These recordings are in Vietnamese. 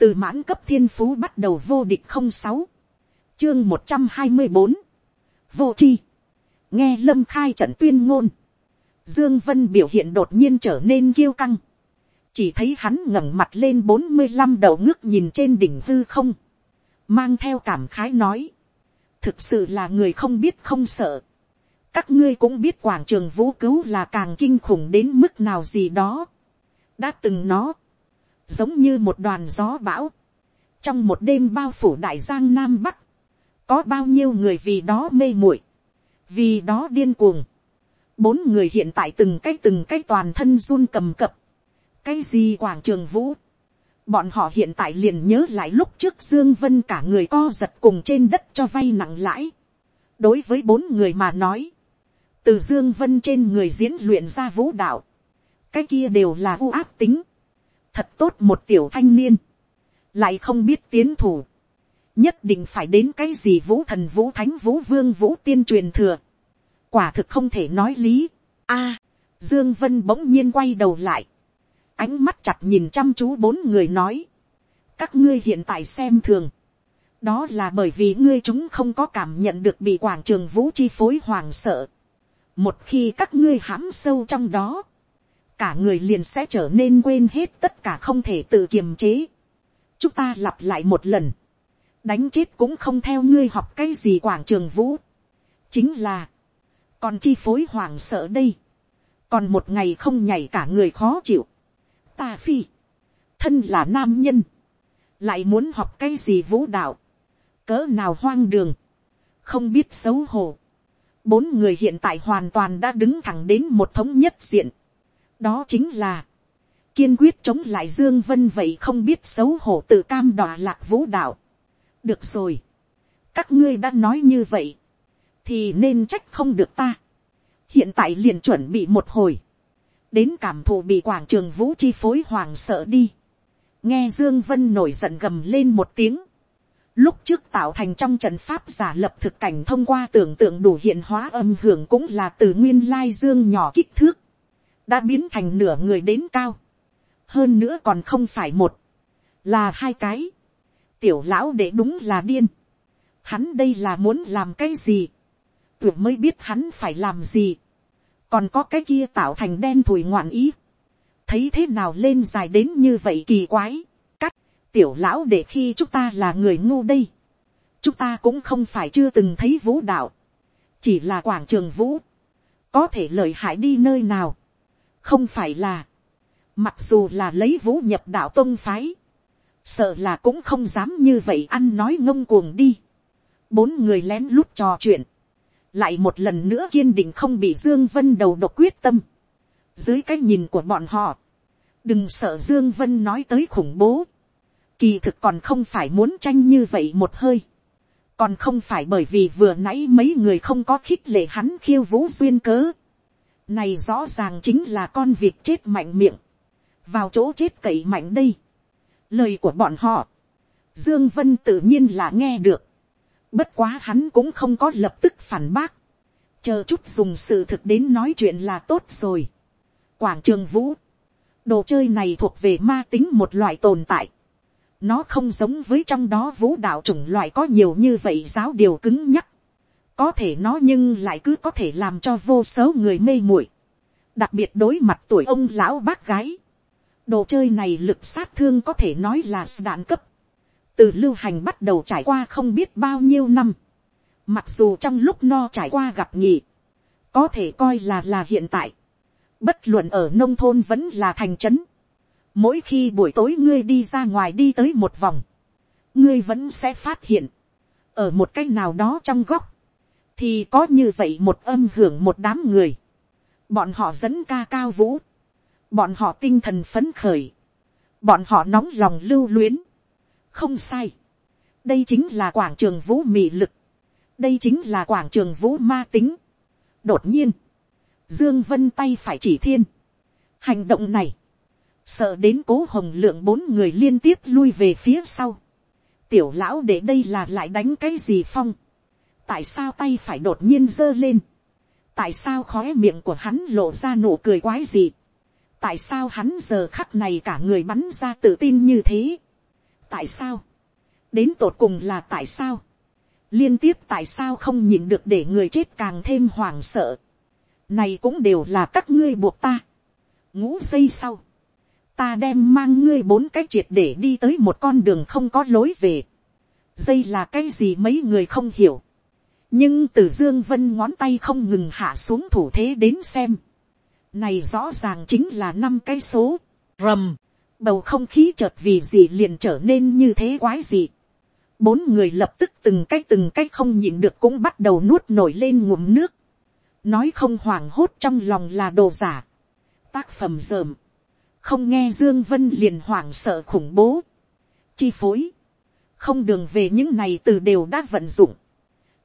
từ mãn cấp thiên phú bắt đầu vô địch không sáu, chương một trăm hai mươi bốn, vô chi, nghe lâm khai trận tuyên ngôn, dương vân biểu hiện đột nhiên trở nên kiêu căng, chỉ thấy hắn ngẩng mặt lên bốn mươi lăm đầu ngước nhìn trên đỉnh hư không, mang theo cảm khái nói, thực sự là người không biết không sợ, các ngươi cũng biết quảng trường vũ cứu là càng kinh khủng đến mức nào gì đó, đã từng nó, giống như một đoàn gió bão, trong một đêm bao phủ đại giang nam bắc, có bao nhiêu người vì đó mê muội, vì đó điên cuồng, bốn người hiện tại từng cái từng cái toàn thân run cầm cập, cái gì quảng trường vũ, bọn họ hiện tại liền nhớ lại lúc trước dương vân cả người co giật cùng trên đất cho vay nặng lãi, đối với bốn người mà nói, từ dương vân trên người diễn luyện ra vũ đạo, cái kia đều là u áp tính, thật tốt một tiểu thanh niên, lại không biết tiến thủ, nhất định phải đến cái gì vũ thần vũ thánh vũ vương vũ tiên truyền thừa, quả thực không thể nói lý. a, dương vân bỗng nhiên quay đầu lại, ánh mắt chặt nhìn chăm chú bốn người nói, các ngươi hiện tại xem thường, đó là bởi vì ngươi chúng không có cảm nhận được bị quảng trường vũ chi phối hoàng sợ. một khi các ngươi hãm sâu trong đó, cả người liền sẽ trở nên quên hết tất cả không thể tự kiềm chế. chúng ta lặp lại một lần, đánh chết cũng không theo ngươi học cái gì quảng trường vũ. chính là, còn chi phối hoàng sợ đây, còn một ngày không nhảy cả người khó chịu. ta phi, thân là nam nhân, lại muốn học cái gì vũ đạo, cỡ nào hoang đường, không biết xấu hổ. bốn người hiện tại hoàn toàn đã đứng thẳng đến một thống nhất diện đó chính là, kiên quyết chống lại dương vân vậy không biết xấu hổ tự cam đọa lạc vũ đạo. được rồi, các ngươi đã nói như vậy, thì nên trách không được ta. hiện tại liền chuẩn bị một hồi, đến cảm thụ bị quảng trường vũ chi phối hoàng sợ đi. nghe dương vân nổi giận gầm lên một tiếng. lúc trước tạo thành trong trận pháp giả lập thực cảnh thông qua tưởng tượng đủ hiện hóa âm hưởng cũng là từ nguyên lai dương nhỏ kích thước đã biến thành nửa người đến cao, hơn nữa còn không phải một, là hai cái, tiểu lão để đúng là điên, hắn đây là muốn làm cái gì, tưởng mới biết hắn phải làm gì, còn có cái kia tạo thành đen thùi ngoạn ý, thấy thế nào lên dài đến như vậy kỳ quái, cắt, tiểu lão để khi chúng ta là người ngu đây, chúng ta cũng không phải chưa từng thấy vũ đạo, chỉ là quảng trường vũ, có thể lợi hại đi nơi nào, không phải là, mặc dù là lấy vũ nhập đạo tôn phái, sợ là cũng không dám như vậy ăn nói ngông cuồng đi. bốn người lén lút trò chuyện, lại một lần nữa kiên định không bị dương vân đầu độc quyết tâm. dưới cái nhìn của bọn họ, đừng sợ dương vân nói tới khủng bố, kỳ thực còn không phải muốn tranh như vậy một hơi, còn không phải bởi vì vừa nãy mấy người không có khích lệ hắn khiêu vũ duyên cớ, này rõ ràng chính là con việc chết mạnh miệng. Vào chỗ chết cậy mạnh đây. Lời của bọn họ. Dương Vân tự nhiên là nghe được. Bất quá hắn cũng không có lập tức phản bác. Chờ chút dùng sự thực đến nói chuyện là tốt rồi. Quảng trường vũ. Đồ chơi này thuộc về ma tính một loại tồn tại. Nó không giống với trong đó vũ đạo chủng loại có nhiều như vậy giáo điều cứng nhắc có thể nó nhưng lại cứ có thể làm cho vô số người mê muội. Đặc biệt đối mặt tuổi ông lão bác gái. Đồ chơi này lực sát thương có thể nói là đạn cấp. Từ lưu hành bắt đầu trải qua không biết bao nhiêu năm. Mặc dù trong lúc no trải qua gặp nhị có thể coi là là hiện tại. Bất luận ở nông thôn vẫn là thành trấn. Mỗi khi buổi tối ngươi đi ra ngoài đi tới một vòng, ngươi vẫn sẽ phát hiện, ở một cái nào đó trong góc thì có như vậy một âm hưởng một đám người, bọn họ dẫn ca cao vũ, bọn họ tinh thần phấn khởi, bọn họ nóng lòng lưu luyến, không sai, đây chính là quảng trường vũ mị lực, đây chính là quảng trường vũ ma tính. đột nhiên, dương vân tay phải chỉ thiên, hành động này, sợ đến cố hồng lượng bốn người liên tiếp lui về phía sau, tiểu lão để đây là lại đánh cái gì phong, tại sao tay phải đột nhiên giơ lên, tại sao khói miệng của hắn lộ ra nụ cười quái gì, tại sao hắn giờ khắc này cả người bắn ra tự tin như thế, tại sao, đến tột cùng là tại sao, liên tiếp tại sao không nhìn được để người chết càng thêm hoảng sợ, này cũng đều là các ngươi buộc ta, ngũ giây sau, ta đem mang ngươi bốn cái triệt để đi tới một con đường không có lối về, dây là cái gì mấy người không hiểu, nhưng từ dương vân ngón tay không ngừng hạ xuống thủ thế đến xem, này rõ ràng chính là năm cái số, rầm, bầu không khí chợt vì gì liền trở nên như thế quái gì. bốn người lập tức từng cái từng cái không nhịn được cũng bắt đầu nuốt nổi lên ngụm nước, nói không hoảng hốt trong lòng là đồ giả, tác phẩm dởm, không nghe dương vân liền hoảng sợ khủng bố, chi phối, không đường về những này từ đều đã vận dụng,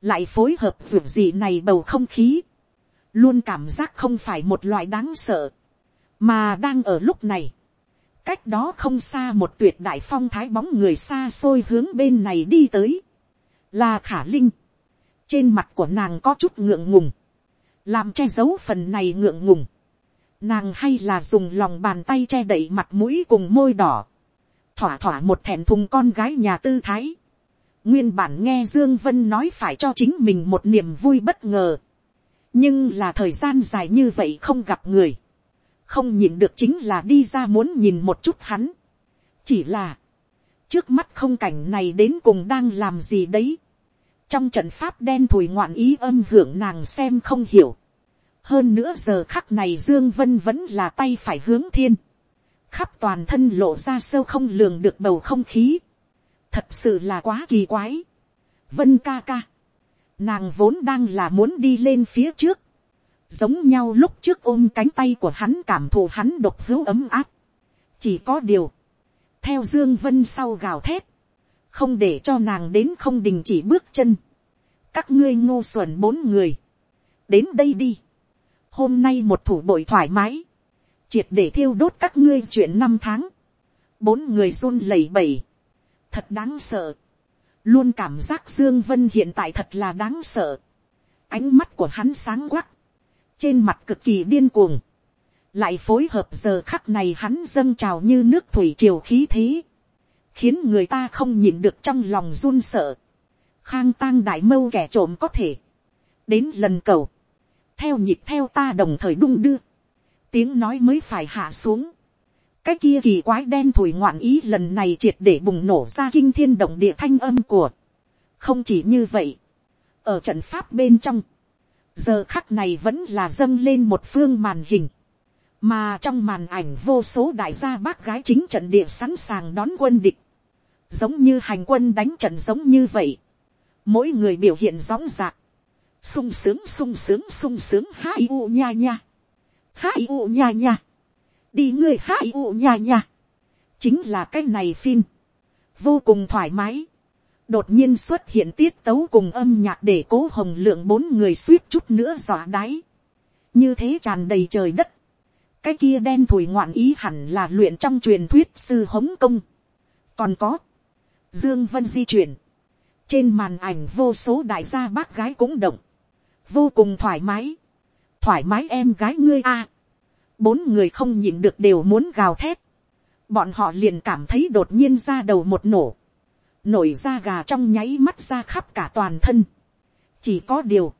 lại phối hợp việc gì này bầu không khí, luôn cảm giác không phải một loại đáng sợ, mà đang ở lúc này, cách đó không xa một tuyệt đại phong thái bóng người xa xôi hướng bên này đi tới, là khả linh, trên mặt của nàng có chút ngượng ngùng, làm che giấu phần này ngượng ngùng, nàng hay là dùng lòng bàn tay che đậy mặt mũi cùng môi đỏ, thỏa thỏa một thẹn thùng con gái nhà tư thái, nguyên bản nghe dương vân nói phải cho chính mình một niềm vui bất ngờ, nhưng là thời gian dài như vậy không gặp người, không nhìn được chính là đi ra muốn nhìn một chút hắn. chỉ là, trước mắt không cảnh này đến cùng đang làm gì đấy. trong trận pháp đen thùi ngoạn ý âm hưởng nàng xem không hiểu. hơn nữa giờ khắc này dương vân vẫn là tay phải hướng thiên. khắp toàn thân lộ ra sâu không lường được bầu không khí thật sự là quá kỳ quái. vân ca ca. nàng vốn đang là muốn đi lên phía trước giống nhau lúc trước ôm cánh tay của hắn cảm thụ hắn độc hữu ấm áp. chỉ có điều, theo dương vân sau gào thét, không để cho nàng đến không đình chỉ bước chân. các ngươi ngô xuẩn bốn người, đến đây đi. hôm nay một thủ bội thoải mái, triệt để thiêu đốt các ngươi chuyện năm tháng. bốn người run lẩy bẩy, thật đáng sợ. luôn cảm giác dương vân hiện tại thật là đáng sợ. ánh mắt của hắn sáng quắc, trên mặt cực kỳ điên cuồng, lại phối hợp giờ khắc này hắn dâng trào như nước thủy triều khí thế, khiến người ta không nhìn được trong lòng run sợ, khang tang đại mâu kẻ trộm có thể, đến lần cầu, theo nhịp theo ta đồng thời đung đưa, tiếng nói mới phải hạ xuống, cái kia kỳ quái đen thổi ngoạn ý lần này triệt để bùng nổ ra kinh thiên động địa thanh âm của, không chỉ như vậy, ở trận pháp bên trong, giờ khắc này vẫn là dâng lên một phương màn hình, mà trong màn ảnh vô số đại gia bác gái chính trận địa sẵn sàng đón quân địch, giống như hành quân đánh trận giống như vậy, mỗi người biểu hiện rõ rạc, sung sướng sung sướng sung sướng hai u nha nha, hai u nha nha, đi ngươi hai u nhà nhà. chính là cái này phim, vô cùng thoải mái, đột nhiên xuất hiện tiết tấu cùng âm nhạc để cố hồng lượng bốn người suýt chút nữa dọa đáy. như thế tràn đầy trời đất. cái kia đen thùi ngoạn ý hẳn là luyện trong truyền thuyết sư hống công. còn có, dương vân di chuyển. trên màn ảnh vô số đại gia bác gái cũng động. vô cùng thoải mái. thoải mái em gái ngươi a bốn người không nhịn được đều muốn gào thét. bọn họ liền cảm thấy đột nhiên ra đầu một nổ nổi da gà trong nháy mắt ra khắp cả toàn thân. chỉ có điều,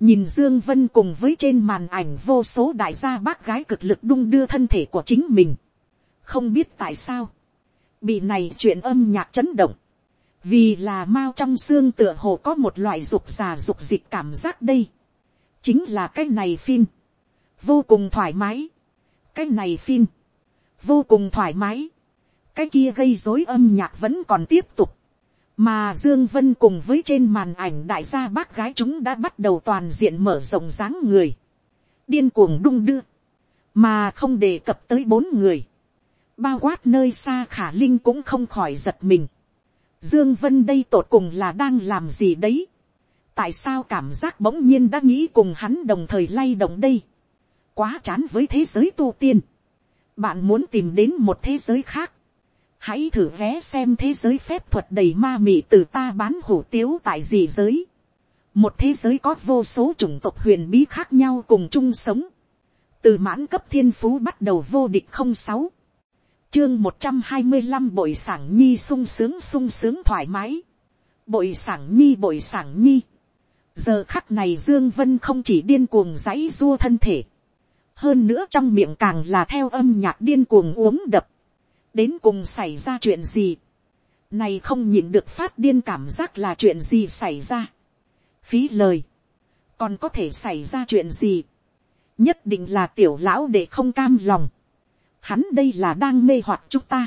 nhìn dương vân cùng với trên màn ảnh vô số đại gia bác gái cực lực đung đưa thân thể của chính mình. không biết tại sao, bị này chuyện âm nhạc chấn động, vì là mao trong xương tựa hồ có một loại dục già dục dịch cảm giác đây. chính là cái này phim, vô cùng thoải mái. cái này phim, vô cùng thoải mái cái kia gây dối âm nhạc vẫn còn tiếp tục. Mà Dương Vân cùng với trên màn ảnh đại gia bác gái chúng đã bắt đầu toàn diện mở rộng dáng người. Điên cuồng đung đưa. Mà không đề cập tới bốn người. Bao quát nơi xa khả linh cũng không khỏi giật mình. Dương Vân đây tột cùng là đang làm gì đấy? Tại sao cảm giác bỗng nhiên đã nghĩ cùng hắn đồng thời lay động đây? Quá chán với thế giới tu tiên. Bạn muốn tìm đến một thế giới khác hãy thử vé xem thế giới phép thuật đầy ma mị từ ta bán hủ tiếu tại gì giới. một thế giới có vô số chủng tộc huyền bí khác nhau cùng chung sống. từ mãn cấp thiên phú bắt đầu vô địch không sáu. chương một trăm hai mươi năm bội sảng nhi sung sướng sung sướng thoải mái. bội sảng nhi, bội sảng nhi. giờ khắc này dương vân không chỉ điên cuồng giãy rua thân thể hơn nữa trong miệng càng là theo âm nhạc điên cuồng uống đập. đến cùng xảy ra chuyện gì. này không nhịn được phát điên cảm giác là chuyện gì xảy ra. phí lời. còn có thể xảy ra chuyện gì. nhất định là tiểu lão để không cam lòng hắn đây là đang mê hoặc chúng ta.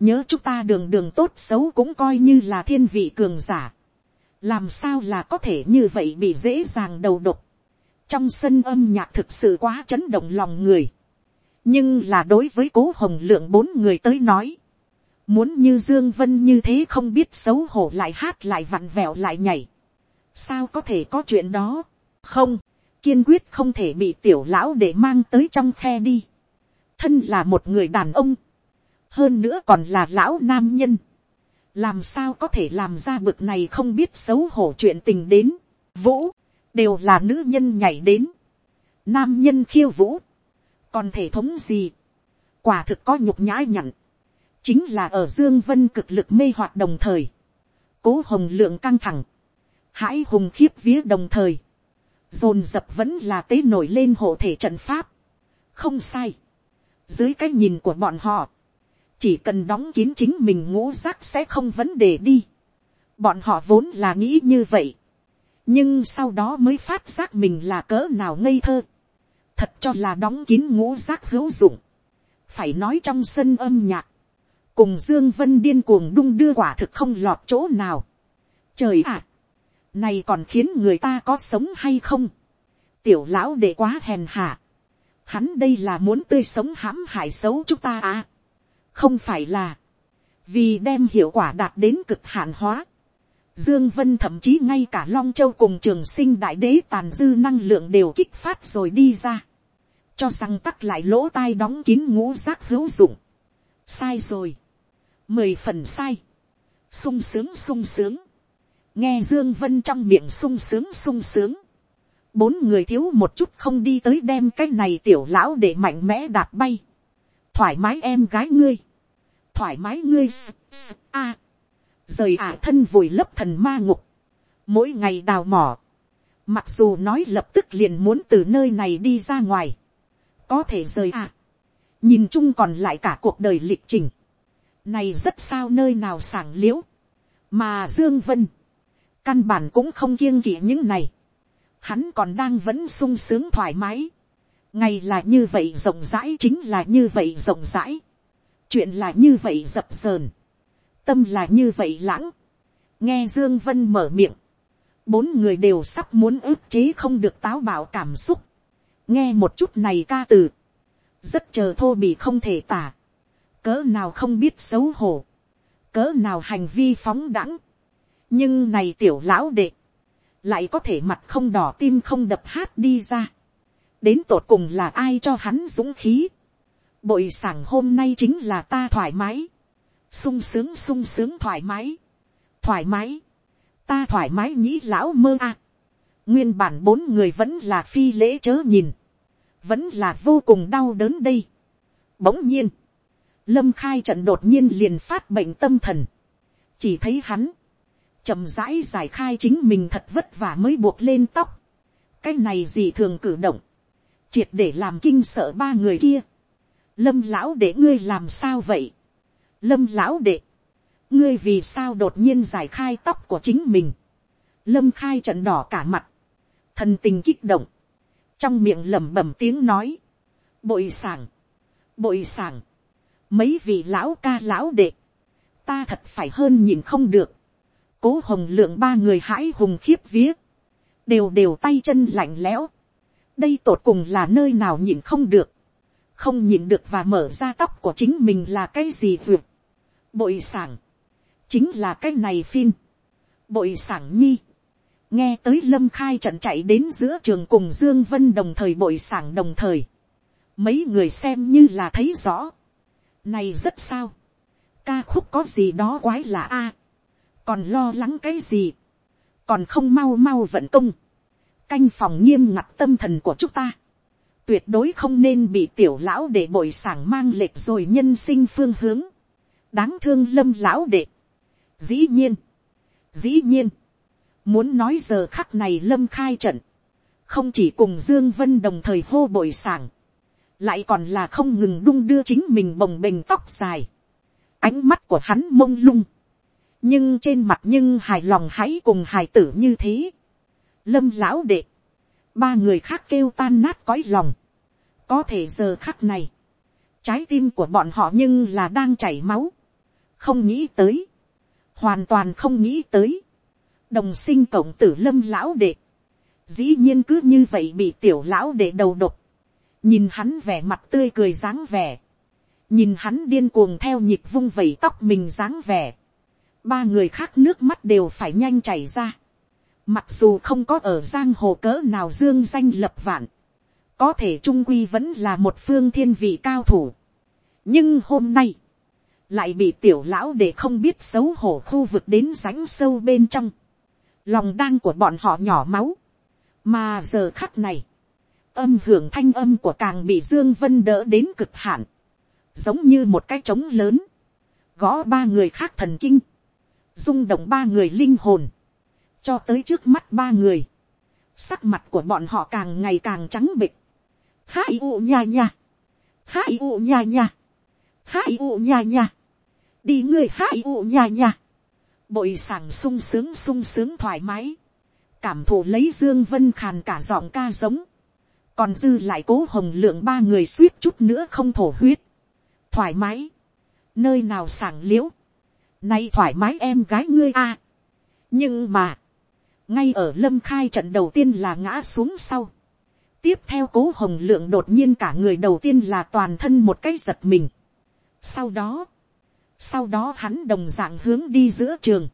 nhớ chúng ta đường đường tốt xấu cũng coi như là thiên vị cường giả. làm sao là có thể như vậy bị dễ dàng đầu độc trong sân âm nhạc thực sự quá chấn động lòng người. nhưng là đối với cố hồng lượng bốn người tới nói. muốn như dương vân như thế không biết xấu hổ lại hát lại vặn vẹo lại nhảy. sao có thể có chuyện đó. không, kiên quyết không thể bị tiểu lão để mang tới trong khe đi thân là một người đàn ông, hơn nữa còn là lão nam nhân, làm sao có thể làm ra bực này không biết xấu hổ chuyện tình đến, vũ, đều là nữ nhân nhảy đến, nam nhân khiêu vũ, còn thể thống gì, quả thực có nhục nhã nhặn, chính là ở dương vân cực lực mê hoạt đồng thời, cố hồng lượng căng thẳng, hãi hùng khiếp vía đồng thời, dồn dập vẫn là tế nổi lên hộ thể trận pháp, không sai, dưới cái nhìn của bọn họ, chỉ cần đóng kín chính mình ngũ giác sẽ không vấn đề đi. Bọn họ vốn là nghĩ như vậy. Nhưng sau đó mới phát giác mình là cỡ nào ngây thơ. Thật cho là đóng kín ngũ giác hữu dụng. Phải nói trong sân âm nhạc. Cùng Dương Vân điên cuồng đung đưa quả thực không lọt chỗ nào. Trời ạ! này còn khiến người ta có sống hay không? Tiểu lão để quá hèn hạ hắn đây là muốn tươi sống hãm hại xấu chúng ta à. không phải là, vì đem hiệu quả đạt đến cực hạn hóa. Dương Vân thậm chí ngay cả Long Châu cùng trường sinh đại đế tàn dư năng lượng đều kích phát rồi đi ra. Cho rằng tắc lại lỗ tai đóng kín ngũ giác hữu dụng. Sai rồi. Mười phần sai. sung sướng sung sướng. Nghe Dương Vân trong miệng sung sướng sung sướng bốn người thiếu một chút không đi tới đem cái này tiểu lão để mạnh mẽ đạp bay. thoải mái em gái ngươi. thoải mái ngươi. a rời ả thân vùi lấp thần ma ngục. mỗi ngày đào mỏ. mặc dù nói lập tức liền muốn từ nơi này đi ra ngoài. có thể rời ả. nhìn chung còn lại cả cuộc đời lịch trình. này rất sao nơi nào sảng liễu. mà dương vân. căn bản cũng không kiêng kỵ những này hắn còn đang vẫn sung sướng thoải mái. ngày là như vậy rộng rãi chính là như vậy rộng rãi. chuyện là như vậy dập sờn tâm là như vậy lãng. nghe dương vân mở miệng. bốn người đều sắp muốn ức chế không được táo bạo cảm xúc. nghe một chút này ca từ. rất chờ thô bị không thể tả. cỡ nào không biết xấu hổ. cỡ nào hành vi phóng đẳng. nhưng này tiểu lão đệ lại có thể mặt không đỏ tim không đập hát đi ra. đến tột cùng là ai cho hắn dũng khí. bội sảng hôm nay chính là ta thoải mái sung sướng sung sướng thoải mái. thoải mái. ta thoải mái nhĩ lão mơ a. nguyên bản bốn người vẫn là phi lễ chớ nhìn. vẫn là vô cùng đau đớn đây. bỗng nhiên, lâm khai trận đột nhiên liền phát bệnh tâm thần. chỉ thấy hắn, chậm rãi giải khai chính mình thật vất vả mới buộc lên tóc. cái này gì thường cử động, triệt để làm kinh sợ ba người kia. lâm lão để ngươi làm sao vậy lâm lão đệ, ngươi vì sao đột nhiên giải khai tóc của chính mình. lâm khai trận đỏ cả mặt, thần tình kích động, trong miệng lẩm bẩm tiếng nói, bội sảng, bội sảng, mấy vị lão ca lão đệ, ta thật phải hơn nhìn không được, cố hồng lượng ba người hãi hùng khiếp vía, đều đều tay chân lạnh lẽo, đây tột cùng là nơi nào nhìn không được, không nhìn được và mở ra tóc của chính mình là cái gì vượt, bội sảng, chính là cái này phim, bội sảng nhi, nghe tới lâm khai trận chạy đến giữa trường cùng dương vân đồng thời bội sảng đồng thời, mấy người xem như là thấy rõ, này rất sao, ca khúc có gì đó quái là a, còn lo lắng cái gì, còn không mau mau vận công, canh phòng nghiêm ngặt tâm thần của chúng ta, tuyệt đối không nên bị tiểu lão để bội sảng mang lệch rồi nhân sinh phương hướng, đáng thương lâm lão đệ, dĩ nhiên, dĩ nhiên, muốn nói giờ khắc này lâm khai trận, không chỉ cùng dương vân đồng thời hô bội sảng, lại còn là không ngừng đung đưa chính mình bồng bềnh tóc dài, ánh mắt của hắn mông lung, nhưng trên mặt nhưng hài lòng hãy cùng hài tử như thế, lâm lão đệ, ba người khác kêu tan nát cõi lòng, có thể giờ khắc này, trái tim của bọn họ nhưng là đang chảy máu, không nghĩ tới, hoàn toàn không nghĩ tới, đồng sinh cộng tử lâm lão đệ, dĩ nhiên cứ như vậy bị tiểu lão đệ đầu độc, nhìn hắn vẻ mặt tươi cười dáng vẻ, nhìn hắn điên cuồng theo nhịp vung vẩy tóc mình dáng vẻ, ba người khác nước mắt đều phải nhanh chảy ra, mặc dù không có ở giang hồ cỡ nào dương danh lập vạn, có thể trung quy vẫn là một phương thiên vị cao thủ, nhưng hôm nay, lại bị tiểu lão để không biết xấu hổ khu vực đến rãnh sâu bên trong, lòng đang của bọn họ nhỏ máu, mà giờ khắc này, âm hưởng thanh âm của càng bị dương vân đỡ đến cực hạn, giống như một cái trống lớn, gõ ba người khác thần kinh, rung động ba người linh hồn, cho tới trước mắt ba người, sắc mặt của bọn họ càng ngày càng trắng bịch, khá u nha nha, khá u nha nha, Hai u nhà nhà. đi người hai u nhà nhà. bội sảng sung sướng sung sướng thoải mái, cảm thụ lấy dương vân khàn cả giọng ca giống, còn dư lại cố hồng lượng ba người suýt chút nữa không thổ huyết, thoải mái, nơi nào sảng liễu, nay thoải mái em gái ngươi a, nhưng mà, ngay ở lâm khai trận đầu tiên là ngã xuống sau, tiếp theo cố hồng lượng đột nhiên cả người đầu tiên là toàn thân một cái giật mình sau đó, sau đó hắn đồng dạng hướng đi giữa trường,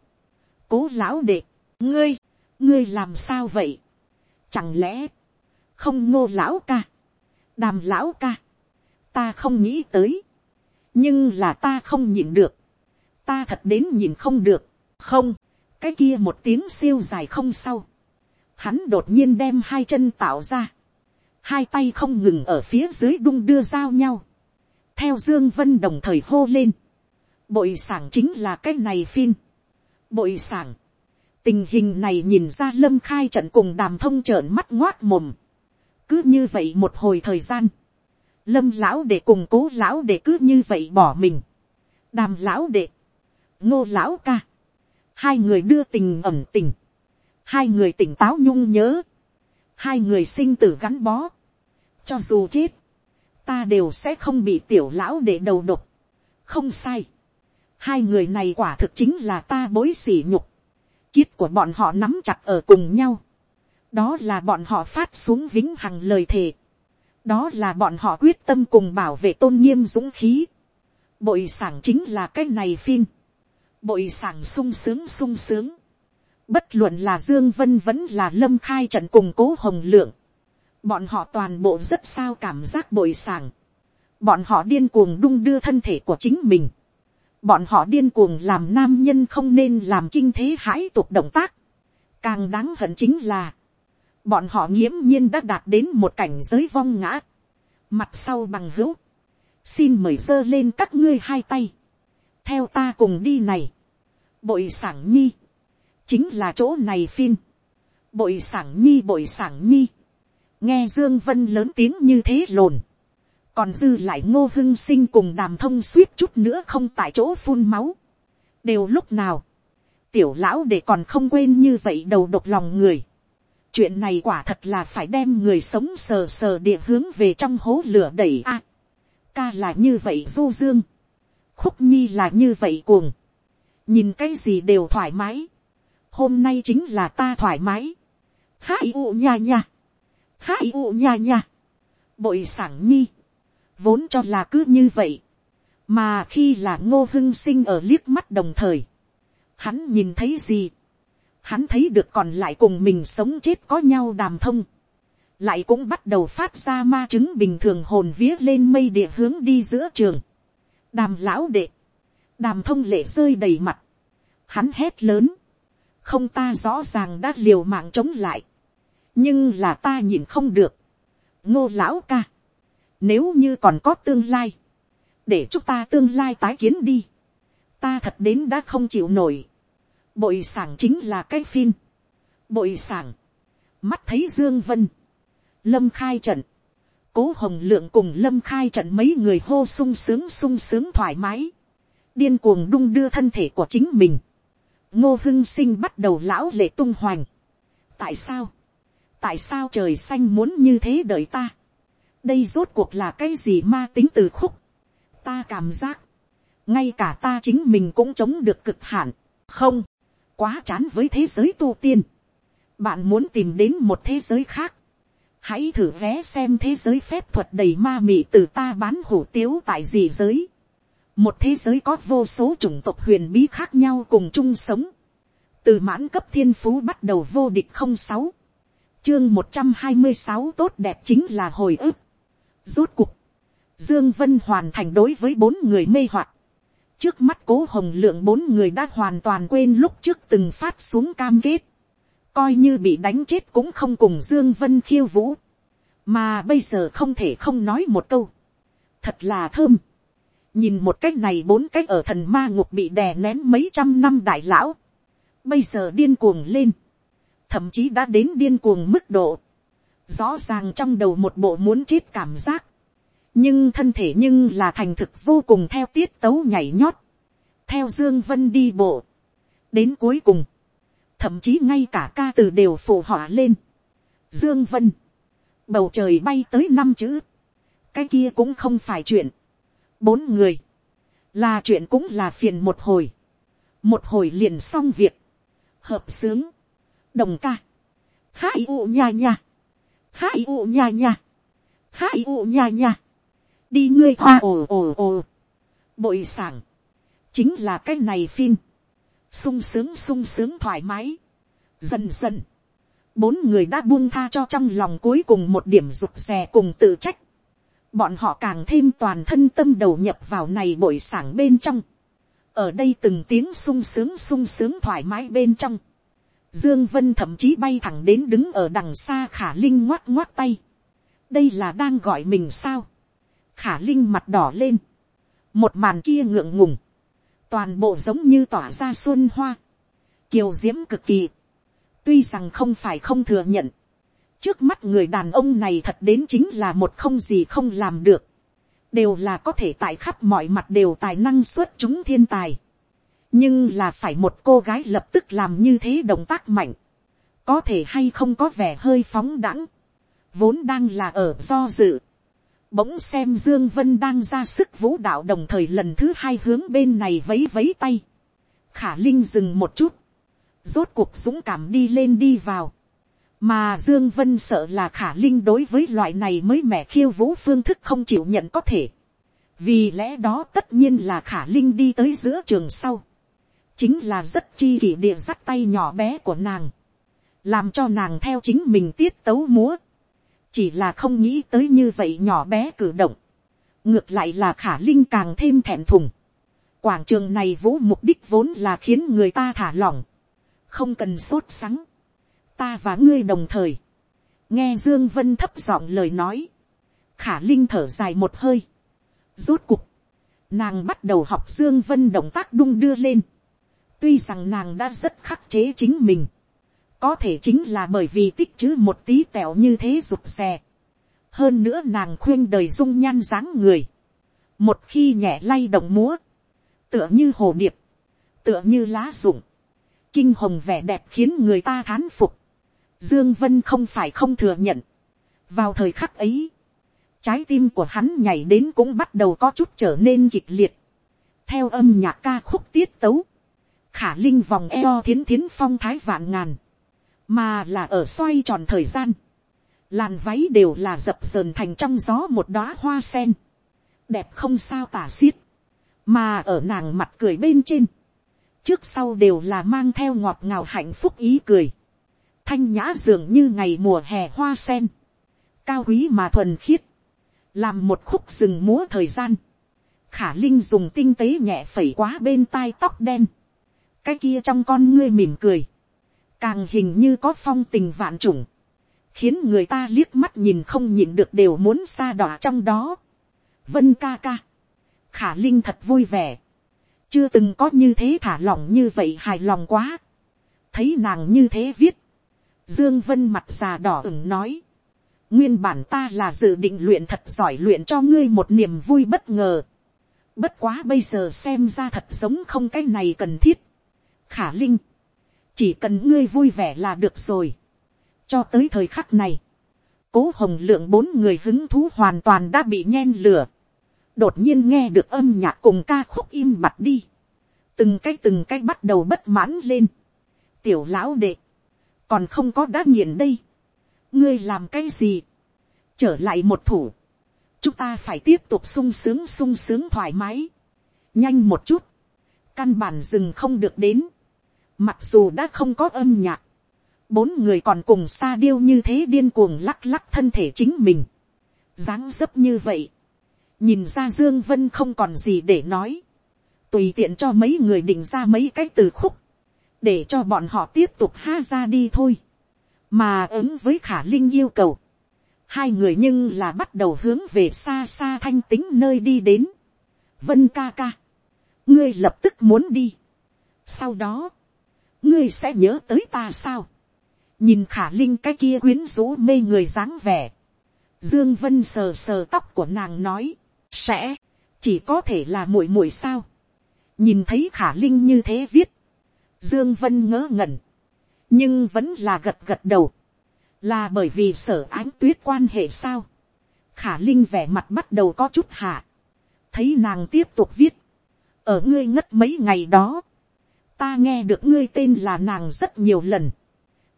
cố lão đệ, ngươi, ngươi làm sao vậy, chẳng lẽ, không ngô lão ca, đàm lão ca, ta không nghĩ tới, nhưng là ta không nhịn được, ta thật đến nhìn không được, không, cái kia một tiếng siêu dài không sau, hắn đột nhiên đem hai chân tạo ra, hai tay không ngừng ở phía dưới đung đưa giao nhau, theo dương vân đồng thời hô lên, bội sảng chính là cái này phim, bội sảng, tình hình này nhìn ra lâm khai trận cùng đàm thông trợn mắt ngoác mồm, cứ như vậy một hồi thời gian, lâm lão để cùng cố lão để cứ như vậy bỏ mình, đàm lão đệ, ngô lão ca, hai người đưa tình ẩm tình, hai người tỉnh táo nhung nhớ, hai người sinh tử gắn bó, cho dù chết, ta đều sẽ không bị tiểu lão để đầu độc, không sai, hai người này quả thực chính là ta bối xỉ nhục, kiết của bọn họ nắm chặt ở cùng nhau, đó là bọn họ phát xuống vĩnh hằng lời thề, đó là bọn họ quyết tâm cùng bảo vệ tôn nghiêm dũng khí, bội sảng chính là cái này phim, bội sảng sung sướng sung sướng, bất luận là dương vân vẫn là lâm khai trận cùng cố hồng lượng, bọn họ toàn bộ rất sao cảm giác bội sàng, bọn họ điên cuồng đung đưa thân thể của chính mình, bọn họ điên cuồng làm nam nhân không nên làm kinh thế hãi tục động tác, càng đáng hận chính là, bọn họ nghiễm nhiên đã đạt đến một cảnh giới vong ngã, mặt sau bằng hữu, xin mời giơ lên các ngươi hai tay, theo ta cùng đi này, bội sảng nhi, chính là chỗ này phim, bội sảng nhi bội sảng nhi, nghe dương vân lớn tiếng như thế lồn, còn dư lại ngô hưng sinh cùng đàm thông suýt chút nữa không tại chỗ phun máu, đều lúc nào, tiểu lão để còn không quên như vậy đầu độc lòng người, chuyện này quả thật là phải đem người sống sờ sờ địa hướng về trong hố lửa đẩy a. ca là như vậy du dương, khúc nhi là như vậy cuồng, nhìn cái gì đều thoải mái, hôm nay chính là ta thoải mái, khai u nha nha, khai u nha nha, bội sảng nhi, vốn cho là cứ như vậy, mà khi là ngô hưng sinh ở liếc mắt đồng thời, hắn nhìn thấy gì, hắn thấy được còn lại cùng mình sống chết có nhau đàm thông, lại cũng bắt đầu phát ra ma chứng bình thường hồn vía lên mây địa hướng đi giữa trường. đàm lão đệ, đàm thông lệ rơi đầy mặt, hắn hét lớn, không ta rõ ràng đã liều mạng chống lại, nhưng là ta nhìn không được, ngô lão ca, nếu như còn có tương lai, để chúng ta tương lai tái kiến đi, ta thật đến đã không chịu nổi, bội sảng chính là cái phim, bội sảng, mắt thấy dương vân, lâm khai trận, cố hồng lượng cùng lâm khai trận mấy người hô sung sướng sung sướng thoải mái, điên cuồng đung đưa thân thể của chính mình, ngô hưng sinh bắt đầu lão lệ tung hoành. tại sao, tại sao trời xanh muốn như thế đợi ta, đây rốt cuộc là cái gì ma tính từ khúc, ta cảm giác, ngay cả ta chính mình cũng chống được cực hạn, không, quá chán với thế giới tu tiên, bạn muốn tìm đến một thế giới khác, hãy thử vé xem thế giới phép thuật đầy ma mị từ ta bán hủ tiếu tại gì giới, một thế giới có vô số chủng tộc huyền bí khác nhau cùng chung sống, từ mãn cấp thiên phú bắt đầu vô địch không sáu, chương một trăm hai mươi sáu tốt đẹp chính là hồi ức, rốt cuộc, dương vân hoàn thành đối với bốn người mê hoặc, trước mắt cố hồng lượng bốn người đã hoàn toàn quên lúc trước từng phát xuống cam kết, coi như bị đánh chết cũng không cùng dương vân khiêu vũ, mà bây giờ không thể không nói một câu, thật là thơm, nhìn một cách này bốn cách ở thần ma ngục bị đè nén mấy trăm năm đại lão, bây giờ điên cuồng lên, thậm chí đã đến điên cuồng mức độ, rõ ràng trong đầu một bộ muốn chết cảm giác, nhưng thân thể nhưng là thành thực vô cùng theo tiết tấu nhảy nhót, theo dương vân đi bộ, đến cuối cùng, thậm chí ngay cả ca từ đều phụ họa lên, dương vân, bầu trời bay tới năm chữ, cái kia cũng không phải chuyện, bốn người, là chuyện cũng là phiền một hồi, một hồi liền xong việc, hợp sướng, đồng ca, khá ụ u nhà, khai khá ý u khai ụ khá ý u đi ngươi hoa ồ ồ ồ, bội sảng, chính là cái này phim, sung sướng sung sướng thoải mái, dần dần, bốn người đã buông tha cho trong lòng cuối cùng một điểm rụt rè cùng tự trách, bọn họ càng thêm toàn thân tâm đầu nhập vào này bội sảng bên trong, ở đây từng tiếng sung sướng sung sướng thoải mái bên trong, dương vân thậm chí bay thẳng đến đứng ở đằng xa khả linh ngoắt ngoắt tay, đây là đang gọi mình sao, khả linh mặt đỏ lên, một màn kia ngượng ngùng, toàn bộ giống như tỏa ra xuân hoa, kiều diễm cực kỳ, tuy rằng không phải không thừa nhận, trước mắt người đàn ông này thật đến chính là một không gì không làm được, đều là có thể tại khắp mọi mặt đều tài năng xuất chúng thiên tài, nhưng là phải một cô gái lập tức làm như thế động tác mạnh, có thể hay không có vẻ hơi phóng đãng. Vốn đang là ở do dự, bỗng xem dương vân đang ra sức vũ đạo đồng thời lần thứ hai hướng bên này vấy vấy tay, khả linh dừng một chút, rốt cuộc dũng cảm đi lên đi vào, mà dương vân sợ là khả linh đối với loại này mới mẻ khiêu vũ phương thức không chịu nhận có thể, vì lẽ đó tất nhiên là khả linh đi tới giữa trường sau, chính là rất chi kỷ địa dắt tay nhỏ bé của nàng, làm cho nàng theo chính mình tiết tấu múa, chỉ là không nghĩ tới như vậy nhỏ bé cử động, ngược lại là khả linh càng thêm thẹn thùng. quảng trường này vũ mục đích vốn là khiến người ta thả lỏng, không cần sốt sắng, ta và ngươi đồng thời, nghe dương vân thấp giọng lời nói, khả linh thở dài một hơi, rốt cục, nàng bắt đầu học dương vân động tác đung đưa lên, tuy rằng nàng đã rất khắc chế chính mình, có thể chính là bởi vì tích chữ một tí tẹo như thế rụt rè. hơn nữa nàng khuyên đời dung nhan dáng người. một khi nhẹ lay động múa, tựa như hồ điệp, tựa như lá rụng, kinh hồng vẻ đẹp khiến người ta thán phục. dương vân không phải không thừa nhận. vào thời khắc ấy, trái tim của hắn nhảy đến cũng bắt đầu có chút trở nên kịch liệt. theo âm nhạc ca khúc tiết tấu, khả linh vòng eo thiến thiến phong thái vạn ngàn mà là ở xoay tròn thời gian, làn váy đều là dập dờn thành trong gió một đóa hoa sen, đẹp không sao tả xiết, mà ở nàng mặt cười bên trên, trước sau đều là mang theo ngọt ngào hạnh phúc ý cười, thanh nhã dường như ngày mùa hè hoa sen, cao quý mà thuần khiết, làm một khúc rừng múa thời gian, khả linh dùng tinh tế nhẹ phẩy quá bên tai tóc đen, cái kia trong con ngươi mỉm cười, càng hình như có phong tình vạn trùng, khiến người ta liếc mắt nhìn không nhìn được đều muốn xa đỏ trong đó. vân ca ca, khả linh thật vui vẻ, chưa từng có như thế thả lỏng như vậy hài lòng quá, thấy nàng như thế viết, dương vân mặt già đỏ ửng nói, nguyên bản ta là dự định luyện thật giỏi luyện cho ngươi một niềm vui bất ngờ, bất quá bây giờ xem ra thật giống không cái này cần thiết, khả linh, chỉ cần ngươi vui vẻ là được rồi, cho tới thời khắc này, cố hồng lượng bốn người hứng thú hoàn toàn đã bị nhen lửa, đột nhiên nghe được âm nhạc cùng ca khúc im mặt đi, từng cái từng cái bắt đầu bất mãn lên, tiểu lão đệ, còn không có đã nghiện đây, ngươi làm cái gì, trở lại một thủ, chúng ta phải tiếp tục sung sướng sung sướng thoải mái, nhanh một chút, căn bản dừng không được đến, mặc dù đã không có âm nhạc, bốn người còn cùng xa điêu như thế điên cuồng lắc lắc thân thể chính mình, dáng dấp như vậy, nhìn ra dương vân không còn gì để nói, tùy tiện cho mấy người định ra mấy cái từ khúc, để cho bọn họ tiếp tục ha ra đi thôi, mà ứng với khả linh yêu cầu, hai người nhưng là bắt đầu hướng về xa xa thanh tính nơi đi đến, vân ca ca, ngươi lập tức muốn đi, sau đó, ngươi sẽ nhớ tới ta sao, nhìn khả linh cái kia quyến rũ mê người dáng vẻ, dương vân sờ sờ tóc của nàng nói, sẽ, chỉ có thể là muội muội sao, nhìn thấy khả linh như thế viết, dương vân ngớ ngẩn, nhưng vẫn là gật gật đầu, là bởi vì sở ánh tuyết quan hệ sao, khả linh vẻ mặt bắt đầu có chút hạ, thấy nàng tiếp tục viết, ở ngươi ngất mấy ngày đó, ta nghe được ngươi tên là nàng rất nhiều lần,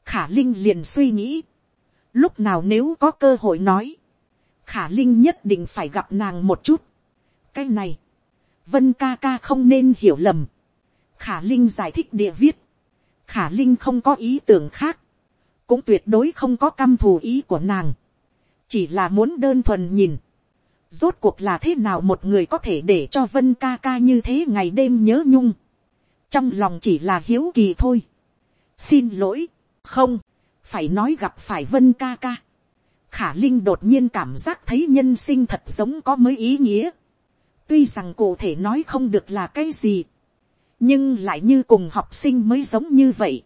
khả linh liền suy nghĩ, lúc nào nếu có cơ hội nói, khả linh nhất định phải gặp nàng một chút. cái này, vân ca ca không nên hiểu lầm, khả linh giải thích địa viết, khả linh không có ý tưởng khác, cũng tuyệt đối không có căm thù ý của nàng, chỉ là muốn đơn thuần nhìn, rốt cuộc là thế nào một người có thể để cho vân ca ca như thế ngày đêm nhớ nhung, trong lòng chỉ là hiếu kỳ thôi. xin lỗi, không, phải nói gặp phải vân ca ca. khả linh đột nhiên cảm giác thấy nhân sinh thật giống có mới ý nghĩa. tuy rằng cụ thể nói không được là cái gì, nhưng lại như cùng học sinh mới giống như vậy.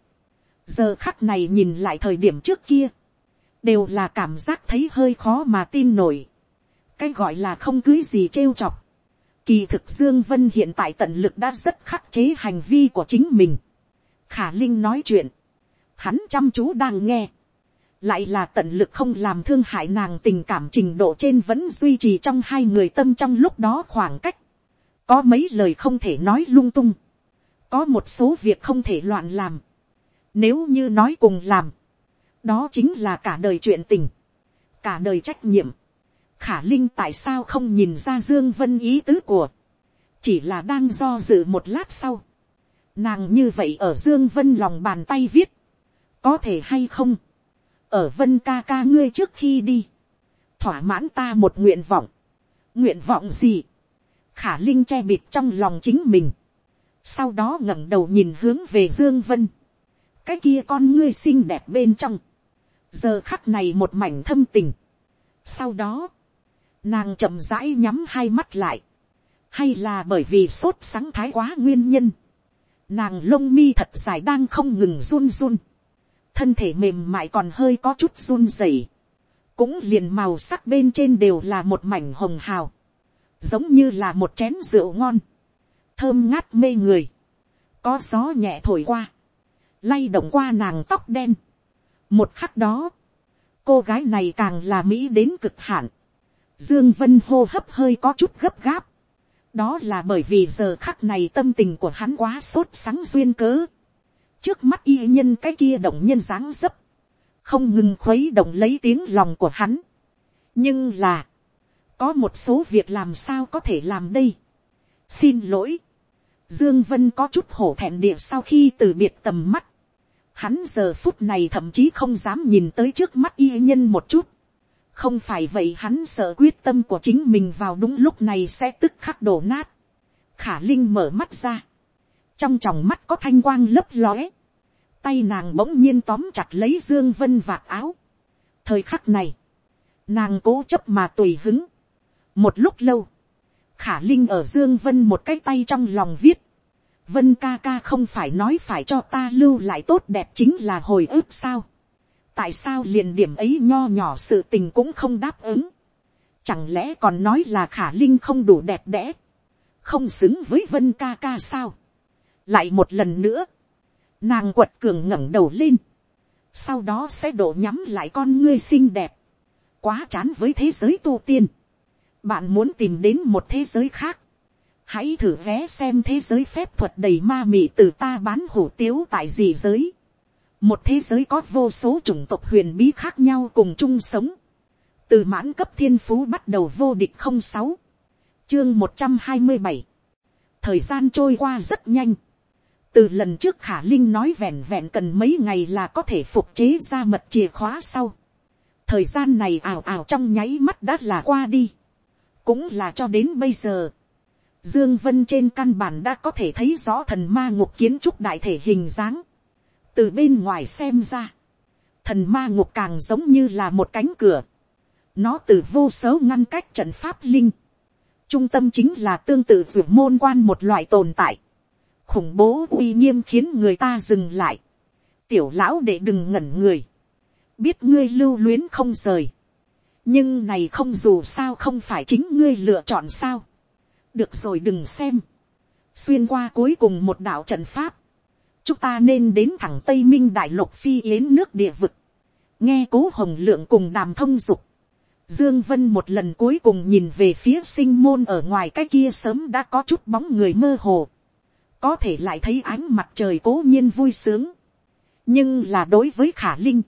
giờ khắc này nhìn lại thời điểm trước kia, đều là cảm giác thấy hơi khó mà tin nổi. cái gọi là không cưới gì trêu chọc kỳ thực dương vân hiện tại tận lực đã rất khắc chế hành vi của chính mình. khả linh nói chuyện, hắn chăm chú đang nghe, lại là tận lực không làm thương hại nàng tình cảm trình độ trên vẫn duy trì trong hai người tâm trong lúc đó khoảng cách, có mấy lời không thể nói lung tung, có một số việc không thể loạn làm, nếu như nói cùng làm, đó chính là cả đời chuyện tình, cả đời trách nhiệm, khả linh tại sao không nhìn ra dương vân ý tứ của, chỉ là đang do dự một lát sau, nàng như vậy ở dương vân lòng bàn tay viết, có thể hay không, ở vân ca ca ngươi trước khi đi, thỏa mãn ta một nguyện vọng, nguyện vọng gì, khả linh che bịt trong lòng chính mình, sau đó ngẩng đầu nhìn hướng về dương vân, cái kia con ngươi xinh đẹp bên trong, giờ khắc này một mảnh thâm tình, sau đó, nàng chậm rãi nhắm hai mắt lại, hay là bởi vì sốt sáng thái quá nguyên nhân, nàng lông mi thật dài đang không ngừng run run, thân thể mềm mại còn hơi có chút run rẩy, cũng liền màu sắc bên trên đều là một mảnh hồng hào, giống như là một chén rượu ngon, thơm ngát mê người, có gió nhẹ thổi qua, lay động qua nàng tóc đen. một khắc đó, cô gái này càng là mỹ đến cực hạn, dương vân hô hấp hơi có chút gấp gáp, đó là bởi vì giờ khắc này tâm tình của hắn quá sốt sắng duyên cớ, trước mắt y nhân cái kia động nhân dáng dấp, không ngừng khuấy động lấy tiếng lòng của hắn. nhưng là, có một số việc làm sao có thể làm đây. xin lỗi, dương vân có chút hổ thẹn địa sau khi từ biệt tầm mắt. hắn giờ phút này thậm chí không dám nhìn tới trước mắt y nhân một chút không phải vậy hắn sợ quyết tâm của chính mình vào đúng lúc này sẽ tức khắc đổ nát. khả linh mở mắt ra trong tròng mắt có thanh quang lấp lóe, tay nàng bỗng nhiên tóm chặt lấy dương vân vạt áo, thời khắc này, nàng cố chấp mà tùy hứng. một lúc lâu, khả linh ở dương vân một cái tay trong lòng viết, vân ca ca không phải nói phải cho ta lưu lại tốt đẹp chính là hồi ức sao tại sao liền điểm ấy nho nhỏ sự tình cũng không đáp ứng. chẳng lẽ còn nói là khả linh không đủ đẹp đẽ, không xứng với vân ca ca sao. lại một lần nữa, nàng quật cường ngẩng đầu lên, sau đó sẽ đổ nhắm lại con ngươi xinh đẹp, quá chán với thế giới tu tiên, bạn muốn tìm đến một thế giới khác, hãy thử vé xem thế giới phép thuật đầy ma mị từ ta bán hủ tiếu tại gì giới, một thế giới có vô số chủng tộc huyền bí khác nhau cùng chung sống, từ mãn cấp thiên phú bắt đầu vô địch không sáu, chương một trăm hai mươi bảy, thời gian trôi qua rất nhanh, từ lần trước khả linh nói vẹn vẹn cần mấy ngày là có thể phục chế ra mật chìa khóa sau. thời gian này ảo ảo trong nháy mắt đã là qua đi. cũng là cho đến bây giờ. dương vân trên căn bản đã có thể thấy rõ thần ma ngục kiến trúc đại thể hình dáng từ bên ngoài xem ra, thần ma ngục càng giống như là một cánh cửa. nó từ vô số ngăn cách trận pháp linh. trung tâm chính là tương tự vượt môn quan một loại tồn tại khủng bố uy nghiêm khiến người ta dừng lại. tiểu lão để đừng ngẩn người. biết ngươi lưu luyến không rời. nhưng này không dù sao không phải chính ngươi lựa chọn sao. được rồi đừng xem. xuyên qua cuối cùng một đạo trận pháp chúng ta nên đến thẳng tây minh đại lục phi yến nước địa vực. nghe cố hồng lượng cùng đàm thông dục. Dương Vân một lần cuối cùng nhìn về phía sinh môn ở ngoài cái kia sớm đã có chút bóng người mơ hồ có thể lại thấy ánh mặt trời cố nhiên vui sướng, nhưng là đối với khả linh,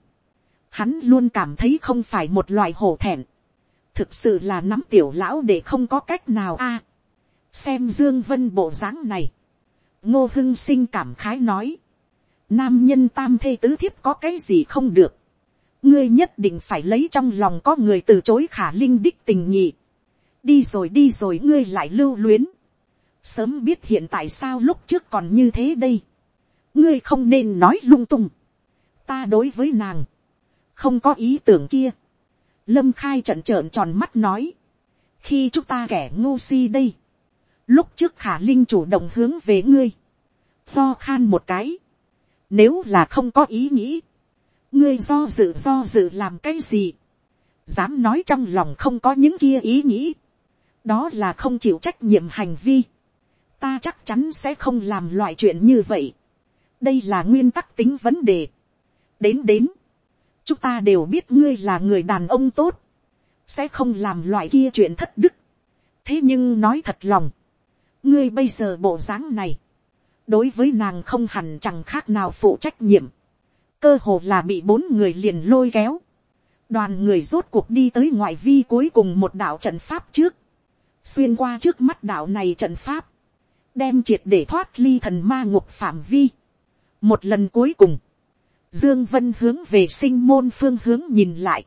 hắn luôn cảm thấy không phải một loại hổ thẹn, thực sự là nắm tiểu lão để không có cách nào a. xem dương vân bộ dáng này, ngô hưng sinh cảm khái nói, nam nhân tam thê tứ thiếp có cái gì không được, ngươi nhất định phải lấy trong lòng có người từ chối khả linh đích tình nhị, đi rồi đi rồi ngươi lại lưu luyến, sớm biết hiện tại sao lúc trước còn như thế đây. ngươi không nên nói lung tung. ta đối với nàng, không có ý tưởng kia. lâm khai trận trợn tròn mắt nói. khi chúng ta kẻ ngu si đây, lúc trước khả linh chủ động hướng về ngươi, lo khan một cái. nếu là không có ý nghĩ, ngươi do dự do dự làm cái gì, dám nói trong lòng không có những kia ý nghĩ, đó là không chịu trách nhiệm hành vi ta chắc chắn sẽ không làm loại chuyện như vậy. đây là nguyên tắc tính vấn đề. đến đến, chúng ta đều biết ngươi là người đàn ông tốt, sẽ không làm loại kia chuyện thất đức. thế nhưng nói thật lòng, ngươi bây giờ bộ dáng này, đối với nàng không hẳn chẳng khác nào phụ trách nhiệm, cơ hồ là bị bốn người liền lôi kéo, đoàn người rốt cuộc đi tới ngoại vi cuối cùng một đạo trận pháp trước, xuyên qua trước mắt đạo này trận pháp, đem triệt để thoát ly thần ma ngục phạm vi. một lần cuối cùng, dương vân hướng về sinh môn phương hướng nhìn lại.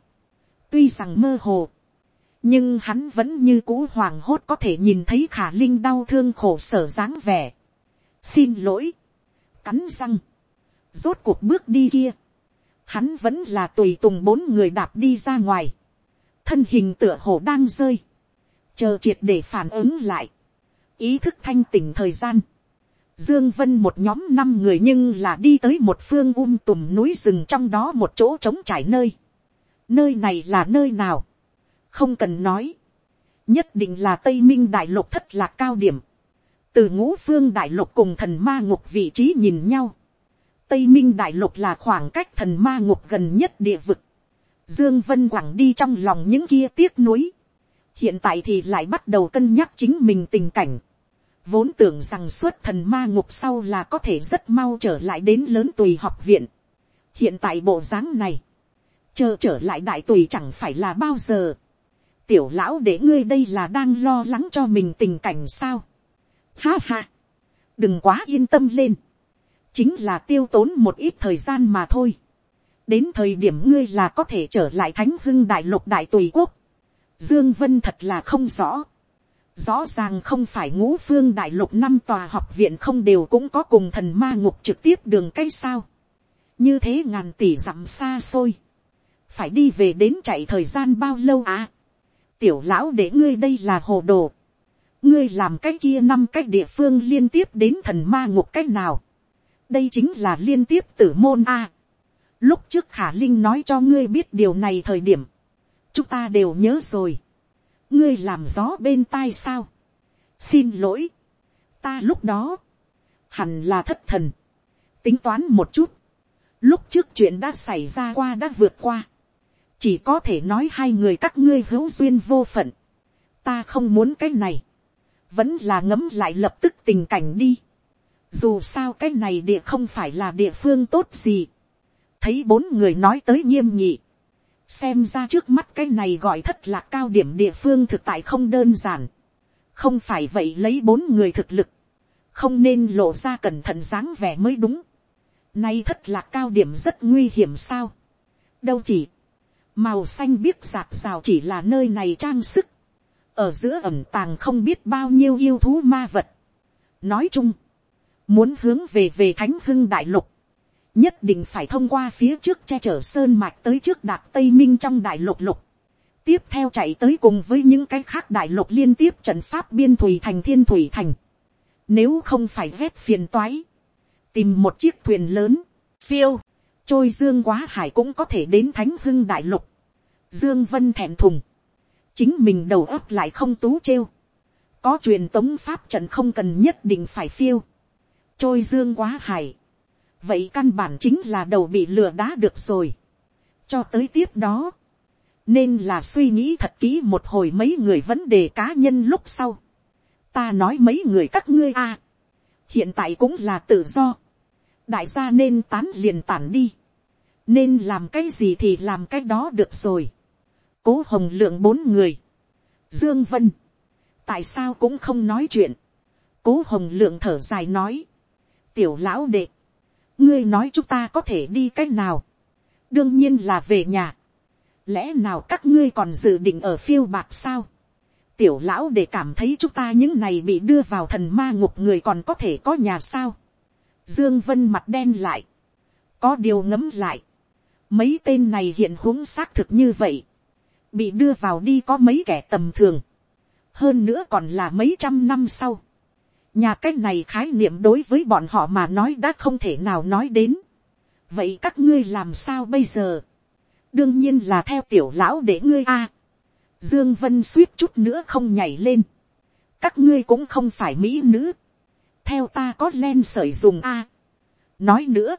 tuy rằng mơ hồ, nhưng hắn vẫn như cũ hoàng hốt có thể nhìn thấy khả linh đau thương khổ sở dáng vẻ. xin lỗi, cắn răng, rốt cuộc bước đi kia, hắn vẫn là tùy tùng bốn người đạp đi ra ngoài, thân hình tựa hồ đang rơi, chờ triệt để phản ứng lại, ý thức thanh tỉnh thời gian, Dương Vân một nhóm năm người nhưng là đi tới một phương um tùm núi rừng trong đó một chỗ trống trải nơi. Nơi này là nơi nào? Không cần nói. Nhất định là Tây Minh Đại Lục thất lạc cao điểm. Từ ngũ phương Đại Lục cùng thần ma ngục vị trí nhìn nhau. Tây Minh Đại Lục là khoảng cách thần ma ngục gần nhất địa vực. Dương Vân quẳng đi trong lòng những kia tiếc nuối hiện tại thì lại bắt đầu cân nhắc chính mình tình cảnh. vốn tưởng rằng suốt thần ma ngục sau là có thể rất mau trở lại đến lớn tùy học viện. hiện tại bộ dáng này, chờ trở lại đại tùy chẳng phải là bao giờ tiểu lão để ngươi đây là đang lo lắng cho mình tình cảnh sao. ha ha, đừng quá yên tâm lên. chính là tiêu tốn một ít thời gian mà thôi. đến thời điểm ngươi là có thể trở lại thánh hưng đại lục đại tùy quốc Dương Vân thật là không rõ. Rõ ràng không phải ngũ phương đại lục năm tòa học viện không đều cũng có cùng thần ma ngục trực tiếp đường cây sao. Như thế ngàn tỷ dặm xa xôi. phải đi về đến chạy thời gian bao lâu à tiểu lão để ngươi đây là hồ đồ. ngươi làm cái kia năm cái địa phương liên tiếp đến thần ma ngục cái nào. đây chính là liên tiếp tử môn a. lúc trước khả linh nói cho ngươi biết điều này thời điểm, chúng ta đều nhớ rồi. ngươi làm gió bên tai sao. xin lỗi. ta lúc đó, hẳn là thất thần. tính toán một chút. lúc trước chuyện đã xảy ra qua đã vượt qua chỉ có thể nói hai người các ngươi hữu duyên vô phận, ta không muốn cái này, vẫn là ngấm lại lập tức tình cảnh đi, dù sao cái này địa không phải là địa phương tốt gì, thấy bốn người nói tới nghiêm nhị, xem ra trước mắt cái này gọi thất là cao điểm địa phương thực tại không đơn giản, không phải vậy lấy bốn người thực lực, không nên lộ ra cẩn thận dáng vẻ mới đúng, nay thất là cao điểm rất nguy hiểm sao, đâu chỉ, màu xanh biếc rạp rào chỉ là nơi này trang sức, ở giữa ẩm tàng không biết bao nhiêu yêu thú ma vật. nói chung, muốn hướng về về thánh hưng đại lục, nhất định phải thông qua phía trước che chở sơn mạch tới trước đạt tây minh trong đại lục lục. tiếp theo chạy tới cùng với những cái khác đại lục liên tiếp trận pháp biên thủy thành thiên thủy thành. nếu không phải rét phiền toái, tìm một chiếc thuyền lớn, phiêu, trôi dương quá hải cũng có thể đến thánh hưng đại lục. dương vân thẹn thùng, chính mình đầu óc lại không tú trêu. có truyền tống pháp trận không cần nhất định phải phiêu. trôi dương quá hải. vậy căn bản chính là đầu bị lừa đá được rồi. cho tới tiếp đó, nên là suy nghĩ thật kỹ một hồi mấy người vấn đề cá nhân lúc sau. ta nói mấy người các ngươi a, hiện tại cũng là tự do đại gia nên tán liền tản đi, nên làm cái gì thì làm cái đó được rồi. cố hồng lượng bốn người, dương vân, tại sao cũng không nói chuyện, cố hồng lượng thở dài nói, tiểu lão đệ, ngươi nói chúng ta có thể đi c á c h nào, đương nhiên là về nhà, lẽ nào các ngươi còn dự định ở phiêu bạc sao, tiểu lão để cảm thấy chúng ta những này bị đưa vào thần ma ngục người còn có thể có nhà sao, Dương Vân mặt đen lại. Có điều ngấm lại. Mấy tên này hiện huống xác thực như vậy. Bị đưa vào đi có mấy kẻ tầm thường. Hơn nữa còn là mấy trăm năm sau. Nhà cách này khái niệm đối với bọn họ mà nói đã không thể nào nói đến. Vậy các ngươi làm sao bây giờ? Đương nhiên là theo tiểu lão để ngươi a. Dương Vân suýt chút nữa không nhảy lên. Các ngươi cũng không phải mỹ nữ theo ta có len sởi dùng a. nói nữa,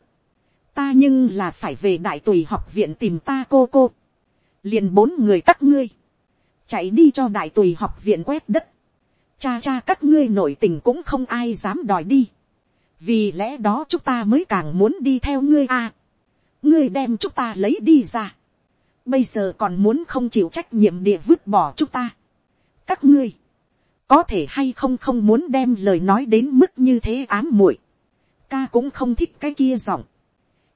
ta nhưng là phải về đại tùy học viện tìm ta cô cô. liền bốn người các ngươi, chạy đi cho đại tùy học viện quét đất. cha cha các ngươi nổi tình cũng không ai dám đòi đi. vì lẽ đó chúng ta mới càng muốn đi theo ngươi a. ngươi đem chúng ta lấy đi ra. bây giờ còn muốn không chịu trách nhiệm địa vứt bỏ chúng ta. các ngươi, có thể hay không không muốn đem lời nói đến mức như thế ám muội, ca cũng không thích cái kia giọng,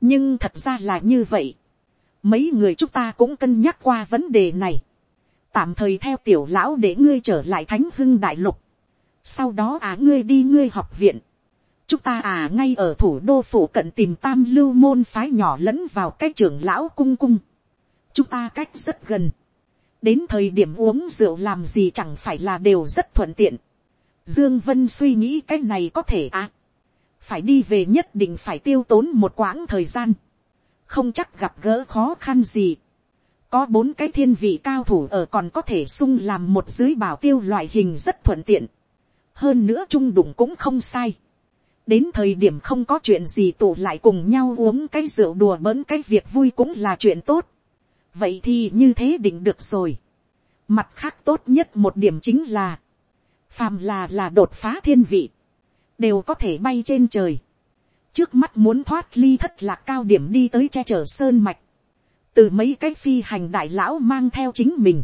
nhưng thật ra là như vậy, mấy người chúng ta cũng cân nhắc qua vấn đề này, tạm thời theo tiểu lão để ngươi trở lại thánh hưng đại lục, sau đó à ngươi đi ngươi học viện, chúng ta à ngay ở thủ đô phủ cận tìm tam lưu môn phái nhỏ lẫn vào cái trưởng lão cung cung, chúng ta cách rất gần, đến thời điểm uống rượu làm gì chẳng phải là đều rất thuận tiện. Dương Vân suy nghĩ cái này có thể à. Phải đi về nhất định phải tiêu tốn một quãng thời gian. Không chắc gặp gỡ khó khăn gì. Có bốn cái thiên vị cao thủ ở còn có thể sung làm một dưới bảo tiêu loại hình rất thuận tiện. Hơn nữa trung đụng cũng không sai. Đến thời điểm không có chuyện gì tụ lại cùng nhau uống cái rượu đùa bỡn cái việc vui cũng là chuyện tốt vậy thì như thế định được rồi. mặt khác tốt nhất một điểm chính là, phàm là là đột phá thiên vị, đều có thể bay trên trời. trước mắt muốn thoát ly thất lạc cao điểm đi tới che chở sơn mạch, từ mấy cái phi hành đại lão mang theo chính mình,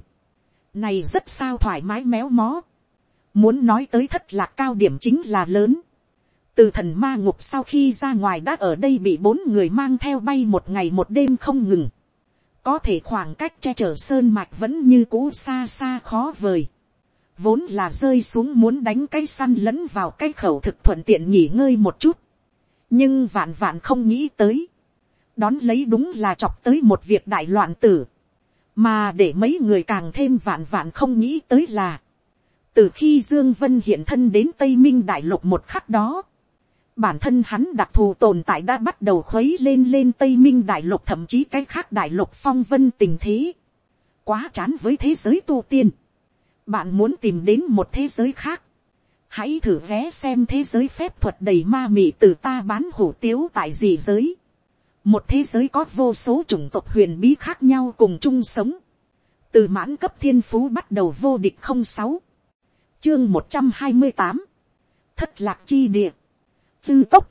này rất sao thoải mái méo mó. muốn nói tới thất lạc cao điểm chính là lớn. từ thần ma ngục sau khi ra ngoài đã ở đây bị bốn người mang theo bay một ngày một đêm không ngừng có thể khoảng cách che chở sơn mạch vẫn như cũ xa xa khó vời. vốn là rơi xuống muốn đánh cái săn lẫn vào cái khẩu thực thuận tiện nghỉ ngơi một chút. nhưng vạn vạn không nghĩ tới. đón lấy đúng là chọc tới một việc đại loạn tử, mà để mấy người càng thêm vạn vạn không nghĩ tới là, từ khi dương vân hiện thân đến tây minh đại lục một khắc đó, bản thân hắn đặc thù tồn tại đã bắt đầu khuấy lên lên tây minh đại lục thậm chí cái khác đại lục phong vân tình thế, quá chán với thế giới tu tiên, bạn muốn tìm đến một thế giới khác, hãy thử vé xem thế giới phép thuật đầy ma mị từ ta bán hủ tiếu tại gì giới, một thế giới có vô số chủng tộc huyền bí khác nhau cùng chung sống, từ mãn cấp thiên phú bắt đầu vô địch không sáu, chương một trăm hai mươi tám, thất lạc chi địa, tư cốc,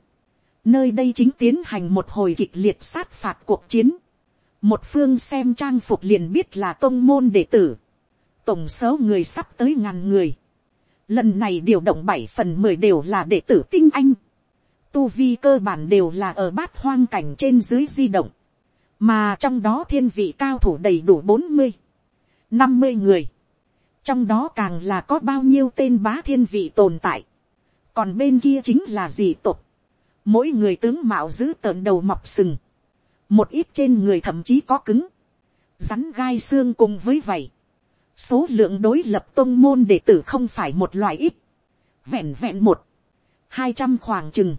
nơi đây chính tiến hành một hồi kịch liệt sát phạt cuộc chiến, một phương xem trang phục liền biết là tôn môn đệ tử, tổng số người sắp tới ngàn người, lần này điều động bảy phần mười đều là đệ tử tinh anh, tu vi cơ bản đều là ở bát hoang cảnh trên dưới di động, mà trong đó thiên vị cao thủ đầy đủ bốn mươi, năm mươi người, trong đó càng là có bao nhiêu tên bá thiên vị tồn tại, còn bên kia chính là dị tục, mỗi người tướng mạo giữ tợn đầu mọc sừng, một ít trên người thậm chí có cứng, rắn gai xương cùng với vậy, số lượng đối lập tôn môn đệ tử không phải một loại ít, vẹn vẹn một, hai trăm khoảng chừng,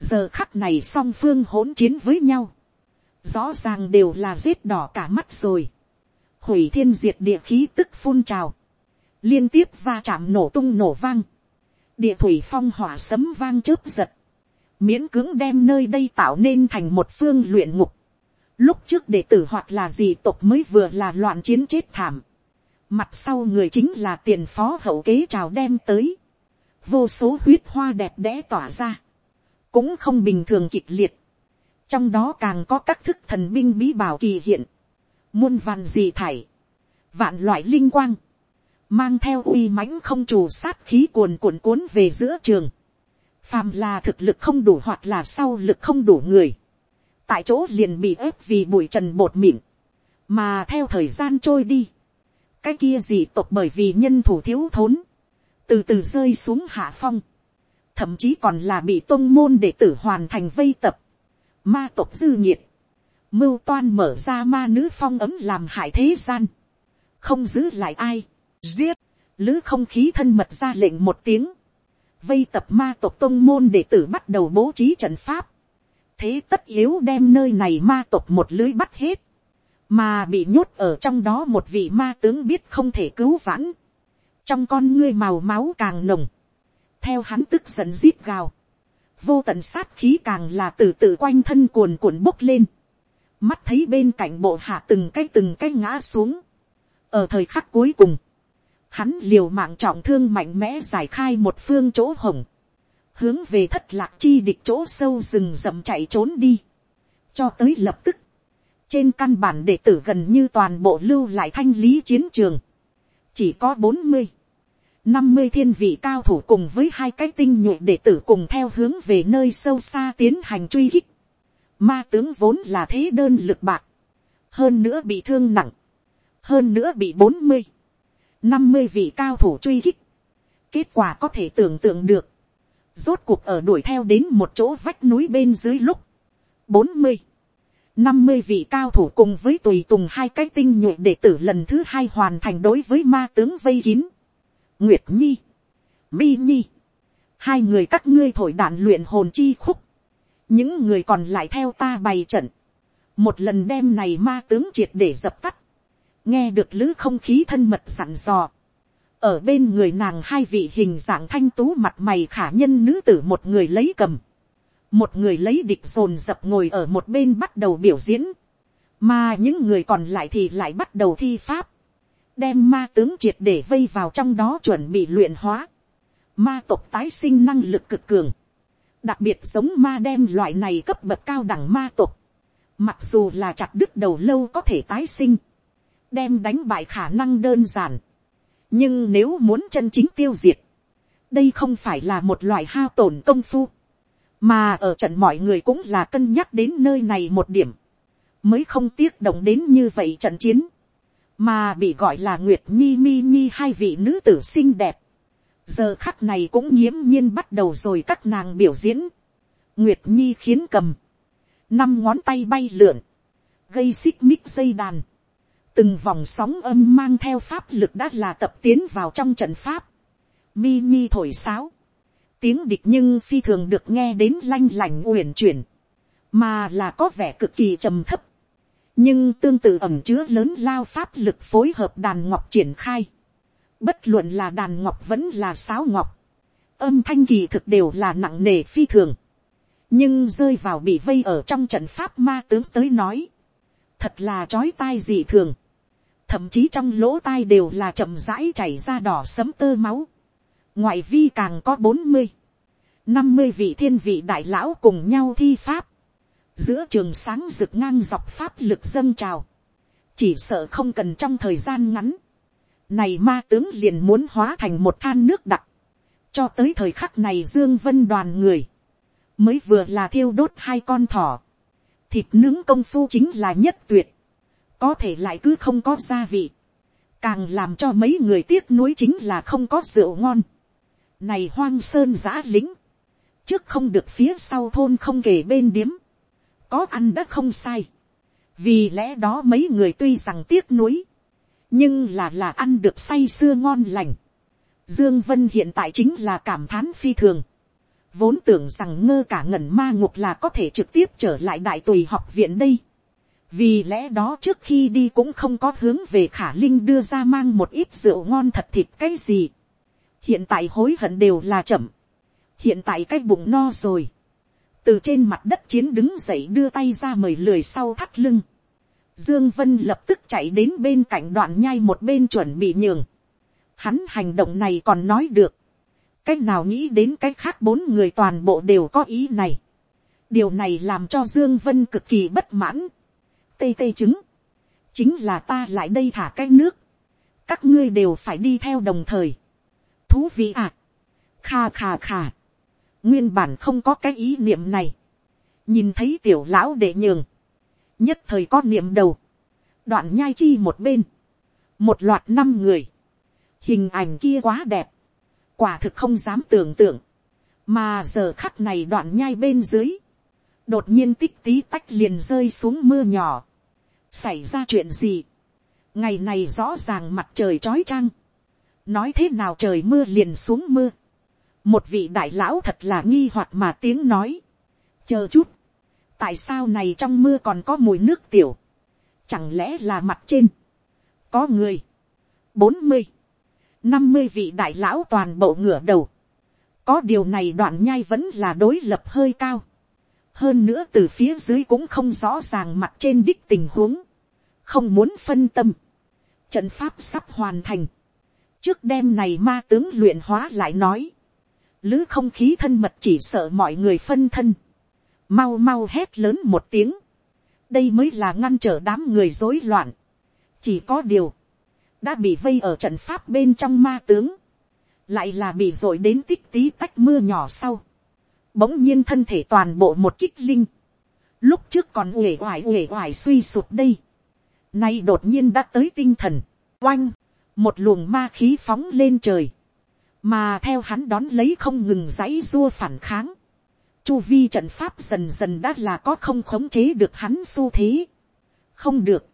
giờ khắc này song phương hỗn chiến với nhau, rõ ràng đều là giết đỏ cả mắt rồi, hủy thiên diệt địa khí tức phun trào, liên tiếp va chạm nổ tung nổ vang, địa thủy phong hỏa sấm vang chớp giật, miễn cưỡng đem nơi đây tạo nên thành một phương luyện ngục. Lúc trước đệ tử hoặc là gì tộc mới vừa là loạn chiến chết thảm. Mặt sau người chính là tiền phó hậu kế trào đem tới. Vô số huyết hoa đẹp đẽ tỏa ra. Cũng không bình thường kịch liệt. Trong đó càng có các thức thần binh bí bảo kỳ hiện. Muôn vàn gì thải. Vạn loại linh quang mang theo uy mãnh không trù sát khí cuồn cuộn cuốn về giữa trường, phàm là thực lực không đủ hoặc là sau lực không đủ người, tại chỗ liền bị ép vì bụi trần bột mịn, mà theo thời gian trôi đi, cái kia gì tộc bởi vì nhân thủ thiếu thốn, từ từ rơi xuống hạ phong, thậm chí còn là bị tôn môn để tử hoàn thành vây tập, ma tộc dư nhiệt, mưu toan mở ra ma nữ phong ấm làm hại thế gian, không giữ lại ai, giết, lữ không khí thân mật ra lệnh một tiếng, vây tập ma tộc tôn môn đệ tử bắt đầu bố trí trận pháp, thế tất yếu đem nơi này ma tộc một lưới bắt hết, mà bị nhốt ở trong đó một vị ma tướng biết không thể cứu vãn, trong con ngươi màu máu càng nồng, theo hắn tức giận rít gào, vô tận sát khí càng là từ từ quanh thân cuồn cuộn bốc lên, mắt thấy bên cạnh bộ hạ từng cái từng cái ngã xuống, ở thời khắc cuối cùng, hắn liều mạng trọng thương mạnh mẽ giải khai một phương chỗ hồng, hướng về thất lạc chi địch chỗ sâu rừng rậm chạy trốn đi, cho tới lập tức, trên căn bản đệ tử gần như toàn bộ lưu lại thanh lý chiến trường, chỉ có bốn mươi, năm mươi thiên vị cao thủ cùng với hai cái tinh nhuệ đệ tử cùng theo hướng về nơi sâu xa tiến hành truy kích, ma tướng vốn là thế đơn lực bạc, hơn nữa bị thương nặng, hơn nữa bị bốn mươi, năm mươi vị cao thủ truy kích, kết quả có thể tưởng tượng được, rốt cuộc ở đuổi theo đến một chỗ vách núi bên dưới lúc, bốn mươi, năm mươi vị cao thủ cùng với tùy tùng hai cái tinh nhuệ đệ tử lần thứ hai hoàn thành đối với ma tướng vây kín. Nguyệt nhi, mi nhi, hai người các ngươi thổi đạn luyện hồn chi khúc, những người còn lại theo ta bày trận, một lần đem này ma tướng triệt để dập tắt, nghe được lữ không khí thân mật sẵn dò, ở bên người nàng hai vị hình dạng thanh tú mặt mày khả nhân nữ tử một người lấy cầm, một người lấy địch dồn dập ngồi ở một bên bắt đầu biểu diễn, mà những người còn lại thì lại bắt đầu thi pháp, đem ma tướng triệt để vây vào trong đó chuẩn bị luyện hóa, ma tộc tái sinh năng lực cực cường, đặc biệt giống ma đem loại này cấp bậc cao đẳng ma tộc, mặc dù là chặt đứt đầu lâu có thể tái sinh, đem đánh bại khả năng đơn giản. nhưng nếu muốn chân chính tiêu diệt, đây không phải là một loại hao tổn công phu, mà ở trận mọi người cũng là cân nhắc đến nơi này một điểm, mới không tiếc động đến như vậy trận chiến, mà bị gọi là nguyệt nhi mi nhi hai vị nữ tử xinh đẹp, giờ khắc này cũng nghiễm nhiên bắt đầu rồi các nàng biểu diễn, nguyệt nhi khiến cầm, năm ngón tay bay lượn, gây xích mích dây đàn, từng vòng sóng âm mang theo pháp lực đã là tập tiến vào trong trận pháp, mi nhi thổi sáo, tiếng địch nhưng phi thường được nghe đến lanh lành uyển chuyển, mà là có vẻ cực kỳ trầm thấp, nhưng tương tự ẩm chứa lớn lao pháp lực phối hợp đàn ngọc triển khai, bất luận là đàn ngọc vẫn là sáo ngọc, âm thanh kỳ thực đều là nặng nề phi thường, nhưng rơi vào bị vây ở trong trận pháp ma tướng tới nói, thật là chói tai dị thường, thậm chí trong lỗ tai đều là chậm rãi chảy ra đỏ sấm tơ máu, ngoại vi càng có bốn mươi, năm mươi vị thiên vị đại lão cùng nhau thi pháp, giữa trường sáng rực ngang dọc pháp lực dâng trào, chỉ sợ không cần trong thời gian ngắn, này ma tướng liền muốn hóa thành một than nước đặc, cho tới thời khắc này dương vân đoàn người, mới vừa là thiêu đốt hai con thỏ, thịt nướng công phu chính là nhất tuyệt, có thể lại cứ không có gia vị, càng làm cho mấy người tiếc nuối chính là không có rượu ngon. Này hoang sơn giã lính, trước không được phía sau thôn không kể bên điếm, có ăn đã không sai, vì lẽ đó mấy người tuy rằng tiếc nuối, nhưng là là ăn được say sưa ngon lành. Dương Vân hiện tại chính là cảm thán phi thường vốn tưởng rằng ngơ cả ngẩn ma ngục là có thể trực tiếp trở lại đại tùy học viện đây vì lẽ đó trước khi đi cũng không có hướng về khả linh đưa ra mang một ít rượu ngon thật thịt cái gì. hiện tại hối hận đều là chậm. hiện tại cái bụng no rồi. từ trên mặt đất chiến đứng dậy đưa tay ra mời lười sau thắt lưng. Dương Vân lập tức chạy đến bên cạnh đoạn nhai một bên chuẩn bị nhường. Hắn hành động này còn nói được cách nào nghĩ đến cách khác bốn người toàn bộ đều có ý này. điều này làm cho dương vân cực kỳ bất mãn tê tê trứng. Chính là ta lại đây thả cái nước, các ngươi đều phải đi theo đồng thời. thú vị à, kha kha kha, nguyên bản không có cái ý niệm này, nhìn thấy tiểu lão để nhường, nhất thời có niệm đầu, đoạn nhai chi một bên, một loạt năm người, hình ảnh kia quá đẹp, quả thực không dám tưởng tượng, mà giờ khắc này đoạn nhai bên dưới, đột nhiên tích tí tách liền rơi xuống mưa nhỏ, xảy ra chuyện gì, ngày này rõ ràng mặt trời trói trăng, nói thế nào trời mưa liền xuống mưa, một vị đại lão thật là nghi hoặc mà tiếng nói, chờ chút, tại sao này trong mưa còn có mùi nước tiểu, chẳng lẽ là mặt trên, có người, bốn mươi, năm mươi vị đại lão toàn bộ ngửa đầu. Có điều này đoạn nhai vẫn là đối lập hơi cao. Hơn nữa từ phía dưới cũng không rõ ràng mặt trên đích tình huống. Không muốn phân tâm. Trận pháp sắp hoàn thành. Trước đêm này ma tướng luyện hóa lại nói. Lứ không khí thân mật chỉ sợ mọi người phân thân. Mau mau hét lớn một tiếng. Đây mới là ngăn trở đám người rối loạn. Chỉ có điều đã bị vây ở trận pháp bên trong ma tướng, lại là bị rội đến tích tí tách mưa nhỏ sau, bỗng nhiên thân thể toàn bộ một kích linh, lúc trước còn uể oải uể oải suy sụp đây, nay đột nhiên đã tới tinh thần, oanh, một luồng ma khí phóng lên trời, mà theo hắn đón lấy không ngừng dãy dua phản kháng, chu vi trận pháp dần dần đã là có không khống chế được hắn xu thế, không được,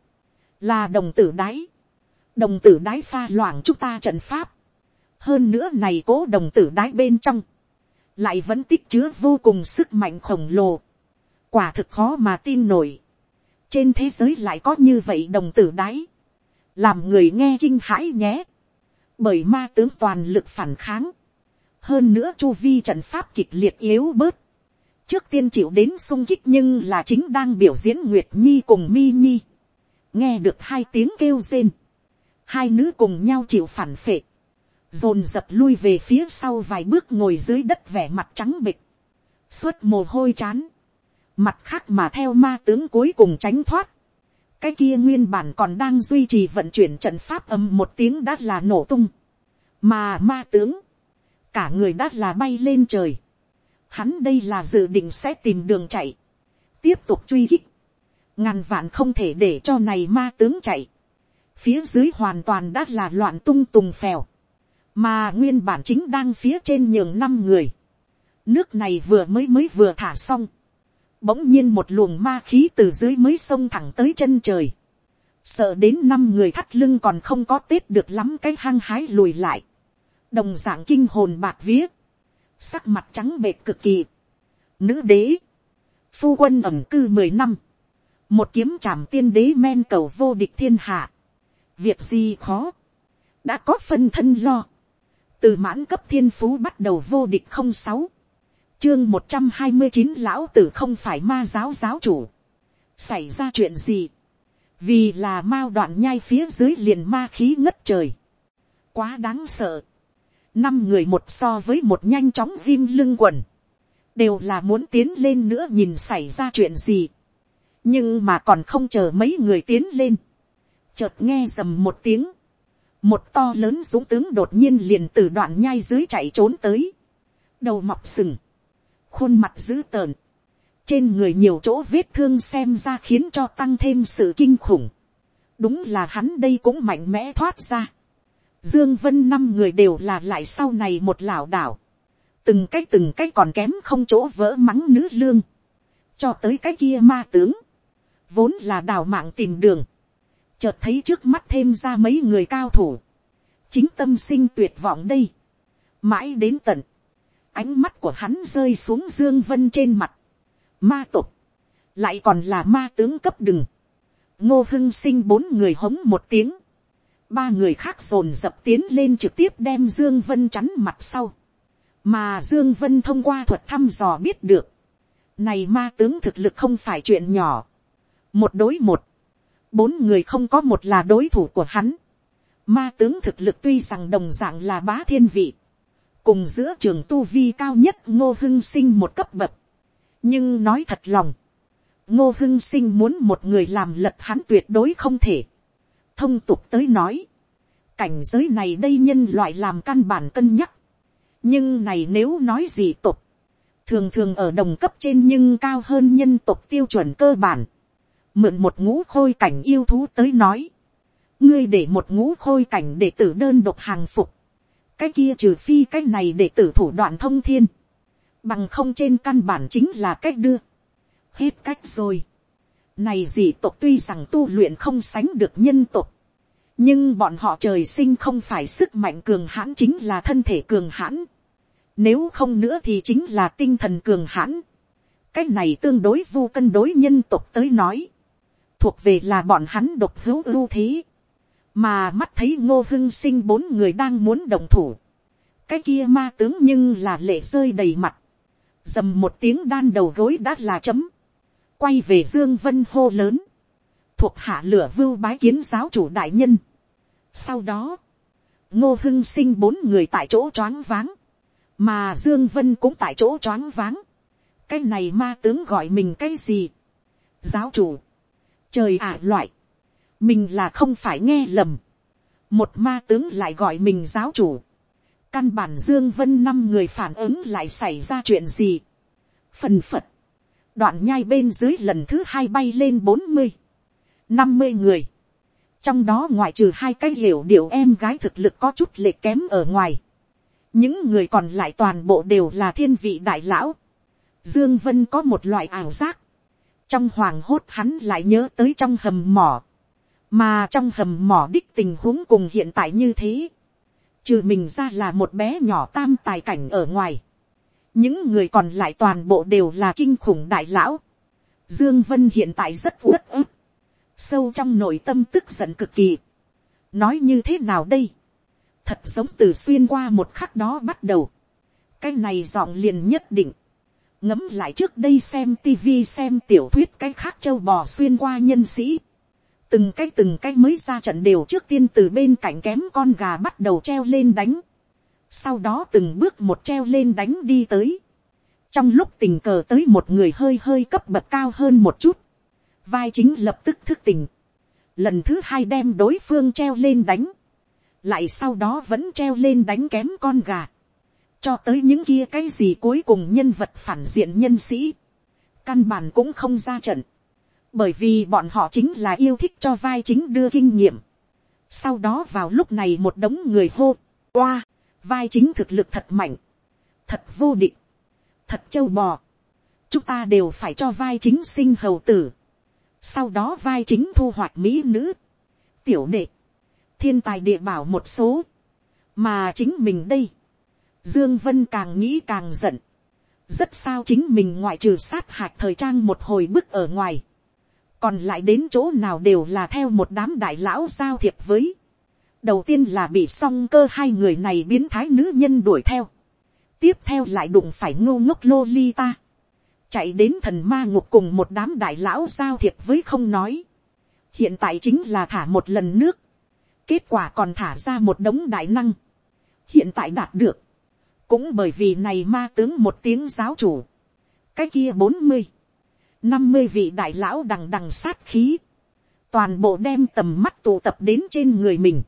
là đồng tử đáy, đồng tử đái pha loảng chúng ta trận pháp, hơn nữa này cố đồng tử đái bên trong, lại vẫn tích chứa vô cùng sức mạnh khổng lồ, quả thực khó mà tin nổi, trên thế giới lại có như vậy đồng tử đáy làm người nghe kinh hãi nhé, bởi ma tướng toàn lực phản kháng, hơn nữa chu vi trận pháp kịch liệt yếu bớt, trước tiên chịu đến sung kích nhưng là chính đang biểu diễn nguyệt nhi cùng mi nhi, nghe được hai tiếng kêu rên, hai nữ cùng nhau chịu phản phệ, dồn dập lui về phía sau vài bước ngồi dưới đất vẻ mặt trắng bịch, suốt mồ hôi chán, mặt khác mà theo ma tướng cuối cùng tránh thoát, cái kia nguyên bản còn đang duy trì vận chuyển trận pháp âm một tiếng đã là nổ tung, mà ma tướng, cả người đã là bay lên trời, hắn đây là dự định sẽ tìm đường chạy, tiếp tục truy kích, ngàn vạn không thể để cho này ma tướng chạy, phía dưới hoàn toàn đã là loạn tung tùng phèo, mà nguyên bản chính đang phía trên nhường năm người, nước này vừa mới mới vừa thả xong, bỗng nhiên một luồng ma khí từ dưới mới sông thẳng tới chân trời, sợ đến năm người thắt lưng còn không có tết được lắm cái hăng hái lùi lại, đồng dạng kinh hồn bạc vía, sắc mặt trắng bệt cực kỳ, nữ đế, phu quân ẩm cư mười năm, một kiếm trảm tiên đế men cầu vô địch thiên hạ, việc gì khó, đã có phân thân lo, từ mãn cấp thiên phú bắt đầu vô địch không sáu, chương một trăm hai mươi chín lão tử không phải ma giáo giáo chủ, xảy ra chuyện gì, vì là mao đoạn nhai phía dưới liền ma khí ngất trời, quá đáng sợ, năm người một so với một nhanh chóng viêm lưng quần, đều là muốn tiến lên nữa nhìn xảy ra chuyện gì, nhưng mà còn không chờ mấy người tiến lên, chợt nghe rầm một tiếng, một to lớn dũng tướng đột nhiên liền từ đoạn nhai dưới chạy trốn tới, đầu mọc sừng, khuôn mặt dữ tợn, trên người nhiều chỗ vết thương xem ra khiến cho tăng thêm sự kinh khủng. đúng là hắn đây cũng mạnh mẽ thoát ra. dương vân năm người đều là lại sau này một lảo đảo. từng cái từng cái còn kém không chỗ vỡ mắng nữ lương. cho tới cái kia ma tướng. vốn là đào mạng tìm đường. chợt thấy trước mắt thêm ra mấy người cao thủ. chính tâm sinh tuyệt vọng đây. mãi đến tận ánh mắt của hắn rơi xuống dương vân trên mặt. Ma tục, lại còn là ma tướng cấp đừng, ngô hưng sinh bốn người hống một tiếng, ba người khác dồn dập tiến lên trực tiếp đem dương vân chắn mặt sau, mà dương vân thông qua thuật thăm dò biết được, này ma tướng thực lực không phải chuyện nhỏ, một đối một, bốn người không có một là đối thủ của hắn, ma tướng thực lực tuy rằng đồng dạng là bá thiên vị, cùng giữa trường tu vi cao nhất ngô hưng sinh một cấp bậc, nhưng nói thật lòng, ngô hưng sinh muốn một người làm lật hắn tuyệt đối không thể. thông tục tới nói, cảnh giới này đây nhân loại làm căn bản cân nhắc. nhưng này nếu nói gì tục, thường thường ở đồng cấp trên nhưng cao hơn nhân tục tiêu chuẩn cơ bản. mượn một ngũ khôi cảnh yêu thú tới nói, ngươi để một ngũ khôi cảnh để tử đơn độc hàng phục, cái kia trừ phi cái này để tử thủ đoạn thông thiên, bằng không trên căn bản chính là cách đưa, hết cách rồi. Này gì tộc tuy rằng tu luyện không sánh được nhân tộc, nhưng bọn họ trời sinh không phải sức mạnh cường hãn chính là thân thể cường hãn. Nếu không nữa thì chính là tinh thần cường hãn. Cách này tương đối vu cân đối nhân tộc tới nói. Thuộc về là bọn hắn độc hữu ưu thế. Mà mắt thấy ngô hưng sinh bốn người đang muốn đồng thủ. Cái kia ma tướng nhưng là lệ rơi đầy mặt dầm một tiếng đan đầu gối đã là chấm, quay về dương vân hô lớn, thuộc hạ lửa vưu bái kiến giáo chủ đại nhân. sau đó, ngô hưng sinh bốn người tại chỗ choáng váng, mà dương vân cũng tại chỗ choáng váng. cái này ma tướng gọi mình cái gì. giáo chủ, trời ả loại, mình là không phải nghe lầm. một ma tướng lại gọi mình giáo chủ Căn bản Dương Vân năm người phản ứng lại xảy ra chuyện gì. Phần phật. Đoạn nhai bên dưới lần thứ hai bay lên bốn mươi năm mươi người. Trong đó ngoại trừ hai cái hiểu điệu em gái thực lực có chút lệ kém ở ngoài. Những người còn lại toàn bộ đều là thiên vị đại lão. Dương Vân có một loại ảo giác. Trong hoàng hốt hắn lại nhớ tới trong hầm mỏ. Mà trong hầm mỏ đích tình huống cùng hiện tại như thế. Trừ mình ra là một bé nhỏ tam tài cảnh ở ngoài, những người còn lại toàn bộ đều là kinh khủng đại lão. Dương Vân hiện tại rất uất ức, sâu trong nội tâm tức giận cực kỳ. nói như thế nào đây, thật giống từ xuyên qua một khắc đó bắt đầu, cái này dọn liền nhất định, ngẫm lại trước đây xem tivi xem tiểu thuyết cái khác châu bò xuyên qua nhân sĩ từng cái từng cái mới ra trận đều trước tiên từ bên cạnh kém con gà bắt đầu treo lên đánh, sau đó từng bước một treo lên đánh đi tới, trong lúc tình cờ tới một người hơi hơi cấp bậc cao hơn một chút, vai chính lập tức thức tình, lần thứ hai đem đối phương treo lên đánh, lại sau đó vẫn treo lên đánh kém con gà, cho tới những kia cái gì cuối cùng nhân vật phản diện nhân sĩ, căn bản cũng không ra trận, bởi vì bọn họ chính là yêu thích cho vai chính đưa kinh nghiệm. sau đó vào lúc này một đống người hô, oa, vai chính thực lực thật mạnh, thật vô địch, thật châu bò, chúng ta đều phải cho vai chính sinh hầu tử, sau đó vai chính thu hoạch mỹ nữ, tiểu đệ, thiên tài địa bảo một số, mà chính mình đây, dương vân càng nghĩ càng giận, rất sao chính mình ngoại trừ sát hạch thời trang một hồi bức ở ngoài, còn lại đến chỗ nào đều là theo một đám đại lão giao thiệp với, đầu tiên là bị song cơ hai người này biến thái nữ nhân đuổi theo, tiếp theo lại đụng phải ngô ngốc lô li ta, chạy đến thần ma ngục cùng một đám đại lão giao thiệp với không nói, hiện tại chính là thả một lần nước, kết quả còn thả ra một đống đại năng, hiện tại đạt được, cũng bởi vì này ma tướng một tiếng giáo chủ, cái kia bốn mươi, năm mươi vị đại lão đằng đằng sát khí, toàn bộ đem tầm mắt tụ tập đến trên người mình,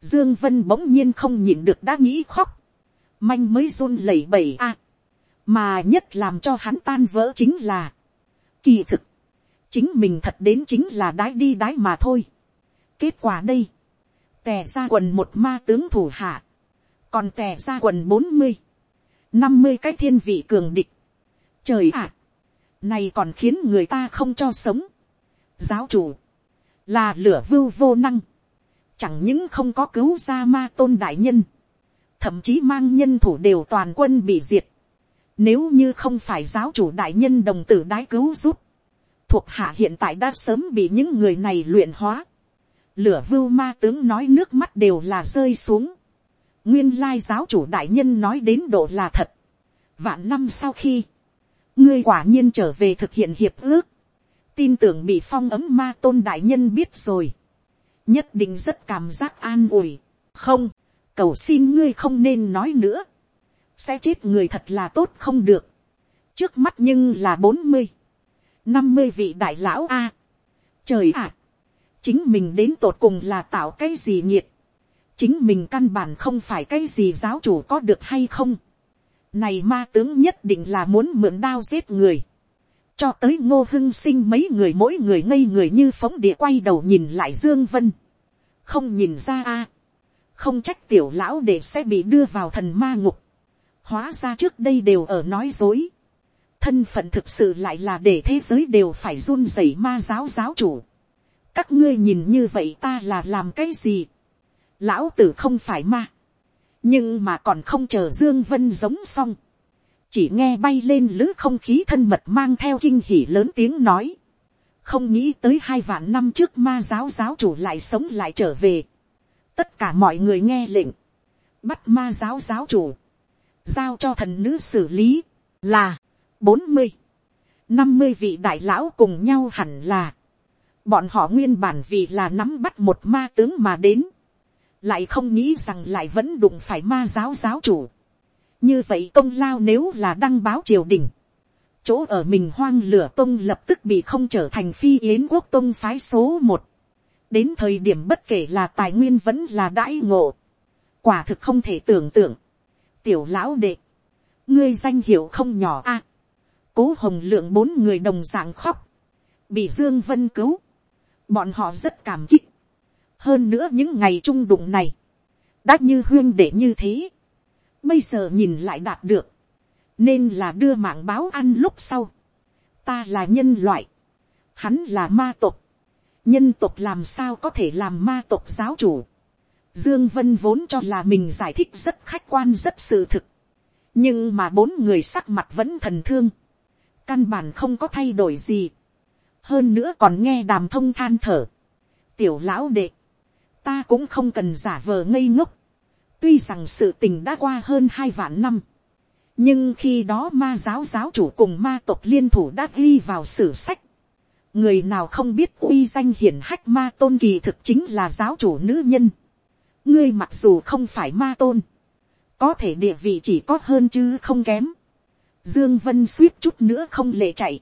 dương vân bỗng nhiên không nhịn được đã nghĩ khóc, manh mới run lẩy bẩy a, mà nhất làm cho hắn tan vỡ chính là, kỳ thực, chính mình thật đến chính là đái đi đái mà thôi. kết quả đây, tè ra quần một ma tướng thủ hạ, còn tè ra quần bốn mươi, năm mươi cái thiên vị cường địch. trời ạ, này còn khiến người ta không cho sống. giáo chủ, là lửa vưu vô năng, chẳng những không có cứu ra ma tôn đại nhân, thậm chí mang nhân thủ đều toàn quân bị diệt. Nếu như không phải giáo chủ đại nhân đồng tử đái cứu giúp, thuộc hạ hiện tại đã sớm bị những người này luyện hóa. Lửa vưu ma tướng nói nước mắt đều là rơi xuống. Nguyên lai giáo chủ đại nhân nói đến độ là thật. Vạn năm sau khi, ngươi quả nhiên trở về thực hiện hiệp ước. Tin tưởng bị phong ấm ma tôn đại nhân biết rồi. Nhất định rất cảm giác an ủi. Không, cầu xin ngươi không nên nói nữa. Sẽ chết người thật là tốt không được. Trước mắt nhưng là bốn mươi năm mươi vị đại lão a. trời ạ, chính mình đến tột cùng là tạo cái gì nhiệt, chính mình căn bản không phải cái gì giáo chủ có được hay không này ma tướng nhất định là muốn mượn đao giết người, cho tới ngô hưng sinh mấy người mỗi người ngây người như phóng địa quay đầu nhìn lại dương vân, không nhìn ra a, không trách tiểu lão để sẽ bị đưa vào thần ma ngục, hóa ra trước đây đều ở nói dối, thân phận thực sự lại là để thế giới đều phải run rẩy ma giáo giáo chủ. các ngươi nhìn như vậy ta là làm cái gì. lão tử không phải ma nhưng mà còn không chờ dương vân giống xong. chỉ nghe bay lên lữ không khí thân mật mang theo kinh hỉ lớn tiếng nói. không nghĩ tới hai vạn năm trước ma giáo giáo chủ lại sống lại trở về. tất cả mọi người nghe lệnh. bắt ma giáo giáo chủ. giao cho thần nữ xử lý. là bốn mươi, năm mươi vị đại lão cùng nhau hẳn là, bọn họ nguyên bản vì là nắm bắt một ma tướng mà đến, lại không nghĩ rằng lại vẫn đụng phải ma giáo giáo chủ. như vậy công lao nếu là đăng báo triều đình, chỗ ở mình hoang lửa tông lập tức bị không trở thành phi yến quốc tông phái số một. đến thời điểm bất kể là tài nguyên vẫn là đãi ngộ, quả thực không thể tưởng tượng. tiểu lão đệ, ngươi danh hiệu không nhỏ a, cố hồng lượng bốn người đồng dạng khóc, bị dương vân cứu, bọn họ rất cảm kích, hơn nữa những ngày trung đụng này, đã như huyên để như thế, bây giờ nhìn lại đạt được, nên là đưa mạng báo ăn lúc sau, ta là nhân loại, hắn là ma tộc, nhân tộc làm sao có thể làm ma tộc giáo chủ, Dương Vân vốn cho là mình giải thích rất khách quan rất sự thực. Nhưng mà bốn người sắc mặt vẫn thần thương. Căn bản không có thay đổi gì, hơn nữa còn nghe đàm thông than thở, tiểu lão đệ, ta cũng không cần giả vờ ngây ngốc, tuy rằng sự tình đã qua hơn hai vạn năm, nhưng khi đó ma giáo giáo chủ cùng ma tộc liên thủ đã ghi vào sử sách, người nào không biết uy danh hiển hách ma tôn kỳ thực chính là giáo chủ nữ nhân, ngươi mặc dù không phải ma tôn, có thể địa vị chỉ có hơn chứ không kém, Dương Vân suýt chút nữa không lệ chạy.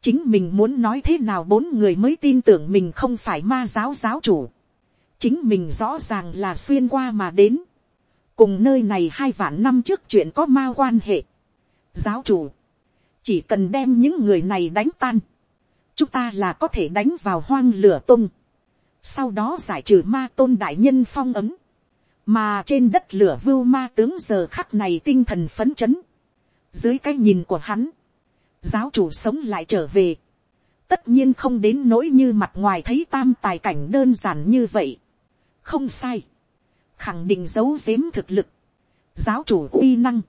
Chính mình muốn nói thế nào bốn người mới tin tưởng mình không phải ma giáo giáo chủ. Chính mình rõ ràng là xuyên qua mà đến. Cùng nơi này hai vạn năm trước chuyện có ma quan hệ. Giáo chủ. Chỉ cần đem những người này đánh tan. Chúng ta là có thể đánh vào hoang lửa tung. Sau đó giải trừ ma tôn đại nhân phong ấm. Mà trên đất lửa vưu ma tướng giờ khắc này tinh thần phấn chấn dưới cái nhìn của hắn, giáo chủ sống lại trở về, tất nhiên không đến nỗi như mặt ngoài thấy tam tài cảnh đơn giản như vậy không sai, khẳng định giấu giếm thực lực, giáo chủ uy năng,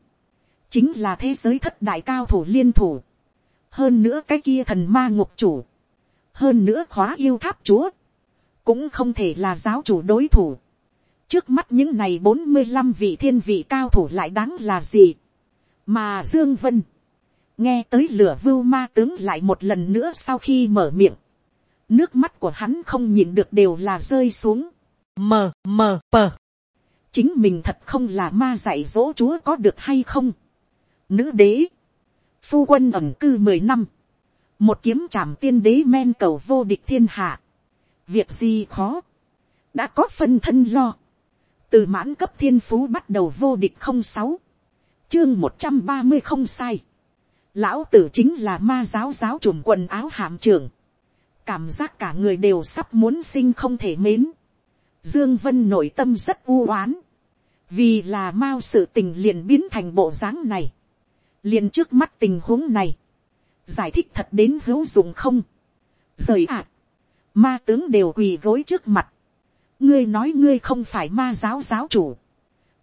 chính là thế giới thất đại cao thủ liên thủ, hơn nữa cái kia thần ma ngục chủ, hơn nữa khóa yêu tháp chúa, cũng không thể là giáo chủ đối thủ. trước mắt những này bốn mươi năm vị thiên vị cao thủ lại đáng là gì, mà dương vân, nghe tới lửa vưu ma tướng lại một lần nữa sau khi mở miệng, nước mắt của hắn không nhìn được đều là rơi xuống, mờ mờ pờ, chính mình thật không là ma dạy dỗ chúa có được hay không, nữ đế, phu quân ẩm cư mười năm, một kiếm trảm tiên đế men cầu vô địch thiên hạ, việc gì khó, đã có phân thân lo, từ mãn cấp thiên phú bắt đầu vô địch không sáu, chương một trăm ba mươi không sai, lão tử chính là ma giáo giáo trùm quần áo hàm trường, cảm giác cả người đều sắp muốn sinh không thể mến, dương vân nội tâm rất u oán, vì là mao sự tình liền biến thành bộ dáng này, liền trước mắt tình huống này, giải thích thật đến hữu dụng không, rời ạ, ma tướng đều quỳ gối trước mặt, ngươi nói ngươi không phải ma giáo giáo chủ,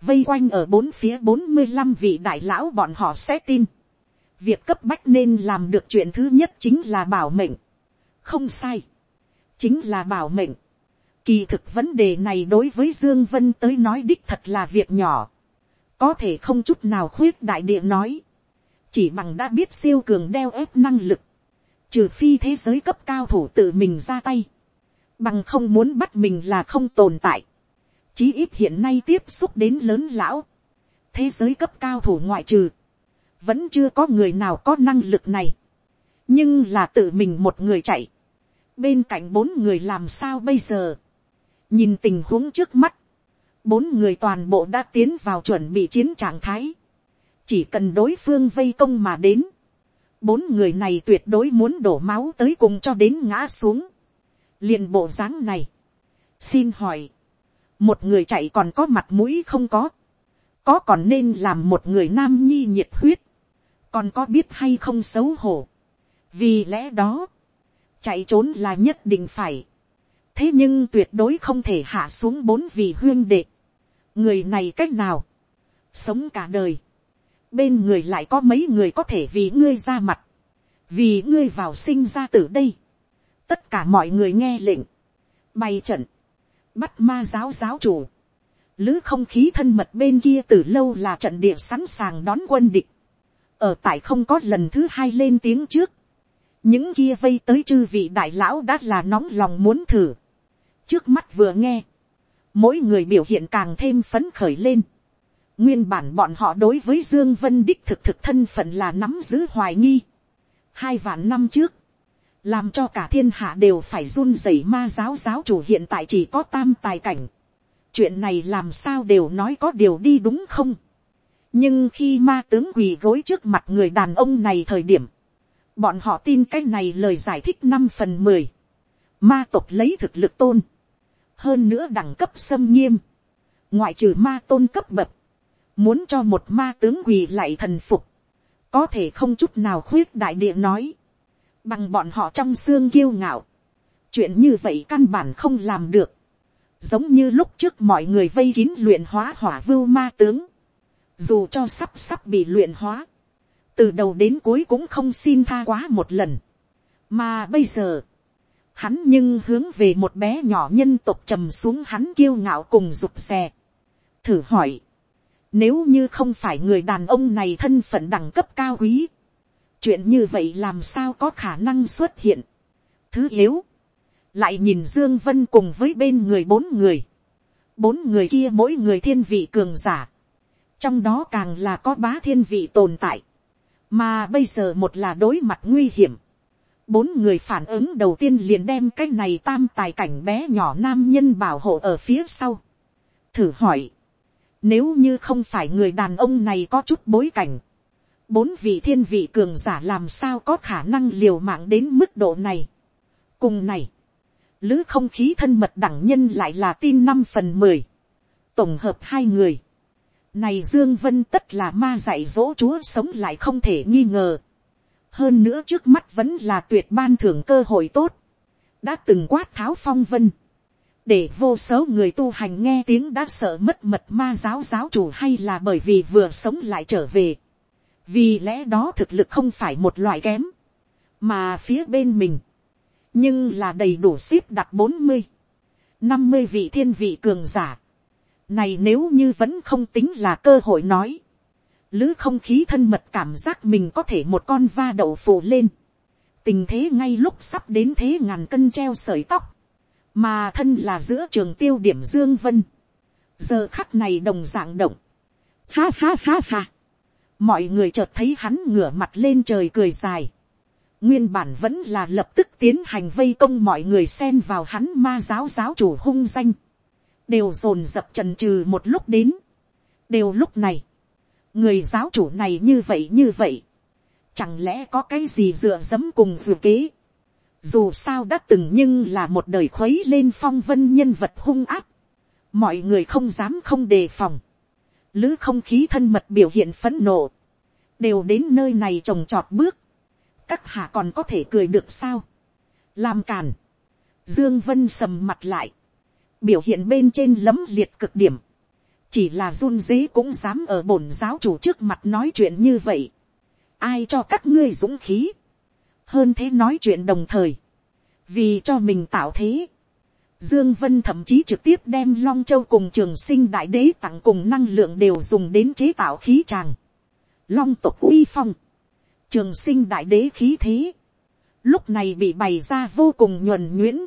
vây quanh ở bốn phía bốn mươi năm vị đại lão bọn họ sẽ tin, việc cấp bách nên làm được chuyện thứ nhất chính là bảo mệnh, không sai, chính là bảo mệnh, kỳ thực vấn đề này đối với dương vân tới nói đích thật là việc nhỏ, có thể không chút nào khuyết đại địa nói, chỉ bằng đã biết siêu cường đeo ép năng lực, trừ phi thế giới cấp cao thủ tự mình ra tay, bằng không muốn bắt mình là không tồn tại, chí ít hiện nay tiếp xúc đến lớn lão, thế giới cấp cao thủ ngoại trừ, vẫn chưa có người nào có năng lực này, nhưng là tự mình một người chạy, bên cạnh bốn người làm sao bây giờ, nhìn tình huống trước mắt, bốn người toàn bộ đã tiến vào chuẩn bị chiến trạng thái, chỉ cần đối phương vây công mà đến, bốn người này tuyệt đối muốn đổ máu tới cùng cho đến ngã xuống, liền bộ dáng này, xin hỏi, một người chạy còn có mặt mũi không có, có còn nên làm một người nam nhi nhiệt huyết, còn có biết hay không xấu hổ, vì lẽ đó, chạy trốn là nhất định phải, thế nhưng tuyệt đối không thể hạ xuống bốn vị huyên đệ, người này cách nào, sống cả đời, bên người lại có mấy người có thể vì ngươi ra mặt, vì ngươi vào sinh ra từ đây, tất cả mọi người nghe lệnh, bay trận, bắt ma giáo giáo chủ, lữ không khí thân mật bên kia từ lâu là trận địa sẵn sàng đón quân địch, ở tại không có lần thứ hai lên tiếng trước, những kia vây tới chư vị đại lão đã là nóng lòng muốn thử, trước mắt vừa nghe, mỗi người biểu hiện càng thêm phấn khởi lên, Nguyên bản bọn họ đối với Dương Vân Đích thực thực thân phận là nắm giữ hoài nghi. Hai vạn năm trước, làm cho cả thiên hạ đều phải run rẩy ma giáo giáo chủ hiện tại chỉ có tam tài cảnh. Chuyện này làm sao đều nói có điều đi đúng không? Nhưng khi ma tướng quỳ gối trước mặt người đàn ông này thời điểm, bọn họ tin cái này lời giải thích năm phần mười Ma tộc lấy thực lực tôn. Hơn nữa đẳng cấp xâm nghiêm. Ngoại trừ ma tôn cấp bậc muốn cho một ma tướng quỳ lại thần phục, có thể không chút nào khuyết đại địa nói, bằng bọn họ trong xương kiêu ngạo, chuyện như vậy căn bản không làm được, giống như lúc trước mọi người vây kín luyện hóa hỏa vưu ma tướng, dù cho sắp sắp bị luyện hóa, từ đầu đến cuối cũng không xin tha quá một lần, mà bây giờ, hắn nhưng hướng về một bé nhỏ nhân tộc trầm xuống hắn kiêu ngạo cùng rụt xè, thử hỏi, nếu như không phải người đàn ông này thân phận đẳng cấp cao quý. Chuyện như vậy làm sao có khả năng xuất hiện. Thứ yếu. Lại nhìn Dương Vân cùng với bên người bốn người. Bốn người kia mỗi người thiên vị cường giả. Trong đó càng là có bá thiên vị tồn tại. Mà bây giờ một là đối mặt nguy hiểm. Bốn người phản ứng đầu tiên liền đem cái này tam tài cảnh bé nhỏ nam nhân bảo hộ ở phía sau. Thử hỏi, nếu như không phải người đàn ông này có chút bối cảnh. Bốn vị thiên vị cường giả làm sao có khả năng liều mạng đến mức độ này. Cùng này. lữ không khí thân mật đẳng nhân lại là tin năm phần mười, Tổng hợp hai người. Này Dương Vân tất là ma dạy dỗ chúa sống lại không thể nghi ngờ hơn nữa trước mắt vẫn là tuyệt ban thưởng cơ hội tốt, đã từng quát tháo phong vân, để vô số người tu hành nghe tiếng đã sợ mất mật ma giáo giáo chủ hay là bởi vì vừa sống lại trở về, vì lẽ đó thực lực không phải một loại kém, mà phía bên mình, nhưng là đầy đủ ship đặt bốn mươi, năm mươi vị thiên vị cường giả, này nếu như vẫn không tính là cơ hội nói, lữ không khí thân mật cảm giác mình có thể một con va đậu phủ lên, tình thế ngay lúc sắp đến thế ngàn cân treo sợi tóc, mà thân là giữa trường tiêu điểm dương vân, giờ khắc này đồng dạng động, ha ha ha ha, mọi người chợt thấy hắn ngửa mặt lên trời cười dài, nguyên bản vẫn là lập tức tiến hành vây công mọi người xen vào hắn ma giáo giáo chủ hung danh, đều dồn dập trần trừ một lúc đến, đều lúc này, người giáo chủ này như vậy như vậy, chẳng lẽ có cái gì dựa dẫm cùng dù kế, dù sao đã từng nhưng là một đời khuấy lên phong vân nhân vật hung áp, mọi người không dám không đề phòng, lứ không khí thân mật biểu hiện phấn nộ, đều đến nơi này trồng trọt bước, các hạ còn có thể cười được sao, làm càn, dương vân sầm mặt lại, biểu hiện bên trên lấm liệt cực điểm, chỉ là run dế cũng dám ở bổn giáo chủ trước mặt nói chuyện như vậy, ai cho các ngươi dũng khí, hơn thế nói chuyện đồng thời, vì cho mình tạo thế, Dương Vân thậm chí trực tiếp đem Long Châu cùng trường sinh đại đế tặng cùng năng lượng đều dùng đến chế tạo khí tràng. Long tộc uy phong. Trường sinh đại đế khí thế. Lúc này bị bày ra vô cùng nhuần nhuyễn.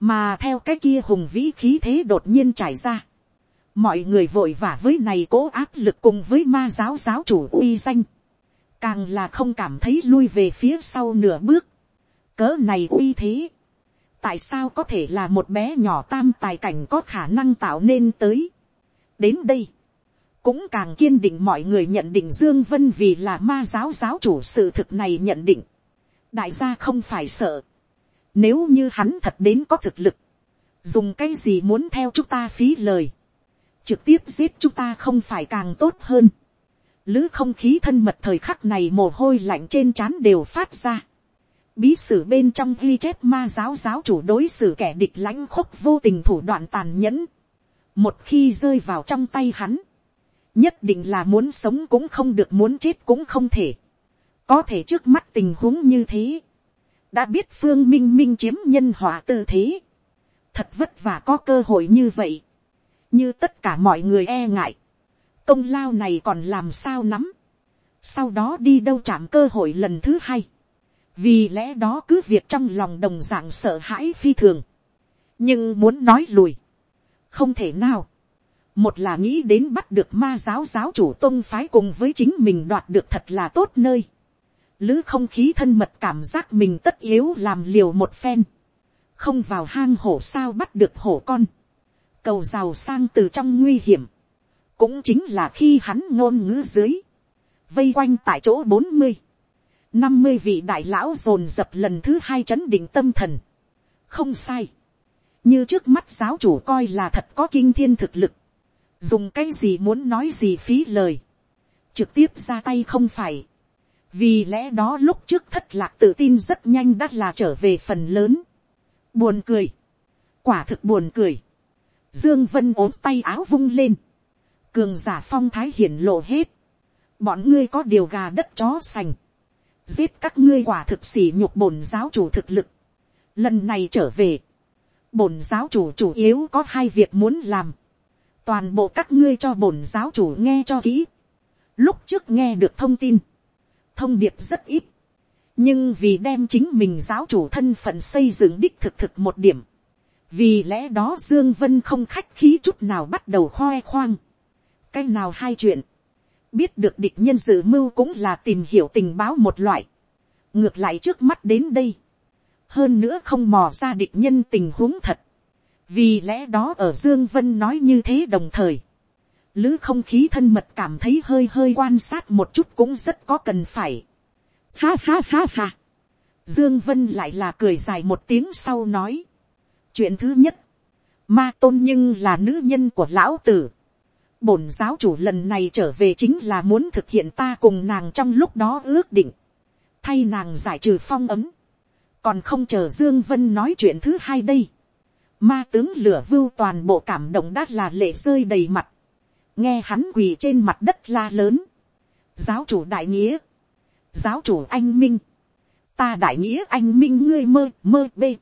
Mà theo cái kia hùng vĩ khí thế đột nhiên trải ra. Mọi người vội vã với này cố áp lực cùng với ma giáo giáo chủ uy danh. Càng là không cảm thấy lui về phía sau nửa bước. Cỡ này uy thế. Tại sao có thể là một bé nhỏ tam tài cảnh có khả năng tạo nên tới. Đến đây, cũng càng kiên định mọi người nhận định Dương Vân vì là ma giáo giáo chủ sự thực này nhận định. Đại gia không phải sợ. Nếu như hắn thật đến có thực lực. Dùng cái gì muốn theo chúng ta phí lời. Trực tiếp giết chúng ta không phải càng tốt hơn. lữ không khí thân mật thời khắc này mồ hôi lạnh trên trán đều phát ra. Bí sử bên trong ghi chép ma giáo giáo chủ đối xử kẻ địch lãnh khúc vô tình thủ đoạn tàn nhẫn. Một khi rơi vào trong tay hắn nhất định là muốn sống cũng không được muốn chết cũng không thể. có thể trước mắt tình huống như thế, đã biết phương minh minh chiếm nhân hòa tư thế, thật vất vả có cơ hội như vậy, như tất cả mọi người e ngại, công lao này còn làm sao nắm, sau đó đi đâu chạm cơ hội lần thứ hai, vì lẽ đó cứ việc trong lòng đồng d ạ n g sợ hãi phi thường, nhưng muốn nói lùi, không thể nào, một là nghĩ đến bắt được ma giáo giáo chủ tôn phái cùng với chính mình đoạt được thật là tốt nơi. Lứ không khí thân mật cảm giác mình tất yếu làm liều một phen. Không vào hang hổ sao bắt được hổ con. Cầu giàu sang từ trong nguy hiểm. Cũng chính là khi hắn ngôn ngữ dưới. Vây quanh tại chỗ bốn mươi năm mươi vị đại lão dồn dập lần thứ hai chấn định tâm thần. Không sai. Như trước mắt giáo chủ coi là thật có kinh thiên thực lực dùng cái gì muốn nói gì phí lời, trực tiếp ra tay không phải, vì lẽ đó lúc trước thất lạc tự tin rất nhanh đã là trở về phần lớn, buồn cười, quả thực buồn cười, dương vân ốm tay áo vung lên, cường giả phong thái hiển lộ hết, bọn ngươi có điều gà đất chó sành, giết các ngươi quả thực sỉ nhục bổn giáo chủ thực lực, lần này trở về, bổn giáo chủ chủ yếu có hai việc muốn làm, toàn bộ các ngươi cho bổn giáo chủ nghe cho kỹ. lúc trước nghe được thông tin, thông điệp rất ít, nhưng vì đem chính mình giáo chủ thân phận xây dựng đích thực thực một điểm, vì lẽ đó dương vân không khách khí chút nào bắt đầu khoe khoang. cái nào hai chuyện, biết được địch nhân dự mưu cũng là tìm hiểu tình báo một loại, ngược lại trước mắt đến đây, hơn nữa không mò ra địch nhân tình huống thật, vì lẽ đó ở dương vân nói như thế đồng thời, lữ không khí thân mật cảm thấy hơi hơi quan sát một chút cũng rất có cần phải. Ha ha ha ha. Dương Vân lại là cười dài một tiếng sau nói. Chuyện thứ nhất. Ma tôn nhưng là nữ nhân của lão tử. Bổn giáo chủ lần này trở về chính là muốn thực hiện ta cùng nàng trong lúc đó ước định. thay nàng giải trừ phong ấm, còn không chờ dương vân nói chuyện thứ hai đây, ma tướng lửa vưu toàn bộ cảm động đắt là lệ rơi đầy mặt, nghe hắn quỳ trên mặt đất la lớn, giáo chủ đại nghĩa, giáo chủ anh minh, ta đại nghĩa anh minh ngươi mơ mơ bê,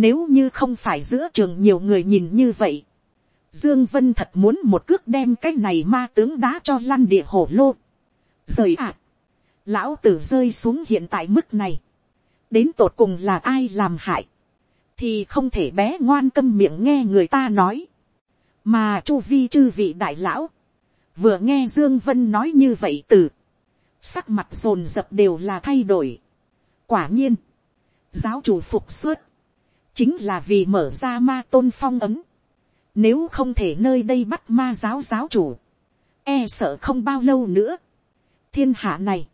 nếu như không phải giữa trường nhiều người nhìn như vậy, Dương Vân thật muốn một cước đem cái này ma tướng đá cho lăn địa hổ lô. Rời ạ. Lão tử rơi xuống hiện tại mức này. Đến tột cùng là ai làm hại. Thì không thể bé ngoan câm miệng nghe người ta nói. Mà chu vi chư vị đại lão. Vừa nghe Dương Vân nói như vậy từ. Sắc mặt rồn rập đều là thay đổi. Quả nhiên. Giáo chủ phục xuất. Chính là vì mở ra ma tôn phong ấm nếu không thể nơi đây bắt ma giáo giáo chủ. E sợ không bao lâu nữa. Thiên hạ này.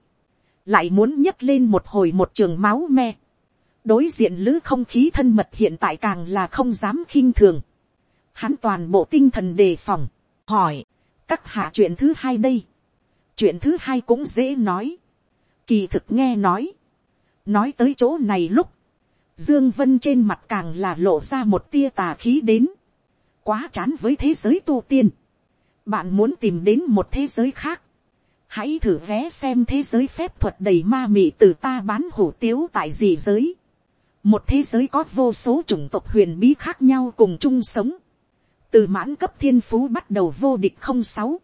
Lại muốn nhấc lên một hồi một trường máu me. Đối diện lữ không khí thân mật hiện tại càng là không dám khinh thường. Hắn toàn bộ tinh thần đề phòng. Hỏi. Các hạ chuyện thứ hai đây. Chuyện thứ hai cũng dễ nói. Kỳ thực nghe nói. Nói tới chỗ này lúc. Dương Vân trên mặt càng là lộ ra một tia tà khí đến quá chán với thế giới tu tiên. bạn muốn tìm đến một thế giới khác. hãy thử vé xem thế giới phép thuật đầy ma mị từ ta bán hủ tiếu tại gì giới. một thế giới có vô số chủng tộc huyền bí khác nhau cùng chung sống. từ mãn cấp thiên phú bắt đầu vô địch không sáu.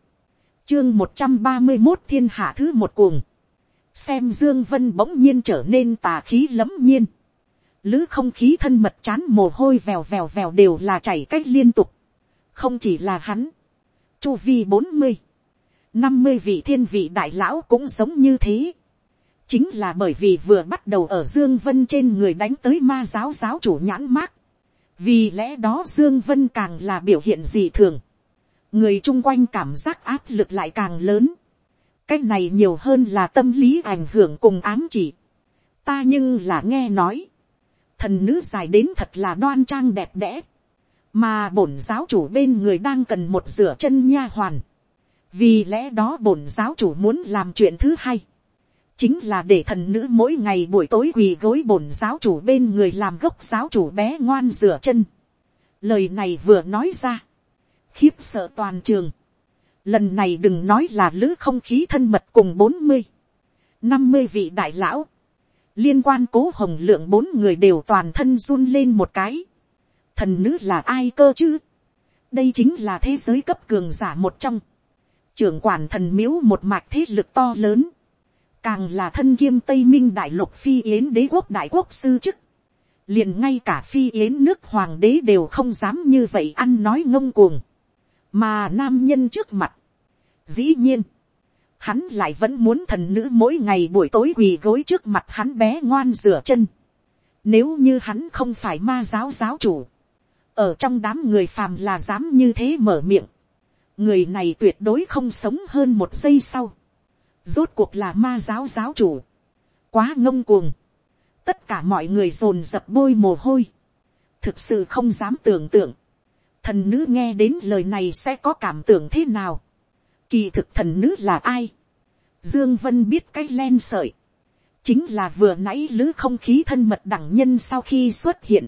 chương một trăm ba mươi một thiên hạ thứ một cuồng. xem dương vân bỗng nhiên trở nên tà khí lẫm nhiên lữ không khí thân mật chán mồ hôi vèo vèo vèo đều là chảy cách liên tục. không chỉ là hắn, chu vi bốn mươi, năm mươi vị thiên vị đại lão cũng sống như thế. chính là bởi vì vừa bắt đầu ở dương vân trên người đánh tới ma giáo giáo chủ nhãn mát. vì lẽ đó dương vân càng là biểu hiện dị thường. người chung quanh cảm giác áp lực lại càng lớn. cái này nhiều hơn là tâm lý ảnh hưởng cùng ám chỉ. ta nhưng là nghe nói thần nữ dài đến thật là đoan trang đẹp đẽ, mà bổn giáo chủ bên người đang cần một rửa chân nha hoàn, vì lẽ đó bổn giáo chủ muốn làm chuyện thứ hai, chính là để thần nữ mỗi ngày buổi tối quỳ gối bổn giáo chủ bên người làm gốc giáo chủ bé ngoan rửa chân. Lời này vừa nói ra, khiếp sợ toàn trường. Lần này đừng nói là lữ không khí thân mật cùng bốn mươi, năm mươi vị đại lão, liên quan cố hồng lượng bốn người đều toàn thân run lên một cái. thần nữ là ai cơ chứ. đây chính là thế giới cấp cường giả một trong. trưởng quản thần miếu một mạch thế lực to lớn. càng là thân kiêm tây minh đại lục phi yến đế quốc đại quốc sư chức. liền ngay cả phi yến nước hoàng đế đều không dám như vậy ăn nói ngông cuồng. mà nam nhân trước mặt. dĩ nhiên hắn lại vẫn muốn thần nữ mỗi ngày buổi tối quỳ gối trước mặt hắn bé ngoan rửa chân. Nếu như hắn không phải ma giáo giáo chủ, ở trong đám người phàm là dám như thế mở miệng, người này tuyệt đối không sống hơn một giây sau. Rốt cuộc là ma giáo giáo chủ, quá ngông cuồng, tất cả mọi người dồn dập bôi mồ hôi, thực sự không dám tưởng tượng, thần nữ nghe đến lời này sẽ có cảm tưởng thế nào? Kỳ thực thần nữ là ai? Dương Vân biết cái len sợi. Chính là vừa nãy lữ không khí thân mật đẳng nhân sau khi xuất hiện.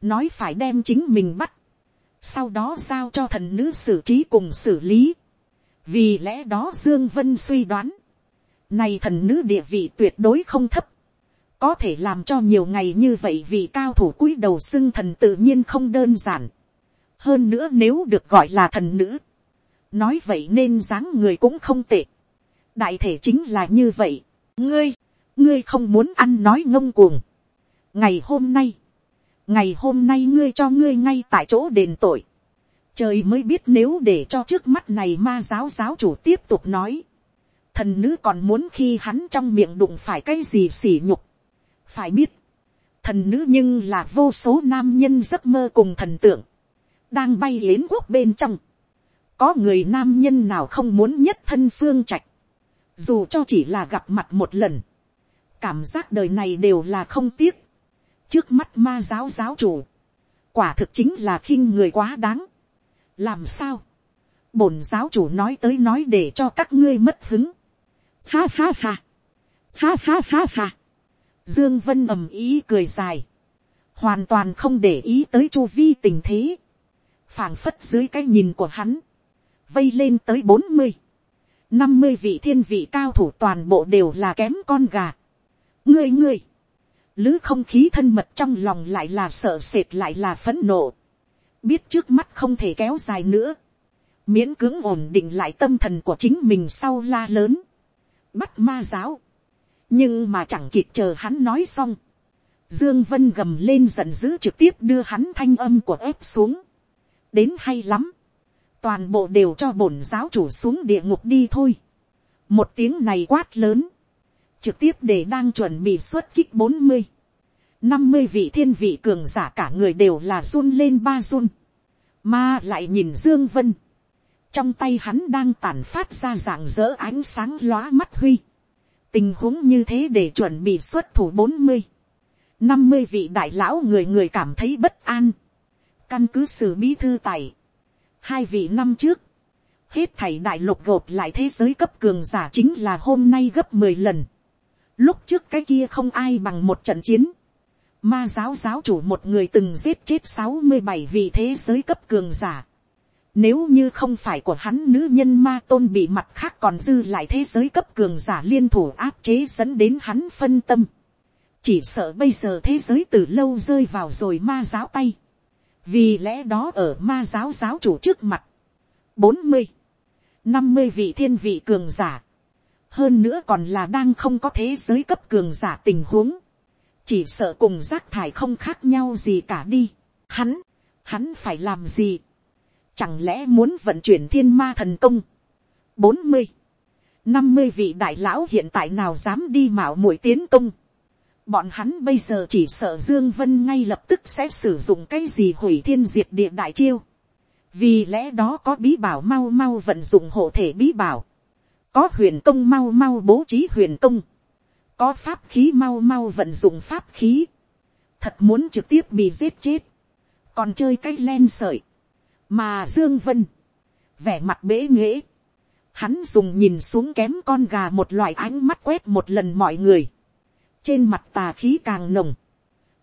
Nói phải đem chính mình bắt. Sau đó giao cho thần nữ xử trí cùng xử lý. Vì lẽ đó Dương Vân suy đoán. Này thần nữ địa vị tuyệt đối không thấp. Có thể làm cho nhiều ngày như vậy vì cao thủ cúi đầu xưng thần tự nhiên không đơn giản. Hơn nữa nếu được gọi là thần nữ nói vậy nên dáng người cũng không tệ. đại thể chính là như vậy. ngươi, ngươi không muốn ăn nói ngông cuồng. ngày hôm nay, ngày hôm nay ngươi cho ngươi ngay tại chỗ đền tội. trời mới biết nếu để cho trước mắt này ma giáo giáo chủ tiếp tục nói. thần nữ còn muốn khi hắn trong miệng đụng phải cái gì xỉ nhục. phải biết, thần nữ nhưng là vô số nam nhân giấc mơ cùng thần tượng, đang bay yến quốc bên trong có người nam nhân nào không muốn nhất thân phương trạch, dù cho chỉ là gặp mặt một lần, cảm giác đời này đều là không tiếc, trước mắt ma giáo giáo chủ, quả thực chính là khinh người quá đáng, làm sao, bổn giáo chủ nói tới nói để cho các ngươi mất hứng, ha ha ha, Ha ha ha ha. Dương Vân ầm ý cười dài. Hoàn toàn không để ý tới chu vi tình thế. phảng phất dưới cái nhìn của hắn. Vây lên tới bốn mươi năm mươi vị thiên vị cao thủ toàn bộ đều là kém con gà. Ngươi ngươi. Lứ không khí thân mật trong lòng lại là sợ sệt lại là phấn nộ. Biết trước mắt không thể kéo dài nữa. Miễn cưỡng ổn định lại tâm thần của chính mình sau la lớn. Bắt ma giáo nhưng mà chẳng kịp chờ hắn nói xong, dương vân gầm lên giận dữ trực tiếp đưa hắn thanh âm của ép xuống, đến hay lắm, toàn bộ đều cho bổn giáo chủ xuống địa ngục đi thôi, một tiếng này quát lớn, trực tiếp để đang chuẩn bị xuất kích bốn mươi, năm mươi vị thiên vị cường giả cả người đều là run lên ba run, mà lại nhìn dương vân, trong tay hắn đang tản phát ra dạng dỡ ánh sáng lóa mắt huy, tình huống như thế để chuẩn bị xuất thủ bốn mươi, năm mươi vị đại lão người người cảm thấy bất an. căn cứ sử bí thư tài, hai vị năm trước, hết thảy đại lục gộp lại thế giới cấp cường giả chính là hôm nay gấp mười lần. lúc trước cái kia không ai bằng một trận chiến. ma giáo giáo chủ một người từng giết chết sáu mươi bảy vị thế giới cấp cường giả nếu như không phải của hắn nữ nhân ma tôn bị mặt khác còn dư lại thế giới cấp cường giả liên thủ áp chế dẫn đến hắn phân tâm. Chỉ sợ bây giờ thế giới từ lâu rơi vào rồi ma giáo tay. Vì lẽ đó ở ma giáo giáo chủ trước mặt. bốn mươi năm mươi vị thiên vị cường giả. Hơn nữa còn là đang không có thế giới cấp cường giả tình huống. Chỉ sợ cùng rác thải không khác nhau gì cả đi. Hắn, hắn phải làm gì? Chẳng lẽ muốn vận chuyển thiên ma thần công? bốn mươi năm mươi vị đại lão hiện tại nào dám đi mạo muội tiến công? Bọn hắn bây giờ chỉ sợ Dương Vân ngay lập tức sẽ sử dụng cái gì hủy thiên diệt địa đại chiêu. Vì lẽ đó có bí bảo mau mau vận dụng hộ thể bí bảo. Có huyền công mau mau bố trí huyền công. Có pháp khí mau mau vận dụng pháp khí. Thật muốn trực tiếp bị giết chết. Còn chơi cái len sợi mà dương vân, vẻ mặt bế nghễ, hắn dùng nhìn xuống kém con gà một loại ánh mắt quét một lần mọi người, trên mặt tà khí càng nồng,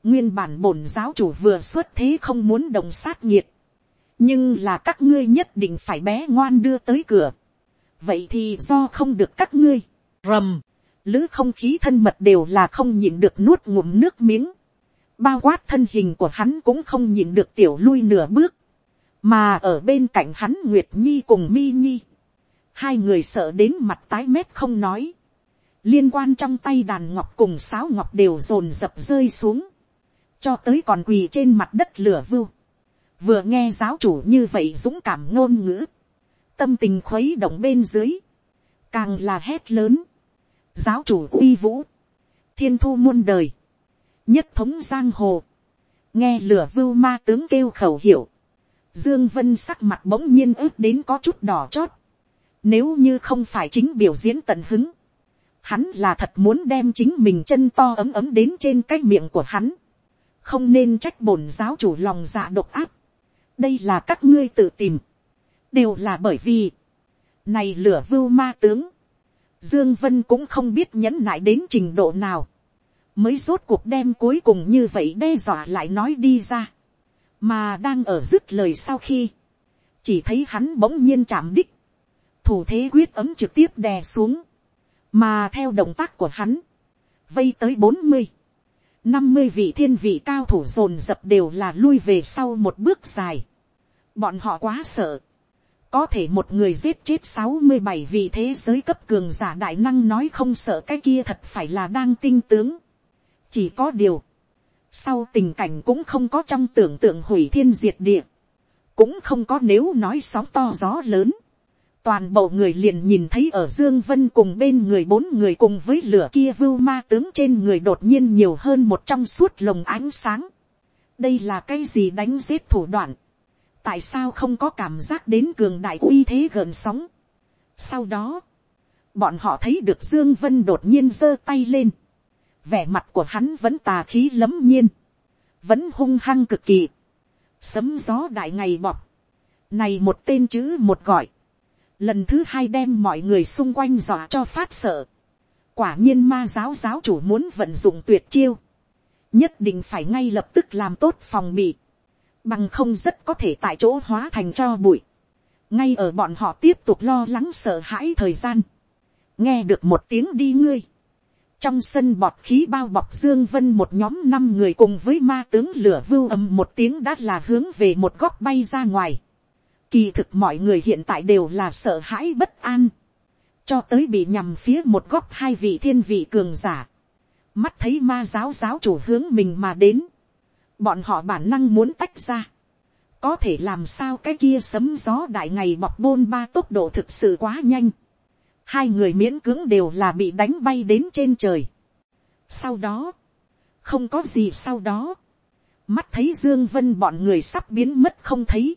nguyên bản bổn giáo chủ vừa xuất thế không muốn đồng sát nhiệt, nhưng là các ngươi nhất định phải bé ngoan đưa tới cửa, vậy thì do không được các ngươi, rầm, lứ không khí thân mật đều là không nhịn được nuốt ngụm nước miếng, bao quát thân hình của hắn cũng không nhịn được tiểu lui nửa bước, mà ở bên cạnh hắn nguyệt nhi cùng mi nhi, hai người sợ đến mặt tái mét không nói, liên quan trong tay đàn ngọc cùng sáo ngọc đều rồn rập rơi xuống, cho tới còn quỳ trên mặt đất lửa vưu, vừa nghe giáo chủ như vậy dũng cảm ngôn ngữ, tâm tình khuấy động bên dưới, càng là hét lớn, giáo chủ uy vũ, thiên thu muôn đời, nhất thống giang hồ, nghe lửa vưu ma tướng kêu khẩu hiệu, Dương Vân sắc mặt bỗng nhiên ướt đến có chút đỏ chót. Nếu như không phải chính biểu diễn tận hứng. Hắn là thật muốn đem chính mình chân to ấm ấm đến trên cái miệng của hắn. Không nên trách bổn giáo chủ lòng dạ độc ác. Đây là các ngươi tự tìm. Đều là bởi vì. Này lửa vưu ma tướng. Dương Vân cũng không biết nhẫn nại đến trình độ nào. Mới rốt cuộc đem cuối cùng như vậy đe dọa lại nói đi ra mà đang ở dứt lời sau khi, chỉ thấy hắn bỗng nhiên chạm đích, thủ thế quyết ấm trực tiếp đè xuống, mà theo động tác của hắn, vây tới bốn mươi, năm mươi vị thiên vị cao thủ dồn dập đều là lui về sau một bước dài, bọn họ quá sợ, có thể một người giết chết sáu mươi bảy vị thế giới cấp cường giả đại năng nói không sợ cái kia thật phải là đang tinh tướng. chỉ có điều, sau tình cảnh cũng không có trong tưởng tượng hủy thiên diệt địa. Cũng không có nếu nói sóng to gió lớn. Toàn bộ người liền nhìn thấy ở Dương Vân cùng bên người bốn người cùng với lửa kia vưu ma tướng trên người đột nhiên nhiều hơn một trong suốt lồng ánh sáng. Đây là cái gì đánh giết thủ đoạn? Tại sao không có cảm giác đến cường đại uy thế gần sóng? Sau đó, bọn họ thấy được Dương Vân đột nhiên giơ tay lên vẻ mặt của hắn vẫn tà khí lấm nhiên, vẫn hung hăng cực kỳ, sấm gió đại ngày bọc, này một tên chữ một gọi, lần thứ hai đem mọi người xung quanh dọa cho phát sợ, quả nhiên ma giáo giáo chủ muốn vận dụng tuyệt chiêu, nhất định phải ngay lập tức làm tốt phòng bị, bằng không rất có thể tại chỗ hóa thành cho bụi, ngay ở bọn họ tiếp tục lo lắng sợ hãi thời gian, nghe được một tiếng đi ngươi, trong sân bọt khí bao bọc dương vân một nhóm năm người cùng với ma tướng lửa vưu ầm một tiếng đã là hướng về một góc bay ra ngoài. Kỳ thực mọi người hiện tại đều là sợ hãi bất an. Cho tới bị nhằm phía một góc hai vị thiên vị cường giả. Mắt thấy ma giáo giáo chủ hướng mình mà đến. Bọn họ bản năng muốn tách ra. Có thể làm sao cái kia sấm gió đại ngày bọc bôn ba tốc độ thực sự quá nhanh hai người miễn cưỡng đều là bị đánh bay đến trên trời. sau đó, không có gì sau đó, mắt thấy dương vân bọn người sắp biến mất không thấy,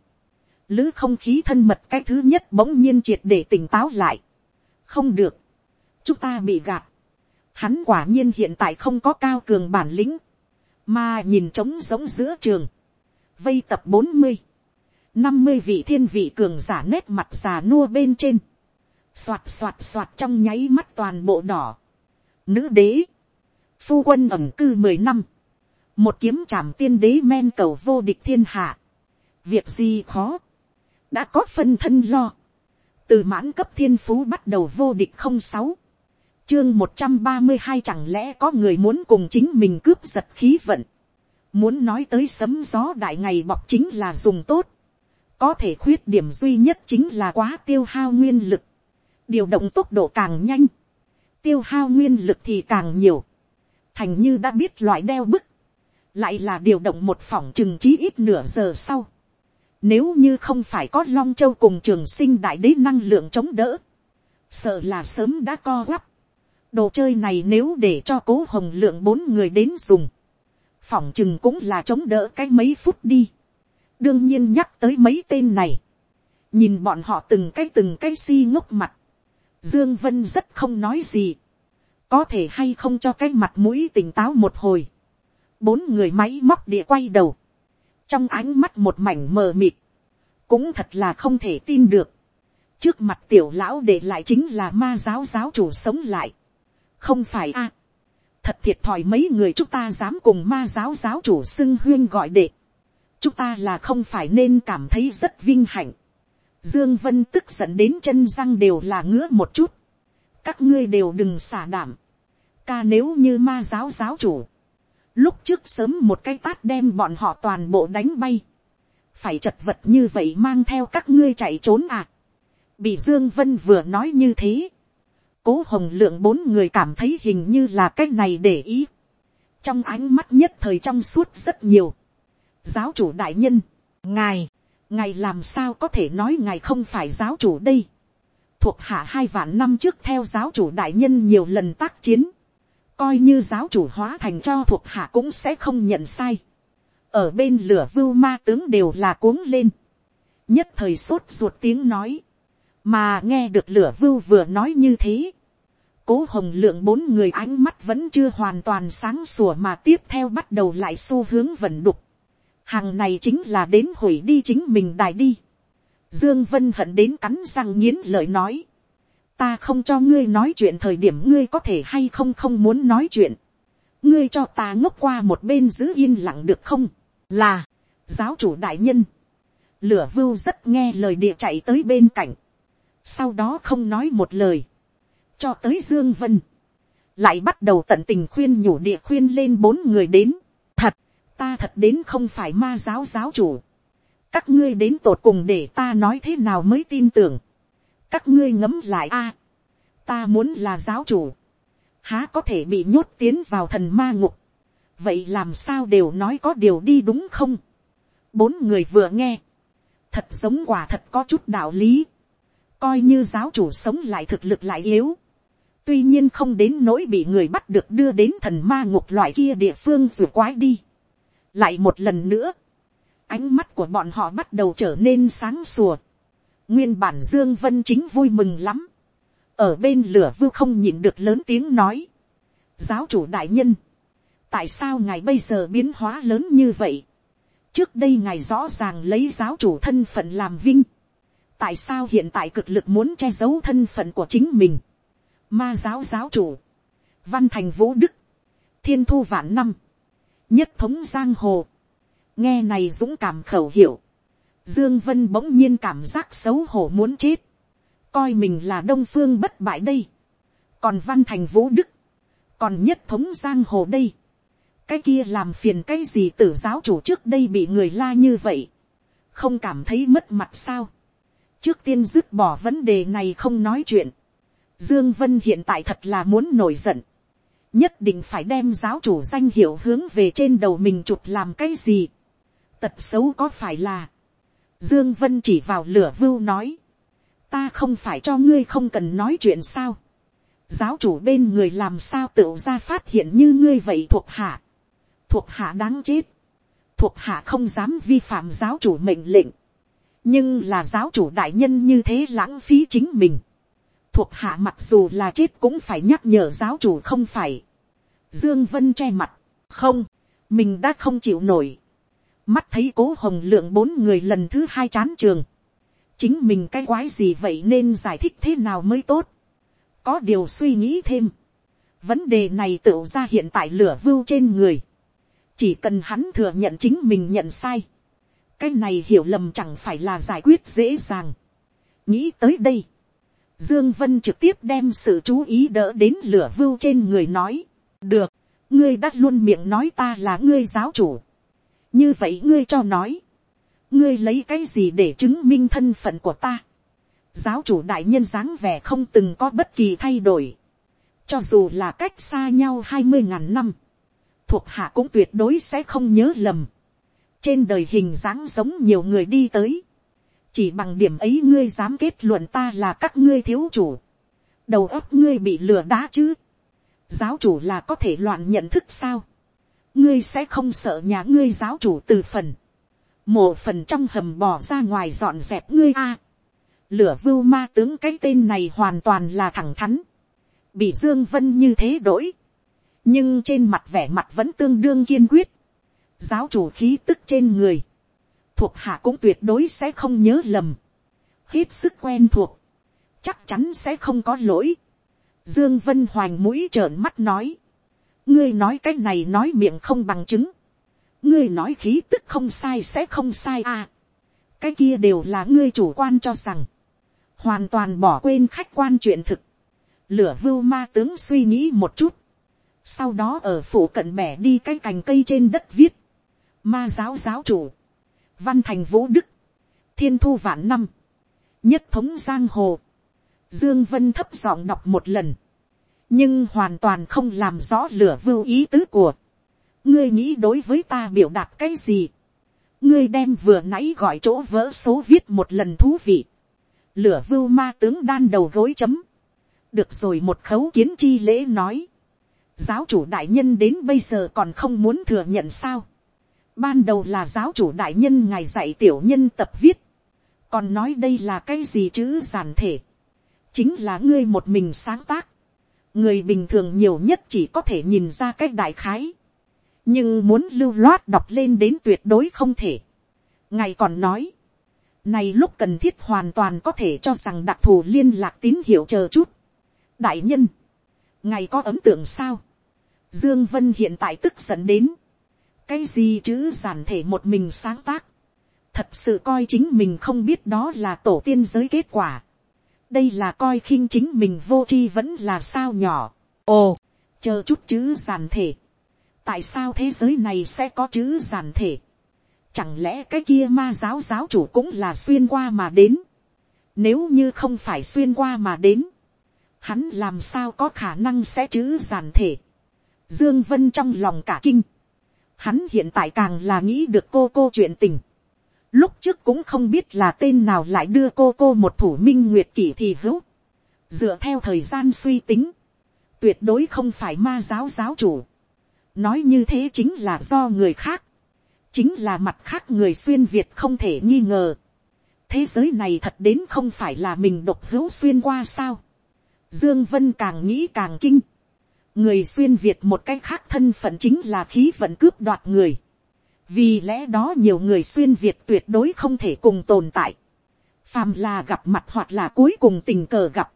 lữ không khí thân mật cái thứ nhất bỗng nhiên triệt để tỉnh táo lại. không được, chúng ta bị gạt. hắn quả nhiên hiện tại không có cao cường bản lĩnh, mà nhìn trống giống giữa trường, vây tập bốn mươi, năm mươi vị thiên vị cường giả nét mặt già nua bên trên, Xoạt xoạt xoạt trong nháy mắt toàn bộ đỏ. Nữ đế. Phu quân ẩm cư mười năm. Một kiếm trảm tiên đế men cầu vô địch thiên hạ. Việc gì khó. Đã có phân thân lo. Từ mãn cấp thiên phú bắt đầu vô địch không sáu chương một trăm ba mươi hai chẳng lẽ có người muốn cùng chính mình cướp giật khí vận. Muốn nói tới sấm gió đại ngày bọc chính là dùng tốt. Có thể khuyết điểm duy nhất chính là quá tiêu hao nguyên lực điều động tốc độ càng nhanh, tiêu hao nguyên lực thì càng nhiều, thành như đã biết loại đeo bức, lại là điều động một phòng chừng trí ít nửa giờ sau. Nếu như không phải có long châu cùng trường sinh đại đế năng lượng chống đỡ, sợ là sớm đã co quắp. đồ chơi này nếu để cho cố hồng lượng bốn người đến dùng, phòng chừng cũng là chống đỡ cái mấy phút đi. đương nhiên nhắc tới mấy tên này, nhìn bọn họ từng cái từng cái si ngốc mặt, Dương Vân rất không nói gì. Có thể hay không cho cái mặt mũi tỉnh táo một hồi. Bốn người máy móc địa quay đầu. Trong ánh mắt một mảnh mờ mịt. Cũng thật là không thể tin được. Trước mặt tiểu lão để lại chính là ma giáo giáo chủ sống lại. Không phải a Thật thiệt thòi mấy người chúng ta dám cùng ma giáo giáo chủ xưng huyên gọi đệ. Chúng ta là không phải nên cảm thấy rất vinh hạnh Dương Vân tức giận đến chân răng đều là ngứa một chút. Các ngươi đều đừng xả đảm. Ca nếu như ma giáo giáo chủ. Lúc trước sớm một cái tát đem bọn họ toàn bộ đánh bay. Phải chật vật như vậy mang theo các ngươi chạy trốn à. Bị Dương Vân vừa nói như thế. Cố hồng lượng bốn người cảm thấy hình như là cái này để ý. Trong ánh mắt nhất thời trong suốt rất nhiều. Giáo chủ đại nhân. Ngài ngài làm sao có thể nói ngài không phải giáo chủ đây. thuộc hạ hai vạn năm trước theo giáo chủ đại nhân nhiều lần tác chiến coi như giáo chủ hóa thành cho thuộc hạ cũng sẽ không nhận sai. ở bên lửa vưu ma tướng đều là cuống lên. nhất thời sốt ruột tiếng nói. mà nghe được lửa vưu vừa nói như thế. cố hồng lượng bốn người ánh mắt vẫn chưa hoàn toàn sáng sủa mà tiếp theo bắt đầu lại xu hướng vần đục hàng này chính là đến hủy đi chính mình đài đi. Dương Vân hận đến cắn răng nghiến lợi nói. Ta không cho ngươi nói chuyện thời điểm ngươi có thể hay không không muốn nói chuyện. Ngươi cho ta ngốc qua một bên giữ yên lặng được không? Là, giáo chủ đại nhân. Lửa vưu rất nghe lời địa chạy tới bên cạnh. Sau đó không nói một lời. Cho tới Dương Vân. Lại bắt đầu tận tình khuyên nhủ địa khuyên lên bốn người đến thật ta thật đến không phải ma giáo giáo chủ. các ngươi đến tột cùng để ta nói thế nào mới tin tưởng các ngươi ngấm lại a. À, ta muốn là giáo chủ. há có thể bị nhốt tiến vào thần ma ngục. vậy làm sao đều nói có điều đi đúng không. bốn người vừa nghe. thật giống quả thật có chút đạo lý. coi như giáo chủ sống lại thực lực lại yếu tuy nhiên không đến nỗi bị người bắt được đưa đến thần ma ngục loại kia địa phương rồi quái đi lại một lần nữa, ánh mắt của bọn họ bắt đầu trở nên sáng sủa nguyên bản dương vân chính vui mừng lắm. ở bên lửa vưu không nhịn được lớn tiếng nói. giáo chủ đại nhân, tại sao ngài bây giờ biến hóa lớn như vậy. trước đây ngài rõ ràng lấy giáo chủ thân phận làm vinh. tại sao hiện tại cực lực muốn che giấu thân phận của chính mình. ma giáo giáo chủ, văn thành vũ đức, thiên thu vạn năm, nhất thống giang hồ, nghe này dũng cảm khẩu hiệu, dương vân bỗng nhiên cảm giác xấu hổ muốn chết, coi mình là đông phương bất bại đây, còn văn thành vũ đức, còn nhất thống giang hồ đây, cái kia làm phiền cái gì tử giáo chủ trước đây bị người la như vậy, không cảm thấy mất mặt sao, trước tiên dứt bỏ vấn đề này không nói chuyện, dương vân hiện tại thật là muốn nổi giận, nhất định phải đem giáo chủ danh hiệu hướng về trên đầu mình chụp làm cái gì, tật xấu có phải là, dương vân chỉ vào lửa vưu nói, ta không phải cho ngươi không cần nói chuyện sao, giáo chủ bên người làm sao tự ra phát hiện như ngươi vậy thuộc hạ, thuộc hạ đáng chết, thuộc hạ không dám vi phạm giáo chủ mệnh lệnh, nhưng là giáo chủ đại nhân như thế lãng phí chính mình, thuộc hạ mặc dù là chết cũng phải nhắc nhở giáo chủ không phải, dương vân che mặt, không, mình đã không chịu nổi, mắt thấy cố hồng lượng bốn người lần thứ hai chán trường, chính mình cái quái gì vậy nên giải thích thế nào mới tốt, có điều suy nghĩ thêm, vấn đề này tựu ra hiện tại lửa vưu trên người, chỉ cần hắn thừa nhận chính mình nhận sai, cái này hiểu lầm chẳng phải là giải quyết dễ dàng. nghĩ tới đây, dương vân trực tiếp đem sự chú ý đỡ đến lửa vưu trên người nói, được, ngươi đã luôn miệng nói ta là ngươi giáo chủ, như vậy ngươi cho nói, ngươi lấy cái gì để chứng minh thân phận của ta. giáo chủ đại nhân dáng vẻ không từng có bất kỳ thay đổi, cho dù là cách xa nhau hai mươi ngàn năm, thuộc hạ cũng tuyệt đối sẽ không nhớ lầm. trên đời hình dáng giống nhiều người đi tới, chỉ bằng điểm ấy ngươi dám kết luận ta là các ngươi thiếu chủ, đầu óc ngươi bị lừa đá chứ, giáo chủ là có thể loạn nhận thức sao, ngươi sẽ không sợ nhà ngươi giáo chủ từ phần, mộ phần trong hầm bỏ ra ngoài dọn dẹp ngươi a. lửa vưu ma tướng cái tên này hoàn toàn là thẳng thắn, bị dương vân như thế đổi, nhưng trên mặt vẻ mặt vẫn tương đương kiên quyết, giáo chủ khí tức trên người, thuộc hạ cũng tuyệt đối sẽ không nhớ lầm, hết sức quen thuộc, chắc chắn sẽ không có lỗi. Dương Vân Hoành mũi trợn mắt nói, ngươi nói cái này nói miệng không bằng chứng, ngươi nói khí tức không sai sẽ không sai à. cái kia đều là ngươi chủ quan cho rằng, hoàn toàn bỏ quên khách quan chuyện thực. lửa vưu ma tướng suy nghĩ một chút, sau đó ở phủ cận bẻ đi cái cành cây trên đất viết, ma giáo giáo chủ, văn thành vũ đức, thiên thu vạn năm, nhất thống giang hồ, dương vân thấp giọng đọc một lần, nhưng hoàn toàn không làm rõ lửa vưu ý tứ của. Ngươi nghĩ đối với ta biểu đạt cái gì, ngươi đem vừa nãy gọi chỗ vỡ số viết một lần thú vị, lửa vưu ma tướng đan đầu gối chấm, được rồi một khấu kiến chi lễ nói, giáo chủ đại nhân đến bây giờ còn không muốn thừa nhận sao, ban đầu là giáo chủ đại nhân ngài dạy tiểu nhân tập viết, còn nói đây là cái gì chữ giản thể, chính là ngươi một mình sáng tác, người bình thường nhiều nhất chỉ có thể nhìn ra cái đại khái, nhưng muốn lưu loát đọc lên đến tuyệt đối không thể. ngài còn nói, này lúc cần thiết hoàn toàn có thể cho rằng đặc thù liên lạc tín hiệu chờ chút. đại nhân, ngài có ấn tượng sao. dương vân hiện tại tức giận đến, cái gì chứ giản thể một mình sáng tác, thật sự coi chính mình không biết đó là tổ tiên giới kết quả đây là coi khinh chính mình vô tri vẫn là sao nhỏ. ồ, chờ chút chữ giản thể tại sao thế giới này sẽ có chữ giản thể. Chẳng lẽ cái kia ma giáo giáo chủ cũng là xuyên qua mà đến. Nếu như không phải xuyên qua mà đến. Hắn làm sao có khả năng sẽ chữ giản thể. Dương Vân trong lòng cả kinh. Hắn hiện tại càng là nghĩ được cô cô chuyện tình. Lúc trước cũng không biết là tên nào lại đưa cô cô một thủ minh nguyệt kỷ thì hữu. Dựa theo thời gian suy tính. Tuyệt đối không phải ma giáo giáo chủ nói như thế chính là do người khác, chính là mặt khác người xuyên việt không thể nghi ngờ. thế giới này thật đến không phải là mình độc hữu xuyên qua sao. dương vân càng nghĩ càng kinh. người xuyên việt một cách khác thân phận chính là khí vận cướp đoạt người vì lẽ đó nhiều người xuyên việt tuyệt đối không thể cùng tồn tại. phàm là gặp mặt hoặc là cuối cùng tình cờ gặp,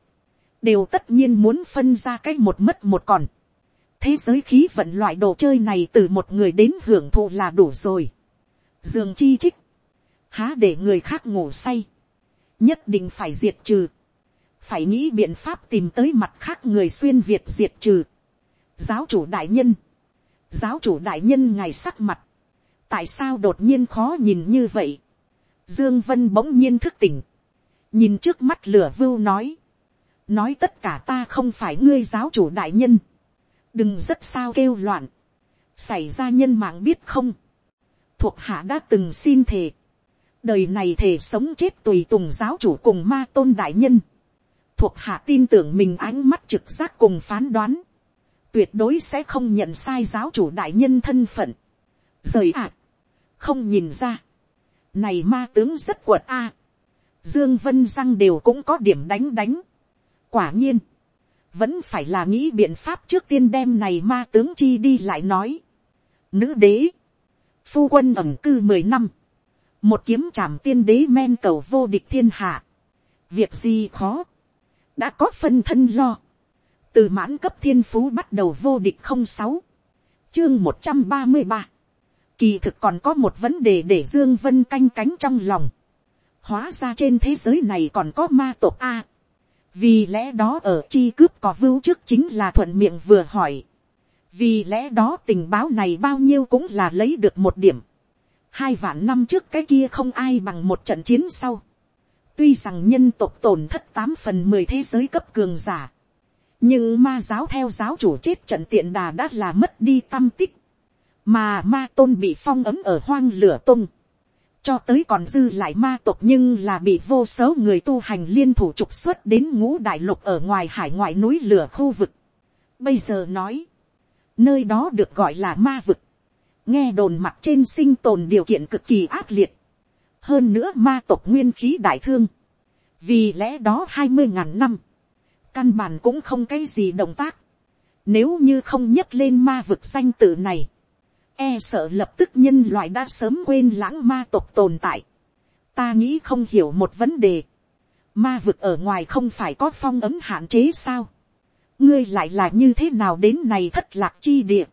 đều tất nhiên muốn phân ra cái một mất một còn thế giới khí vận loại đồ chơi này từ một người đến hưởng thụ là đủ rồi. Dương chi trích, há để người khác ngủ say, nhất định phải diệt trừ, phải nghĩ biện pháp tìm tới mặt khác người xuyên việt diệt trừ. giáo chủ đại nhân, giáo chủ đại nhân ngày sắc mặt, tại sao đột nhiên khó nhìn như vậy. dương vân bỗng nhiên thức tỉnh, nhìn trước mắt lửa vưu nói, nói tất cả ta không phải ngươi giáo chủ đại nhân, đừng rất sao kêu loạn, xảy ra nhân mạng biết không, thuộc hạ đã từng xin thề, đời này thề sống chết tùy tùng giáo chủ cùng ma tôn đại nhân, thuộc hạ tin tưởng mình ánh mắt trực giác cùng phán đoán, tuyệt đối sẽ không nhận sai giáo chủ đại nhân thân phận, rời ạ, không nhìn ra, này ma tướng rất quật a, dương vân răng đều cũng có điểm đánh đánh, quả nhiên, vẫn phải là nghĩ biện pháp trước tiên đem này ma tướng chi đi lại nói. Nữ đế, phu quân ẩm cư mười năm, một kiếm trảm tiên đế men cầu vô địch thiên hạ. Việc gì khó, đã có phân thân lo. Từ mãn cấp thiên phú bắt đầu vô địch không sáu. Chương một trăm ba mươi ba. Kỳ thực còn có một vấn đề để Dương Vân canh cánh trong lòng. Hóa ra trên thế giới này còn có ma tộc A vì lẽ đó ở chi cướp có vưu trước chính là thuận miệng vừa hỏi. vì lẽ đó tình báo này bao nhiêu cũng là lấy được một điểm. hai vạn năm trước cái kia không ai bằng một trận chiến sau. tuy rằng nhân tộc tổn thất tám phần mười thế giới cấp cường giả. nhưng ma giáo theo giáo chủ chết trận tiện đà đã là mất đi tâm tích mà ma tôn bị phong ấm ở hoang lửa tung cho tới còn dư lại ma tộc nhưng là bị vô số người tu hành liên thủ trục xuất đến ngũ đại lục ở ngoài hải ngoại núi lửa khu vực. Bây giờ nói, nơi đó được gọi là ma vực. Nghe đồn mặt trên sinh tồn điều kiện cực kỳ ác liệt. Hơn nữa ma tộc nguyên khí đại thương. Vì lẽ đó hai mươi ngàn năm, căn bản cũng không cái gì động tác. Nếu như không nhấc lên ma vực danh tự này, e sợ lập tức nhân loại đã sớm quên lãng ma tộc tồn tại. ta nghĩ không hiểu một vấn đề. ma vực ở ngoài không phải có phong ấm hạn chế sao. ngươi lại là như thế nào đến này thất lạc chi địa.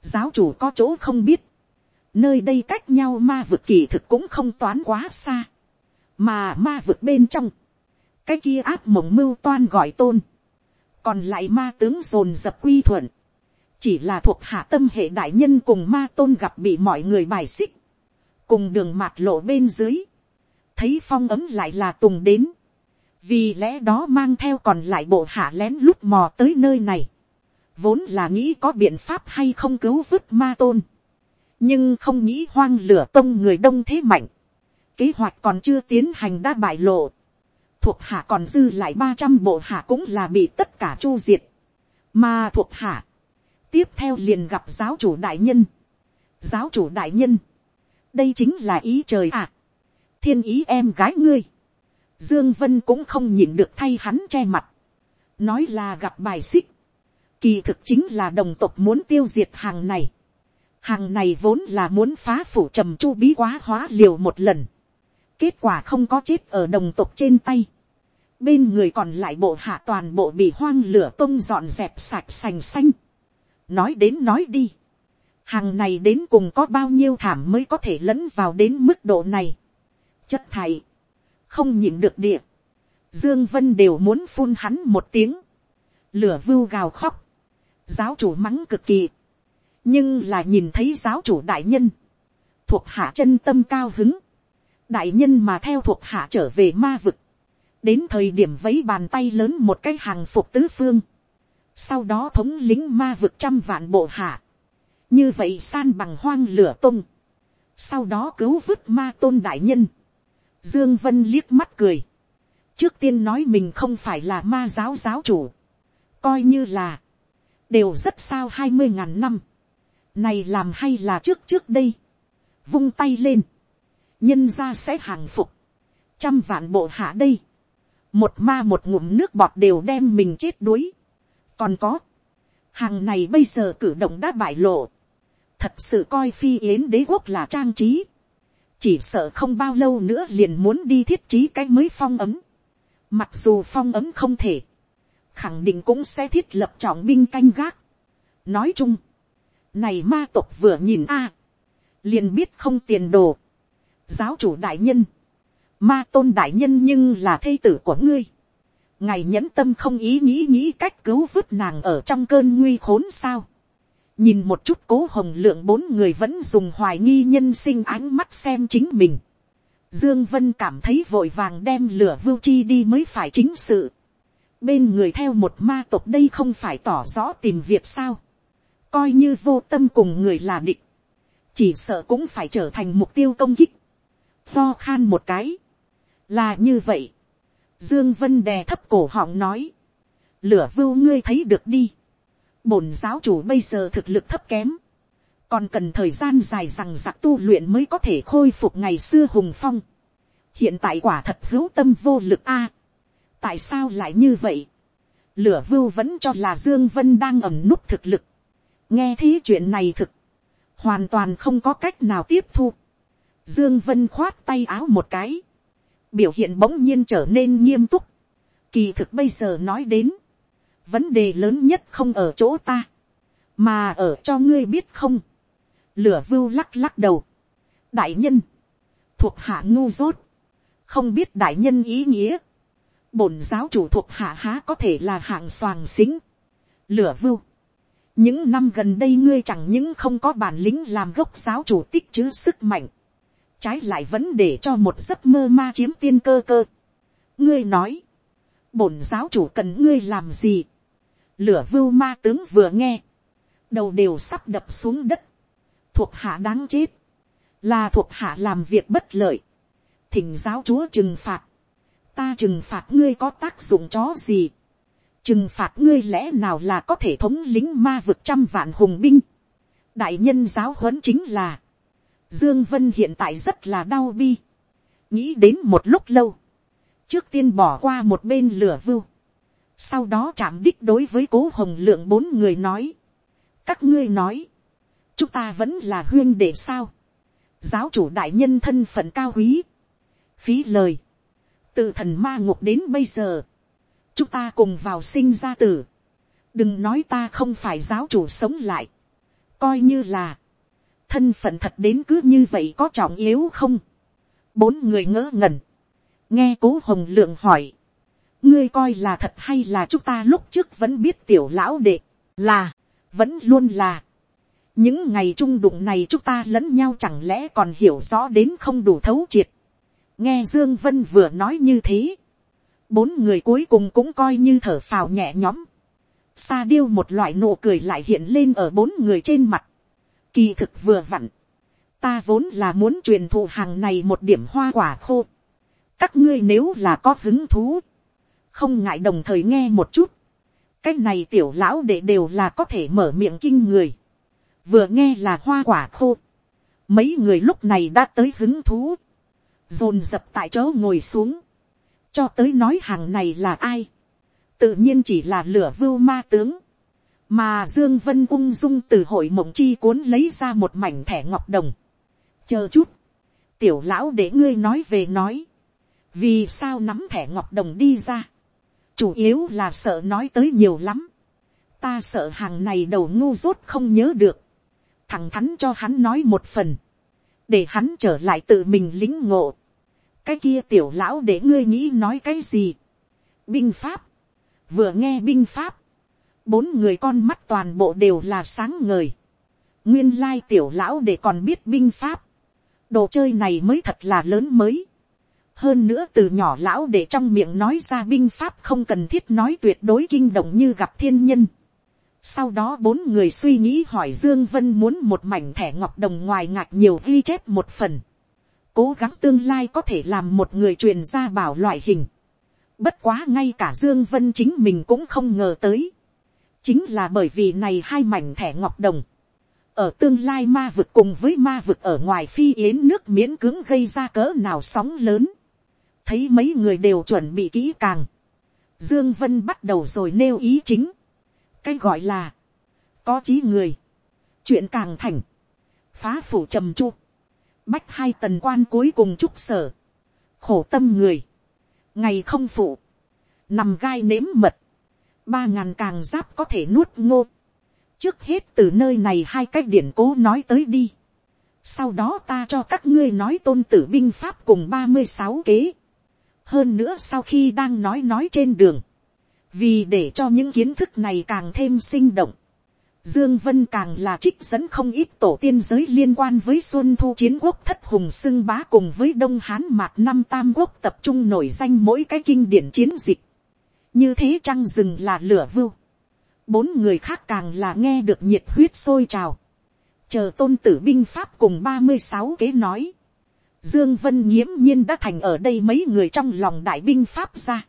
giáo chủ có chỗ không biết. nơi đây cách nhau ma vực kỳ thực cũng không toán quá xa. mà ma vực bên trong, cái kia áp mộng mưu toan gọi tôn. còn lại ma tướng dồn dập quy thuận chỉ là thuộc hạ tâm hệ đại nhân cùng ma tôn gặp bị mọi người bài xích, cùng đường mạt lộ bên dưới, thấy phong ấm lại là tùng đến, vì lẽ đó mang theo còn lại bộ hạ lén lút mò tới nơi này, vốn là nghĩ có biện pháp hay không cứu vứt ma tôn, nhưng không nghĩ hoang lửa tông người đông thế mạnh, kế hoạch còn chưa tiến hành đã bại lộ, thuộc hạ còn dư lại ba trăm bộ hạ cũng là bị tất cả chu diệt, mà thuộc hạ tiếp theo liền gặp giáo chủ đại nhân. giáo chủ đại nhân, đây chính là ý trời à. thiên ý em gái ngươi. dương vân cũng không nhìn được thay hắn che mặt. nói là gặp bài xích. kỳ thực chính là đồng tộc muốn tiêu diệt hàng này. hàng này vốn là muốn phá phủ trầm chu bí quá hóa liều một lần. kết quả không có chết ở đồng tộc trên tay bên người còn lại bộ hạ toàn bộ bị hoang lửa tông dọn dẹp sạch sành xanh nói đến nói đi, hàng này đến cùng có bao nhiêu thảm mới có thể lẫn vào đến mức độ này. chất thầy, không nhìn được địa, dương vân đều muốn phun hắn một tiếng, lửa vưu gào khóc, giáo chủ mắng cực kỳ, nhưng là nhìn thấy giáo chủ đại nhân, thuộc hạ chân tâm cao hứng, đại nhân mà theo thuộc hạ trở về ma vực, đến thời điểm vấy bàn tay lớn một cái hàng phục tứ phương, sau đó thống lính ma vực trăm vạn bộ hạ, như vậy san bằng hoang lửa tung, sau đó cứu vứt ma tôn đại nhân, dương vân liếc mắt cười, trước tiên nói mình không phải là ma giáo giáo chủ, coi như là, đều rất sao hai mươi ngàn năm, này làm hay là trước trước đây, vung tay lên, nhân ra sẽ hàng phục, trăm vạn bộ hạ đây, một ma một ngụm nước bọt đều đem mình chết đuối, còn có, hàng này bây giờ cử động đã bại lộ, thật sự coi phi yến đế quốc là trang trí, chỉ sợ không bao lâu nữa liền muốn đi thiết trí cái mới phong ấm, mặc dù phong ấm không thể, khẳng định cũng sẽ thiết lập trọng binh canh gác, nói chung, này ma tộc vừa nhìn a, liền biết không tiền đồ. giáo chủ đại nhân, ma tôn đại nhân nhưng là thê tử của ngươi ngài nhẫn tâm không ý nghĩ nghĩ cách cứu vớt nàng ở trong cơn nguy khốn sao. nhìn một chút cố hồng lượng bốn người vẫn dùng hoài nghi nhân sinh ánh mắt xem chính mình. dương vân cảm thấy vội vàng đem lửa vưu chi đi mới phải chính sự. bên người theo một ma tộc đây không phải tỏ rõ tìm việc sao. coi như vô tâm cùng người là địch. chỉ sợ cũng phải trở thành mục tiêu công kích. lo khan một cái là như vậy. Dương Vân đè thấp cổ họng nói. Lửa vưu ngươi thấy được đi. Bổn giáo chủ bây giờ thực lực thấp kém. Còn cần thời gian dài rằng giặc tu luyện mới có thể khôi phục ngày xưa hùng phong. Hiện tại quả thật hữu tâm vô lực a. tại sao lại như vậy? Lửa vưu vẫn cho là Dương Vân đang ẩm nút thực lực. Nghe thấy chuyện này thực. Hoàn toàn không có cách nào tiếp thu. Dương Vân khoát tay áo một cái biểu hiện bỗng nhiên trở nên nghiêm túc. Kỳ thực bây giờ nói đến, vấn đề lớn nhất không ở chỗ ta, mà ở cho ngươi biết không. Lửa vưu lắc lắc đầu. Đại nhân, thuộc hạ ngu dốt, không biết đại nhân ý nghĩa. Bổn giáo chủ thuộc hạ há có thể là hạng soàng xính. Lửa vưu. Những năm gần đây ngươi chẳng những không có bản lĩnh làm gốc giáo chủ tích chứ sức mạnh trái lại vẫn để cho một giấc mơ ma chiếm tiên cơ cơ. ngươi nói, bổn giáo chủ cần ngươi làm gì, lửa vưu ma tướng vừa nghe, đầu đều sắp đập xuống đất, thuộc hạ đáng chết, là thuộc hạ làm việc bất lợi, thỉnh giáo chúa trừng phạt, ta trừng phạt ngươi có tác dụng chó gì, trừng phạt ngươi lẽ nào là có thể thống lính ma vực trăm vạn hùng binh, đại nhân giáo huấn chính là, Dương Vân hiện tại rất là đau bi. Nghĩ đến một lúc lâu. Trước tiên bỏ qua một bên lửa vưu. Sau đó chạm đích đối với cố hồng lượng bốn người nói. Các ngươi nói. Chúng ta vẫn là huyên đệ sao. Giáo chủ đại nhân thân phận cao quý. Phí lời. Từ thần ma ngục đến bây giờ. Chúng ta cùng vào sinh ra tử. Đừng nói ta không phải giáo chủ sống lại. Coi như là thân phận thật đến cứ như vậy có trọng yếu không. bốn người ngỡ ngẩn. nghe cố hồng lượng hỏi. ngươi coi là thật hay là chúng ta lúc trước vẫn biết tiểu lão đệ. là, vẫn luôn là. những ngày trung đụng này chúng ta lẫn nhau chẳng lẽ còn hiểu rõ đến không đủ thấu triệt. nghe dương vân vừa nói như thế. bốn người cuối cùng cũng coi như thở phào nhẹ nhõm. Sa điêu một loại nụ cười lại hiện lên ở bốn người trên mặt. Kỳ thực vừa vặn. Ta vốn là muốn truyền thụ hàng này một điểm hoa quả khô. Các ngươi nếu là có hứng thú. Không ngại đồng thời nghe một chút. Cái này tiểu lão đệ đều là có thể mở miệng kinh người. Vừa nghe là hoa quả khô. Mấy người lúc này đã tới hứng thú. Dồn dập tại chỗ ngồi xuống. Cho tới nói hàng này là ai. Tự nhiên chỉ là lửa vưu ma tướng mà dương vân ung dung từ hội mộng chi cuốn lấy ra một mảnh thẻ ngọc đồng. chờ chút, tiểu lão để ngươi nói về nói, vì sao nắm thẻ ngọc đồng đi ra, chủ yếu là sợ nói tới nhiều lắm, ta sợ hàng này đầu ngu dốt không nhớ được, thẳng thắn cho hắn nói một phần, để hắn trở lại tự mình lính ngộ, cái kia tiểu lão để ngươi nghĩ nói cái gì, binh pháp, vừa nghe binh pháp, bốn người con mắt toàn bộ đều là sáng ngời. nguyên lai tiểu lão để còn biết binh pháp. đồ chơi này mới thật là lớn mới. hơn nữa từ nhỏ lão để trong miệng nói ra binh pháp không cần thiết nói tuyệt đối kinh động như gặp thiên nhân. sau đó bốn người suy nghĩ hỏi dương vân muốn một mảnh thẻ ngọc đồng ngoài ngạc nhiều ghi chép một phần. cố gắng tương lai có thể làm một người truyền gia bảo loại hình. bất quá ngay cả dương vân chính mình cũng không ngờ tới chính là bởi vì này hai mảnh thẻ ngọc đồng, ở tương lai ma vực cùng với ma vực ở ngoài phi yến nước miễn cứng gây ra cỡ nào sóng lớn, thấy mấy người đều chuẩn bị kỹ càng, dương vân bắt đầu rồi nêu ý chính, cái gọi là, có trí người, chuyện càng thành, phá phủ trầm chu, bách hai tần quan cuối cùng trúc sở, khổ tâm người, ngày không phụ, nằm gai nếm mật, ba ngàn càng giáp có thể nuốt ngô, trước hết từ nơi này hai cách điển cố nói tới đi. sau đó ta cho các ngươi nói tôn tử binh pháp cùng ba mươi sáu kế. hơn nữa sau khi đang nói nói trên đường, vì để cho những kiến thức này càng thêm sinh động, Dương Vân càng là trích dẫn không ít tổ tiên giới liên quan với Xuân Thu Chiến Quốc thất hùng xưng bá cùng với Đông Hán Mạc Năm Tam Quốc tập trung nổi danh mỗi cái kinh điển chiến dịch. Như thế trăng rừng là lửa vưu. Bốn người khác càng là nghe được nhiệt huyết sôi trào. Chờ tôn tử binh pháp cùng ba mươi sáu kế nói. Dương Vân nghiễm nhiên đã thành ở đây mấy người trong lòng đại binh pháp ra.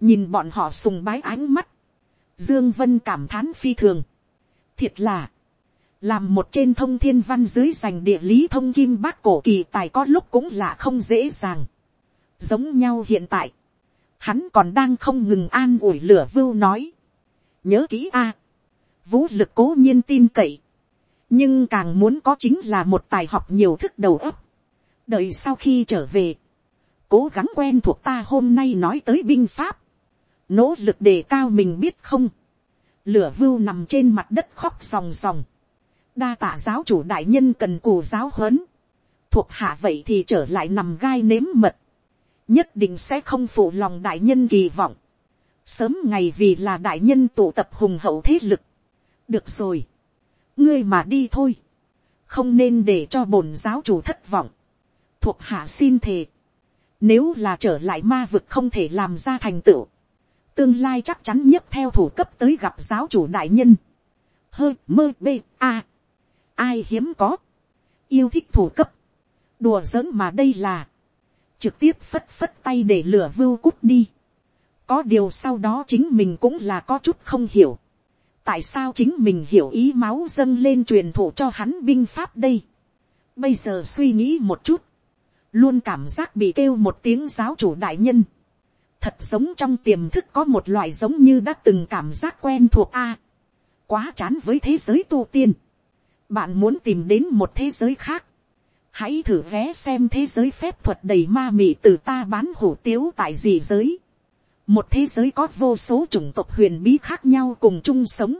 Nhìn bọn họ sùng bái ánh mắt. Dương Vân cảm thán phi thường Thiệt là, làm một trên thông thiên văn dưới dành địa lý thông kim bác cổ kỳ tài có lúc cũng là không dễ dàng. Giống nhau hiện tại, hắn còn đang không ngừng an ủi lửa vưu nói. Nhớ kỹ a, vũ lực cố nhiên tin cậy, nhưng càng muốn có chính là một tài học nhiều thức đầu óc. đợi sau khi trở về, cố gắng quen thuộc ta hôm nay nói tới binh pháp, nỗ lực đề cao mình biết không? Lửa vưu nằm trên mặt đất khóc ròng ròng, đa tạ giáo chủ đại nhân cần cù giáo huấn, thuộc hạ vậy thì trở lại nằm gai nếm mật, nhất định sẽ không phụ lòng đại nhân kỳ vọng, sớm ngày vì là đại nhân tụ tập hùng hậu thế lực, được rồi, ngươi mà đi thôi, không nên để cho bổn giáo chủ thất vọng, thuộc hạ xin thề, nếu là trở lại ma vực không thể làm ra thành tựu, tương lai chắc chắn nhất theo thủ cấp tới gặp giáo chủ đại nhân. Hơ mơ bê a. Ai hiếm có. Yêu thích thủ cấp. Đùa giỡn mà đây là. Trực tiếp phất phất tay để lửa vưu cút đi. Có điều sau đó chính mình cũng là có chút không hiểu. Tại sao chính mình hiểu ý máu dâng lên truyền thụ cho hắn binh pháp đây. Bây giờ suy nghĩ một chút. Luôn cảm giác bị kêu một tiếng giáo chủ đại nhân thật giống trong tiềm thức có một loại giống như đã từng cảm giác quen thuộc a. quá chán với thế giới tu tiên. bạn muốn tìm đến một thế giới khác hãy thử vé xem thế giới phép thuật đầy ma mị từ ta bán hủ tiếu tại gì giới. một thế giới có vô số chủng tộc huyền bí khác nhau cùng chung sống.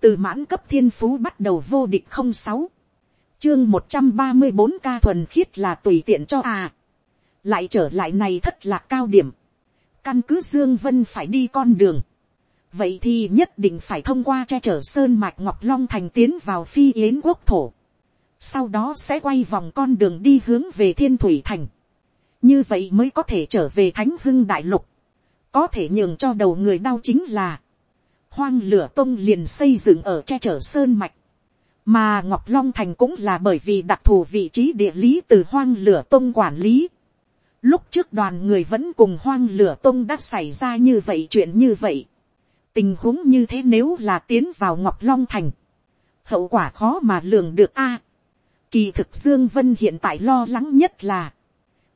từ mãn cấp thiên phú bắt đầu vô địch không sáu. chương một trăm ba mươi bốn ca thuần khiết là tùy tiện cho à. lại trở lại này thất lạc cao điểm Căn cứ Dương Vân phải đi con đường. Vậy thì nhất định phải thông qua che chở Sơn Mạch Ngọc Long Thành tiến vào phi yến quốc thổ. Sau đó sẽ quay vòng con đường đi hướng về Thiên Thủy Thành. Như vậy mới có thể trở về Thánh Hưng Đại Lục. Có thể nhường cho đầu người đau chính là. Hoang lửa tông liền xây dựng ở che chở Sơn Mạch. Mà Ngọc Long Thành cũng là bởi vì đặc thù vị trí địa lý từ hoang lửa tông quản lý Lúc trước đoàn người vẫn cùng hoang lửa tông đã xảy ra như vậy chuyện như vậy. Tình huống như thế nếu là tiến vào Ngọc Long Thành. Hậu quả khó mà lường được a kỳ thực Dương Vân hiện tại lo lắng nhất là.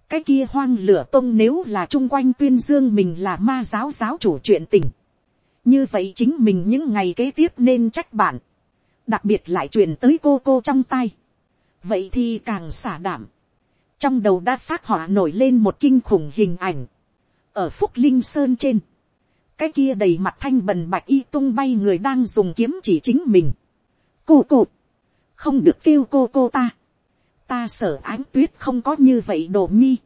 Cái kia hoang lửa tông nếu là chung quanh tuyên dương mình là ma giáo giáo chủ chuyện tình. Như vậy chính mình những ngày kế tiếp nên trách bạn. Đặc biệt lại truyền tới cô cô trong tay. Vậy thì càng xả đảm trong đầu đã phát họa nổi lên một kinh khủng hình ảnh, ở phúc linh sơn trên, cái kia đầy mặt thanh bần bạch y tung bay người đang dùng kiếm chỉ chính mình. cô cô, không được kêu cô cô ta, ta sợ ánh tuyết không có như vậy đồ nhi.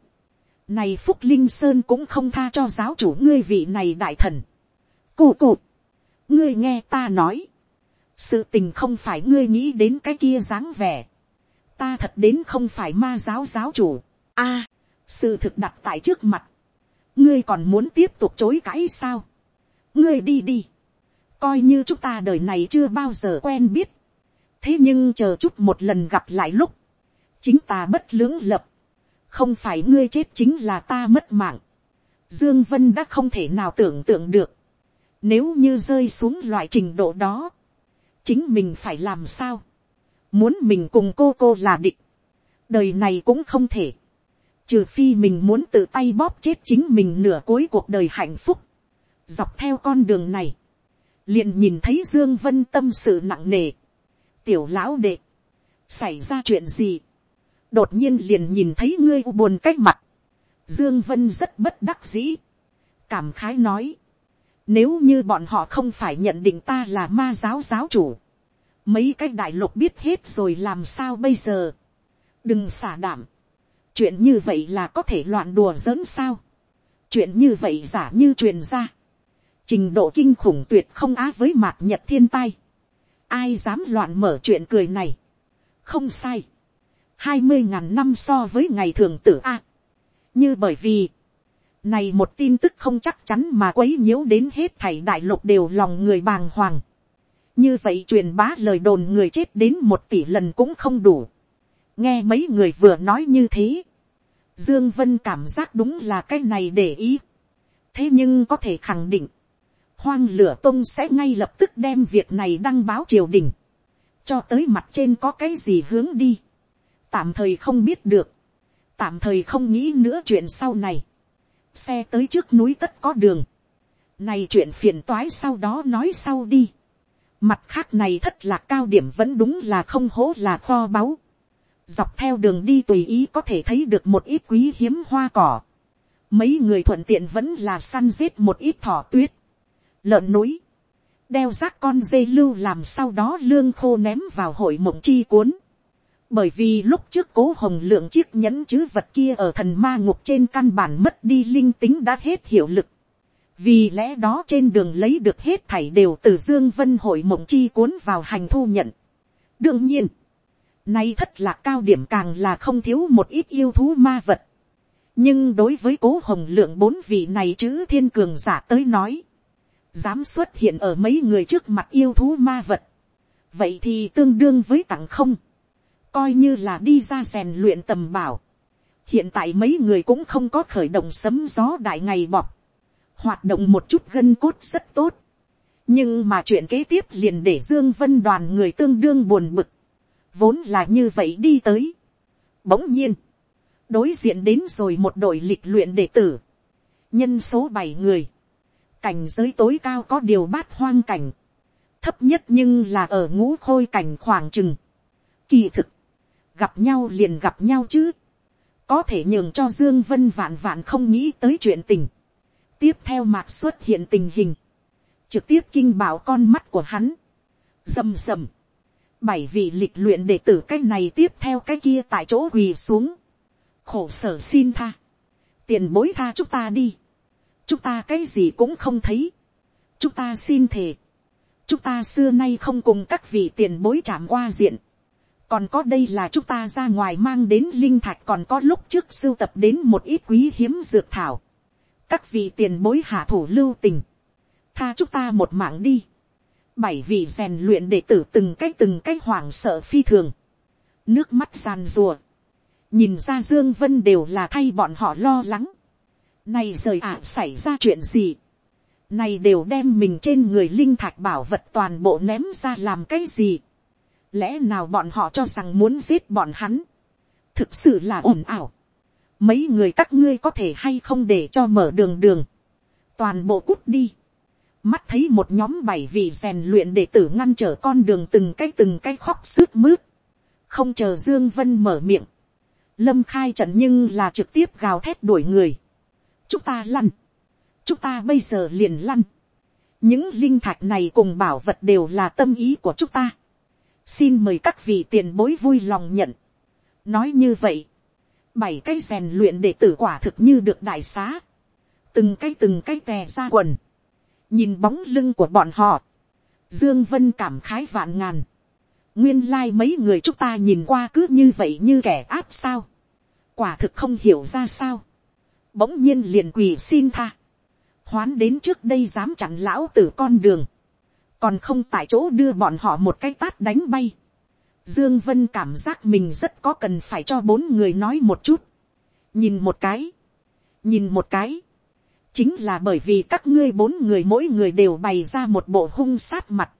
này phúc linh sơn cũng không tha cho giáo chủ ngươi vị này đại thần. cô cô, ngươi nghe ta nói, sự tình không phải ngươi nghĩ đến cái kia dáng vẻ ta thật đến không phải ma giáo giáo chủ. a, sự thực đặt tại trước mặt. ngươi còn muốn tiếp tục chối cãi sao. ngươi đi đi. coi như chúng ta đời này chưa bao giờ quen biết thế nhưng chờ chút một lần gặp lại lúc, chính ta bất lưỡng lập. không phải ngươi chết chính là ta mất mạng. dương vân đã không thể nào tưởng tượng được. nếu như rơi xuống loại trình độ đó, chính mình phải làm sao muốn mình cùng cô cô là địch, đời này cũng không thể, trừ phi mình muốn tự tay bóp chết chính mình nửa cuối cuộc đời hạnh phúc, dọc theo con đường này, liền nhìn thấy dương vân tâm sự nặng nề, tiểu lão đệ, xảy ra chuyện gì, đột nhiên liền nhìn thấy ngươi buồn cách mặt, dương vân rất bất đắc dĩ, cảm khái nói, nếu như bọn họ không phải nhận định ta là ma giáo giáo chủ, mấy cái đại lục biết hết rồi làm sao bây giờ, đừng xả đảm, chuyện như vậy là có thể loạn đùa giỡn sao, chuyện như vậy giả như truyền ra, trình độ kinh khủng tuyệt không á với mạt nhật thiên tai, ai dám loạn mở chuyện cười này, không sai, hai mươi ngàn năm so với ngày thường tử a, như bởi vì, này một tin tức không chắc chắn mà quấy nhiễu đến hết thảy đại lục đều lòng người bàng hoàng. Như vậy truyền bá lời đồn người chết đến một tỷ lần cũng không đủ. Nghe mấy người vừa nói như thế. Dương Vân cảm giác đúng là cái này để ý. Thế nhưng có thể khẳng định. Hoang lửa tông sẽ ngay lập tức đem việc này đăng báo triều đình. Cho tới mặt trên có cái gì hướng đi. Tạm thời không biết được. Tạm thời không nghĩ nữa chuyện sau này xe tới trước núi tất có đường. Này chuyện phiền toái sau đó nói sau đi. Mặt khác này thất lạc cao điểm vẫn đúng là không hố là kho báu. Dọc theo đường đi tùy ý có thể thấy được một ít quý hiếm hoa cỏ. Mấy người thuận tiện vẫn là săn giết một ít thỏ tuyết. Lợn núi. Đeo rác con dê lưu làm sau đó lương khô ném vào hội mộng chi cuốn bởi vì lúc trước cố hồng lượng chiếc nhẫn chứ vật kia ở thần ma ngục trên căn bản mất đi linh tính đã hết hiệu lực. vì lẽ đó trên đường lấy được hết thảy đều từ dương vân hội mộng chi cuốn vào hành thu nhận. đương nhiên, nay thất lạc cao điểm càng là không thiếu một ít yêu thú ma vật. nhưng đối với cố hồng lượng bốn vị này chữ thiên cường giả tới nói, dám xuất hiện ở mấy người trước mặt yêu thú ma vật. vậy thì tương đương với tặng không coi như là đi ra rèn luyện tầm bảo. hiện tại mấy người cũng không có khởi động sấm gió đại ngày bọc, hoạt động một chút gân cốt rất tốt. nhưng mà chuyện kế tiếp liền để dương vân đoàn người tương đương buồn bực, vốn là như vậy đi tới. bỗng nhiên, đối diện đến rồi một đội lịch luyện đệ tử, nhân số bảy người, cảnh giới tối cao có điều bát hoang cảnh, thấp nhất nhưng là ở ngũ khôi cảnh khoảng chừng. Kỳ thực, gặp nhau liền gặp nhau chứ, có thể nhường cho dương vân vạn vạn không nghĩ tới chuyện tình. tiếp theo mạc xuất hiện tình hình, trực tiếp kinh bảo con mắt của hắn, rầm rầm, bảy vị lịch luyện đệ tử cái này tiếp theo cái kia tại chỗ quỳ xuống, khổ sở xin tha, tiền bối tha chúng ta đi, chúng ta cái gì cũng không thấy, chúng ta xin thề, chúng ta xưa nay không cùng các vị tiền bối chạm qua diện, còn có đây là chúng ta ra ngoài mang đến linh thạch còn có lúc trước sưu tập đến một ít quý hiếm dược thảo. các vị tiền bối hạ thủ lưu tình, tha chúng ta một mạng đi. bảy vị rèn luyện đệ tử từng cái từng cái hoảng sợ phi thường, nước mắt gian rùa, nhìn ra dương vân đều là thay bọn họ lo lắng này rời ạ xảy ra chuyện gì, này đều đem mình trên người linh thạch bảo vật toàn bộ ném ra làm cái gì lẽ nào bọn họ cho rằng muốn giết bọn hắn, thực sự là ồn ảo. mấy người các ngươi có thể hay không để cho mở đường đường, toàn bộ cút đi. mắt thấy một nhóm bảy vị rèn luyện đệ tử ngăn trở con đường từng cái từng cái khóc sướt mướt, không chờ dương vân mở miệng, lâm khai trận nhưng là trực tiếp gào thét đuổi người chúng ta lăn, chúng ta bây giờ liền lăn. những linh thạch này cùng bảo vật đều là tâm ý của chúng ta. Xin mời các vị tiền bối vui lòng nhận. nói như vậy, bảy cái rèn luyện đệ tử quả thực như được đại xá, từng cái từng cái tè ra quần, nhìn bóng lưng của bọn họ, dương vân cảm khái vạn ngàn, nguyên lai like mấy người chúng ta nhìn qua cứ như vậy như kẻ áp sao, quả thực không hiểu ra sao, bỗng nhiên liền quỳ xin tha, hoán đến trước đây dám chặn lão tử con đường, còn không tại chỗ đưa bọn họ một cái tát đánh bay. Dương Vân cảm giác mình rất có cần phải cho bốn người nói một chút. Nhìn một cái. Nhìn một cái. Chính là bởi vì các ngươi bốn người mỗi người đều bày ra một bộ hung sát mặt.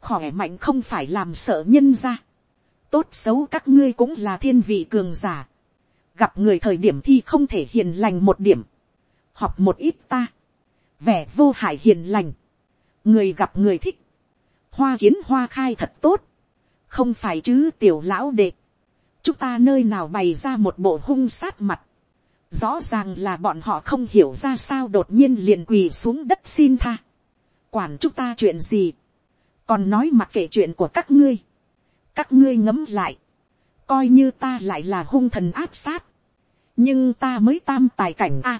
Khỏe mạnh không phải làm sợ nhân ra. Tốt xấu các ngươi cũng là thiên vị cường giả. Gặp người thời điểm thì không thể hiền lành một điểm. Học một ít ta. Vẻ vô hại hiền lành. Người gặp người thích, hoa kiến hoa khai thật tốt, không phải chứ tiểu lão đệ, chúng ta nơi nào bày ra một bộ hung sát mặt, rõ ràng là bọn họ không hiểu ra sao đột nhiên liền quỳ xuống đất xin tha, quản chúng ta chuyện gì, còn nói mặc kệ chuyện của các ngươi, các ngươi ngấm lại, coi như ta lại là hung thần áp sát, nhưng ta mới tam tài cảnh a,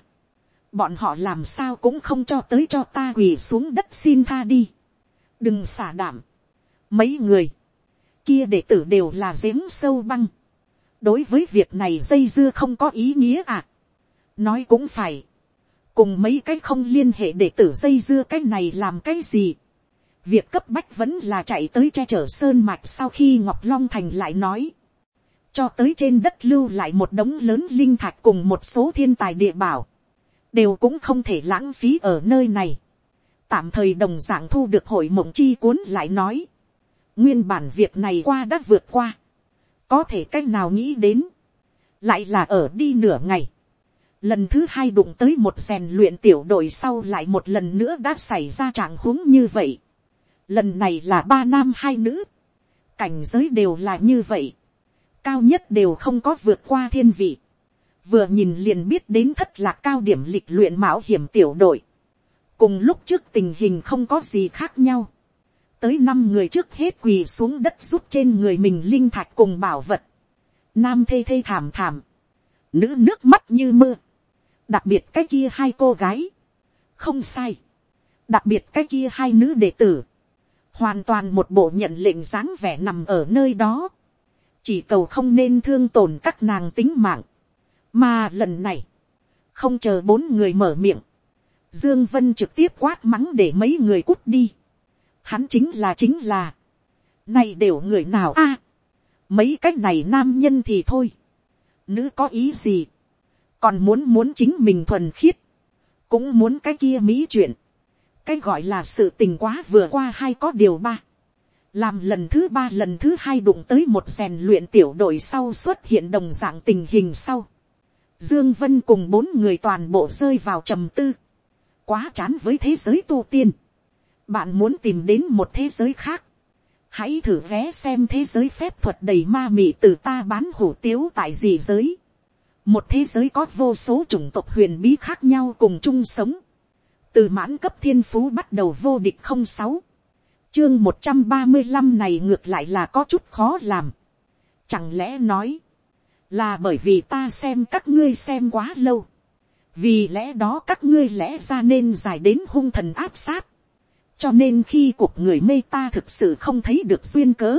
bọn họ làm sao cũng không cho tới cho ta quỳ xuống đất xin tha đi, đừng xả đảm, mấy người, kia đệ tử đều là giếng sâu băng, đối với việc này dây dưa không có ý nghĩa à, nói cũng phải, cùng mấy cái không liên hệ đệ tử dây dưa cái này làm cái gì, việc cấp bách vẫn là chạy tới che chở sơn mạch sau khi ngọc long thành lại nói, cho tới trên đất lưu lại một đống lớn linh thạch cùng một số thiên tài địa bảo, đều cũng không thể lãng phí ở nơi này. tạm thời đồng dạng thu được hội mộng chi cuốn lại nói, nguyên bản việc này qua đã vượt qua, có thể c á c h nào nghĩ đến, lại là ở đi nửa ngày, lần thứ hai đụng tới một rèn luyện tiểu đội sau lại một lần nữa đã xảy ra trạng huống như vậy, lần này là ba nam hai nữ, cảnh giới đều là như vậy, cao nhất đều không có vượt qua thiên vị, vừa nhìn liền biết đến thất lạc cao điểm lịch luyện mạo hiểm tiểu đội, cùng lúc trước tình hình không có gì khác nhau, tới năm người trước hết quỳ xuống đất rút trên người mình linh thạch cùng bảo vật, nam thê thê thảm thảm, nữ nước mắt như mưa, đặc biệt cái kia hai cô gái, không sai, đặc biệt cái kia hai nữ đệ tử, hoàn toàn một bộ nhận lệnh dáng vẻ nằm ở nơi đó, chỉ cầu không nên thương tổn các nàng tính mạng, mà lần này, không chờ bốn người mở miệng, dương vân trực tiếp quát mắng để mấy người cút đi, hắn chính là chính là, này đều người nào a, mấy cái này nam nhân thì thôi, nữ có ý gì, còn muốn muốn chính mình thuần khiết, cũng muốn cái kia mỹ chuyện, cái gọi là sự tình quá vừa qua hay có điều ba làm lần thứ ba lần thứ hai đụng tới một rèn luyện tiểu đội sau xuất hiện đồng dạng tình hình sau. Dương Vân cùng bốn người toàn bộ rơi vào trầm tư. Quá chán với thế giới tu tiên. Bạn muốn tìm đến một thế giới khác. Hãy thử vé xem thế giới phép thuật đầy ma mị từ ta bán hủ tiếu tại gì giới. Một thế giới có vô số chủng tộc huyền bí khác nhau cùng chung sống từ mãn cấp thiên phú bắt đầu vô địch không sáu chương một trăm ba mươi năm này ngược lại là có chút khó làm. Chẳng lẽ nói là bởi vì ta xem các ngươi xem quá lâu? Vì lẽ đó các ngươi lẽ ra nên dài đến hung thần áp sát. Cho nên khi cuộc người mê ta thực sự không thấy được duyên cớ.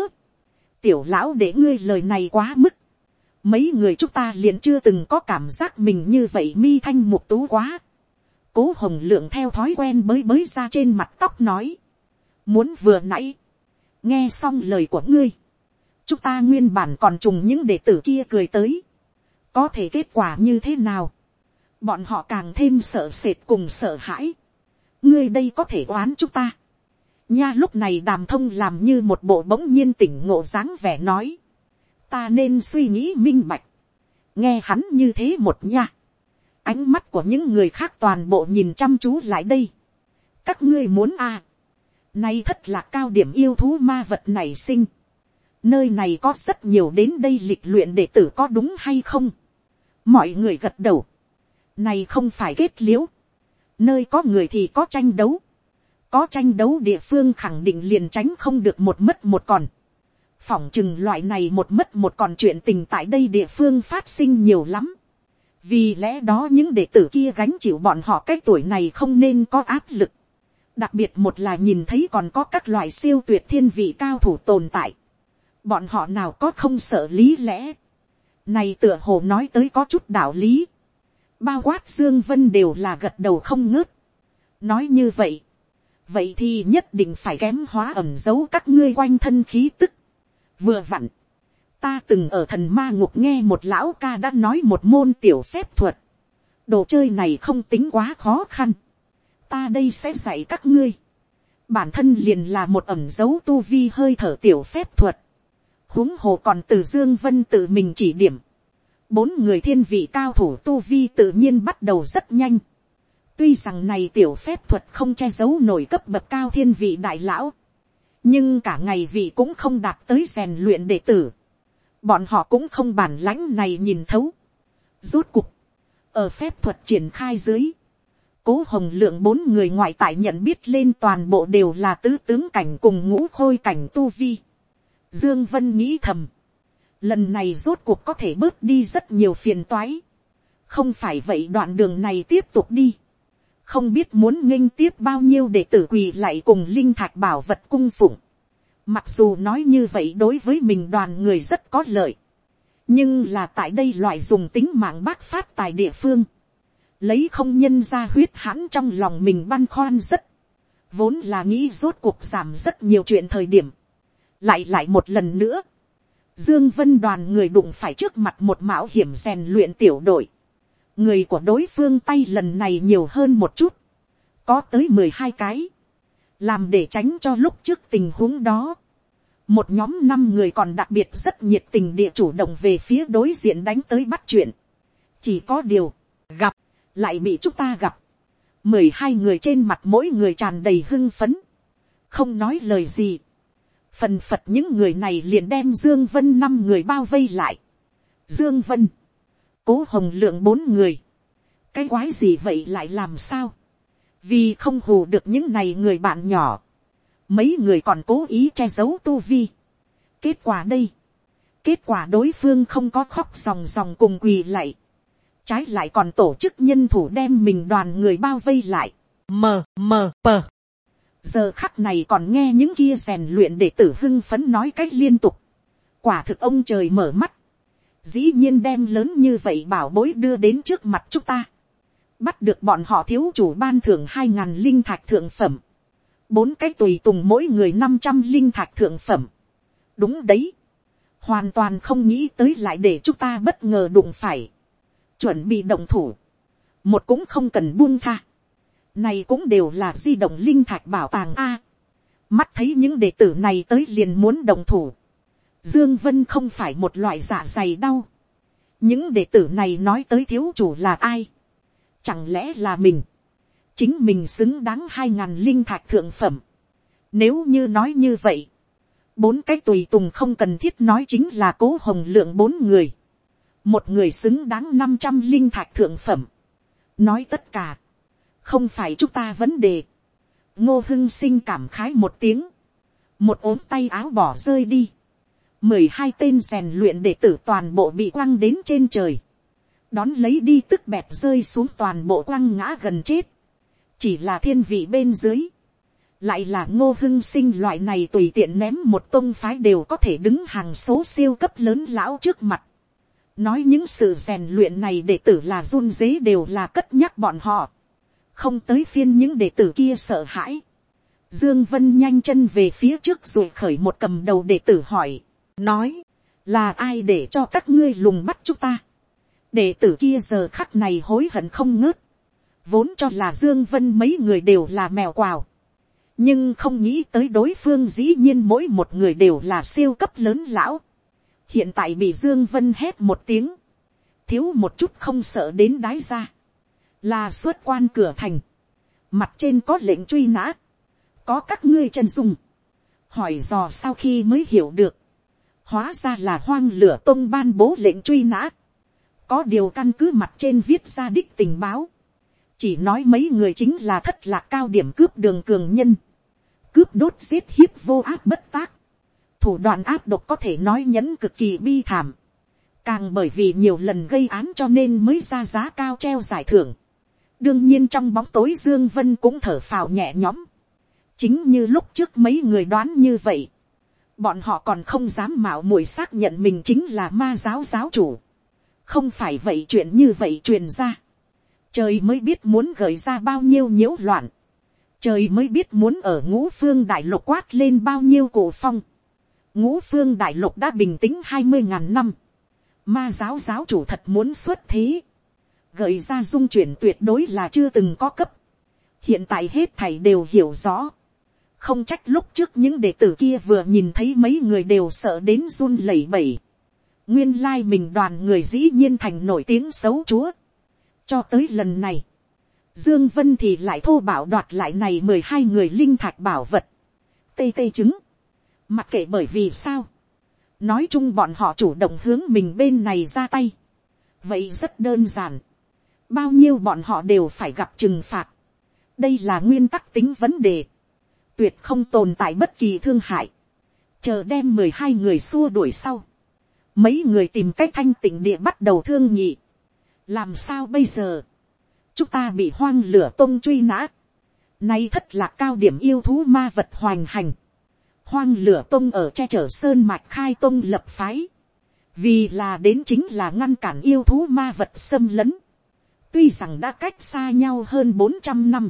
Tiểu lão để ngươi lời này quá mức. Mấy người chúng ta liền chưa từng có cảm giác mình như vậy mi thanh mục tú quá. Cố hồng lượng theo thói quen bới bới ra trên mặt tóc nói. Muốn vừa nãy. Nghe xong lời của ngươi. Chúng ta nguyên bản còn trùng những đệ tử kia cười tới. Có thể kết quả như thế nào? Bọn họ càng thêm sợ sệt cùng sợ hãi. Ngươi đây có thể oán chúng ta. Nha, lúc này đàm thông làm như một bộ bỗng nhiên tỉnh ngộ dáng vẻ nói. Ta nên suy nghĩ minh bạch. Nghe hắn như thế một nha ánh mắt của những người khác toàn bộ nhìn chăm chú lại đây. các ngươi muốn à nay thật là cao điểm yêu thú ma vật này sinh. nơi này có rất nhiều đến đây lịch luyện để tử có đúng hay không. mọi người gật đầu. này không phải kết liễu. nơi có người thì có tranh đấu. có tranh đấu địa phương khẳng định liền tránh không được một mất một còn. phỏng chừng loại này một mất một còn chuyện tình tại đây địa phương phát sinh nhiều lắm vì lẽ đó những đệ tử kia gánh chịu bọn họ cái tuổi này không nên có áp lực đặc biệt một là nhìn thấy còn có các loại siêu tuyệt thiên vị cao thủ tồn tại. bọn họ nào có không sợ lý lẽ. này tựa hồ nói tới có chút đạo lý. bao quát dương vân đều là gật đầu không ngớt. nói như vậy. vậy thì nhất định phải kém hóa ẩm giấu các ngươi quanh thân khí tức. vừa vặn, ta từng ở thần ma ngục nghe một lão ca đã nói một môn tiểu phép thuật. đồ chơi này không tính quá khó khăn ta đây sẽ dạy các ngươi. bản thân liền là một ẩm dấu tu vi hơi thở tiểu phép thuật. huống hồ còn từ dương vân tự mình chỉ điểm. bốn người thiên vị cao thủ tu vi tự nhiên bắt đầu rất nhanh. tuy rằng này tiểu phép thuật không che giấu nổi cấp bậc cao thiên vị đại lão. nhưng cả ngày vị cũng không đạt tới rèn luyện đệ tử bọn họ cũng không bản lãnh này nhìn thấu. rút cục, ở phép thuật triển khai dưới, cố hồng lượng bốn người ngoại tại nhận biết lên toàn bộ đều là tứ tướng cảnh cùng ngũ khôi cảnh tu vi. Dương Vân nghĩ thầm. Lần này rốt cuộc có thể bớt đi rất nhiều phiền toái. Không phải vậy đoạn đường này tiếp tục đi. Không biết muốn nghênh tiếp bao nhiêu để tử quỳ lại cùng linh thạch bảo vật cung phụng. Mặc dù nói như vậy đối với mình đoàn người rất có lợi. Nhưng là tại đây loại dùng tính mạng bác phát tại địa phương lấy không nhân ra huyết hãn trong lòng mình băn khoăn rất, vốn là nghĩ rốt cuộc giảm rất nhiều chuyện thời điểm, lại lại một lần nữa, dương vân đoàn người đụng phải trước mặt một mạo hiểm rèn luyện tiểu đội, người của đối phương tay lần này nhiều hơn một chút, có tới mười hai cái, làm để tránh cho lúc trước tình huống đó, một nhóm năm người còn đặc biệt rất nhiệt tình địa chủ động về phía đối diện đánh tới bắt chuyện, chỉ có điều, gặp, lại bị chúng ta gặp, mười hai người trên mặt mỗi người tràn đầy hưng phấn, không nói lời gì, phần phật những người này liền đem dương vân năm người bao vây lại, dương vân, cố hồng lượng bốn người, cái quái gì vậy lại làm sao, vì không hù được những này người bạn nhỏ, mấy người còn cố ý che giấu tu vi. kết quả đây, kết quả đối phương không có khóc ròng ròng cùng quỳ lạy, trái lại còn tổ chức nhân thủ đem mình đoàn người bao vây lại, mờ mờ pờ. giờ khắc này còn nghe những kia rèn luyện để tử hưng phấn nói cách liên tục, quả thực ông trời mở mắt, dĩ nhiên đem lớn như vậy bảo bối đưa đến trước mặt chúng ta, bắt được bọn họ thiếu chủ ban thưởng hai ngàn linh thạch thượng phẩm, bốn cái tùy tùng mỗi người năm trăm linh thạch thượng phẩm, đúng đấy, hoàn toàn không nghĩ tới lại để chúng ta bất ngờ đụng phải, chuẩn bị động thủ, một cũng không cần buông tha, này cũng đều là di động linh thạch bảo tàng a. mắt thấy những đệ tử này tới liền muốn động thủ, dương vân không phải một loại giả dày đau, những đệ tử này nói tới thiếu chủ là ai, chẳng lẽ là mình, chính mình xứng đáng hai ngàn linh thạch thượng phẩm, nếu như nói như vậy, bốn cái tùy tùng không cần thiết nói chính là cố hồng lượng bốn người một người xứng đáng năm trăm linh thạch thượng phẩm, nói tất cả, không phải chúng ta vấn đề, ngô hưng sinh cảm khái một tiếng, một ốm tay áo bỏ rơi đi, mười hai tên rèn luyện đệ tử toàn bộ bị quăng đến trên trời, đón lấy đi tức bẹt rơi xuống toàn bộ quăng ngã gần chết, chỉ là thiên vị bên dưới, lại là ngô hưng sinh loại này tùy tiện ném một tôn phái đều có thể đứng hàng số siêu cấp lớn lão trước mặt, nói những sự rèn luyện này đệ tử là run dế đều là cất nhắc bọn họ, không tới phiên những đệ tử kia sợ hãi. Dương Vân nhanh chân về phía trước rồi khởi một cầm đầu đệ tử hỏi, nói, là ai để cho các ngươi lùng bắt chúng ta. Đệ tử kia giờ khắc này hối hận không ngớt, vốn cho là Dương Vân mấy người đều là mèo quào. Nhưng không nghĩ tới đối phương dĩ nhiên mỗi một người đều là siêu cấp lớn lão hiện tại bị dương vân hét một tiếng, thiếu một chút không sợ đến đái ra, là xuất quan cửa thành, mặt trên có lệnh truy nã, có các ngươi chân dung, hỏi dò sau khi mới hiểu được, hóa ra là hoang lửa tông ban bố lệnh truy nã, có điều căn cứ mặt trên viết ra đích tình báo, chỉ nói mấy người chính là thất lạc cao điểm cướp đường cường nhân, cướp đốt giết hiếp vô áp bất tác, thủ đoạn áp độc có thể nói nhẫn cực kỳ bi thảm. Càng bởi vì nhiều lần gây án cho nên mới ra giá cao treo giải thưởng. Đương nhiên trong bóng tối Dương Vân cũng thở phào nhẹ nhõm. Chính như lúc trước mấy người đoán như vậy. Bọn họ còn không dám mạo muội xác nhận mình chính là ma giáo giáo chủ. Không phải vậy chuyện như vậy truyền ra. Trời mới biết muốn gợi ra bao nhiêu nhiễu loạn. Trời mới biết muốn ở ngũ phương đại lục quát lên bao nhiêu cổ phong ngũ phương đại lục đã bình tĩnh hai mươi ngàn năm, ma giáo giáo chủ thật muốn xuất thế, gợi ra dung chuyển tuyệt đối là chưa từng có cấp, hiện tại hết thầy đều hiểu rõ, không trách lúc trước những đệ tử kia vừa nhìn thấy mấy người đều sợ đến run lẩy bẩy, nguyên lai mình đoàn người dĩ nhiên thành nổi tiếng xấu chúa, cho tới lần này, Dương Vân thì lại thô bảo đoạt lại này mười hai người linh thạch bảo vật. Tê tê chứng. Mặc kệ bởi vì sao. Nói chung bọn họ chủ động hướng mình bên này ra tay. Vậy rất đơn giản. Bao nhiêu bọn họ đều phải gặp trừng phạt. đây là nguyên tắc tính vấn đề, tuyệt không tồn tại bất kỳ thương hại, chờ đem mười hai người xua đuổi sau, mấy người tìm cách thanh tịnh địa bắt đầu thương nhị, làm sao bây giờ, chúng ta bị hoang lửa tôn truy nã, nay thất lạc cao điểm yêu thú ma vật hoành hành, hoang lửa tôn ở che chở sơn mạch khai tôn lập phái, vì là đến chính là ngăn cản yêu thú ma vật xâm lấn, tuy rằng đã cách xa nhau hơn bốn trăm năm,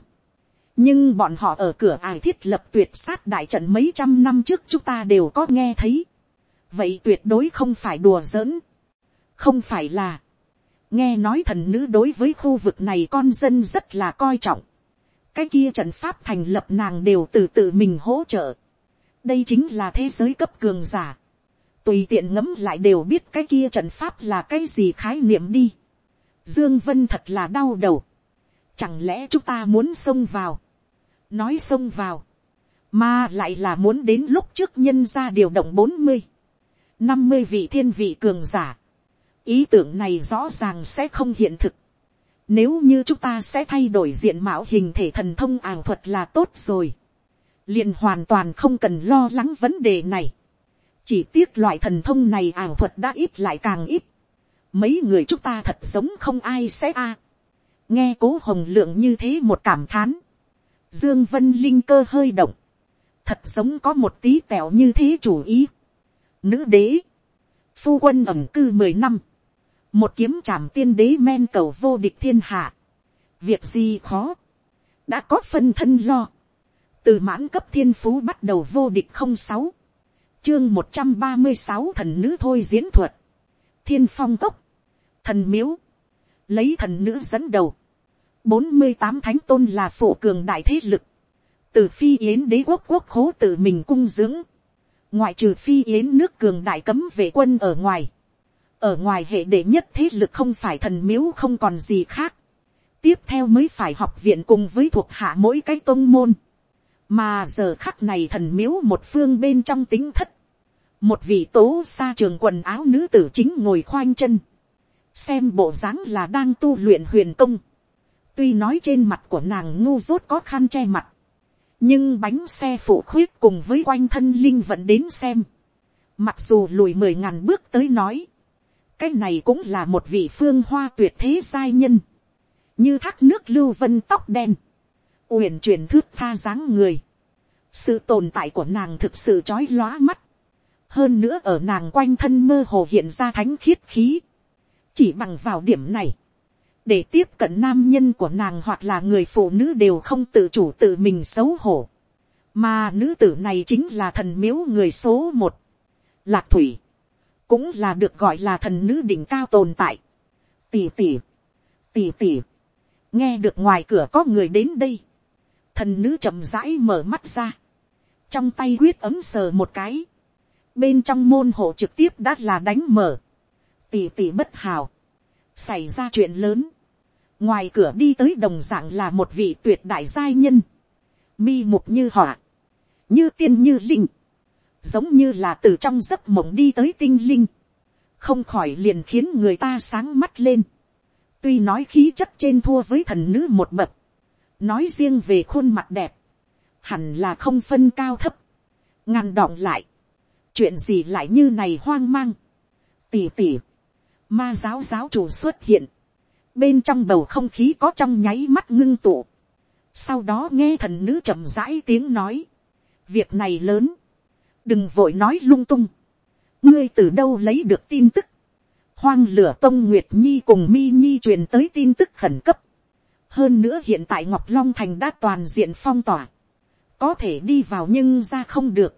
nhưng bọn họ ở cửa ải thiết lập tuyệt sát đại trận mấy trăm năm trước chúng ta đều có nghe thấy, vậy tuyệt đối không phải đùa giỡn, không phải là, nghe nói thần nữ đối với khu vực này con dân rất là coi trọng, cái kia trận pháp thành lập nàng đều từ tự mình hỗ trợ, đây chính là thế giới cấp cường giả, tùy tiện ngẫm lại đều biết cái kia trận pháp là cái gì khái niệm đi, dương vân thật là đau đầu, chẳng lẽ chúng ta muốn xông vào, nói xông vào, mà lại là muốn đến lúc trước nhân ra điều động bốn mươi, năm mươi vị thiên vị cường giả, ý tưởng này rõ ràng sẽ không hiện thực. Nếu như chúng ta sẽ thay đổi diện mạo hình thể thần thông ảo thuật là tốt rồi liền hoàn toàn không cần lo lắng vấn đề này. Chỉ tiếc loại thần thông này ảo thuật đã ít lại càng ít. Mấy người chúng ta thật giống không ai sẽ a. Nghe cố hồng lượng như thế một cảm thán. Dương Vân Linh cơ hơi động. Thật giống có một tí tẹo như thế chủ ý. Nữ đế. Phu quân ẩm cư mười năm một kiếm trảm tiên đế men cầu vô địch thiên hạ, việc gì khó, đã có phân thân lo, từ mãn cấp thiên phú bắt đầu vô địch không sáu, chương một trăm ba mươi sáu thần nữ thôi diễn thuật, thiên phong cốc, thần miếu, lấy thần nữ dẫn đầu, bốn mươi tám thánh tôn là phổ cường đại thế lực, từ phi yến đế quốc quốc khố tự mình cung dưỡng, ngoại trừ phi yến nước cường đại cấm vệ quân ở ngoài, ở ngoài hệ đệ nhất thế lực không phải thần miếu không còn gì khác. tiếp theo mới phải học viện cùng với thuộc hạ mỗi cái tôn môn mà giờ khắc này thần miếu một phương bên trong tính thất. một vị tố xa trường quần áo nữ tử chính ngồi khoanh chân. xem bộ dáng là đang tu luyện huyền công. tuy nói trên mặt của nàng ngu dốt có khăn che mặt. nhưng bánh xe phụ khuyết cùng với quanh thân linh vẫn đến xem. mặc dù lùi mười ngàn bước tới nói cái này cũng là một vị phương hoa tuyệt thế giai nhân, như thác nước lưu vân tóc đen, uyển chuyển thước tha dáng người, sự tồn tại của nàng thực sự trói lóa mắt, hơn nữa ở nàng quanh thân mơ hồ hiện ra thánh khiết khí, chỉ bằng vào điểm này, để tiếp cận nam nhân của nàng hoặc là người phụ nữ đều không tự chủ tự mình xấu hổ, mà nữ tử này chính là thần miếu người số một, lạc thủy, cũng là được gọi là thần nữ đỉnh cao tồn tại. tỉ tỉ, tỉ tỉ, nghe được ngoài cửa có người đến đây, thần nữ chậm rãi mở mắt ra, trong tay quyết ấm sờ một cái, bên trong môn hộ trực tiếp đã là đánh mở, tỉ tỉ bất hào, xảy ra chuyện lớn, ngoài cửa đi tới đồng dạng là một vị tuyệt đại giai nhân, mi mục như họa, như tiên như linh, giống như là từ trong giấc mộng đi tới tinh linh, không khỏi liền khiến người ta sáng mắt lên. tuy nói khí chất trên thua với thần nữ một bậc, nói riêng về khuôn mặt đẹp, hẳn là không phân cao thấp, ngăn đọng lại, chuyện gì lại như này hoang mang, tỉ tỉ, ma giáo giáo chủ xuất hiện, bên trong bầu không khí có trong nháy mắt ngưng tụ, sau đó nghe thần nữ chậm rãi tiếng nói, việc này lớn, đừng vội nói lung tung, ngươi từ đâu lấy được tin tức, hoang lửa tông nguyệt nhi cùng mi nhi truyền tới tin tức khẩn cấp, hơn nữa hiện tại ngọc long thành đã toàn diện phong tỏa, có thể đi vào nhưng ra không được,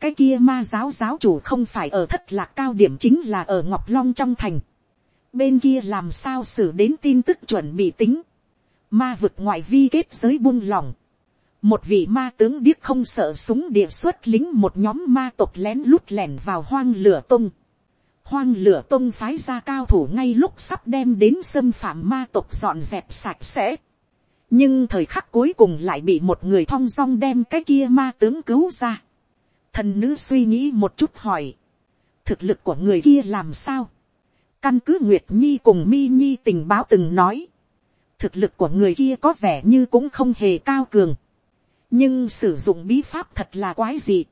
cái kia ma giáo giáo chủ không phải ở thất lạc cao điểm chính là ở ngọc long trong thành, bên kia làm sao xử đến tin tức chuẩn bị tính, ma vực ngoại vi kết giới buông lỏng, một vị ma tướng điếc không sợ súng địa xuất lính một nhóm ma tộc lén lút lẻn vào hoang lửa tung. Hoang lửa Tông phái ra cao thủ ngay lúc sắp đem đến xâm phạm ma tộc dọn dẹp sạch sẽ. nhưng thời khắc cuối cùng lại bị một người thong dong đem cái kia ma tướng cứu ra. thần nữ suy nghĩ một chút hỏi. thực lực của người kia làm sao. căn cứ nguyệt nhi cùng mi nhi tình báo từng nói thực lực của người kia có vẻ như cũng không hề cao cường, nhưng sử dụng bí pháp thật là quái dị.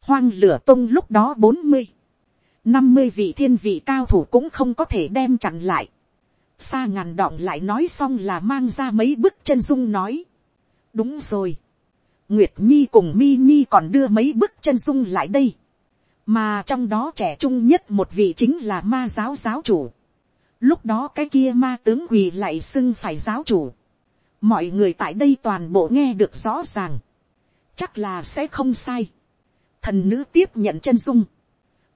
hoang lửa Tông lúc đó bốn mươi, năm mươi vị thiên vị cao thủ cũng không có thể đem chặn lại. xa ngàn đọng lại nói xong là mang ra mấy bức chân dung nói. đúng rồi. nguyệt nhi cùng mi nhi còn đưa mấy bức chân dung lại đây. mà trong đó trẻ trung nhất một vị chính là ma giáo giáo chủ. lúc đó cái kia ma tướng quỳ lại xưng phải giáo chủ mọi người tại đây toàn bộ nghe được rõ ràng, chắc là sẽ không sai. thần nữ tiếp nhận chân dung,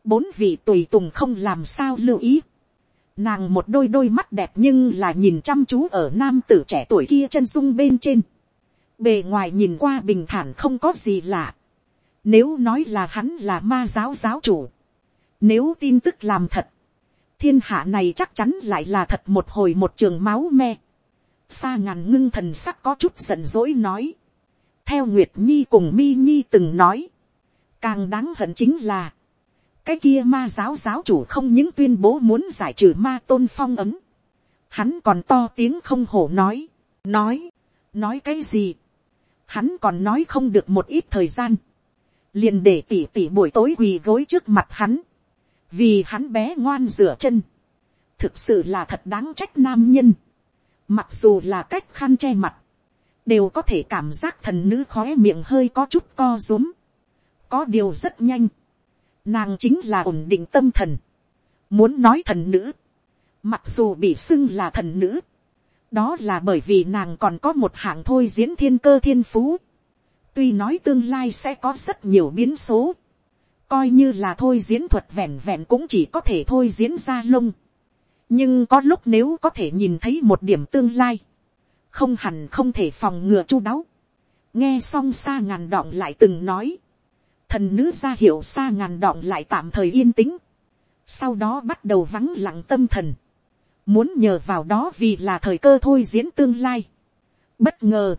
bốn vị tùy tùng không làm sao lưu ý. nàng một đôi đôi mắt đẹp nhưng là nhìn chăm chú ở nam tử trẻ tuổi kia chân dung bên trên. bề ngoài nhìn qua bình thản không có gì lạ. nếu nói là hắn là ma giáo giáo chủ, nếu tin tức làm thật, thiên hạ này chắc chắn lại là thật một hồi một trường máu me xa ngàn ngưng thần sắc có chút giận dỗi nói. theo nguyệt nhi cùng mi nhi từng nói. càng đáng hận chính là, cái kia ma giáo giáo chủ không những tuyên bố muốn giải trừ ma tôn phong ấm. hắn còn to tiếng không hổ nói. nói, nói cái gì. hắn còn nói không được một ít thời gian. liền để tỉ tỉ buổi tối quỳ gối trước mặt hắn. vì hắn bé ngoan rửa chân. thực sự là thật đáng trách nam nhân mặc dù là cách khăn che mặt, đều có thể cảm giác thần nữ khóe miệng hơi có chút co rúm. có điều rất nhanh, nàng chính là ổn định tâm thần, muốn nói thần nữ, mặc dù bị xưng là thần nữ, đó là bởi vì nàng còn có một hạng thôi diễn thiên cơ thiên phú, tuy nói tương lai sẽ có rất nhiều biến số, coi như là thôi diễn thuật vẹn vẹn cũng chỉ có thể thôi diễn ra lông, nhưng có lúc nếu có thể nhìn thấy một điểm tương lai, không hẳn không thể phòng ngừa chu đáo. nghe xong xa ngàn đọng lại từng nói, thần nữ ra hiệu xa ngàn đọng lại tạm thời yên tĩnh, sau đó bắt đầu vắng lặng tâm thần, muốn nhờ vào đó vì là thời cơ thôi diễn tương lai. bất ngờ,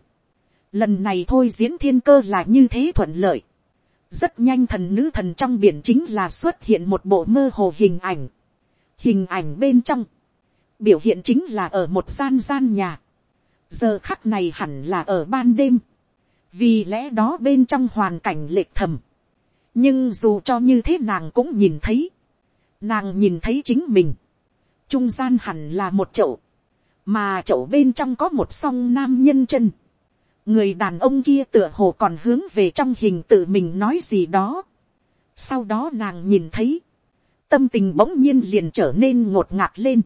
lần này thôi diễn thiên cơ là như thế thuận lợi, rất nhanh thần nữ thần trong biển chính là xuất hiện một bộ mơ hồ hình ảnh, Hình ảnh bên trong. Biểu hiện chính là ở một gian gian nhà. Giờ khắc này hẳn là ở ban đêm. Vì lẽ đó bên trong hoàn cảnh lệch thầm. Nhưng dù cho như thế nàng cũng nhìn thấy. Nàng nhìn thấy chính mình. Trung gian hẳn là một chậu. Mà chậu bên trong có một song nam nhân chân người đàn ông kia tựa hồ còn hướng về trong hình tự mình nói gì đó. Sau đó nàng nhìn thấy, tâm tình bỗng nhiên liền trở nên ngột ngạt lên.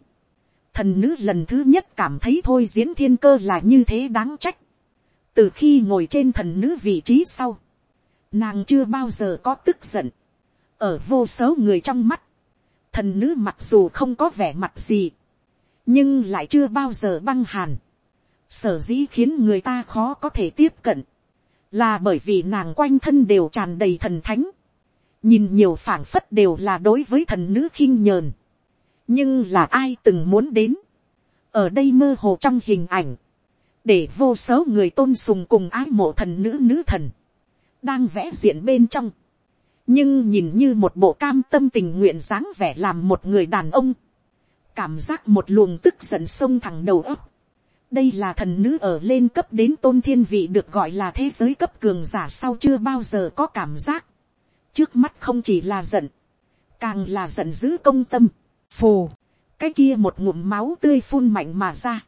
Thần nữ lần thứ nhất cảm thấy thôi diễn thiên cơ là như thế đáng trách. Từ khi ngồi trên thần nữ vị trí sau, nàng chưa bao giờ có tức giận. Ở vô số người trong mắt, thần nữ mặc dù không có vẻ mặt gì, nhưng lại chưa bao giờ băng hàn. Sở dĩ khiến người ta khó có thể tiếp cận, là bởi vì nàng quanh thân đều tràn đầy thần thánh nhìn nhiều phảng phất đều là đối với thần nữ khinh nhờn. nhưng là ai từng muốn đến, ở đây mơ hồ trong hình ảnh, để vô số người tôn sùng cùng ái mộ thần nữ nữ thần, đang vẽ diện bên trong, nhưng nhìn như một bộ cam tâm tình nguyện dáng vẻ làm một người đàn ông, cảm giác một luồng tức giận sông thẳng đầu ấp. đây là thần nữ ở lên cấp đến tôn thiên vị được gọi là thế giới cấp cường giả sau chưa bao giờ có cảm giác. Trước mắt không chỉ là giận, càng là giận dữ công tâm, phù, cái kia một ngụm máu tươi phun mạnh mà ra,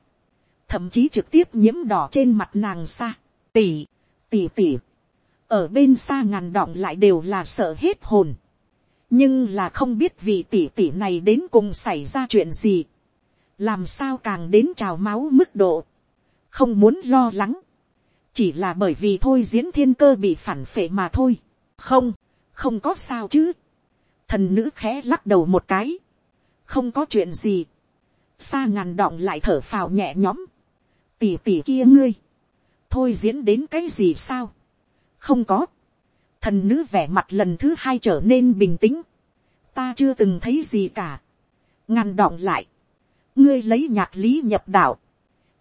thậm chí trực tiếp nhiễm đỏ trên mặt nàng xa, tỉ, tỉ tỉ, ở bên xa ngàn đọng lại đều là sợ hết hồn, nhưng là không biết vị tỷ tỷ này đến cùng xảy ra chuyện gì, làm sao càng đến trào máu mức độ, không muốn lo lắng, chỉ là bởi vì thôi diễn thiên cơ bị phản phệ mà thôi, không, không có sao chứ. thần nữ khẽ lắc đầu một cái. không có chuyện gì. xa ngàn đọng lại thở phào nhẹ nhõm. tỷ tỷ kia ngươi. thôi diễn đến cái gì sao không có. thần nữ vẻ mặt lần thứ hai trở nên bình tĩnh. ta chưa từng thấy gì cả. ngăn đọng lại. ngươi lấy nhạc lý nhập đạo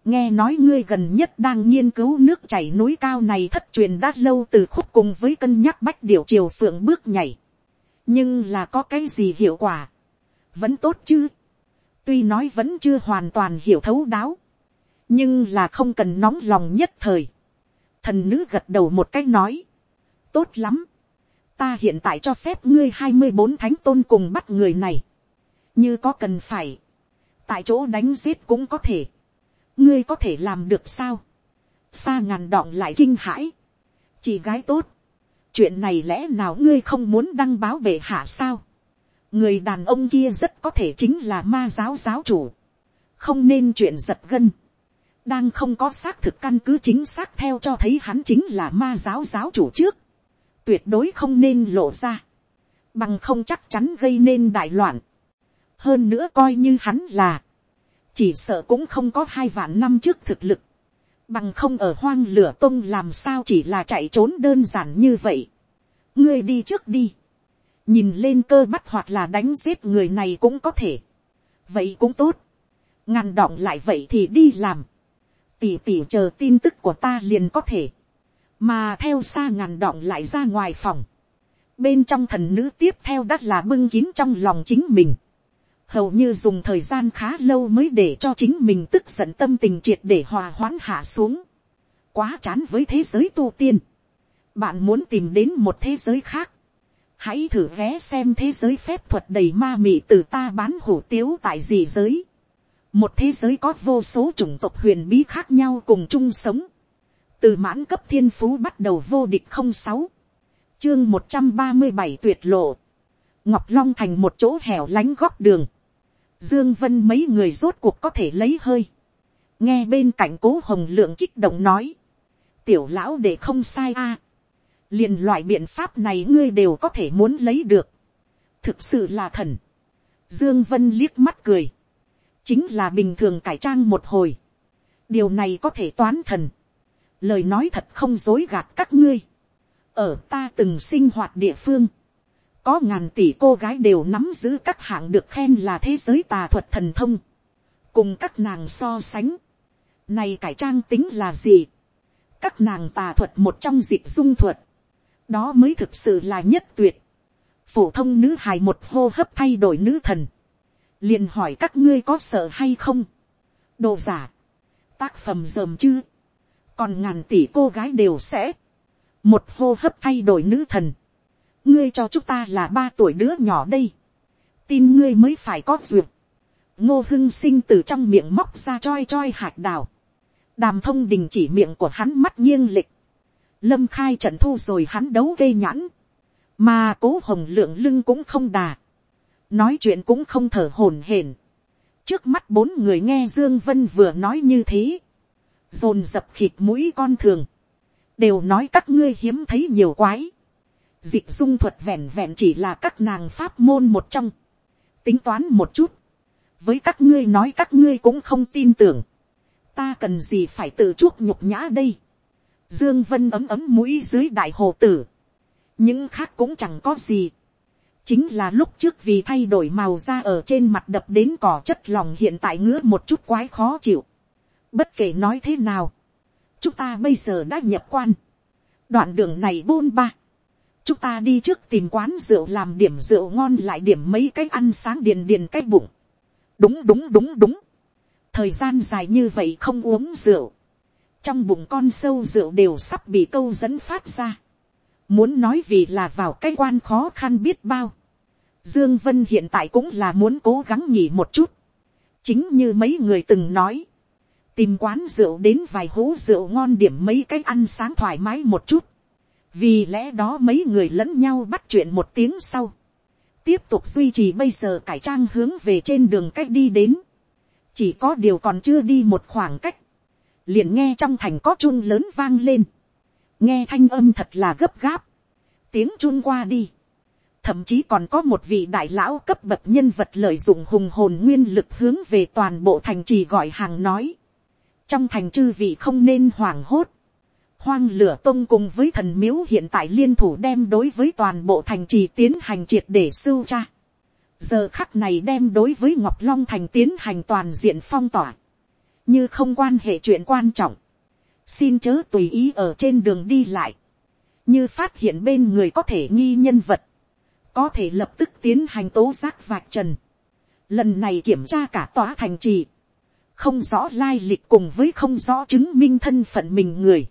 nghe nói ngươi gần nhất đang nghiên cứu nước chảy núi cao này thất truyền đã lâu từ khúc cùng với cân nhắc bách điều chiều phượng bước nhảy. nhưng là có cái gì hiệu quả. vẫn tốt chứ. tuy nói vẫn chưa hoàn toàn hiểu thấu đáo. nhưng là không cần nóng lòng nhất thời thần nữ gật đầu một cách nói, tốt lắm, ta hiện tại cho phép ngươi hai mươi bốn thánh tôn cùng bắt người này, như có cần phải, tại chỗ đánh giết cũng có thể, ngươi có thể làm được sao, xa ngàn đọng lại kinh hãi, chị gái tốt, chuyện này lẽ nào ngươi không muốn đăng báo bệ hạ sao, người đàn ông kia rất có thể chính là ma giáo giáo chủ, không nên chuyện giật gân, đang không có xác thực căn cứ chính xác theo cho thấy hắn chính là ma giáo giáo chủ trước, tuyệt đối không nên lộ ra, bằng không chắc chắn gây nên đại loạn, hơn nữa coi như hắn là, chỉ sợ cũng không có hai vạn năm trước thực lực, bằng không ở hoang lửa tung làm sao chỉ là chạy trốn đơn giản như vậy. ngươi đi trước đi, nhìn lên cơ bắt hoặc là đánh giết người này cũng có thể, vậy cũng tốt, ngàn đọng lại vậy thì đi làm, tỉ tỉ chờ tin tức của ta liền có thể, mà theo xa ngàn đọng lại ra ngoài phòng, bên trong thần nữ tiếp theo đắt là bưng kín trong lòng chính mình, hầu như dùng thời gian khá lâu mới để cho chính mình tức giận tâm tình triệt để hòa hoãn hạ xuống. Quá chán với thế giới tu tiên. Bạn muốn tìm đến một thế giới khác. Hãy thử vé xem thế giới phép thuật đầy ma mị từ ta bán hủ tiếu tại gì giới. Một thế giới có vô số chủng tộc huyền bí khác nhau cùng chung sống. Từ mãn cấp thiên phú bắt đầu vô địch không sáu Chương một trăm ba mươi bảy tuyệt lộ. Ngọc Long thành một chỗ hẻo lánh góc đường Dương Vân mấy người rốt cuộc có thể lấy hơi. Nghe bên cạnh cố hồng lượng kích động nói. Tiểu lão để không sai a. liền loại biện pháp này ngươi đều có thể muốn lấy được. Thực sự là thần. Dương Vân liếc mắt cười. Chính là bình thường cải trang một hồi. Điều này có thể toán thần. Lời nói thật không dối gạt các ngươi. Ở ta từng sinh hoạt địa phương có ngàn tỷ cô gái đều nắm giữ các hạng được khen là thế giới tà thuật thần thông, cùng các nàng so sánh, này cải trang tính là gì, các nàng tà thuật một trong dịp dung thuật, đó mới thực sự là nhất tuyệt, phổ thông nữ hài một hô hấp thay đổi nữ thần, liền hỏi các ngươi có sợ hay không, đồ giả, tác phẩm dờm chứ, còn ngàn tỷ cô gái đều sẽ, một hô hấp thay đổi nữ thần, ngươi cho chúng ta là ba tuổi đứa nhỏ đây, tin ngươi mới phải có duyệt, ngô hưng sinh từ trong miệng móc ra choi choi hạt đào, đàm thông đình chỉ miệng của hắn mắt nghiêng lịch, lâm khai trận thu rồi hắn đấu gây nhãn, mà cố hồng lượng lưng cũng không đà, nói chuyện cũng không thở hổn hển, trước mắt bốn người nghe dương vân vừa nói như thế, dồn dập khịt mũi con thường, đều nói các ngươi hiếm thấy nhiều quái, dịch dung thuật vẹn vẹn chỉ là các nàng pháp môn một trong. tính toán một chút. với các ngươi nói các ngươi cũng không tin tưởng. ta cần gì phải tự chuốc nhục nhã đây. dương vân ấm ấm mũi dưới đại hồ tử. những khác cũng chẳng có gì chính là lúc trước vì thay đổi màu da ở trên mặt đập đến cỏ chất lòng hiện tại ngứa một chút quái khó chịu. bất kể nói thế nào. chúng ta bây giờ đã nhập quan. đoạn đường này bôn ba chúng ta đi trước tìm quán rượu làm điểm rượu ngon lại điểm mấy cái ăn sáng điền điền cái bụng. đúng đúng đúng đúng. thời gian dài như vậy không uống rượu. trong bụng con sâu rượu đều sắp bị câu dẫn phát ra muốn nói vì là vào cái quan khó khăn biết bao. dương vân hiện tại cũng là muốn cố gắng nghỉ một chút. chính như mấy người từng nói. tìm quán rượu đến vài hố rượu ngon điểm mấy cái ăn sáng thoải mái một chút vì lẽ đó mấy người lẫn nhau bắt chuyện một tiếng sau, tiếp tục duy trì bây giờ cải trang hướng về trên đường cách đi đến, chỉ có điều còn chưa đi một khoảng cách, liền nghe trong thành có chun lớn vang lên, nghe thanh âm thật là gấp gáp, tiếng chun qua đi, thậm chí còn có một vị đại lão cấp bậc nhân vật lợi dụng hùng hồn nguyên lực hướng về toàn bộ thành trì gọi hàng nói, trong thành chư vị không nên hoảng hốt, hoang lửa tông cùng với thần miếu hiện tại liên thủ đem đối với toàn bộ thành trì tiến hành triệt để sưu tra. giờ khắc này đem đối với ngọc long thành tiến hành toàn diện phong tỏa. như không quan hệ chuyện quan trọng xin chớ tùy ý ở trên đường đi lại. như phát hiện bên người có thể nghi nhân vật. có thể lập tức tiến hành tố giác vạch trần. lần này kiểm tra cả tòa thành trì không rõ lai lịch cùng với không rõ chứng minh thân phận mình người,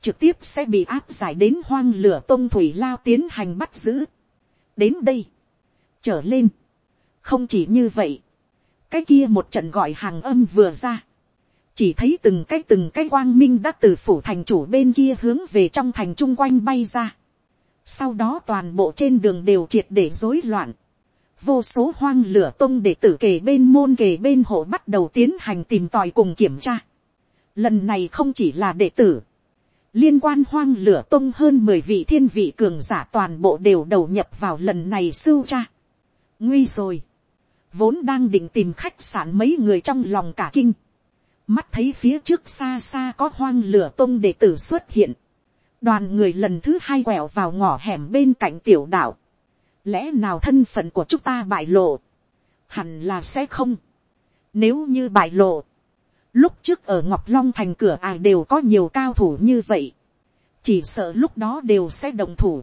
trực tiếp sẽ bị áp giải đến hoang lửa tôn thủy lao tiến hành bắt giữ. đến đây, trở lên, không chỉ như vậy, cái kia một trận gọi hàng âm vừa ra, chỉ thấy từng cái từng cái quang minh đã từ phủ thành chủ bên kia hướng về trong thành chung quanh bay ra. sau đó toàn bộ trên đường đều triệt để rối loạn. vô số hoang lửa tông để tử kề bên môn kề bên hộ bắt đầu tiến hành tìm tòi cùng kiểm tra. lần này không chỉ là đệ tử, liên quan hoang lửa tông hơn mười vị thiên vị cường giả toàn bộ đều đầu nhập vào lần này sưu tra. nguy rồi, vốn đang định tìm khách sạn mấy người trong lòng cả kinh mắt thấy phía trước xa xa có hoang lửa tông đệ tử xuất hiện, đoàn người lần thứ hai quẹo vào ngõ hẻm bên cạnh tiểu đạo, lẽ nào thân phận của chúng ta bại lộ, hẳn là sẽ không, nếu như bại lộ, lúc trước ở ngọc long thành cửa ai đều có nhiều cao thủ như vậy, chỉ sợ lúc đó đều sẽ đồng thủ.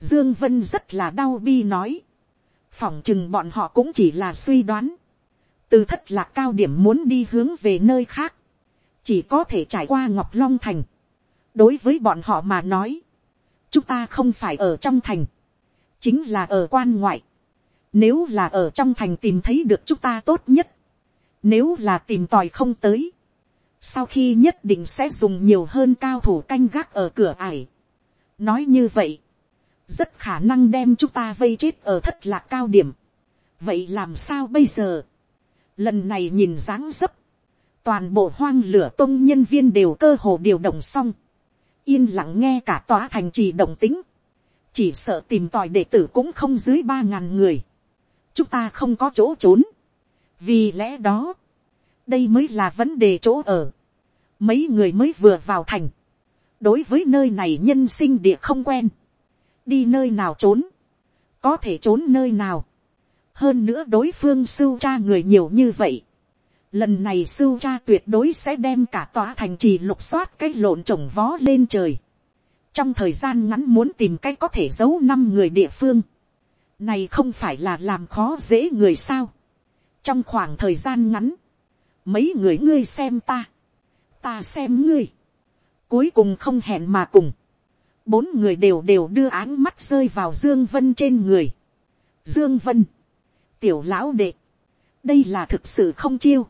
Dương Vân rất là đau bi nói, phỏng chừng bọn họ cũng chỉ là suy đoán, từ thất lạc cao điểm muốn đi hướng về nơi khác, chỉ có thể trải qua ngọc long thành. đối với bọn họ mà nói, chúng ta không phải ở trong thành, chính là ở quan ngoại. nếu là ở trong thành tìm thấy được chúng ta tốt nhất, nếu là tìm tòi không tới, sau khi nhất định sẽ dùng nhiều hơn cao thủ canh gác ở cửa ải. nói như vậy, rất khả năng đem chúng ta vây chết ở thất lạc cao điểm. vậy làm sao bây giờ, Lần này nhìn dáng dấp. Toàn bộ hoang lửa tông nhân viên đều cơ hồ điều động xong. Yên lặng nghe cả tòa thành trì động tính. Chỉ sợ tìm tòi đệ tử cũng không dưới ba ngàn người. Chúng ta không có chỗ trốn. Vì lẽ đó. Đây mới là vấn đề chỗ ở. Mấy người mới vừa vào thành. Đối với nơi này nhân sinh địa không quen. Đi nơi nào trốn. Có thể trốn nơi nào hơn nữa đối phương sưu tra người nhiều như vậy. lần này sưu tra tuyệt đối sẽ đem cả tòa thành trì lục soát cái lộn trồng vó lên trời. trong thời gian ngắn muốn tìm cách có thể giấu năm người địa phương. này không phải là làm khó dễ người sao. trong khoảng thời gian ngắn, mấy người ngươi xem ta, ta xem ngươi, cuối cùng không hẹn mà cùng, bốn người đều đều đưa áng mắt rơi vào dương vân trên người. dương vân, tiểu lão đệ, đây là thực sự không chiêu.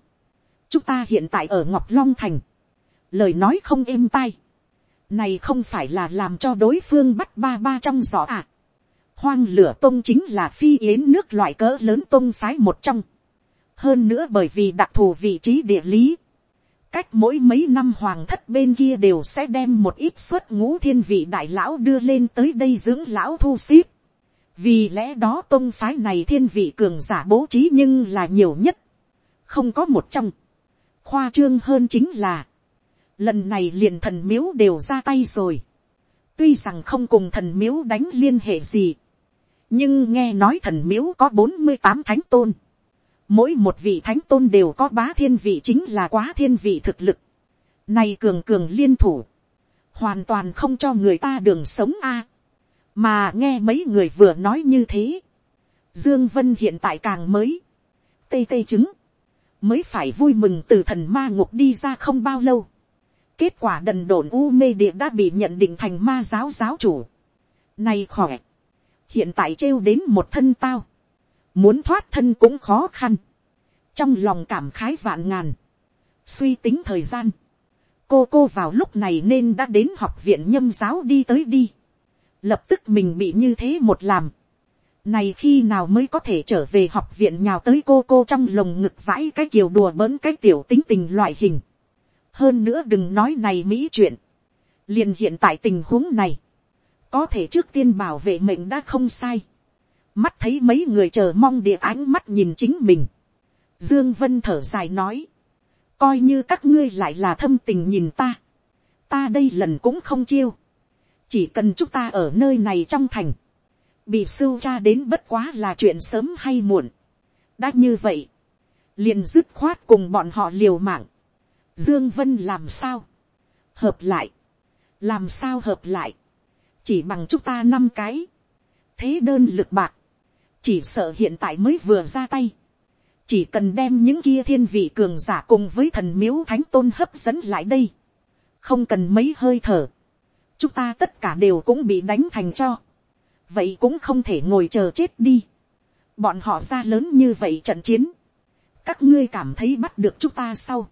chúng ta hiện tại ở ngọc long thành, lời nói không êm tai, này không phải là làm cho đối phương bắt ba ba trong giỏ à. hoang lửa tôn chính là phi yến nước loại cỡ lớn tôn phái một trong. hơn nữa bởi vì đặc thù vị trí địa lý, cách mỗi mấy năm hoàng thất bên kia đều sẽ đem một ít suất ngũ thiên vị đại lão đưa lên tới đây dưỡng lão thu xíp vì lẽ đó tôn phái này thiên vị cường giả bố trí nhưng là nhiều nhất, không có một trong, khoa trương hơn chính là, lần này liền thần miếu đều ra tay rồi, tuy rằng không cùng thần miếu đánh liên hệ gì, nhưng nghe nói thần miếu có bốn mươi tám thánh tôn, mỗi một vị thánh tôn đều có bá thiên vị chính là quá thiên vị thực lực, này cường cường liên thủ, hoàn toàn không cho người ta đường sống a mà nghe mấy người vừa nói như thế, dương vân hiện tại càng mới, tê tê chứng, mới phải vui mừng từ thần ma ngục đi ra không bao lâu. kết quả đần đồn u mê địa đã bị nhận định thành ma giáo giáo chủ. Này khỏe, hiện tại trêu đến một thân tao, muốn thoát thân cũng khó khăn, trong lòng cảm khái vạn ngàn, suy tính thời gian, cô cô vào lúc này nên đã đến học viện nhâm giáo đi tới đi lập tức mình bị như thế một làm, này khi nào mới có thể trở về học viện nhào tới cô cô trong lồng ngực vãi cái kiều đùa bỡn cái tiểu tính tình loại hình. hơn nữa đừng nói này mỹ chuyện. liền hiện tại tình huống này, có thể trước tiên bảo vệ mình đã không sai. mắt thấy mấy người chờ mong địa ánh mắt nhìn chính mình. dương vân thở dài nói, coi như các ngươi lại là thâm tình nhìn ta, ta đây lần cũng không chiêu chỉ cần chúng ta ở nơi này trong thành, bị sưu tra đến bất quá là chuyện sớm hay muộn. đã như vậy, liền dứt khoát cùng bọn họ liều mạng. dương vân làm sao, hợp lại, làm sao hợp lại, chỉ bằng chúng ta năm cái, thế đơn lực bạc, chỉ sợ hiện tại mới vừa ra tay, chỉ cần đem những kia thiên vị cường giả cùng với thần miếu thánh tôn hấp dẫn lại đây, không cần mấy hơi thở, chúng ta tất cả đều cũng bị đánh thành cho, vậy cũng không thể ngồi chờ chết đi, bọn họ ra lớn như vậy trận chiến, các ngươi cảm thấy bắt được chúng ta sau,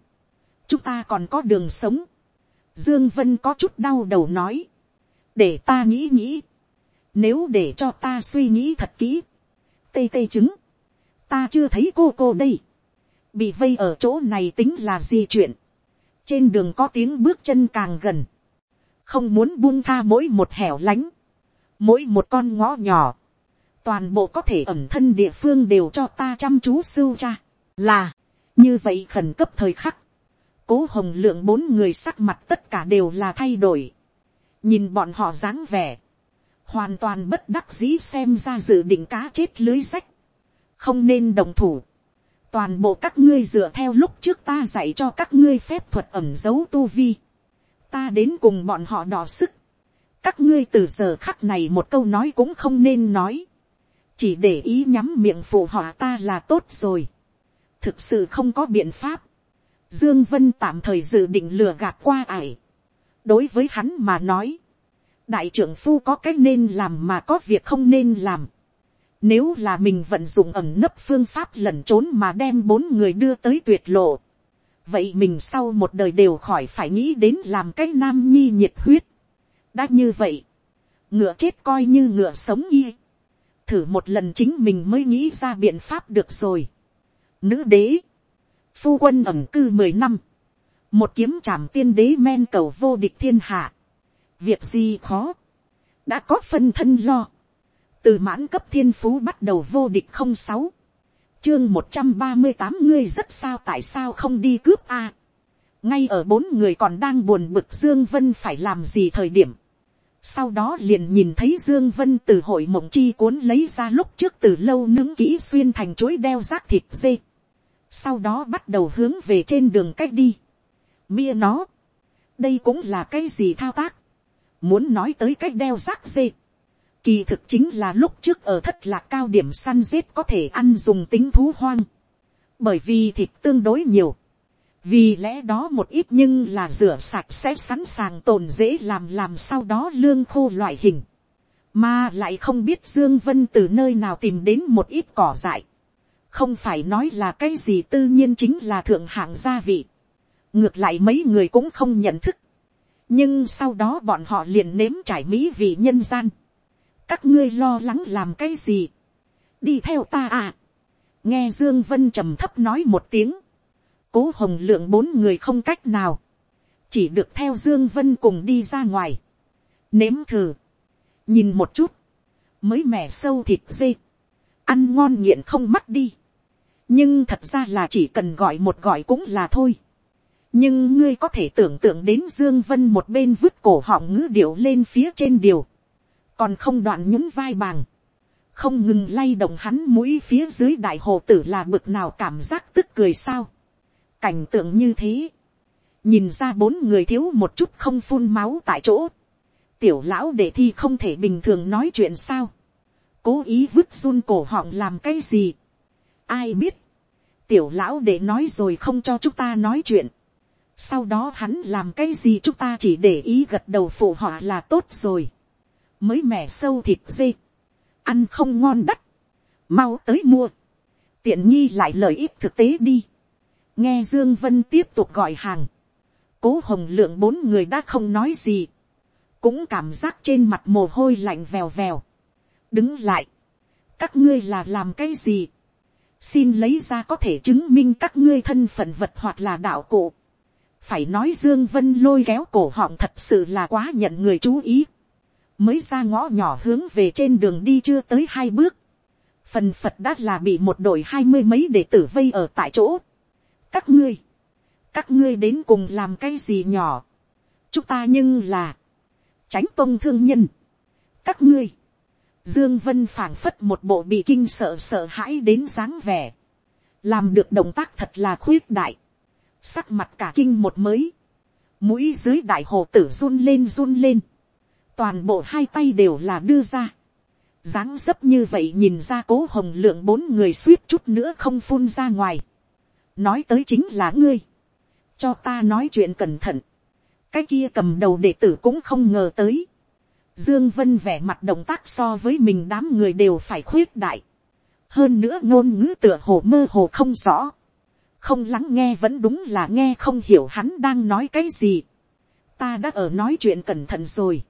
chúng ta còn có đường sống, dương vân có chút đau đầu nói, để ta nghĩ nghĩ, nếu để cho ta suy nghĩ thật kỹ, tê tê chứng, ta chưa thấy cô cô đây, bị vây ở chỗ này tính là gì chuyện, trên đường có tiếng bước chân càng gần, không muốn buông tha mỗi một hẻo lánh, mỗi một con ngõ nhỏ, toàn bộ có thể ẩm thân địa phương đều cho ta chăm chú sưu cha, là, như vậy khẩn cấp thời khắc, cố hồng lượng bốn người sắc mặt tất cả đều là thay đổi, nhìn bọn họ dáng vẻ, hoàn toàn bất đắc dĩ xem ra dự định cá chết lưới sách, không nên đồng thủ, toàn bộ các ngươi dựa theo lúc trước ta dạy cho các ngươi phép thuật ẩm dấu tu vi, ta đến cùng bọn họ đỏ sức, các ngươi từ giờ khắc này một câu nói cũng không nên nói, chỉ để ý nhắm miệng phụ họ ta là tốt rồi, thực sự không có biện pháp, dương vân tạm thời dự định lừa gạt qua ải, đối với hắn mà nói, đại trưởng phu có cái nên làm mà có việc không nên làm, nếu là mình vận dụng ẩm nấp phương pháp lẩn trốn mà đem bốn người đưa tới tuyệt lộ. Vậy mình sau một đời đều khỏi phải nghĩ đến làm cái nam nhi nhiệt huyết. Đã như vậy. Ngựa chết coi như ngựa sống y. Thử một lần chính mình mới nghĩ ra biện pháp được rồi. Nữ đế. Phu quân ẩm cư mười năm. Một kiếm trảm tiên đế men cầu vô địch thiên hạ. Việc gì khó. Đã có phân thân lo từ mãn cấp thiên phú bắt đầu vô địch không sáu chương một trăm ba mươi tám, ngươi rất sao, tại sao không đi cướp a? Ngay ở bốn người còn đang buồn bực, dương vân phải làm gì thời điểm? Sau đó liền nhìn thấy dương vân từ hội mộng chi cuốn lấy ra lúc trước từ lâu nướng kỹ xuyên thành chuối đeo rác thịt dê. Sau đó bắt đầu hướng về trên đường cách đi. Mia nó, đây cũng là cái gì thao tác? Muốn nói tới cách đeo rác dê. Kỳ thực chính là lúc trước ở thất lạc cao điểm săn giết có thể ăn dùng tính thú hoang. Bởi vì thịt tương đối nhiều. Vì lẽ đó một ít nhưng là rửa sạch sẽ sẵn sàng tồn dễ làm làm sau đó lương khô loại hình. Mà lại không biết Dương Vân từ nơi nào tìm đến một ít cỏ dại. Không phải nói là cái gì tự nhiên chính là thượng hạng gia vị. Ngược lại mấy người cũng không nhận thức. Nhưng sau đó bọn họ liền nếm trải mỹ vị nhân gian các ngươi lo lắng làm cái gì, đi theo ta à, nghe dương vân trầm thấp nói một tiếng, cố hồng lượng bốn người không cách nào, chỉ được theo dương vân cùng đi ra ngoài, nếm thử, nhìn một chút, mới mẻ sâu thịt dê, ăn ngon nghiện không mắt đi, nhưng thật ra là chỉ cần gọi một gọi cũng là thôi, nhưng ngươi có thể tưởng tượng đến dương vân một bên vứt cổ họng ngữ điệu lên phía trên điều, còn không đoạn nhún vai bàng, không ngừng lay động hắn mũi phía dưới đại hồ tử là bực nào cảm giác tức cười sao. cảnh tượng như thế, nhìn ra bốn người thiếu một chút không phun máu tại chỗ, tiểu lão để thi không thể bình thường nói chuyện sao, cố ý vứt run cổ họng làm cái gì, ai biết, tiểu lão để nói rồi không cho chúng ta nói chuyện, sau đó hắn làm cái gì chúng ta chỉ để ý gật đầu phụ họa là tốt rồi mới mẻ sâu thịt dê, ăn không ngon đắt, mau tới mua, tiện nghi lại lợi ích thực tế đi, nghe dương vân tiếp tục gọi hàng, cố hồng lượng bốn người đã không nói gì, cũng cảm giác trên mặt mồ hôi lạnh vèo vèo, đứng lại, các ngươi là làm cái gì, xin lấy ra có thể chứng minh các ngươi thân phận vật hoặc là đạo cụ, phải nói dương vân lôi kéo cổ họng thật sự là quá nhận người chú ý, mới ra ngõ nhỏ hướng về trên đường đi chưa tới hai bước, phần phật đã là bị một đội hai mươi mấy đệ tử vây ở tại chỗ. các ngươi, các ngươi đến cùng làm cái gì nhỏ, chúng ta nhưng là, tránh tôn thương nhân, các ngươi, dương vân phảng phất một bộ bị kinh sợ sợ hãi đến dáng vẻ, làm được động tác thật là khuyết đại, sắc mặt cả kinh một mới, mũi dưới đại hồ tử run lên run lên, toàn bộ hai tay đều là đưa ra, dáng dấp như vậy nhìn ra cố hồng lượng bốn người suýt chút nữa không phun ra ngoài. nói tới chính là ngươi. cho ta nói chuyện cẩn thận. cái kia cầm đầu đệ tử cũng không ngờ tới. dương vân vẻ mặt động tác so với mình đám người đều phải khuyết đại. hơn nữa ngôn ngữ tựa hồ mơ hồ không rõ. không lắng nghe vẫn đúng là nghe không hiểu hắn đang nói cái gì. ta đã ở nói chuyện cẩn thận rồi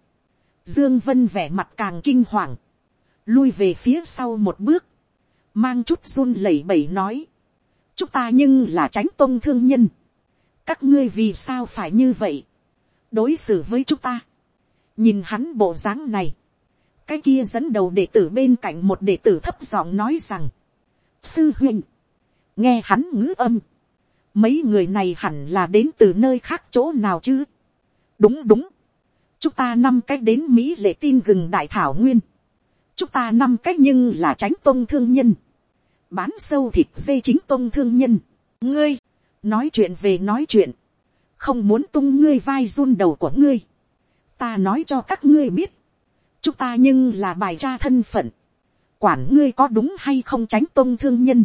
dương vân vẻ mặt càng kinh hoàng. Lui về phía sau một bước, mang chút run lẩy bẩy nói, chúng ta nhưng là tránh tôn thương nhân, các ngươi vì sao phải như vậy, đối xử với chúng ta, nhìn hắn bộ dáng này, cái kia dẫn đầu đệ tử bên cạnh một đệ tử thấp giọng nói rằng, sư huynh, nghe hắn ngữ âm, mấy người này hẳn là đến từ nơi khác chỗ nào chứ, đúng đúng, chúng ta năm cách đến mỹ lệ tin gừng đại thảo nguyên, chúng ta năm cách nhưng là tránh tôn thương nhân, bán sâu thịt dê chính tôn thương nhân, ngươi, nói chuyện về nói chuyện, không muốn tung ngươi vai run đầu của ngươi, ta nói cho các ngươi biết, chúng ta nhưng là bài tra thân phận, quản ngươi có đúng hay không tránh tôn thương nhân,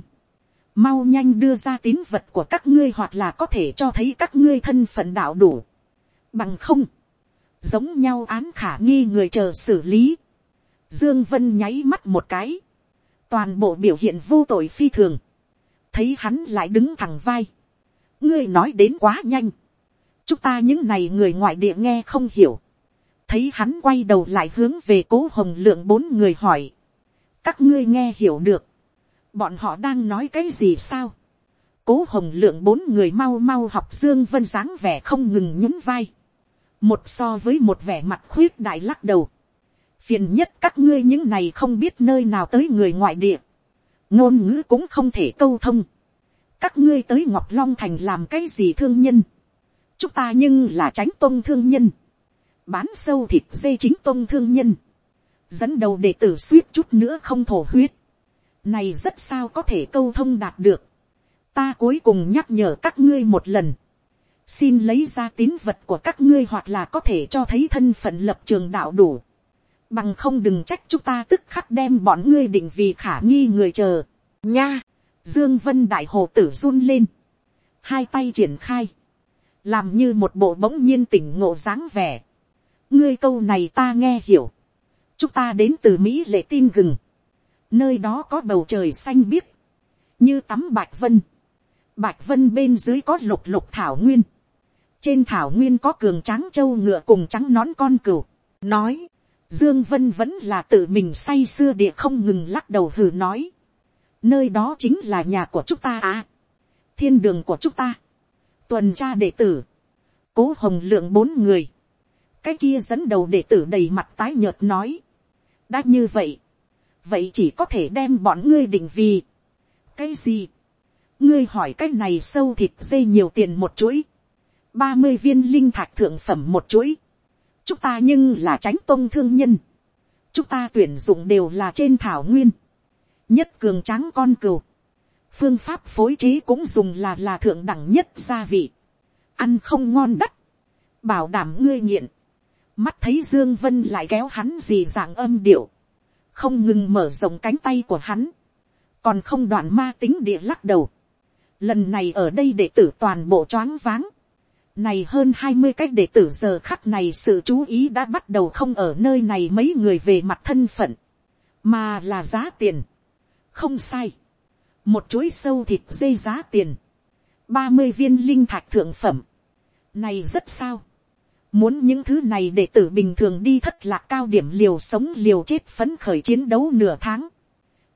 mau nhanh đưa ra tín vật của các ngươi hoặc là có thể cho thấy các ngươi thân phận đạo đủ, bằng không, giống nhau án khả nghi người chờ xử lý, Dương Vân nháy mắt một cái. Toàn bộ biểu hiện vô tội phi thường. Thấy hắn lại đứng thẳng vai. Ngươi nói đến quá nhanh. Chúng ta những này người ngoại địa nghe không hiểu. Thấy hắn quay đầu lại hướng về cố hồng lượng bốn người hỏi. Các ngươi nghe hiểu được. Bọn họ đang nói cái gì sao? Cố hồng lượng bốn người mau mau học Dương Vân dáng vẻ không ngừng nhún vai. Một so với một vẻ mặt khuyết đại lắc đầu. Phiền nhất các ngươi những này không biết nơi nào tới người ngoại địa, ngôn ngữ cũng không thể câu thông, các ngươi tới ngọc long thành làm cái gì thương nhân, chúng ta nhưng là tránh tôn thương nhân, bán sâu thịt dê chính tôn thương nhân, dẫn đầu đệ tử suýt chút nữa không thổ huyết, này rất sao có thể câu thông đạt được, ta cuối cùng nhắc nhở các ngươi một lần, xin lấy ra tín vật của các ngươi hoặc là có thể cho thấy thân phận lập trường đạo đủ. Bằng không đừng trách chúng ta tức khắc đem bọn ngươi định vì khả nghi người chờ, nha, dương vân đại hồ tử run lên, hai tay triển khai, làm như một bộ bỗng nhiên tỉnh ngộ dáng vẻ, ngươi câu này ta nghe hiểu, chúng ta đến từ mỹ lệ tin gừng, nơi đó có bầu trời xanh biếc, như tắm bạch vân, bạch vân bên dưới có lục lục thảo nguyên, trên thảo nguyên có cường trắng trâu ngựa cùng trắng nón con cừu, nói, Dương Vân vẫn là tự mình say xưa địa không ngừng lắc đầu hừ nói. Nơi đó chính là nhà của chúng ta à. Thiên đường của chúng ta. Tuần tra đệ tử. Cố hồng lượng bốn người. Cái kia dẫn đầu đệ tử đầy mặt tái nhợt nói. Đã như vậy. Vậy chỉ có thể đem bọn ngươi định vì. Cái gì? Ngươi hỏi cái này sâu thịt dây nhiều tiền một chuỗi ba mươi viên linh thạch thượng phẩm một chuỗi. Chúng ta nhưng là tránh tôn thương nhân, chúng ta tuyển dụng đều là trên thảo nguyên, nhất cường tráng con cừu, phương pháp phối trí cũng dùng là là thượng đẳng nhất gia vị, ăn không ngon đắt, bảo đảm ngươi nghiện, mắt thấy dương vân lại kéo hắn gì dạng âm điệu, không ngừng mở rộng cánh tay của hắn, còn không đoạn ma tính địa lắc đầu, lần này ở đây đệ tử toàn bộ choáng váng, này hơn hai mươi cách đệ tử giờ khắc này sự chú ý đã bắt đầu không ở nơi này mấy người về mặt thân phận, mà là giá tiền. Không sai. Một chuỗi sâu thịt dây giá tiền. ba mươi viên linh thạch thượng phẩm. Này rất sao. Muốn những thứ này đệ tử bình thường đi thất lạc cao điểm liều sống liều chết phấn khởi chiến đấu nửa tháng.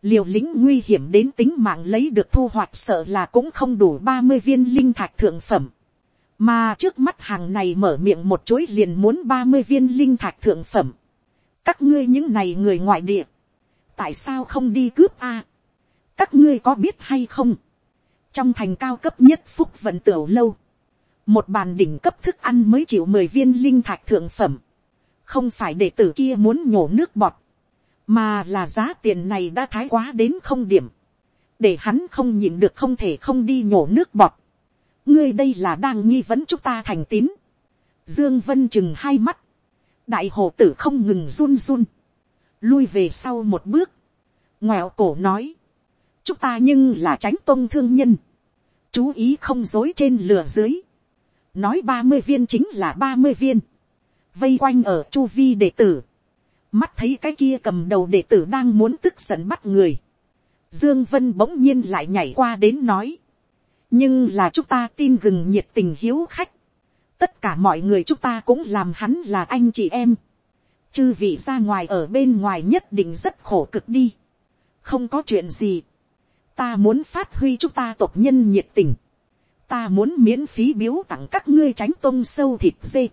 Liều lính nguy hiểm đến tính mạng lấy được thu hoạch sợ là cũng không đủ ba mươi viên linh thạch thượng phẩm mà trước mắt hàng này mở miệng một chuỗi liền muốn ba mươi viên linh thạch thượng phẩm. các ngươi những này người ngoại địa, tại sao không đi cướp a. các ngươi có biết hay không, trong thành cao cấp nhất phúc vận tiểu lâu, một bàn đỉnh cấp thức ăn mới chịu mười viên linh thạch thượng phẩm, không phải để tử kia muốn nhổ nước bọt, mà là giá tiền này đã thái quá đến không điểm, để hắn không nhìn được không thể không đi nhổ nước bọt ngươi đây là đang nghi vấn chúng ta thành tín. dương vân chừng hai mắt, đại hồ tử không ngừng run run, lui về sau một bước, ngoẹo cổ nói, chúng ta nhưng là tránh tôn thương nhân, chú ý không dối trên lửa dưới, nói ba mươi viên chính là ba mươi viên, vây quanh ở chu vi đệ tử, mắt thấy cái kia cầm đầu đệ tử đang muốn tức giận bắt người, dương vân bỗng nhiên lại nhảy qua đến nói, nhưng là chúng ta tin gừng nhiệt tình hiếu khách, tất cả mọi người chúng ta cũng làm hắn là anh chị em, chư vị ra ngoài ở bên ngoài nhất định rất khổ cực đi, không có chuyện gì, ta muốn phát huy chúng ta tộc nhân nhiệt tình, ta muốn miễn phí biếu tặng các ngươi tránh tôm sâu thịt dê,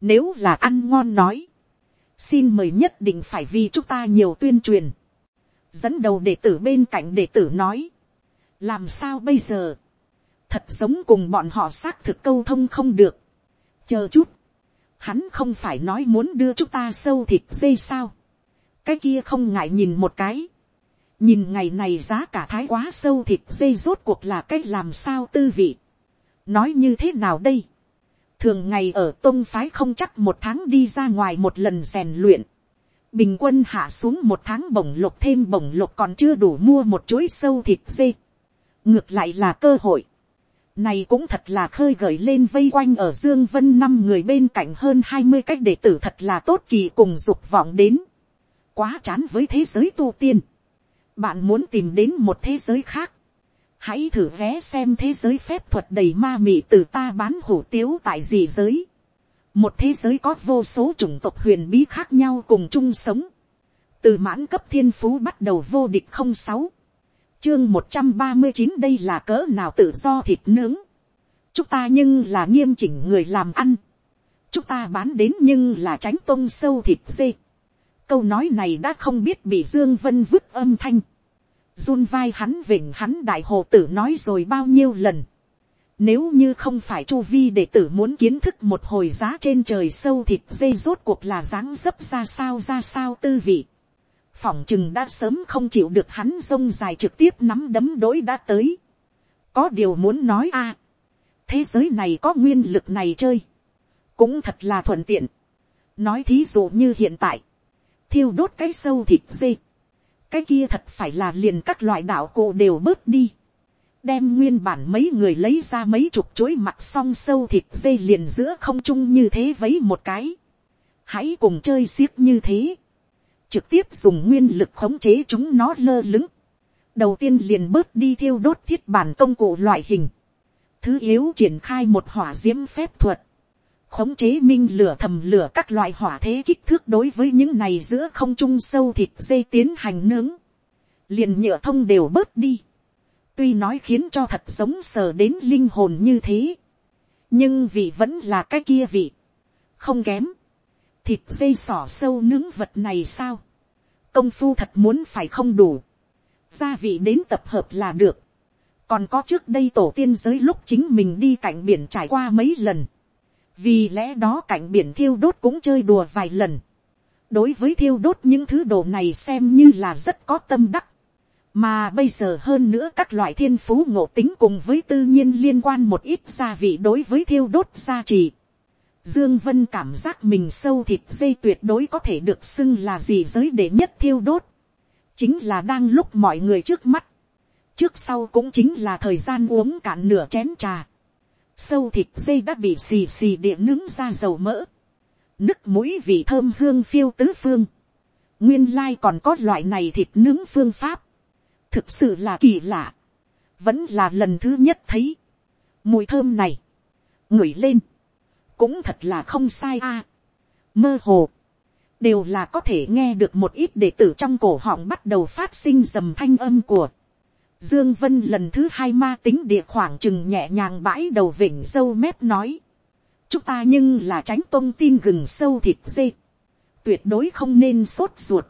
nếu là ăn ngon nói, xin mời nhất định phải vì chúng ta nhiều tuyên truyền, dẫn đầu đệ tử bên cạnh đệ tử nói, làm sao bây giờ, thật giống cùng bọn họ xác thực câu thông không được, chờ chút, hắn không phải nói muốn đưa chúng ta sâu thịt dây sao, cái kia không ngại nhìn một cái, nhìn ngày này giá cả thái quá sâu thịt dây rốt cuộc là cái làm sao tư vị, nói như thế nào đây, thường ngày ở tôn phái không chắc một tháng đi ra ngoài một lần rèn luyện, bình quân hạ xuống một tháng bổng lục thêm bổng lục còn chưa đủ mua một chuỗi sâu thịt dê, ngược lại là cơ hội, này cũng thật là khơi gợi lên vây quanh ở Dương Vân năm người bên cạnh hơn hai mươi cách đệ tử thật là tốt kỳ cùng dục vọng đến. Quá chán với thế giới tu tiên. Bạn muốn tìm đến một thế giới khác. Hãy thử vé xem thế giới phép thuật đầy ma mị từ ta bán hủ tiếu tại gì giới. Một thế giới có vô số chủng tộc huyền bí khác nhau cùng chung sống. Từ mãn cấp thiên phú bắt đầu vô địch không sáu chương một trăm ba mươi chín đây là cỡ nào tự do thịt nướng. chúng ta nhưng là nghiêm chỉnh người làm ăn. chúng ta bán đến nhưng là tránh tông sâu thịt dê. câu nói này đã không biết bị dương vân vứt âm thanh. run vai hắn vịnh hắn đại hồ tử nói rồi bao nhiêu lần. Nếu như không phải chu vi đệ tử muốn kiến thức một hồi giá trên trời sâu thịt dê rốt cuộc là dáng dấp ra sao ra sao tư vị phỏng chừng đã sớm không chịu được hắn rông dài trực tiếp nắm đấm đối đã tới. có điều muốn nói a, thế giới này có nguyên lực này chơi, cũng thật là thuận tiện. nói thí dụ như hiện tại, thiêu đốt cái sâu thịt dê, cái kia thật phải là liền các loại đạo cụ đều bớt đi, đem nguyên bản mấy người lấy ra mấy chục chuối mặt xong sâu thịt dê liền giữa không trung như thế vấy một cái, hãy cùng chơi xiếc như thế, trực tiếp dùng nguyên lực khống chế chúng nó lơ lứng. đầu tiên liền bớt đi thiêu đốt thiết bản công cụ loại hình. thứ yếu triển khai một hỏa d i ễ m phép thuật. khống chế minh lửa thầm lửa các loại hỏa thế kích thước đối với những này giữa không trung sâu thịt dây tiến hành nướng. liền nhựa thông đều bớt đi. tuy nói khiến cho thật giống sờ đến linh hồn như thế. nhưng vị vẫn là cái kia vị. không kém thịt dây sỏ sâu nướng vật này sao, công phu thật muốn phải không đủ, gia vị đến tập hợp là được, còn có trước đây tổ tiên giới lúc chính mình đi cạnh biển trải qua mấy lần, vì lẽ đó cạnh biển thiêu đốt cũng chơi đùa vài lần, đối với thiêu đốt những thứ đồ này xem như là rất có tâm đắc, mà bây giờ hơn nữa các loại thiên phú ngộ tính cùng với tư nhiên liên quan một ít gia vị đối với thiêu đốt gia trì, Dương Vân cảm giác mình sâu thịt dây tuyệt đối có thể được xưng là gì giới đệ nhất thiêu đốt. Chính là đang lúc mọi người trước mắt. Trước sau cũng chính là thời gian uống cạn nửa chén trà. Sâu thịt dây đã bị xì xì địa nướng ra dầu mỡ. Nức mũi vị thơm hương phiêu tứ phương. Nguyên lai còn có loại này thịt nướng phương pháp. Thực sự là kỳ lạ. Vẫn là lần thứ nhất thấy. Mùi thơm này. Ngửi lên cũng thật là không sai a. mơ hồ, đều là có thể nghe được một ít đệ tử trong cổ họng bắt đầu phát sinh dầm thanh âm của. Dương Vân lần thứ hai ma tính địa khoảng chừng nhẹ nhàng bãi đầu vịnh sâu mép nói. Chúng ta nhưng là tránh tôn tin gừng sâu thịt dê. Tuyệt đối không nên sốt ruột.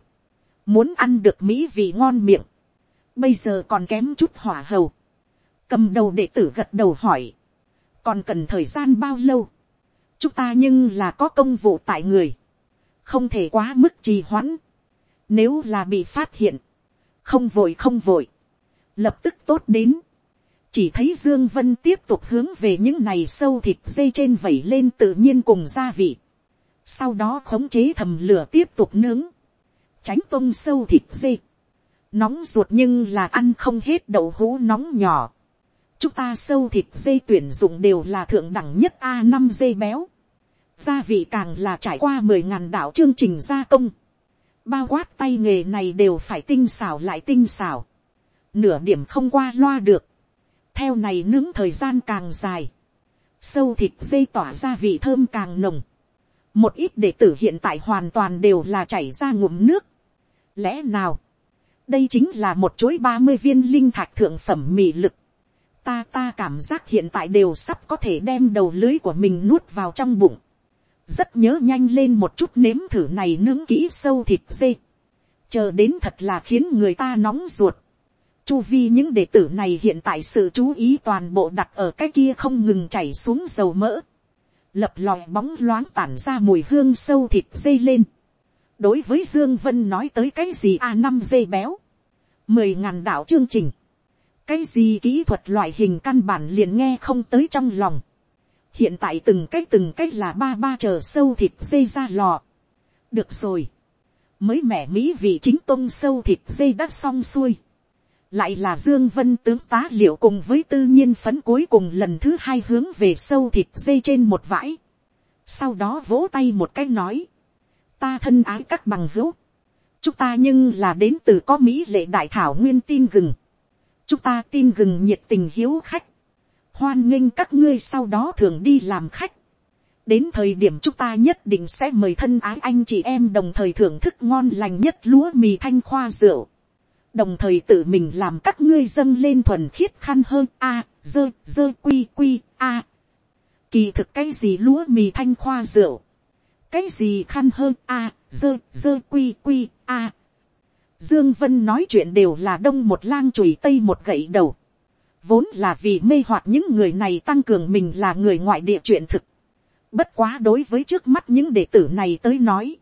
Muốn ăn được mỹ vị ngon miệng. Bây giờ còn kém chút hỏa hầu. Cầm đầu đệ tử gật đầu hỏi. Còn cần thời gian bao lâu? Chúng ta nhưng là có công vụ tại người, không thể quá mức trì hoãn, nếu là bị phát hiện, không vội không vội, lập tức tốt đến, chỉ thấy dương vân tiếp tục hướng về những này sâu thịt dây trên vẩy lên tự nhiên cùng gia vị, sau đó khống chế thầm lửa tiếp tục nướng, tránh tôm sâu thịt dê, nóng ruột nhưng là ăn không hết đậu hũ nóng nhỏ. chúng ta sâu thịt dê tuyển dụng đều là thượng đẳng nhất a năm dê béo, gia vị càng là trải qua mười ngàn đạo chương trình gia công, bao quát tay nghề này đều phải tinh xảo lại tinh xảo, nửa điểm không qua loa được, theo này nướng thời gian càng dài, sâu thịt dây tỏa ra vị thơm càng nồng, một ít đệ tử hiện tại hoàn toàn đều là chảy ra ngụm nước. lẽ nào, đây chính là một chuỗi ba mươi viên linh thạch thượng phẩm mị lực. ta ta cảm giác hiện tại đều sắp có thể đem đầu lưới của mình nuốt vào trong bụng rất nhớ nhanh lên một chút nếm thử này nướng kỹ sâu thịt dê. chờ đến thật là khiến người ta nóng ruột. Chu vi những đệ tử này hiện tại sự chú ý toàn bộ đặt ở cái kia không ngừng chảy xuống dầu mỡ. Lập lòi bóng loáng tản ra mùi hương sâu thịt dây lên. Đối với Dương Vân nói tới cái gì a năm dây béo. Mười ngàn đạo chương trình. Cái gì kỹ thuật loại hình căn bản liền nghe không tới trong lòng. Hiện tại từng cái từng cái là ba ba chờ sâu thịt dây ra lò. Được rồi. Mới mẻ mỹ vị chính tông sâu thịt dây đã xong xuôi lại là dương vân tướng tá liệu cùng với tư nhiên phấn cuối cùng lần thứ hai hướng về sâu thịt dây trên một vãi. sau đó vỗ tay một cái nói, ta thân ái các bằng hữu, chúng ta nhưng là đến từ có mỹ lệ đại thảo nguyên tin gừng, chúng ta tin gừng nhiệt tình hiếu khách, hoan nghênh các ngươi sau đó thường đi làm khách, đến thời điểm chúng ta nhất định sẽ mời thân ái anh chị em đồng thời thưởng thức ngon lành nhất lúa mì thanh khoa rượu. Đồng thời tự mình làm các ngươi dâng lên thuần khiết khăn hơn a dơ dơ quy quy a. Kỳ thực cái gì lúa mì thanh khoa rượu? Cái gì khăn hơn a dơ dơ quy quy a? Dương vân nói chuyện đều là đông một lang chùy tây một gậy đầu vốn là vì mê hoặc những người này tăng cường mình là người ngoại địa chuyện thực bất quá đối với trước mắt những đệ tử này tới nói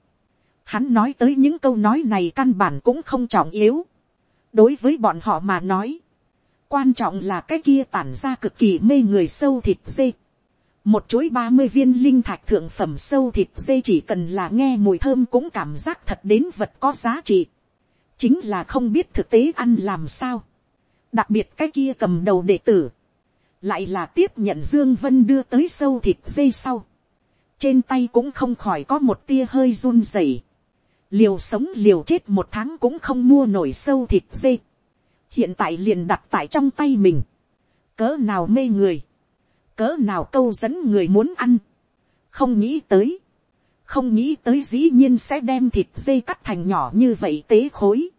hắn nói tới những câu nói này căn bản cũng không trọng yếu đối với bọn họ mà nói, quan trọng là cái kia tản ra cực kỳ mê người sâu thịt dê. một chuỗi ba mươi viên linh thạch thượng phẩm sâu thịt dê chỉ cần là nghe mùi thơm cũng cảm giác thật đến vật có giá trị. chính là không biết thực tế ăn làm sao đặc biệt cái kia cầm đầu đệ tử. lại là tiếp nhận dương vân đưa tới sâu thịt dây sau. trên tay cũng không khỏi có một tia hơi run rẩy. Liều sống liều chết một tháng cũng không mua nổi sâu thịt dây. Hiện tại liền đặt tại trong tay mình, cỡ nào mê người, cỡ nào câu dẫn người muốn ăn, không nghĩ tới, không nghĩ tới dĩ nhiên sẽ đem thịt dê cắt thành nhỏ như vậy tế khối,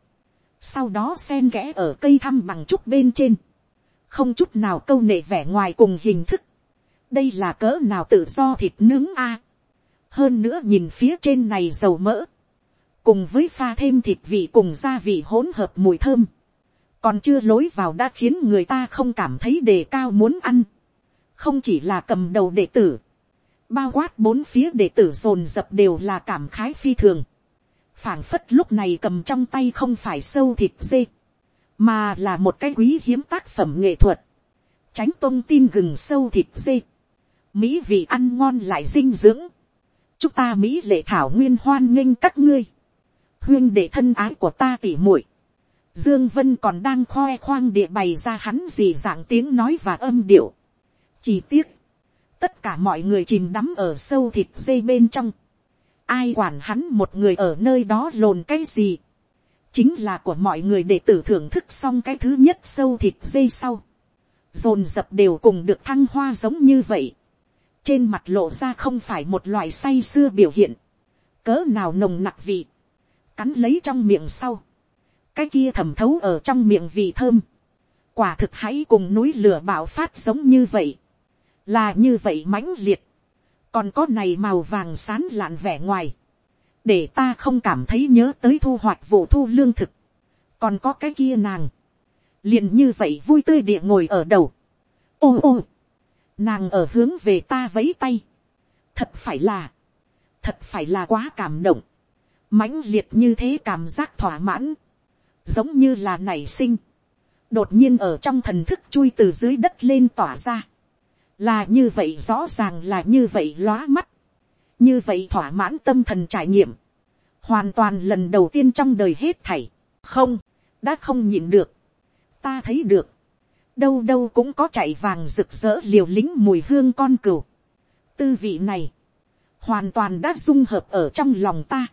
sau đó sen kẽ ở cây thăm bằng trúc bên trên, không chút nào câu nệ vẻ ngoài cùng hình thức, đây là cỡ nào tự do thịt nướng a, hơn nữa nhìn phía trên này dầu mỡ, cùng với pha thêm thịt vị cùng gia vị hỗn hợp mùi thơm, còn chưa lối vào đã khiến người ta không cảm thấy đề cao muốn ăn, không chỉ là cầm đầu đệ tử, bao quát bốn phía đệ tử dồn dập đều là cảm khái phi thường, phảng phất lúc này cầm trong tay không phải sâu thịt dê, mà là một cái quý hiếm tác phẩm nghệ thuật, tránh tôn tin gừng sâu thịt dê, mỹ vị ăn ngon lại dinh dưỡng, chúc ta mỹ lệ thảo nguyên hoan nghênh các ngươi, huyên để thân ái của ta tỉ muội. Dương Vân còn đang khoe khoang địa bày ra hắn gì dạng tiếng nói và âm điệu. Chỉ tiếc, tất cả mọi người chìm đắm ở sâu thịt dây bên trong. Ai quản hắn một người ở nơi đó lồn cái gì. Chính là của mọi người để tử thưởng thức xong cái thứ nhất sâu thịt dây sau. Dồn dập đều cùng được thăng hoa giống như vậy. Trên mặt lộ ra không phải một loại say xưa biểu hiện. Cỡ nào nồng nặc vị cắn lấy trong miệng sau, cái kia thẩm thấu ở trong miệng vị thơm, quả thực hãy cùng núi lửa bạo phát giống như vậy, là như vậy mãnh liệt, còn có này màu vàng sán lạn vẻ ngoài, để ta không cảm thấy nhớ tới thu hoạch vụ thu lương thực, còn có cái kia nàng, liền như vậy vui tươi địa ngồi ở đầu, ô ô, nàng ở hướng về ta vấy tay, thật phải là, thật phải là quá cảm động, mãnh liệt như thế cảm giác thỏa mãn, giống như là nảy sinh, đột nhiên ở trong thần thức chui từ dưới đất lên tỏa ra, là như vậy rõ ràng là như vậy lóa mắt, như vậy thỏa mãn tâm thần trải nghiệm, hoàn toàn lần đầu tiên trong đời hết thảy, không, đã không nhịn được, ta thấy được, đâu đâu cũng có chạy vàng rực rỡ liều lính mùi hương con cừu, tư vị này, hoàn toàn đã dung hợp ở trong lòng ta,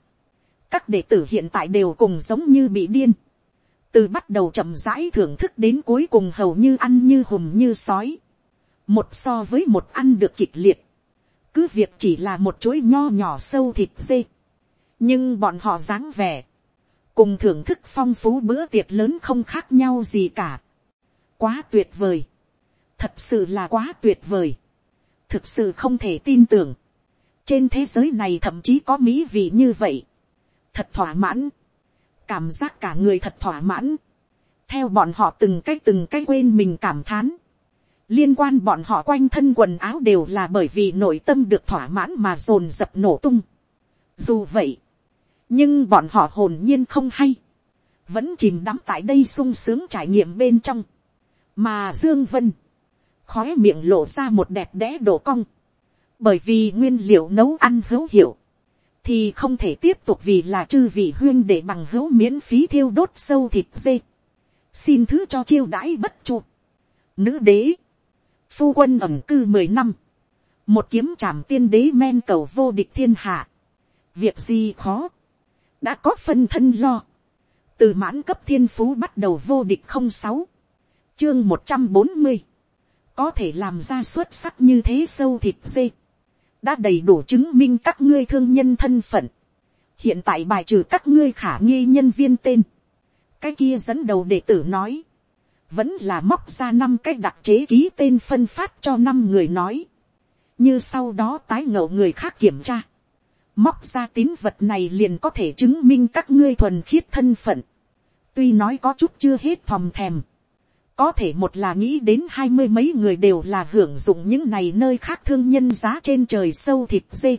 các đệ tử hiện tại đều cùng giống như bị điên, từ bắt đầu chậm rãi thưởng thức đến cuối cùng hầu như ăn như hùm như sói, một so với một ăn được kịch liệt, cứ việc chỉ là một chuỗi nho nhỏ sâu thịt dê, nhưng bọn họ dáng vẻ, cùng thưởng thức phong phú bữa tiệc lớn không khác nhau gì cả. quá tuyệt vời, thật sự là quá tuyệt vời, thực sự không thể tin tưởng, trên thế giới này thậm chí có mỹ vị như vậy, thật thỏa mãn, cảm giác cả người thật thỏa mãn, theo bọn họ từng cái từng cái quên mình cảm thán, liên quan bọn họ quanh thân quần áo đều là bởi vì nội tâm được thỏa mãn mà dồn dập nổ tung. Dù vậy, nhưng bọn họ hồn nhiên không hay, vẫn chìm đắm tại đây sung sướng trải nghiệm bên trong, mà dương vân, khói miệng lộ ra một đẹp đẽ đổ cong, bởi vì nguyên liệu nấu ăn hữu hiệu, thì không thể tiếp tục vì là chư vị huyên để bằng hữu miễn phí thiêu đốt sâu thịt dê. xin thứ cho chiêu đãi bất chuột Nữ đế, phu quân ẩm cư mười năm, một kiếm trảm tiên đế men cầu vô địch thiên hạ. việc gì khó, đã có phân thân lo, từ mãn cấp thiên phú bắt đầu vô địch không sáu, chương một trăm bốn mươi, có thể làm ra xuất sắc như thế sâu thịt dê, đã đầy đủ chứng minh các ngươi thương nhân thân phận, hiện tại bài trừ các ngươi khả nghi nhân viên tên, cái kia dẫn đầu đệ tử nói, vẫn là móc ra năm cái đặc chế ký tên phân phát cho năm người nói, như sau đó tái ngậu người khác kiểm tra, móc ra tín vật này liền có thể chứng minh các ngươi thuần khiết thân phận, tuy nói có chút chưa hết thòm thèm, có thể một là nghĩ đến hai mươi mấy người đều là hưởng dụng những này nơi khác thương nhân giá trên trời sâu thịt dê.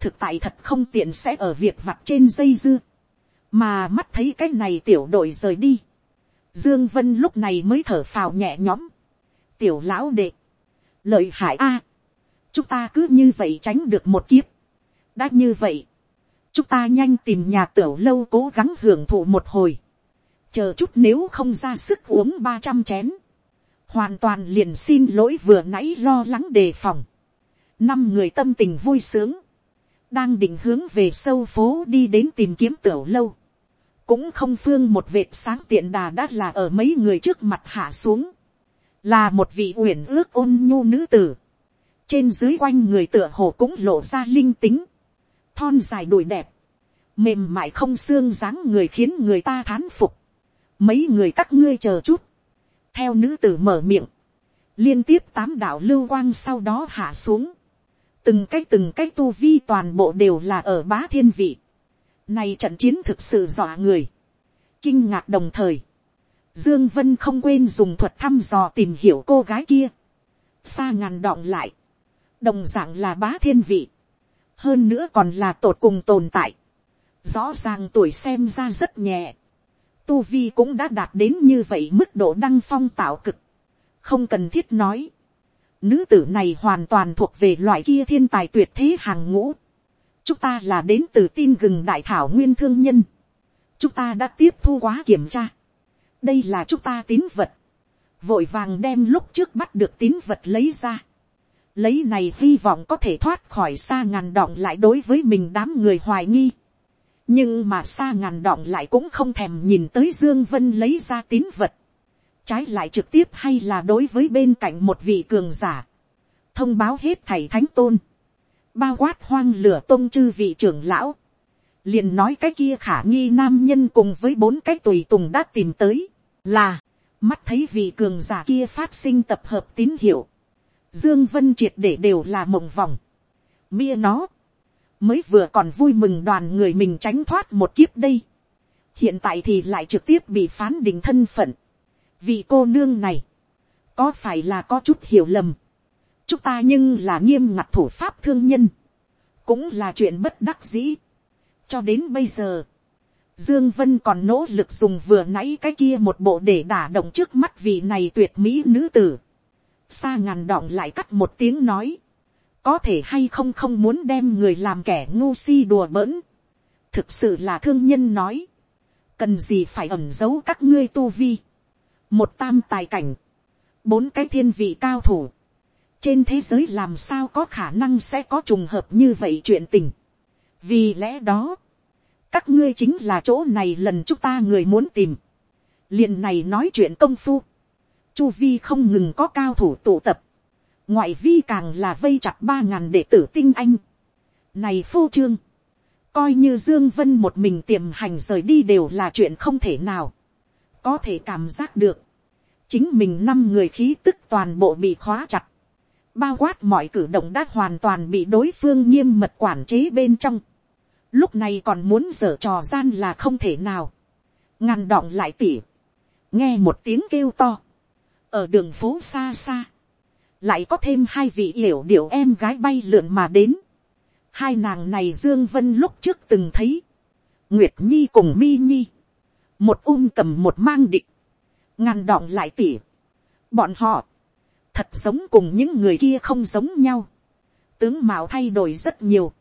thực tại thật không tiện sẽ ở việc vặt trên dây dưa, mà mắt thấy cái này tiểu đội rời đi dương vân lúc này mới thở phào nhẹ nhõm. tiểu lão đệ, lợi hại a, chúng ta cứ như vậy tránh được một kiếp. đã như vậy, chúng ta nhanh tìm nhà tiểu lâu cố gắng hưởng thụ một hồi. Chờ chút nếu không ra sức uống ba trăm chén, hoàn toàn liền xin lỗi vừa nãy lo lắng đề phòng, năm người tâm tình vui sướng, đang định hướng về sâu phố đi đến tìm kiếm tiểu lâu, cũng không phương một vệt sáng tiện đà đã là ở mấy người trước mặt hạ xuống, là một vị uyển ước ôn nhu nữ tử, trên dưới quanh người tựa hồ cũng lộ ra linh tính, thon dài đùi đẹp, mềm mại không xương dáng người khiến người ta thán phục, mấy người các ngươi chờ chút, theo nữ tử mở miệng, liên tiếp tám đạo lưu quang sau đó hạ xuống, từng cái từng cái tu vi toàn bộ đều là ở bá thiên vị, này trận chiến thực sự dọa người, kinh ngạc đồng thời, dương vân không quên dùng thuật thăm dò tìm hiểu cô gái kia, xa ngàn đọng lại, đồng dạng là bá thiên vị, hơn nữa còn là tột cùng tồn tại, rõ ràng tuổi xem ra rất nhẹ, tu vi cũng đã đạt đến như vậy mức độ đăng phong tạo cực. không cần thiết nói. nữ tử này hoàn toàn thuộc về loại kia thiên tài tuyệt thế hàng ngũ chúng ta là đến từ tin gừng đại thảo nguyên thương nhân. chúng ta đã tiếp thu quá kiểm tra. đây là chúng ta tín vật. vội vàng đem lúc trước bắt được tín vật lấy ra. lấy này hy vọng có thể thoát khỏi xa ngàn đọng lại đối với mình đám người hoài nghi nhưng mà xa ngàn đọng lại cũng không thèm nhìn tới dương vân lấy ra tín vật trái lại trực tiếp hay là đối với bên cạnh một vị cường giả thông báo hết thầy thánh tôn bao quát hoang lửa tôn chư vị trưởng lão liền nói cái kia khả nghi nam nhân cùng với bốn cái tùy tùng đã tìm tới là mắt thấy vị cường giả kia phát sinh tập hợp tín hiệu dương vân triệt để đều là mộng vòng mia nó mới vừa còn vui mừng đoàn người mình tránh thoát một kiếp đây. hiện tại thì lại trực tiếp bị phán định thân phận. vì cô nương này, có phải là có chút hiểu lầm chúng ta nhưng là nghiêm ngặt thủ pháp thương nhân, cũng là chuyện bất đắc dĩ. cho đến bây giờ, Dương Vân còn nỗ lực dùng vừa nãy cái kia một bộ để đả động trước mắt vị này tuyệt mỹ nữ tử. xa ngàn đọng lại cắt một tiếng nói có thể hay không không muốn đem người làm kẻ ngu si đùa bỡn. thực sự là thương nhân nói, cần gì phải ẩn giấu các ngươi tu vi, một tam tài cảnh, bốn cái thiên vị cao thủ, trên thế giới làm sao có khả năng sẽ có trùng hợp như vậy chuyện tình. vì lẽ đó, các ngươi chính là chỗ này lần chúng ta người muốn tìm. liền này nói chuyện công phu, chu vi không ngừng có cao thủ tụ tập, ngoại vi càng là vây chặt ba ngàn đệ tử tinh anh. này phô trương, coi như dương vân một mình tiềm hành rời đi đều là chuyện không thể nào, có thể cảm giác được, chính mình năm người khí tức toàn bộ bị khóa chặt, bao quát mọi cử động đã hoàn toàn bị đối phương nghiêm mật quản chế bên trong, lúc này còn muốn dở trò gian là không thể nào, ngàn đọng lại tỉ, nghe một tiếng kêu to, ở đường phố xa xa, lại có thêm hai vị hiểu điệu em gái bay lượn mà đến, hai nàng này dương vân lúc trước từng thấy, nguyệt nhi cùng mi nhi, một ung cầm một mang định, ngàn đọng lại tỉ, bọn họ, thật giống cùng những người kia không giống nhau, tướng mạo thay đổi rất nhiều,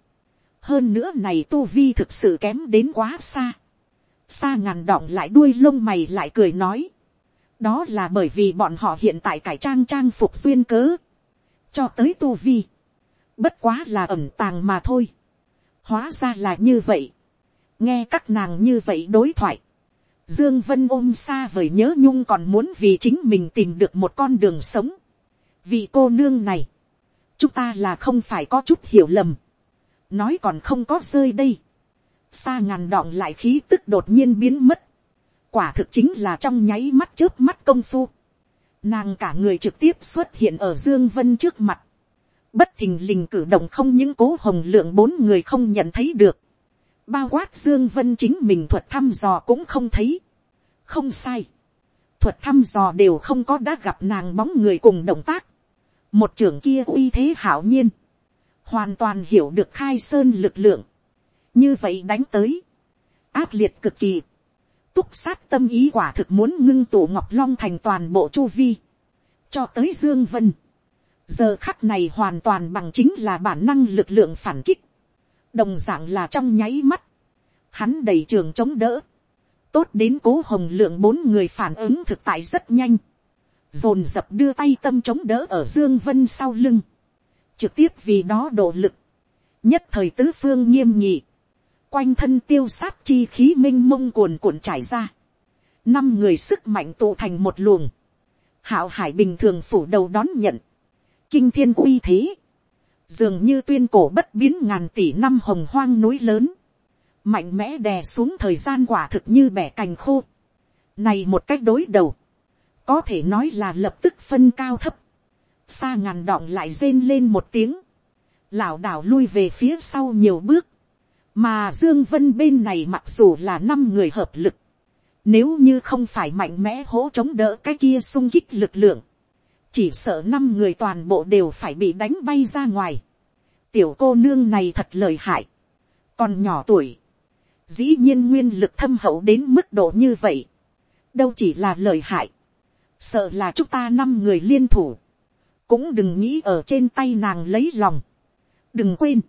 hơn nữa này tu vi thực sự kém đến quá xa, xa ngàn đọng lại đuôi lông mày lại cười nói, đó là bởi vì bọn họ hiện tại cải trang trang phục duyên cớ, cho tới tu vi, bất quá là ẩm tàng mà thôi, hóa ra là như vậy, nghe các nàng như vậy đối thoại, dương vân ôm xa vời nhớ nhung còn muốn vì chính mình tìm được một con đường sống, vị cô nương này, chúng ta là không phải có chút hiểu lầm, nói còn không có rơi đây, xa ngàn đọng lại khí tức đột nhiên biến mất, quả thực chính là trong nháy mắt trước mắt công phu, nàng cả người trực tiếp xuất hiện ở dương vân trước mặt, bất thình lình cử động không những cố hồng lượng bốn người không nhận thấy được, bao quát dương vân chính mình thuật thăm dò cũng không thấy, không sai, thuật thăm dò đều không có đã gặp nàng bóng người cùng động tác, một trưởng kia uy thế hảo nhiên, hoàn toàn hiểu được khai sơn lực lượng, như vậy đánh tới, ác liệt cực kỳ, túc sát tâm ý quả thực muốn ngưng tụ ngọc long thành toàn bộ chu vi, cho tới dương vân, giờ khắc này hoàn toàn bằng chính là bản năng lực lượng phản kích, đồng dạng là trong nháy mắt, hắn đầy trường chống đỡ, tốt đến cố hồng lượng bốn người phản ứng thực tại rất nhanh, dồn dập đưa tay tâm chống đỡ ở dương vân sau lưng, trực tiếp vì đó độ lực, nhất thời tứ phương nghiêm nhị, quanh thân tiêu sát chi khí minh mông cuồn cuộn trải ra, năm người sức mạnh tụ thành một luồng, hạo hải bình thường phủ đầu đón nhận, kinh thiên uy thế, dường như tuyên cổ bất biến ngàn tỷ năm hồng hoang núi lớn, mạnh mẽ đè xuống thời gian quả thực như bẻ cành khô, này một cách đối đầu, có thể nói là lập tức phân cao thấp, xa ngàn đọng lại rên lên một tiếng, lảo đảo lui về phía sau nhiều bước, mà dương vân bên này mặc dù là năm người hợp lực, nếu như không phải mạnh mẽ hỗ chống đỡ cái kia sung kích lực lượng, chỉ sợ năm người toàn bộ đều phải bị đánh bay ra ngoài. tiểu cô nương này thật lời hại, còn nhỏ tuổi, dĩ nhiên nguyên lực thâm hậu đến mức độ như vậy, đâu chỉ là lời hại, sợ là chúng ta năm người liên thủ, cũng đừng nghĩ ở trên tay nàng lấy lòng. đừng quên,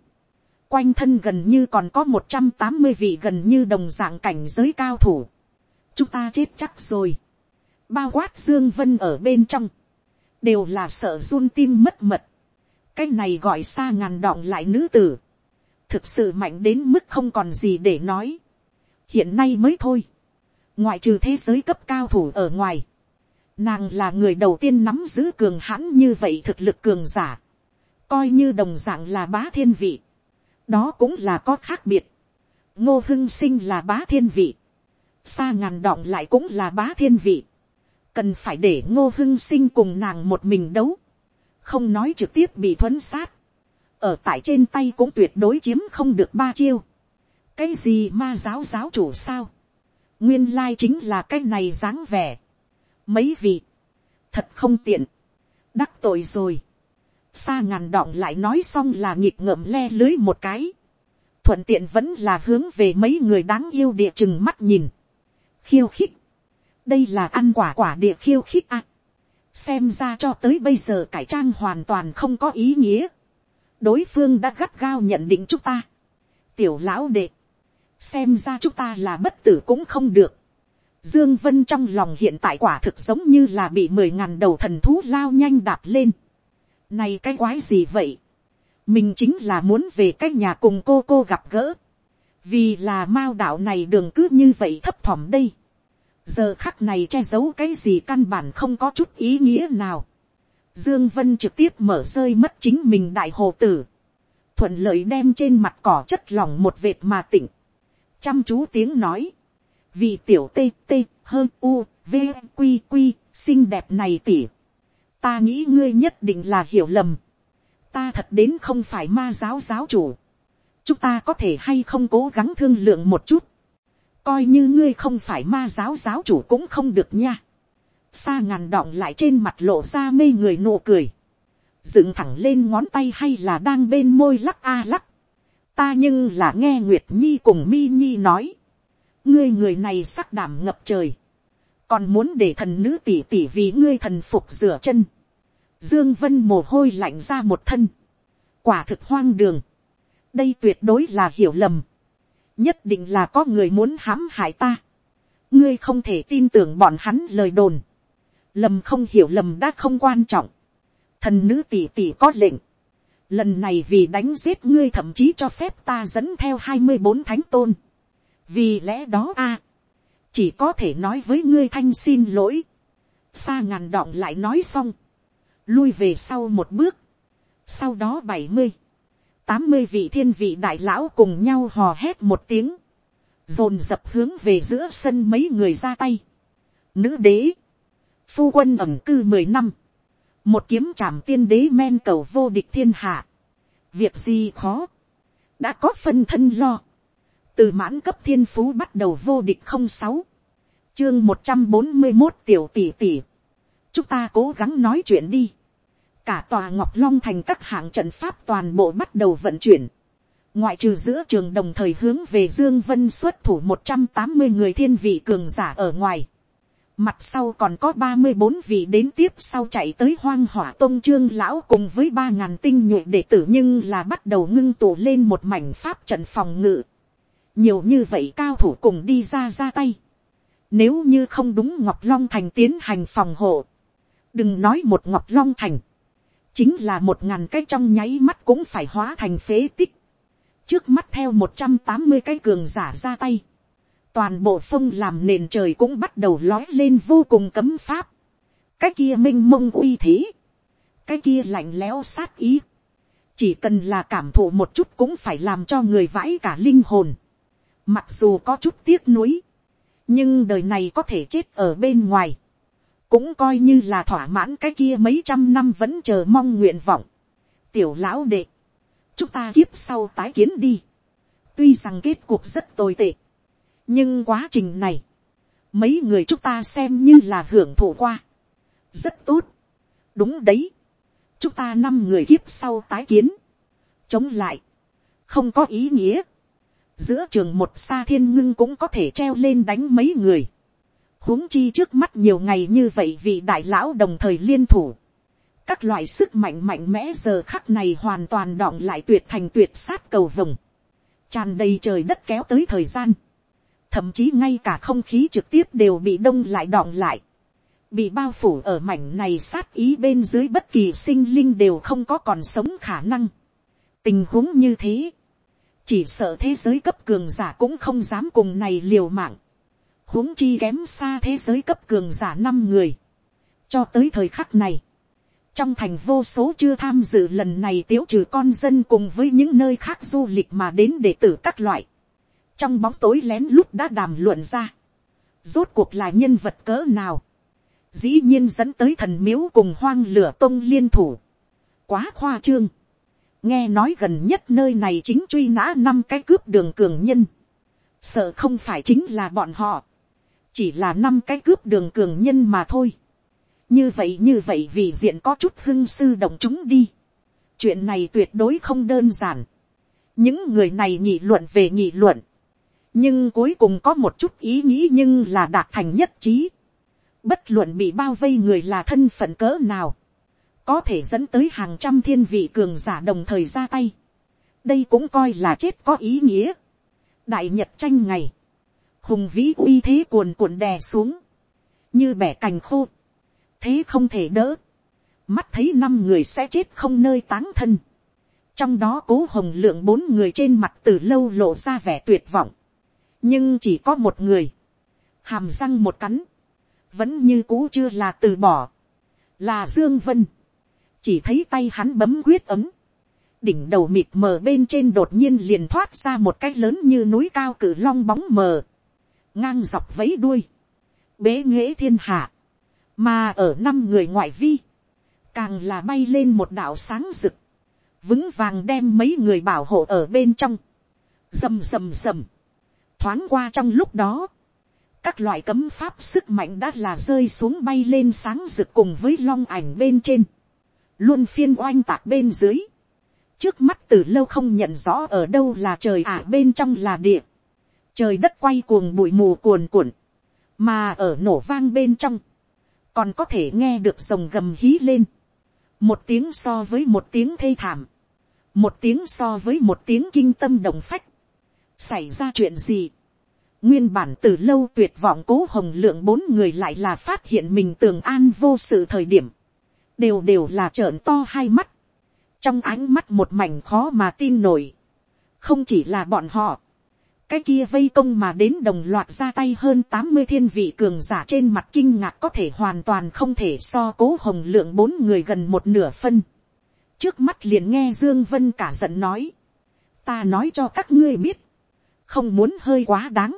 quanh thân gần như còn có một trăm tám mươi vị gần như đồng dạng cảnh giới cao thủ. chúng ta chết chắc rồi. bao quát dương vân ở bên trong, đều là sợ run tim mất mật. cái này gọi xa ngàn đọng lại nữ tử, thực sự mạnh đến mức không còn gì để nói. hiện nay mới thôi, ngoại trừ thế giới cấp cao thủ ở ngoài, Nàng là người đầu tiên nắm giữ cường hãn như vậy thực lực cường giả. Coi như đồng dạng là bá thiên vị. Đó cũng là có khác biệt. Ngô Hưng Sinh là bá thiên vị. Sa ngàn đọng lại cũng là bá thiên vị. Cần phải để Ngô Hưng Sinh cùng nàng một mình đấu. Không nói trực tiếp bị thuấn sát. Ở tại trên tay cũng tuyệt đối chiếm không được ba chiêu. Cái gì ma giáo giáo chủ sao? Nguyên lai chính là cái này dáng vẻ mấy vị, thật không tiện, đắc tội rồi, xa ngàn đọng lại nói xong là nghịch ngợm le lưới một cái, thuận tiện vẫn là hướng về mấy người đáng yêu địa chừng mắt nhìn, khiêu khích, đây là ăn quả quả địa khiêu khích à. xem ra cho tới bây giờ cải trang hoàn toàn không có ý nghĩa, đối phương đã gắt gao nhận định chúng ta, tiểu lão đệ, xem ra chúng ta là bất tử cũng không được. Dương Vân trong lòng hiện tại quả thực giống như là bị mười ngàn đầu thần thú lao nhanh đạp lên. Này cái quái gì vậy? Mình chính là muốn về cách nhà cùng cô cô gặp gỡ. Vì là mao đạo này đường cứ như vậy thấp thỏm đây. Giờ khắc này che giấu cái gì căn bản không có chút ý nghĩa nào. Dương Vân trực tiếp mở rơi mất chính mình đại hồ tử. Thuận lợi đem trên mặt cỏ chất lỏng một vệt mà tỉnh. Chăm chú tiếng nói. Vì tiểu tê tê hơn u v q q xinh đẹp này tỉ. Ta nghĩ ngươi nhất định là hiểu lầm. Ta thật đến không phải ma giáo giáo chủ. Chúng ta có thể hay không cố gắng thương lượng một chút. Coi như ngươi không phải ma giáo giáo chủ cũng không được nha xa ngàn đọng lại trên mặt lộ ra mê người nụ cười, dựng thẳng lên ngón tay hay là đang bên môi lắc a lắc, ta nhưng là nghe nguyệt nhi cùng mi nhi nói, ngươi người này sắc đảm ngập trời, còn muốn để thần nữ tỉ tỉ vì ngươi thần phục rửa chân, dương vân mồ hôi lạnh ra một thân, quả thực hoang đường, đây tuyệt đối là hiểu lầm, nhất định là có người muốn hãm hại ta, ngươi không thể tin tưởng bọn hắn lời đồn, lầm không hiểu lầm đã không quan trọng, thần nữ tỷ tỷ có lệnh, lần này vì đánh giết ngươi thậm chí cho phép ta dẫn theo hai mươi bốn thánh tôn, vì lẽ đó a, chỉ có thể nói với ngươi thanh xin lỗi, xa ngàn đọng lại nói xong, lui về sau một bước, sau đó bảy mươi, tám mươi vị thiên vị đại lão cùng nhau hò hét một tiếng, dồn dập hướng về giữa sân mấy người ra tay. Nữ đế, phu quân ẩm cư mười năm, một kiếm trảm tiên đế men cầu vô địch thiên hạ, việc gì khó, đã có phân thân lo, từ mãn cấp thiên phú bắt đầu vô địch không sáu, chương một trăm bốn mươi một tiểu tỷ tỷ, chúng ta cố gắng nói chuyện đi, cả tòa ngọc long thành các hạng trận pháp toàn bộ bắt đầu vận chuyển, ngoại trừ giữa trường đồng thời hướng về dương vân xuất thủ một trăm tám mươi người thiên vị cường giả ở ngoài, Mặt sau còn có ba mươi bốn vị đến tiếp sau chạy tới hoang hỏa tôn trương lão cùng với ba ngàn tinh nhuệ đệ tử nhưng là bắt đầu ngưng tụ lên một mảnh pháp trận phòng ngự. Nhiều như vậy cao thủ cùng đi ra ra tay. Nếu như không đúng Ngọc Long Thành tiến hành phòng hộ. Đừng nói một Ngọc Long Thành. Chính là một ngàn cái trong nháy mắt cũng phải hóa thành phế tích. Trước mắt theo một trăm tám mươi cái cường giả ra tay toàn bộ phong làm nền trời cũng bắt đầu lói lên vô cùng cấm pháp. cái kia m i n h mông uy thế, cái kia lạnh lẽo sát ý, chỉ cần là cảm thụ một chút cũng phải làm cho người vãi cả linh hồn mặc dù có chút tiếc nuối, nhưng đời này có thể chết ở bên ngoài, cũng coi như là thỏa mãn cái kia mấy trăm năm vẫn chờ mong nguyện vọng. tiểu lão đệ, chúng ta kiếp sau tái kiến đi. tuy rằng kết cuộc rất tồi tệ, nhưng quá trình này, mấy người chúng ta xem như là hưởng thụ qua. rất tốt. đúng đấy. chúng ta năm người kiếp sau tái kiến. chống lại. không có ý nghĩa giữa trường một xa thiên ngưng cũng có thể treo lên đánh mấy người. huống chi trước mắt nhiều ngày như vậy vị đại lão đồng thời liên thủ. các loại sức mạnh mạnh mẽ giờ khắc này hoàn toàn đọng lại tuyệt thành tuyệt sát cầu vồng. tràn đầy trời đất kéo tới thời gian thậm chí ngay cả không khí trực tiếp đều bị đông lại đọng lại, bị bao phủ ở mảnh này sát ý bên dưới bất kỳ sinh linh đều không có còn sống khả năng. tình huống như thế, chỉ sợ thế giới cấp cường giả cũng không dám cùng này liều mạng, huống chi kém xa thế giới cấp cường giả năm người. cho tới thời khắc này, trong thành vô số chưa tham dự lần này tiếu trừ con dân cùng với những nơi khác du lịch mà đến để tử các loại. Trong bóng tối lén lút đã đàm luận ra, rốt cuộc là nhân vật cỡ nào, dĩ nhiên dẫn tới thần miếu cùng hoang lửa tông liên thủ, quá khoa trương, nghe nói gần nhất nơi này chính truy nã năm cái cướp đường cường nhân, sợ không phải chính là bọn họ, chỉ là năm cái cướp đường cường nhân mà thôi. như vậy như vậy vì diện có chút hưng sư động chúng đi. chuyện này tuyệt đối không đơn giản. những người này nhị luận về nhị luận, nhưng cuối cùng có một chút ý nghĩ nhưng là đạt thành nhất trí. bất luận bị bao vây người là thân phận cỡ nào, có thể dẫn tới hàng trăm thiên vị cường giả đồng thời ra tay. đây cũng coi là chết có ý nghĩa. đại nhật tranh ngày, hùng vĩ uy thế cuồn cuộn đè xuống, như bẻ cành khô, thế không thể đỡ, mắt thấy năm người sẽ chết không nơi táng thân, trong đó cố hồng lượng bốn người trên mặt từ lâu lộ ra vẻ tuyệt vọng, nhưng chỉ có một người, hàm răng một cắn, vẫn như cũ chưa là từ bỏ, là dương vân, chỉ thấy tay hắn bấm quyết ấm, đỉnh đầu mịt mờ bên trên đột nhiên liền thoát ra một cái lớn như núi cao cử long bóng mờ, ngang dọc vấy đuôi, bế nghễ thiên hạ, mà ở năm người ngoại vi, càng là bay lên một đạo sáng rực, vững vàng đem mấy người bảo hộ ở bên trong, rầm rầm rầm, thoáng qua trong lúc đó, các loại cấm pháp sức mạnh đã là rơi xuống bay lên sáng rực cùng với long ảnh bên trên, luôn phiên oanh tạc bên dưới, trước mắt từ lâu không nhận rõ ở đâu là trời ả bên trong là địa, trời đất quay cuồng bụi mù cuồn cuộn, mà ở nổ vang bên trong, còn có thể nghe được rồng gầm hí lên, một tiếng so với một tiếng thê thảm, một tiếng so với một tiếng kinh tâm đồng phách, xảy ra chuyện gì, nguyên bản từ lâu tuyệt vọng cố hồng lượng bốn người lại là phát hiện mình tường an vô sự thời điểm, đều đều là trợn to hai mắt, trong ánh mắt một mảnh khó mà tin nổi, không chỉ là bọn họ, cái kia vây công mà đến đồng loạt ra tay hơn tám mươi thiên vị cường giả trên mặt kinh ngạc có thể hoàn toàn không thể so cố hồng lượng bốn người gần một nửa phân. trước mắt liền nghe dương vân cả giận nói, ta nói cho các ngươi biết, không muốn hơi quá đáng,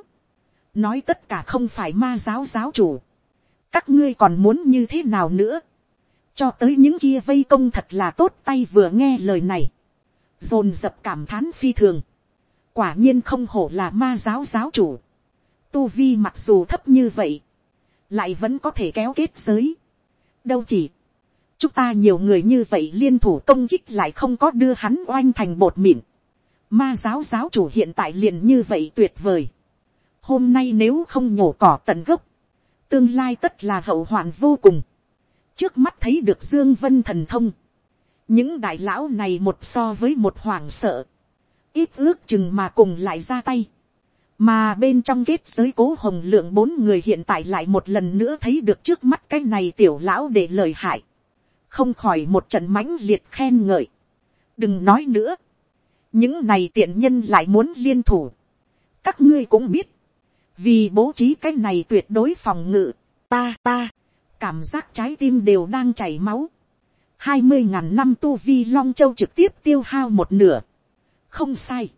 nói tất cả không phải ma giáo giáo chủ, các ngươi còn muốn như thế nào nữa, cho tới những kia vây công thật là tốt tay vừa nghe lời này, dồn dập cảm thán phi thường, quả nhiên không hổ là ma giáo giáo chủ, tu vi mặc dù thấp như vậy, lại vẫn có thể kéo kết giới, đâu chỉ, chúng ta nhiều người như vậy liên thủ công kích lại không có đưa hắn oanh thành bột mịn, ma giáo giáo chủ hiện tại liền như vậy tuyệt vời, hôm nay nếu không nhổ cỏ tận gốc, tương lai tất là hậu hoạn vô cùng, trước mắt thấy được dương vân thần thông, những đại lão này một so với một hoàng sợ, ít ước chừng mà cùng lại ra tay, mà bên trong kết giới cố hồng lượng bốn người hiện tại lại một lần nữa thấy được trước mắt cái này tiểu lão để lời hại, không khỏi một trận mãnh liệt khen ngợi, đừng nói nữa, những này tiện nhân lại muốn liên thủ, các ngươi cũng biết, vì bố trí cái này tuyệt đối phòng ngự, ta ta, cảm giác trái tim đều đang chảy máu. hai mươi ngàn năm tu vi long châu trực tiếp tiêu hao một nửa. không sai.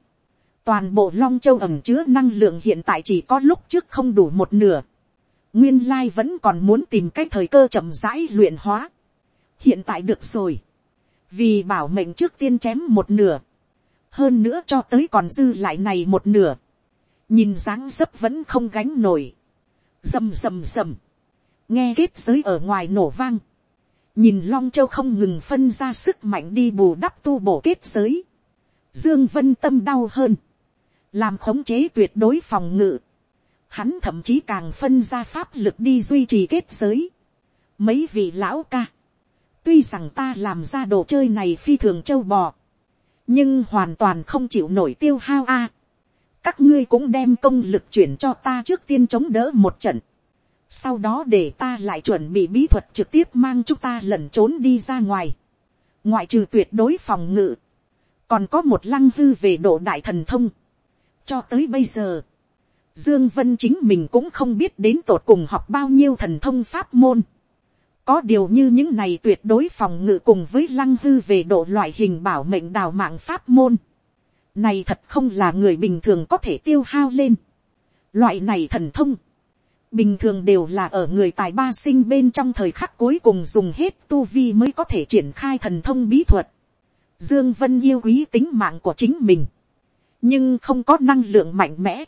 toàn bộ long châu ẩm chứa năng lượng hiện tại chỉ có lúc trước không đủ một nửa. nguyên lai vẫn còn muốn tìm cách thời cơ chậm rãi luyện hóa. hiện tại được rồi. vì bảo mệnh trước tiên chém một nửa. hơn nữa cho tới còn dư lại này một nửa. nhìn dáng dấp vẫn không gánh nổi. rầm rầm rầm nghe kết giới ở ngoài nổ vang, nhìn long châu không ngừng phân ra sức mạnh đi bù đắp tu bổ kết giới, dương vân tâm đau hơn, làm khống chế tuyệt đối phòng ngự, hắn thậm chí càng phân ra pháp lực đi duy trì kết giới. Mấy vị lão ca, tuy rằng ta làm ra đồ chơi này phi thường châu bò, nhưng hoàn toàn không chịu nổi tiêu hao a. các ngươi cũng đem công lực chuyển cho ta trước tiên chống đỡ một trận sau đó để ta lại chuẩn bị bí thuật trực tiếp mang chúng ta lẩn trốn đi ra ngoài, ngoại trừ tuyệt đối phòng ngự, còn có một lăng hư về độ đại thần thông. cho tới bây giờ, dương vân chính mình cũng không biết đến tột cùng học bao nhiêu thần thông pháp môn. có điều như những này tuyệt đối phòng ngự cùng với lăng hư về độ loại hình bảo mệnh đào mạng pháp môn. này thật không là người bình thường có thể tiêu hao lên. loại này thần thông bình thường đều là ở người tài ba sinh bên trong thời khắc cuối cùng dùng hết tu vi mới có thể triển khai thần thông bí thuật. Dương Vân yêu quý tính mạng của chính mình, nhưng không có năng lượng mạnh mẽ.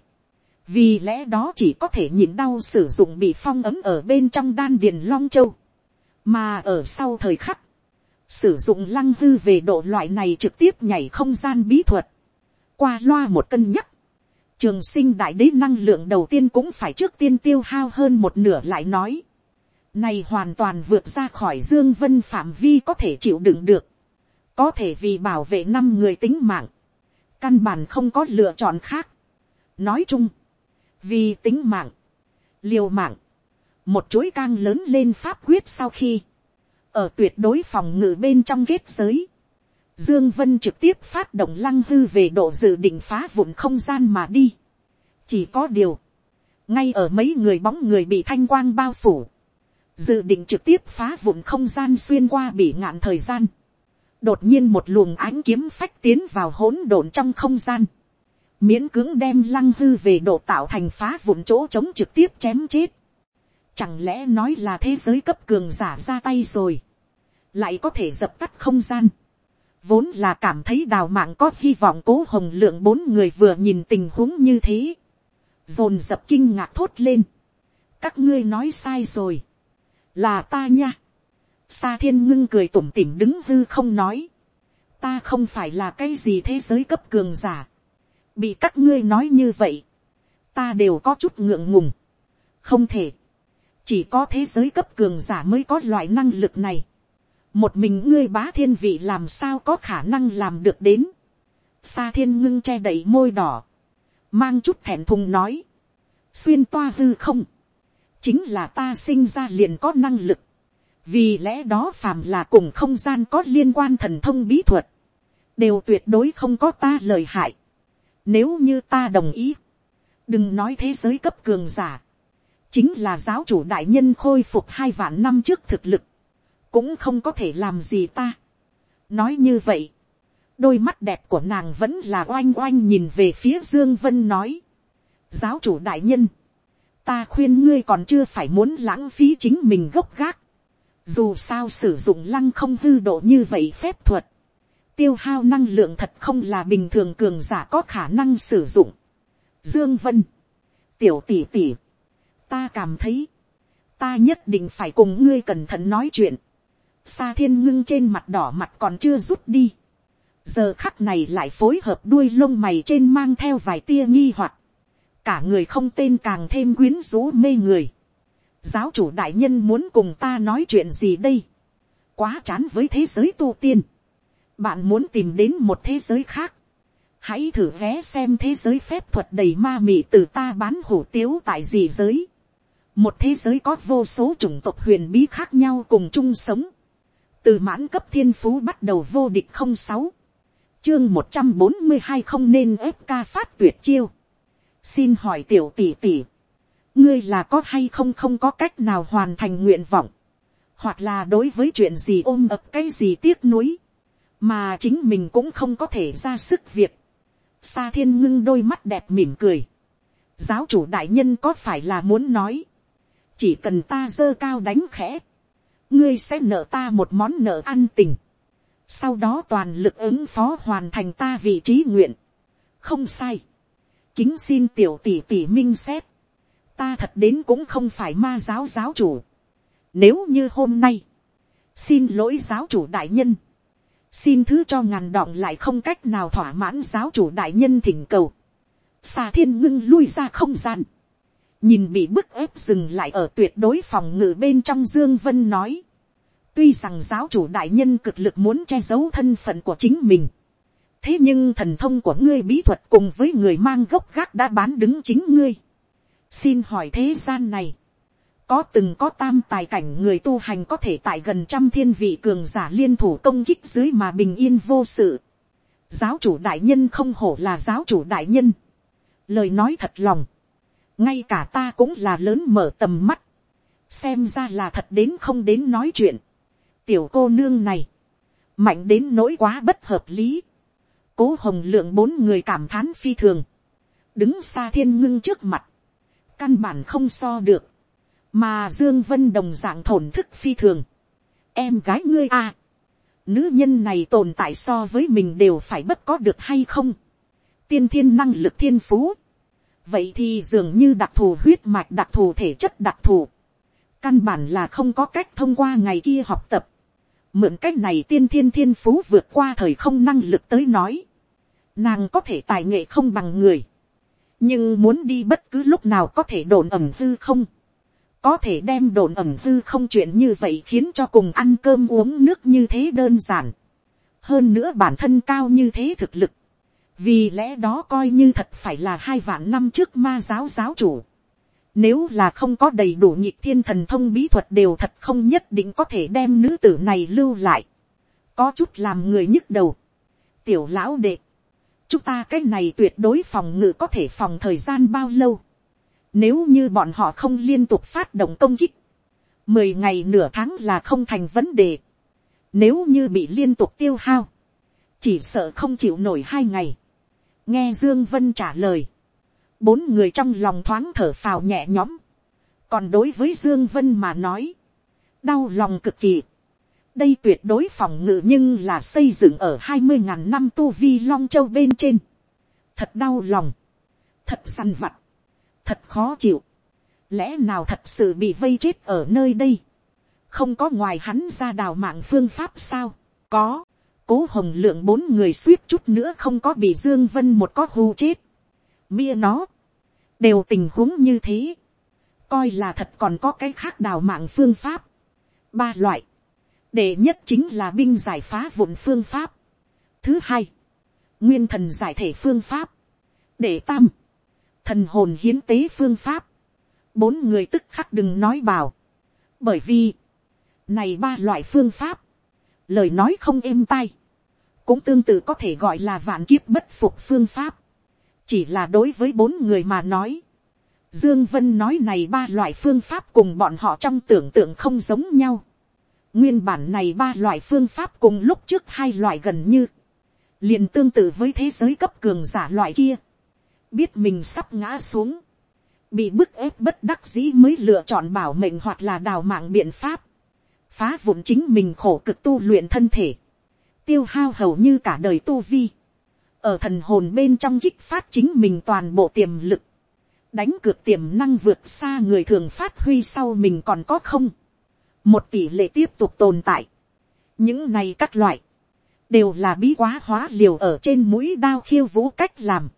Vì lẽ đó chỉ có thể nhịn đau sử dụng bị phong ấm ở bên trong đan điền long châu. Mà ở sau thời khắc, sử dụng lăng hư về độ loại này trực tiếp nhảy không gian bí thuật. Qua loa một cân nhắc, trường sinh đại đế năng lượng đầu tiên cũng phải trước tiên tiêu hao hơn một nửa lại nói. Này hoàn toàn vượt ra khỏi Dương Vân phạm vi có thể chịu đựng được. Có thể vì bảo vệ năm người tính mạng. Căn bản không có lựa chọn khác. nói chung, vì tính mạng, liều mạng, một chuỗi cang lớn lên pháp quyết sau khi, ở tuyệt đối phòng ngự bên trong kết giới, Dương Vân trực tiếp phát động lăng hư về độ dự định phá vụn không gian mà đi. Chỉ có điều, ngay ở mấy người bóng người bị thanh quang bao phủ, dự định trực tiếp phá vụn không gian xuyên qua bị ngạn thời gian. Đột nhiên một luồng ánh kiếm phách tiến vào hỗn độn trong không gian. Miễn cưỡng đem lăng hư về độ tạo thành phá vụn chỗ trống trực tiếp chém chết. Chẳng lẽ nói là thế giới cấp cường giả ra tay rồi. Lại có thể dập tắt không gian. Vốn là cảm thấy đào mạng có hy vọng cố hồng lượng bốn người vừa nhìn tình huống như thế. Dồn dập kinh ngạc thốt lên. Các ngươi nói sai rồi. Là ta nha. Sa thiên ngưng cười tủm tỉm đứng hư không nói. Ta không phải là cái gì thế giới cấp cường giả. Bị các ngươi nói như vậy. Ta đều có chút ngượng ngùng. Không thể. Chỉ có thế giới cấp cường giả mới có loại năng lực này. Một mình ngươi bá thiên vị làm sao có khả năng làm được đến. Sa thiên ngưng che đậy môi đỏ. Mang chút thẹn thùng nói. Xuyên toa hư không. Chính là ta sinh ra liền có năng lực vì lẽ đó phàm là cùng không gian có liên quan thần thông bí thuật, đều tuyệt đối không có ta lời hại. Nếu như ta đồng ý, đừng nói thế giới cấp cường giả, chính là giáo chủ đại nhân khôi phục hai vạn năm trước thực lực, cũng không có thể làm gì ta. nói như vậy, đôi mắt đẹp của nàng vẫn là oanh oanh nhìn về phía dương vân nói, giáo chủ đại nhân, ta khuyên ngươi còn chưa phải muốn lãng phí chính mình gốc gác, dù sao sử dụng lăng không hư độ như vậy phép thuật. Tiêu hao năng lượng thật không là bình thường cường giả có khả năng sử dụng. Dương Vân. Tiểu tỷ tỷ. Ta cảm thấy. Ta nhất định phải cùng ngươi cẩn thận nói chuyện. Sa thiên ngưng trên mặt đỏ mặt còn chưa rút đi. Giờ khắc này lại phối hợp đuôi lông mày trên mang theo vài tia nghi hoặc. Cả người không tên càng thêm quyến rũ mê người. Giáo chủ đại nhân muốn cùng ta nói chuyện gì đây, quá chán với thế giới tu tiên, bạn muốn tìm đến một thế giới khác, hãy thử vé xem thế giới phép thuật đầy ma mị từ ta bán hủ tiếu tại gì giới, một thế giới có vô số chủng tộc huyền bí khác nhau cùng chung sống, từ mãn cấp thiên phú bắt đầu vô địch không sáu, chương một trăm bốn mươi hai không nên ép ca phát tuyệt chiêu, xin hỏi tiểu tỷ tỷ, ngươi là có hay không không có cách nào hoàn thành nguyện vọng, hoặc là đối với chuyện gì ôm ập cái gì tiếc nuối, mà chính mình cũng không có thể ra sức việc. Sa thiên ngưng đôi mắt đẹp mỉm cười. giáo chủ đại nhân có phải là muốn nói, chỉ cần ta dơ cao đánh khẽ, ngươi sẽ nợ ta một món nợ ăn tình, sau đó toàn lực ứng phó hoàn thành ta vị trí nguyện. không sai, kính xin tiểu tỷ tỷ minh xét, ta thật đến cũng không phải ma giáo giáo chủ. Nếu như hôm nay, xin lỗi giáo chủ đại nhân, xin thứ cho ngàn đọng lại không cách nào thỏa mãn giáo chủ đại nhân thỉnh cầu. Xà thiên ngưng lui ra không gian, nhìn bị bức ép dừng lại ở tuyệt đối phòng ngự bên trong dương vân nói. tuy rằng giáo chủ đại nhân cực lực muốn che giấu thân phận của chính mình, thế nhưng thần thông của ngươi bí thuật cùng với người mang gốc gác đã bán đứng chính ngươi xin hỏi thế gian này, có từng có tam tài cảnh người tu hành có thể tại gần trăm thiên vị cường giả liên thủ công kích dưới mà bình yên vô sự. giáo chủ đại nhân không hổ là giáo chủ đại nhân. lời nói thật lòng, ngay cả ta cũng là lớn mở tầm mắt, xem ra là thật đến không đến nói chuyện. tiểu cô nương này, mạnh đến nỗi quá bất hợp lý. cố hồng lượng bốn người cảm thán phi thường, đứng xa thiên ngưng trước mặt, căn bản không so được, mà dương vân đồng dạng thổn thức phi thường, em gái ngươi a, à. nữ nhân này tồn tại so với mình đều phải bất có được hay không, tiên thiên năng lực thiên phú, vậy thì dường như đặc thù huyết mạch đặc thù thể chất đặc thù, căn bản là không có cách thông qua ngày kia học tập, mượn cách này tiên thiên thiên phú vượt qua thời không năng lực tới nói, nàng có thể tài nghệ không bằng người, nhưng muốn đi bất cứ lúc nào có thể đồn ẩm hư không, có thể đem đồn ẩm hư không chuyện như vậy khiến cho cùng ăn cơm uống nước như thế đơn giản, hơn nữa bản thân cao như thế thực lực, vì lẽ đó coi như thật phải là hai vạn năm trước ma giáo giáo chủ. Nếu là không có đầy đủ nhịp thiên thần thông bí thuật đều thật không nhất định có thể đem nữ tử này lưu lại. Có chút làm người nhức đầu. Tiểu lão đệ. Chúng ta cái này tuyệt đối phòng ngự có thể phòng thời gian bao lâu. Nếu như bọn họ không liên tục phát động công kích. Mười ngày nửa tháng là không thành vấn đề. Nếu như bị liên tục tiêu hao. Chỉ sợ không chịu nổi hai ngày. Nghe Dương Vân trả lời bốn người trong lòng thoáng thở phào nhẹ nhõm. còn đối với dương vân mà nói, đau lòng cực kỳ. đây tuyệt đối phòng ngự nhưng là xây dựng ở hai mươi ngàn năm tu vi long châu bên trên. thật đau lòng, thật săn vặt, thật khó chịu. lẽ nào thật sự bị vây chết ở nơi đây. không có ngoài hắn ra đào mạng phương pháp sao. có, cố hồng lượng bốn người suýt chút nữa không có bị dương vân một có hù chết mia nó, đều tình huống như thế, coi là thật còn có cái khác đào mạng phương pháp. ba loại, đệ nhất chính là binh giải phá vụn phương pháp. thứ hai, nguyên thần giải thể phương pháp. đệ tam, thần hồn hiến tế phương pháp. bốn người tức khắc đừng nói bảo. bởi vì, này ba loại phương pháp, lời nói không êm tai, cũng tương tự có thể gọi là vạn kiếp bất phục phương pháp. Chỉ là đối với bốn người mà nói, dương vân nói này ba loại phương pháp cùng bọn họ trong tưởng tượng không giống nhau. nguyên bản này ba loại phương pháp cùng lúc trước hai loại gần như, liền tương tự với thế giới cấp cường giả loại kia, biết mình sắp ngã xuống, bị bức ép bất đắc dĩ mới lựa chọn bảo mệnh hoặc là đào mạng biện pháp, phá vụn chính mình khổ cực tu luyện thân thể, tiêu hao hầu như cả đời tu vi, ở thần hồn bên trong kích phát chính mình toàn bộ tiềm lực, đánh cược tiềm năng vượt xa người thường phát huy sau mình còn có không, một tỷ lệ tiếp tục tồn tại, những này các loại, đều là bí quá hóa liều ở trên mũi đao khiêu vũ cách làm,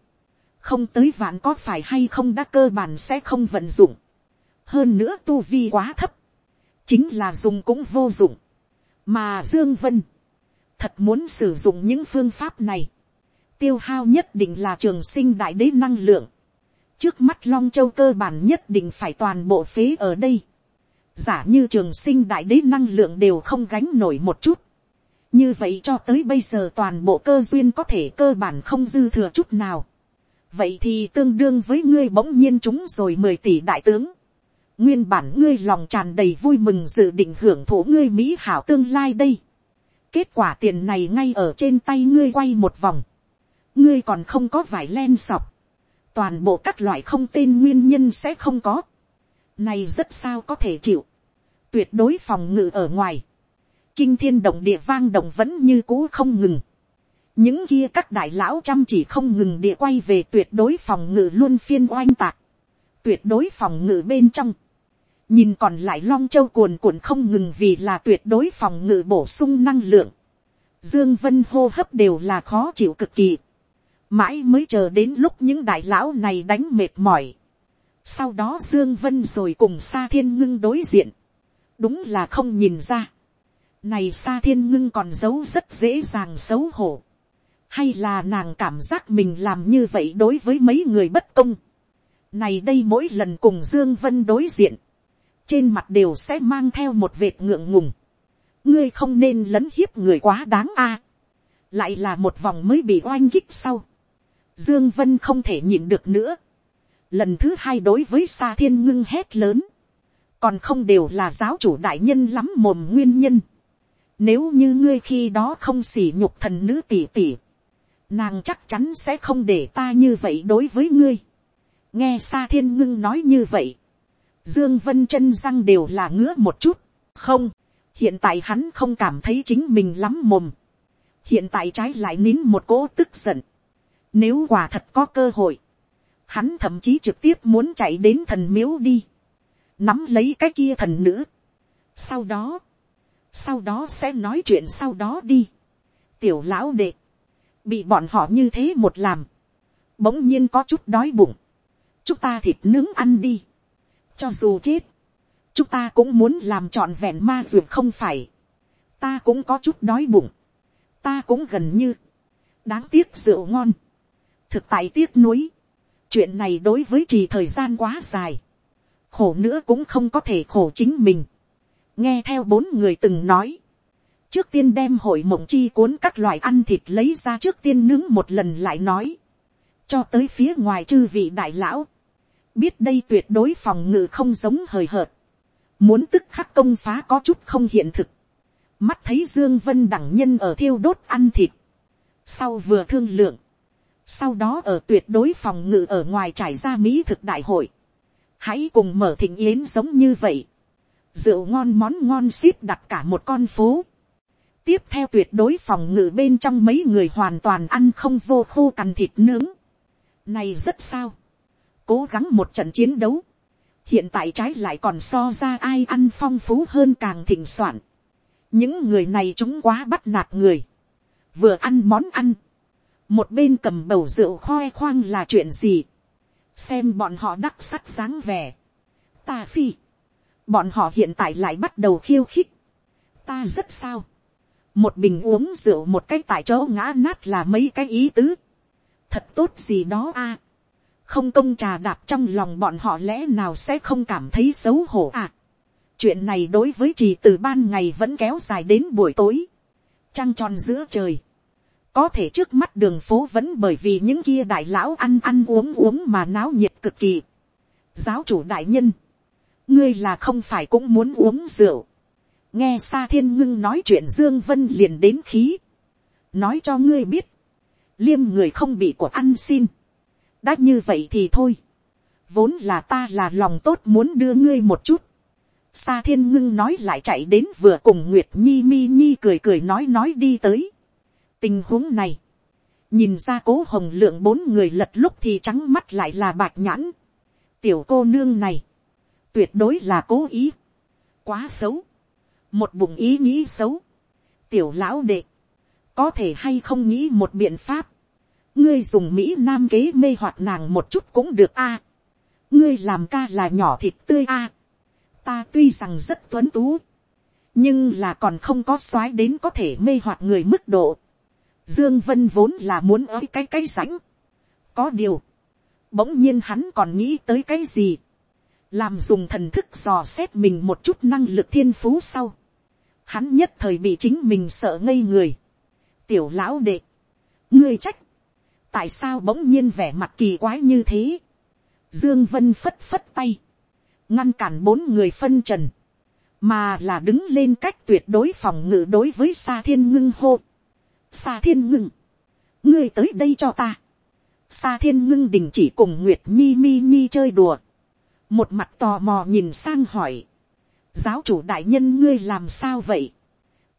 không tới vạn có phải hay không đã cơ bản sẽ không vận dụng, hơn nữa tu vi quá thấp, chính là dùng cũng vô dụng, mà dương vân, thật muốn sử dụng những phương pháp này, tiêu hao nhất định là trường sinh đại đế năng lượng. trước mắt long châu cơ bản nhất định phải toàn bộ phế ở đây. giả như trường sinh đại đế năng lượng đều không gánh nổi một chút. như vậy cho tới bây giờ toàn bộ cơ duyên có thể cơ bản không dư thừa chút nào. vậy thì tương đương với ngươi bỗng nhiên chúng rồi mười tỷ đại tướng nguyên bản ngươi lòng tràn đầy vui mừng dự định hưởng thụ ngươi mỹ hảo tương lai đây. kết quả tiền này ngay ở trên tay ngươi quay một vòng. Ngươi còn không có vải len sọc, toàn bộ các loại không tên nguyên nhân sẽ không có, này rất sao có thể chịu, tuyệt đối phòng ngự ở ngoài, kinh thiên động địa vang động vẫn như cũ không ngừng, những kia các đại lão chăm chỉ không ngừng địa quay về tuyệt đối phòng ngự luôn phiên oanh tạc, tuyệt đối phòng ngự bên trong, nhìn còn lại long châu cuồn cuộn không ngừng vì là tuyệt đối phòng ngự bổ sung năng lượng, dương vân hô hấp đều là khó chịu cực kỳ, mãi mới chờ đến lúc những đại lão này đánh mệt mỏi. sau đó dương vân rồi cùng sa thiên ngưng đối diện. đúng là không nhìn ra. này sa thiên ngưng còn giấu rất dễ dàng xấu hổ. hay là nàng cảm giác mình làm như vậy đối với mấy người bất công. này đây mỗi lần cùng dương vân đối diện trên mặt đều sẽ mang theo một vệt ngượng ngùng. ngươi không nên lấn hiếp người quá đáng a. lại là một vòng mới bị oanh kích sau Dương Vân không thể nhịn được nữa. Lần thứ hai đối với Sa Thiên Ngưng hét lớn. Còn không đều là giáo chủ đại nhân lắm mồm nguyên nhân. Nếu như ngươi khi đó không xỉ nhục thần nữ tỷ tỷ. Nàng chắc chắn sẽ không để ta như vậy đối với ngươi. Nghe Sa Thiên Ngưng nói như vậy. Dương Vân chân răng đều là ngứa một chút. Không, hiện tại hắn không cảm thấy chính mình lắm mồm. Hiện tại trái lại nín một cỗ tức giận nếu quả thật có cơ hội, hắn thậm chí trực tiếp muốn chạy đến thần miếu đi, nắm lấy cái kia thần nữ. Sau đó, sau đó sẽ nói chuyện sau đó đi. Tiểu lão đệ, bị bọn họ như thế một làm, bỗng nhiên có chút đói bụng. chúng ta thịt nướng ăn đi cho dù chết, chúng ta cũng muốn làm trọn vẹn ma dược không phải. ta cũng có chút đói bụng. ta cũng gần như, đáng tiếc rượu ngon. Thực tại tiếc nuối, chuyện này đối với trì thời gian quá dài, khổ nữa cũng không có thể khổ chính mình, nghe theo bốn người từng nói, trước tiên đem hội mộng chi cuốn các loại ăn thịt lấy ra trước tiên nướng một lần lại nói, cho tới phía ngoài chư vị đại lão, biết đây tuyệt đối phòng ngự không giống hời hợt, muốn tức khắc công phá có chút không hiện thực, mắt thấy dương vân đẳng nhân ở thiêu đốt ăn thịt, sau vừa thương lượng, sau đó ở tuyệt đối phòng ngự ở ngoài trải ra mỹ thực đại hội, hãy cùng mở thịnh yến giống như vậy, rượu ngon món ngon ship đặt cả một con phố, tiếp theo tuyệt đối phòng ngự bên trong mấy người hoàn toàn ăn không vô khô cằn thịt nướng, này rất sao, cố gắng một trận chiến đấu, hiện tại trái lại còn so ra ai ăn phong phú hơn càng thịnh soạn. những người này chúng quá bắt nạt người, vừa ăn món ăn, một bên cầm bầu rượu khoe khoang là chuyện gì, xem bọn họ đắc sắc dáng vẻ, ta phi, bọn họ hiện tại lại bắt đầu khiêu khích, ta rất sao, một bình uống rượu một cái tại chỗ ngã nát là mấy cái ý tứ, thật tốt gì đó a, không công trà đạp trong lòng bọn họ lẽ nào sẽ không cảm thấy xấu hổ à. chuyện này đối với trì từ ban ngày vẫn kéo dài đến buổi tối, trăng tròn giữa trời, có thể trước mắt đường phố vẫn bởi vì những kia đại lão ăn ăn uống uống mà náo nhiệt cực kỳ. giáo chủ đại nhân, ngươi là không phải cũng muốn uống rượu. nghe xa thiên ngưng nói chuyện dương vân liền đến khí. nói cho ngươi biết, liêm người không bị của ăn xin đã như vậy thì thôi. vốn là ta là lòng tốt muốn đưa ngươi một chút. Sa thiên ngưng nói lại chạy đến vừa cùng Nguyệt Nhi mi nhi cười cười nói nói đi tới. Tình huống này. Nhìn ra cố hồng lượng bốn người lật lúc thì trắng mắt lại là bạc nhãn. Tiểu cô nương này. Tuyệt đối là cố ý. Quá xấu. Một bụng ý nghĩ xấu. Tiểu lão đệ. Có thể hay không nghĩ một biện pháp ngươi dùng mỹ nam kế mê hoặc nàng một chút cũng được a. ngươi làm ca là nhỏ thịt tươi a. ta tuy rằng rất tuấn tú, nhưng là còn không có soái đến có thể mê hoặc người mức độ. dương vân vốn là muốn ở cái cái rãnh. có điều, bỗng nhiên hắn còn nghĩ tới cái gì. làm dùng thần thức dò xét mình một chút năng lực thiên phú sau. hắn nhất thời bị chính mình sợ ngây người. tiểu lão đệ, ngươi trách, tại sao bỗng nhiên vẻ mặt kỳ quái như thế. Dương Vân phất phất tay, ngăn cản bốn người phân trần, mà là đứng lên cách tuyệt đối phòng ngự đối với Sa Thiên Ngưng hô. Sa Thiên Ngưng, ngươi tới đây cho ta. Sa Thiên Ngưng đình chỉ cùng Nguyệt Nhi Mi Nhi chơi đùa, một mặt tò mò nhìn sang hỏi, giáo chủ đại nhân ngươi làm sao vậy?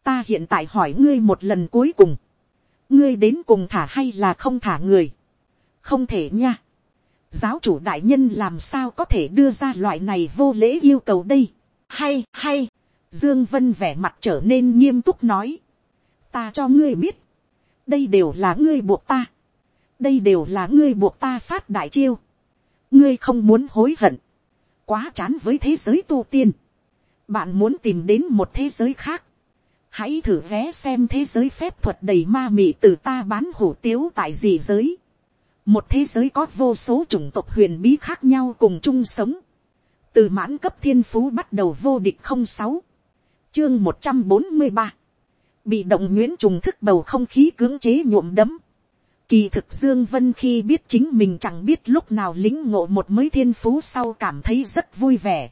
Ta hiện tại hỏi ngươi một lần cuối cùng ngươi đến cùng thả hay là không thả người, không thể nha. giáo chủ đại nhân làm sao có thể đưa ra loại này vô lễ yêu cầu đây, hay hay, dương vân vẻ mặt trở nên nghiêm túc nói, ta cho ngươi biết, đây đều là ngươi buộc ta, đây đều là ngươi buộc ta phát đại chiêu, ngươi không muốn hối hận, quá chán với thế giới tu tiên, bạn muốn tìm đến một thế giới khác, hãy thử vé xem thế giới phép thuật đầy ma mị từ ta bán hủ tiếu tại gì giới. một thế giới có vô số chủng tộc huyền bí khác nhau cùng chung sống. từ mãn cấp thiên phú bắt đầu vô địch không sáu, chương một trăm bốn mươi ba, bị động nguyễn trùng thức bầu không khí cưỡng chế nhuộm đấm. Kỳ thực Dương Vân khi biết chính mình chẳng biết lúc nào lính ngộ một mới thiên phú sau cảm thấy rất vui vẻ.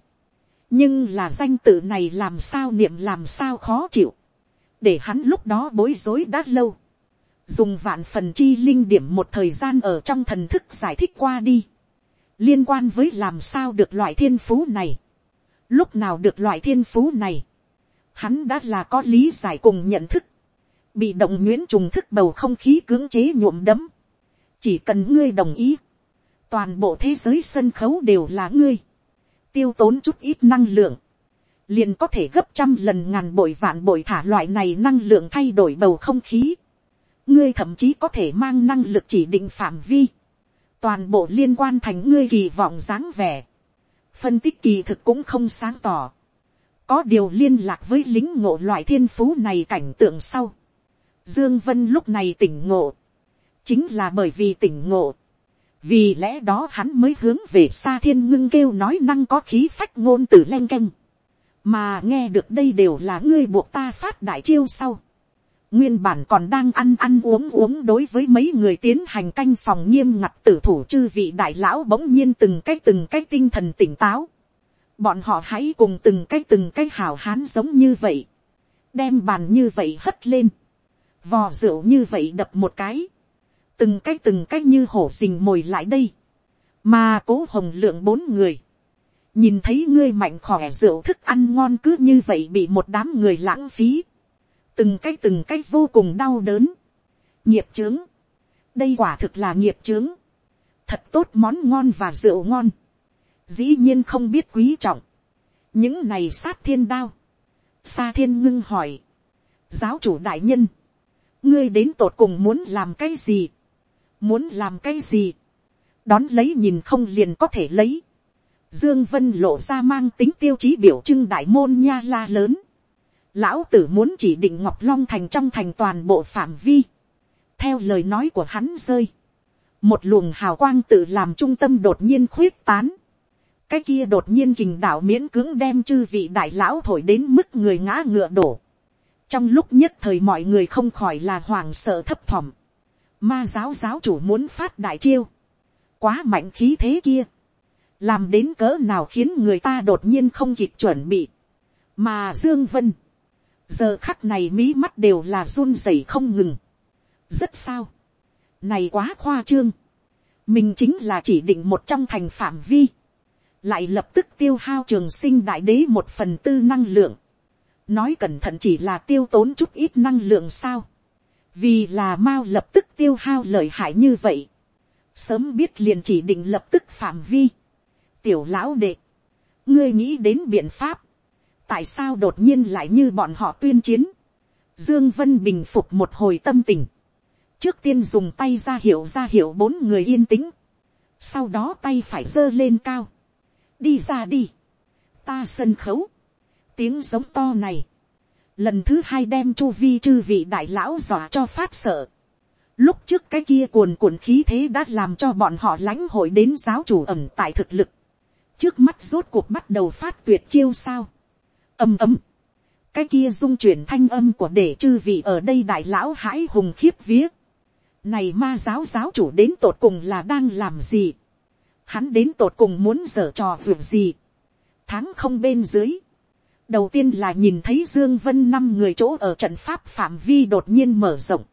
Nhưng là danh tự này làm sao niệm làm sao khó chịu để hắn lúc đó bối rối đã lâu, dùng vạn phần chi linh điểm một thời gian ở trong thần thức giải thích qua đi, liên quan với làm sao được loại thiên phú này, lúc nào được loại thiên phú này, hắn đã là có lý giải cùng nhận thức, bị động nguyễn trùng thức bầu không khí cưỡng chế nhuộm đấm, chỉ cần ngươi đồng ý, toàn bộ thế giới sân khấu đều là ngươi, tiêu tốn chút ít năng lượng, liền có thể gấp trăm lần ngàn bội vạn bội thả loại này năng lượng thay đổi bầu không khí. ngươi thậm chí có thể mang năng lực chỉ định phạm vi. toàn bộ liên quan thành ngươi kỳ vọng dáng vẻ. phân tích kỳ thực cũng không sáng tỏ. có điều liên lạc với lính ngộ loại thiên phú này cảnh tượng sau. dương vân lúc này tỉnh ngộ. chính là bởi vì tỉnh ngộ, vì lẽ đó hắn mới hướng về xa thiên ngưng kêu nói năng có khí phách ngôn từ len canh, mà nghe được đây đều là ngươi buộc ta phát đại chiêu sau, nguyên bản còn đang ăn ăn uống uống đối với mấy người tiến hành canh phòng nghiêm ngặt tử thủ chư vị đại lão bỗng nhiên từng cái từng cái tinh thần tỉnh táo. Bọn họ hãy cùng từng cái từng cái hào hán giống như vậy. Đem bàn như vậy hất lên. Vò rượu như vậy đập một cái. Từng cái từng cái như hổ xình mồi lại đây. Mà cố hồng lượng bốn người. Nhìn thấy ngươi mạnh khỏe rượu thức ăn ngon cứ như vậy bị một đám người lãng phí. Từng cái từng cái vô cùng đau đớn, nghiệp trướng, đây quả thực là nghiệp trướng, thật tốt món ngon và rượu ngon, dĩ nhiên không biết quý trọng, những này sát thiên đao, sa thiên ngưng hỏi, giáo chủ đại nhân, ngươi đến tột cùng muốn làm cái gì, muốn làm cái gì, đón lấy nhìn không liền có thể lấy, dương vân lộ ra mang tính tiêu chí biểu trưng đại môn nha la lớn, lão tử muốn chỉ định ngọc long thành trong thành toàn bộ phạm vi. theo lời nói của hắn rơi, một luồng hào quang tự làm trung tâm đột nhiên khuyết tán. cái kia đột nhiên kình đạo miễn cưỡng đem chư vị đại lão thổi đến mức người ngã ngựa đổ. trong lúc nhất thời mọi người không khỏi là hoàng sợ thấp thỏm. ma giáo giáo chủ muốn phát đại chiêu. quá mạnh khí thế kia làm đến cỡ nào khiến người ta đột nhiên không kịp chuẩn bị. mà dương vân, giờ khắc này mí mắt đều là run rẩy không ngừng. rất sao. này quá khoa trương. mình chính là chỉ định một trong thành phạm vi. lại lập tức tiêu hao trường sinh đại đế một phần tư năng lượng. nói cẩn thận chỉ là tiêu tốn chút ít năng lượng sao. vì là mao lập tức tiêu hao lợi hại như vậy. sớm biết liền chỉ định lập tức phạm vi tiểu lão đệ, ngươi nghĩ đến biện pháp tại sao đột nhiên lại như bọn họ tuyên chiến. Dương Vân bình phục một hồi tâm tình. Trước tiên dùng tay ra hiệu ra hiệu bốn người yên tĩnh. Sau đó tay phải giơ lên cao. Đi ra đi. Ta sân khấu. Tiếng giống to này. Lần thứ hai đem chu vi chư vị đại lão dọa cho phát sợ. Lúc trước cái kia cuồn cuộn khí thế đã làm cho bọn họ lãnh hội đến giáo chủ ẩm tại thực lực. Trước mắt rốt cuộc bắt đầu phát tuyệt chiêu sao âm ầm, cái kia dung chuyển thanh âm của để chư vị ở đây đại lão hãi hùng khiếp vía. này ma giáo giáo chủ đến tột cùng là đang làm gì. hắn đến tột cùng muốn dở trò vượt gì. tháng không bên dưới. đầu tiên là nhìn thấy dương vân năm người chỗ ở trận pháp phạm vi đột nhiên mở rộng.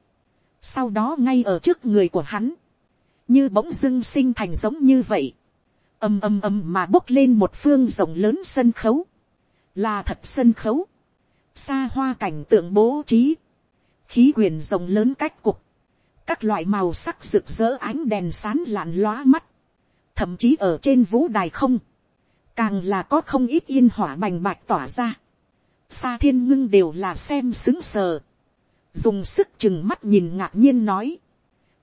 sau đó ngay ở trước người của hắn. như bỗng dưng sinh thành giống như vậy ầm ầm ầm mà bốc lên một phương rộng lớn sân khấu. Là thật sân khấu, xa hoa cảnh tượng bố trí, khí quyền rộng lớn cách cục, các loại màu sắc rực rỡ ánh đèn sán lạn lóa mắt, thậm chí ở trên vũ đài không, càng là có không ít yên hỏa bành bạch tỏa ra, xa thiên ngưng đều là xem xứng sờ, dùng sức chừng mắt nhìn ngạc nhiên nói,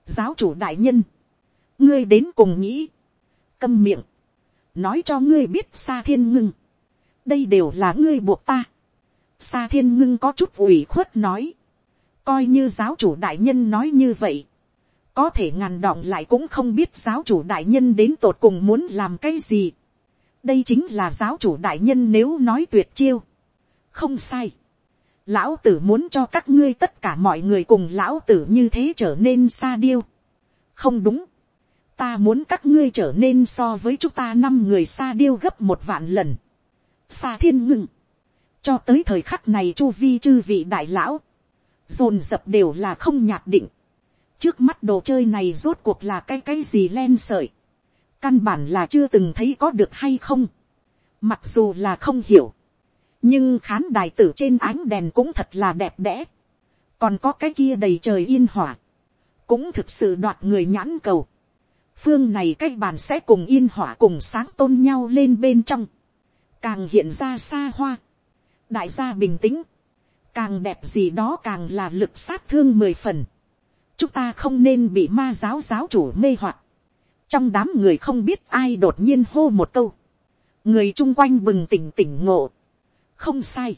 giáo chủ đại nhân, ngươi đến cùng nghĩ, câm miệng, nói cho ngươi biết xa thiên ngưng, đây đều là ngươi buộc ta. Sa thiên ngưng có chút ủy khuất nói. Coi như giáo chủ đại nhân nói như vậy. Có thể ngàn đọng lại cũng không biết giáo chủ đại nhân đến tột cùng muốn làm cái gì. Đây chính là giáo chủ đại nhân nếu nói tuyệt chiêu. Không sai. Lão tử muốn cho các ngươi tất cả mọi người cùng lão tử như thế trở nên xa điêu. Không đúng. Ta muốn các ngươi trở nên so với chúng ta năm người xa điêu gấp một vạn lần xa thiên ngưng. cho tới thời khắc này chu vi chư vị đại lão, dồn dập đều là không nhạt định. trước mắt đồ chơi này rốt cuộc là cái cái gì len sợi. căn bản là chưa từng thấy có được hay không. mặc dù là không hiểu. nhưng khán đài tử trên ánh đèn cũng thật là đẹp đẽ. còn có cái kia đầy trời yên hỏa. cũng thực sự đoạt người nhãn cầu phương này cái bàn sẽ cùng yên hỏa cùng sáng tôn nhau lên bên trong càng hiện ra xa hoa, đại gia bình tĩnh, càng đẹp gì đó càng là lực sát thương mười phần. chúng ta không nên bị ma giáo giáo chủ mê hoặc. trong đám người không biết ai đột nhiên hô một câu, người chung quanh bừng tỉnh tỉnh ngộ, không sai.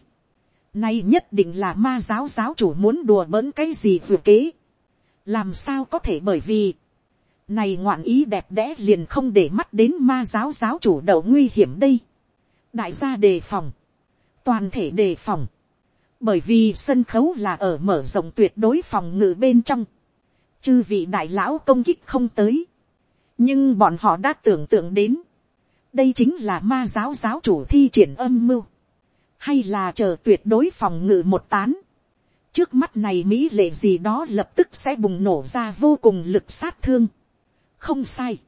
Nay nhất định là ma giáo giáo chủ muốn đùa bỡn cái gì vừa kế. làm sao có thể bởi vì, này ngoạn ý đẹp đẽ liền không để mắt đến ma giáo giáo chủ đầu nguy hiểm đây. đại gia đề phòng, toàn thể đề phòng, bởi vì sân khấu là ở mở rộng tuyệt đối phòng ngự bên trong, chư vị đại lão công kích không tới, nhưng bọn họ đã tưởng tượng đến, đây chính là ma giáo giáo chủ thi triển âm mưu, hay là chờ tuyệt đối phòng ngự một tán, trước mắt này mỹ lệ gì đó lập tức sẽ bùng nổ ra vô cùng lực sát thương, không sai,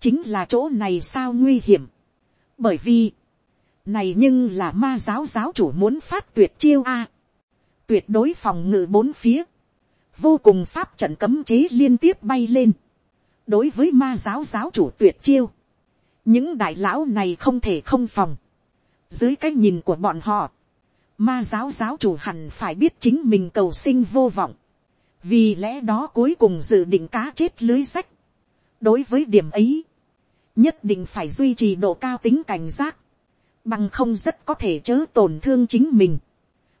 chính là chỗ này sao nguy hiểm, bởi vì, này nhưng là ma giáo giáo chủ muốn phát tuyệt chiêu a, tuyệt đối phòng ngự bốn phía, vô cùng pháp trận cấm chế liên tiếp bay lên, đối với ma giáo giáo chủ tuyệt chiêu, những đại lão này không thể không phòng, dưới cái nhìn của bọn họ, ma giáo giáo chủ hẳn phải biết chính mình cầu sinh vô vọng, vì lẽ đó cuối cùng dự định cá chết lưới sách, đối với điểm ấy, nhất định phải duy trì độ cao tính cảnh giác, bằng không rất có thể chớ tổn thương chính mình,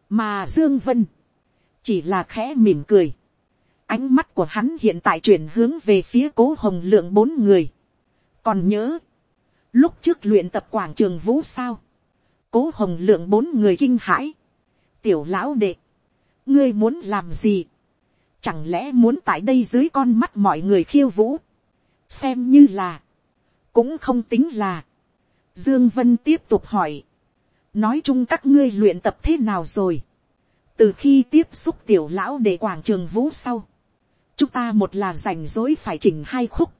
mà dương vân, chỉ là khẽ mỉm cười, ánh mắt của hắn hiện tại chuyển hướng về phía cố hồng lượng bốn người, còn nhớ, lúc trước luyện tập quảng trường vũ sao, cố hồng lượng bốn người kinh hãi, tiểu lão đệ, ngươi muốn làm gì, chẳng lẽ muốn tại đây dưới con mắt mọi người khiêu vũ, xem như là, cũng không tính là, dương vân tiếp tục hỏi, nói chung các ngươi luyện tập thế nào rồi, từ khi tiếp xúc tiểu lão để quảng trường vũ sau, chúng ta một là rảnh rỗi phải chỉnh hai khúc,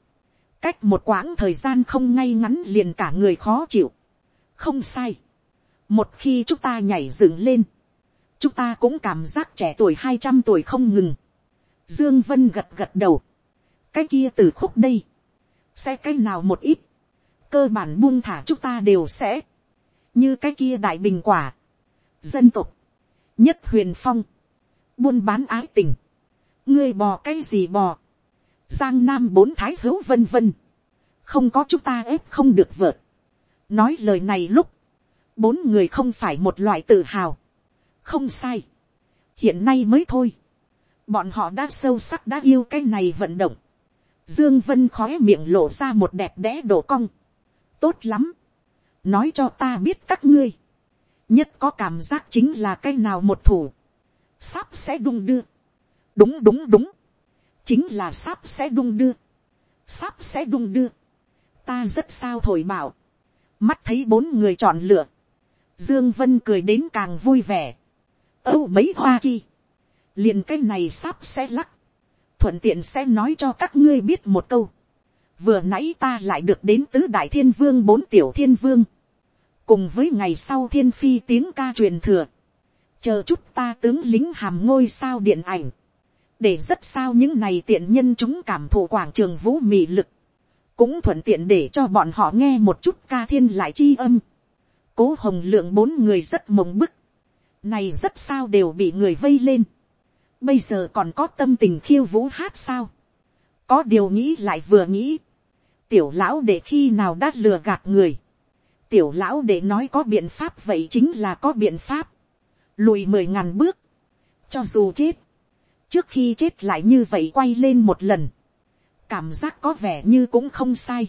cách một quãng thời gian không ngay ngắn liền cả người khó chịu, không sai, một khi chúng ta nhảy dựng lên, chúng ta cũng cảm giác trẻ tuổi hai trăm tuổi không ngừng. Dương Vân gật gật đầu. Cái kia từ khúc đây. Sẽ cái nào một ít. Cơ bản buông thả chúng ta đều sẽ. Như cái kia đại bình quả. Dân tộc. Nhất huyền phong. Buôn bán ái tình. Ngươi bò cái gì bò. Giang Nam bốn thái hữu vân vân. Không có chúng ta ép không được vợt. Nói lời này lúc. Bốn người không phải một loại tự hào không sai. hiện nay mới thôi. bọn họ đã sâu sắc đã yêu cái này vận động dương vân khói miệng lộ ra một đẹp đẽ đổ cong. tốt lắm. nói cho ta biết các ngươi. nhất có cảm giác chính là cái nào một thủ. sắp sẽ đung đưa. đúng đúng đúng. chính là sắp sẽ đung đưa. sắp sẽ đung đưa. ta rất sao thổi bảo. mắt thấy bốn người chọn lựa. Dương Vân cười đến càng vui vẻ âu mấy hoa kỳ, liền cái này sắp sẽ lắc, thuận tiện sẽ nói cho các ngươi biết một câu, vừa nãy ta lại được đến tứ đại thiên vương bốn tiểu thiên vương, cùng với ngày sau thiên phi tiếng ca truyền thừa, chờ chút ta tướng lính hàm ngôi sao điện ảnh, để rất sao những này tiện nhân chúng cảm thụ quảng trường vũ mị lực, cũng thuận tiện để cho bọn họ nghe một chút ca thiên lại chi âm. cố hồng lượng bốn người rất mộng bức, này rất sao đều bị người vây lên, bây giờ còn có tâm tình khiêu vũ hát sao, có điều nghĩ lại vừa nghĩ, tiểu lão để khi nào đã lừa gạt người, tiểu lão để nói có biện pháp vậy chính là có biện pháp, lùi mười ngàn bước, cho dù chết, trước khi chết lại như vậy quay lên một lần, cảm giác có vẻ như cũng không sai,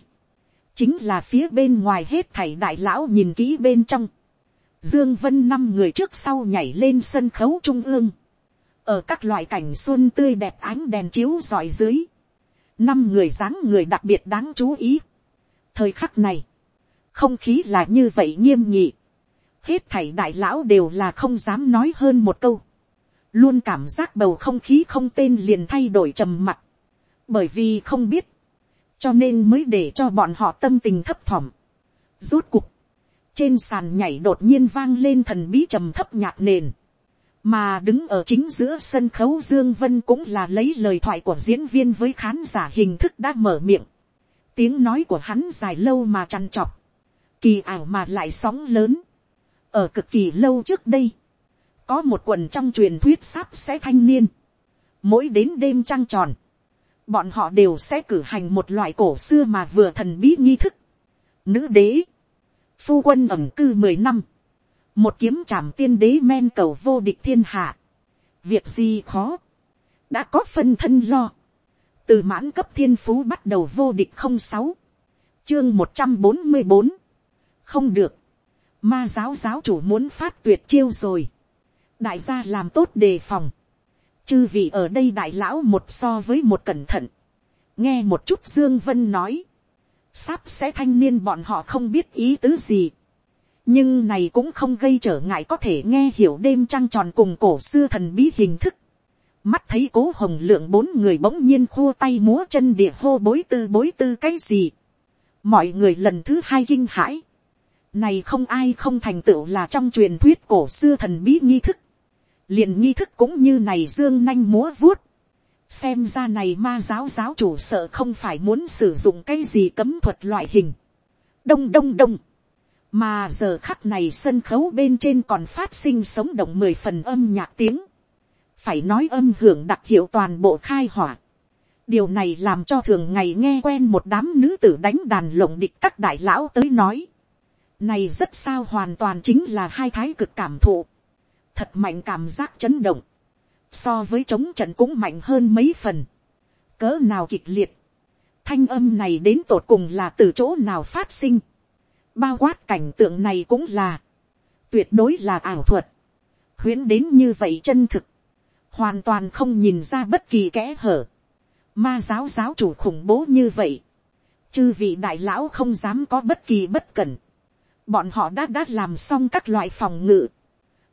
chính là phía bên ngoài hết thảy đại lão nhìn kỹ bên trong, Dương Vân năm người trước sau nhảy lên sân khấu trung ương. Ở các loại cảnh xuân tươi đẹp ánh đèn chiếu rọi dưới. Năm người dáng người đặc biệt đáng chú ý. Thời khắc này, không khí là như vậy nghiêm nghị. Hết thảy đại lão đều là không dám nói hơn một câu. Luôn cảm giác bầu không khí không tên liền thay đổi trầm mặc. Bởi vì không biết. Cho nên mới để cho bọn họ tâm tình thấp thỏm. rút cục trên sàn nhảy đột nhiên vang lên thần bí trầm thấp nhạc nền. Mà đứng ở chính giữa sân khấu Dương Vân cũng là lấy lời thoại của diễn viên với khán giả hình thức đã mở miệng. Tiếng nói của hắn dài lâu mà trằn trọc. Kỳ ảo mà lại sóng lớn. Ở cực kỳ lâu trước đây. Có một quần trong truyền thuyết sắp sẽ thanh niên. Mỗi đến đêm trăng tròn. Bọn họ đều sẽ cử hành một loại cổ xưa mà vừa thần bí nghi thức. Nữ đế phu quân ẩm cư mười năm, một kiếm trảm tiên đế men cầu vô địch thiên hạ, việc gì khó, đã có phân thân lo, từ mãn cấp thiên phú bắt đầu vô địch không sáu, chương một trăm bốn mươi bốn, không được, ma giáo giáo chủ muốn phát tuyệt chiêu rồi, đại gia làm tốt đề phòng, chư vị ở đây đại lão một so với một cẩn thận, nghe một chút dương vân nói, sắp sẽ thanh niên bọn họ không biết ý tứ gì, nhưng này cũng không gây trở ngại có thể nghe hiểu đêm trăng tròn cùng cổ xưa thần bí hình thức. mắt thấy cố hồng lượng bốn người bỗng nhiên khua tay múa chân địa hô bối tư bối tư cái gì. mọi người lần thứ hai kinh hãi. này không ai không thành tựu là trong truyền thuyết cổ xưa thần bí nghi thức. liền nghi thức cũng như này dương nanh múa vuốt. xem ra này ma giáo giáo chủ sợ không phải muốn sử dụng cái gì cấm thuật loại hình. đông đông đông mà giờ khắc này sân khấu bên trên còn phát sinh sống động mười phần âm nhạc tiếng, phải nói âm hưởng đặc hiệu toàn bộ khai hỏa. điều này làm cho thường ngày nghe quen một đám nữ tử đánh đàn lộng địch các đại lão tới nói. này rất sao hoàn toàn chính là hai thái cực cảm thụ, thật mạnh cảm giác chấn động, so với chống trận cũng mạnh hơn mấy phần, cỡ nào kịch liệt, thanh âm này đến tột cùng là từ chỗ nào phát sinh, bao quát cảnh tượng này cũng là, tuyệt đối là ảo thuật, huyễn đến như vậy chân thực, hoàn toàn không nhìn ra bất kỳ kẽ hở, ma giáo giáo chủ khủng bố như vậy, chư vị đại lão không dám có bất kỳ bất cẩn, bọn họ đã đã làm xong các loại phòng ngự,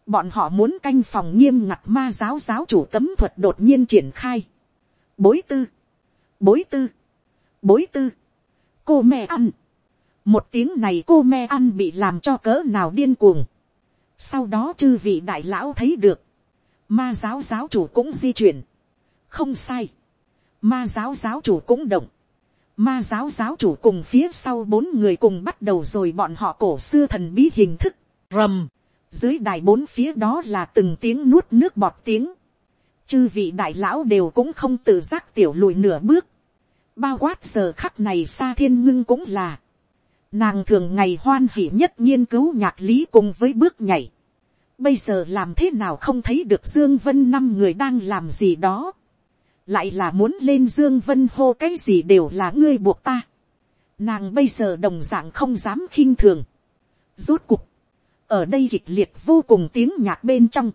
bọn họ muốn canh phòng nghiêm ngặt ma giáo giáo chủ tấm thuật đột nhiên triển khai, bối tư, bối tư, bối tư, cô mẹ ăn, một tiếng này cô me ăn bị làm cho cỡ nào điên cuồng. sau đó chư vị đại lão thấy được, ma giáo giáo chủ cũng di chuyển, không sai, ma giáo giáo chủ cũng động, ma giáo giáo chủ cùng phía sau bốn người cùng bắt đầu rồi bọn họ cổ xưa thần bí hình thức, rầm, dưới đài bốn phía đó là từng tiếng nuốt nước bọt tiếng, chư vị đại lão đều cũng không tự giác tiểu lùi nửa bước, bao quát giờ khắc này xa thiên ngưng cũng là, Nàng thường ngày hoan hỉ nhất nghiên cứu nhạc lý cùng với bước nhảy. Bây giờ làm thế nào không thấy được Dương Vân năm người đang làm gì đó. Lại là muốn lên Dương Vân hô cái gì đều là ngươi buộc ta. Nàng bây giờ đồng dạng không dám khinh thường. Rốt cục. Ở đây kịch liệt vô cùng tiếng nhạc bên trong.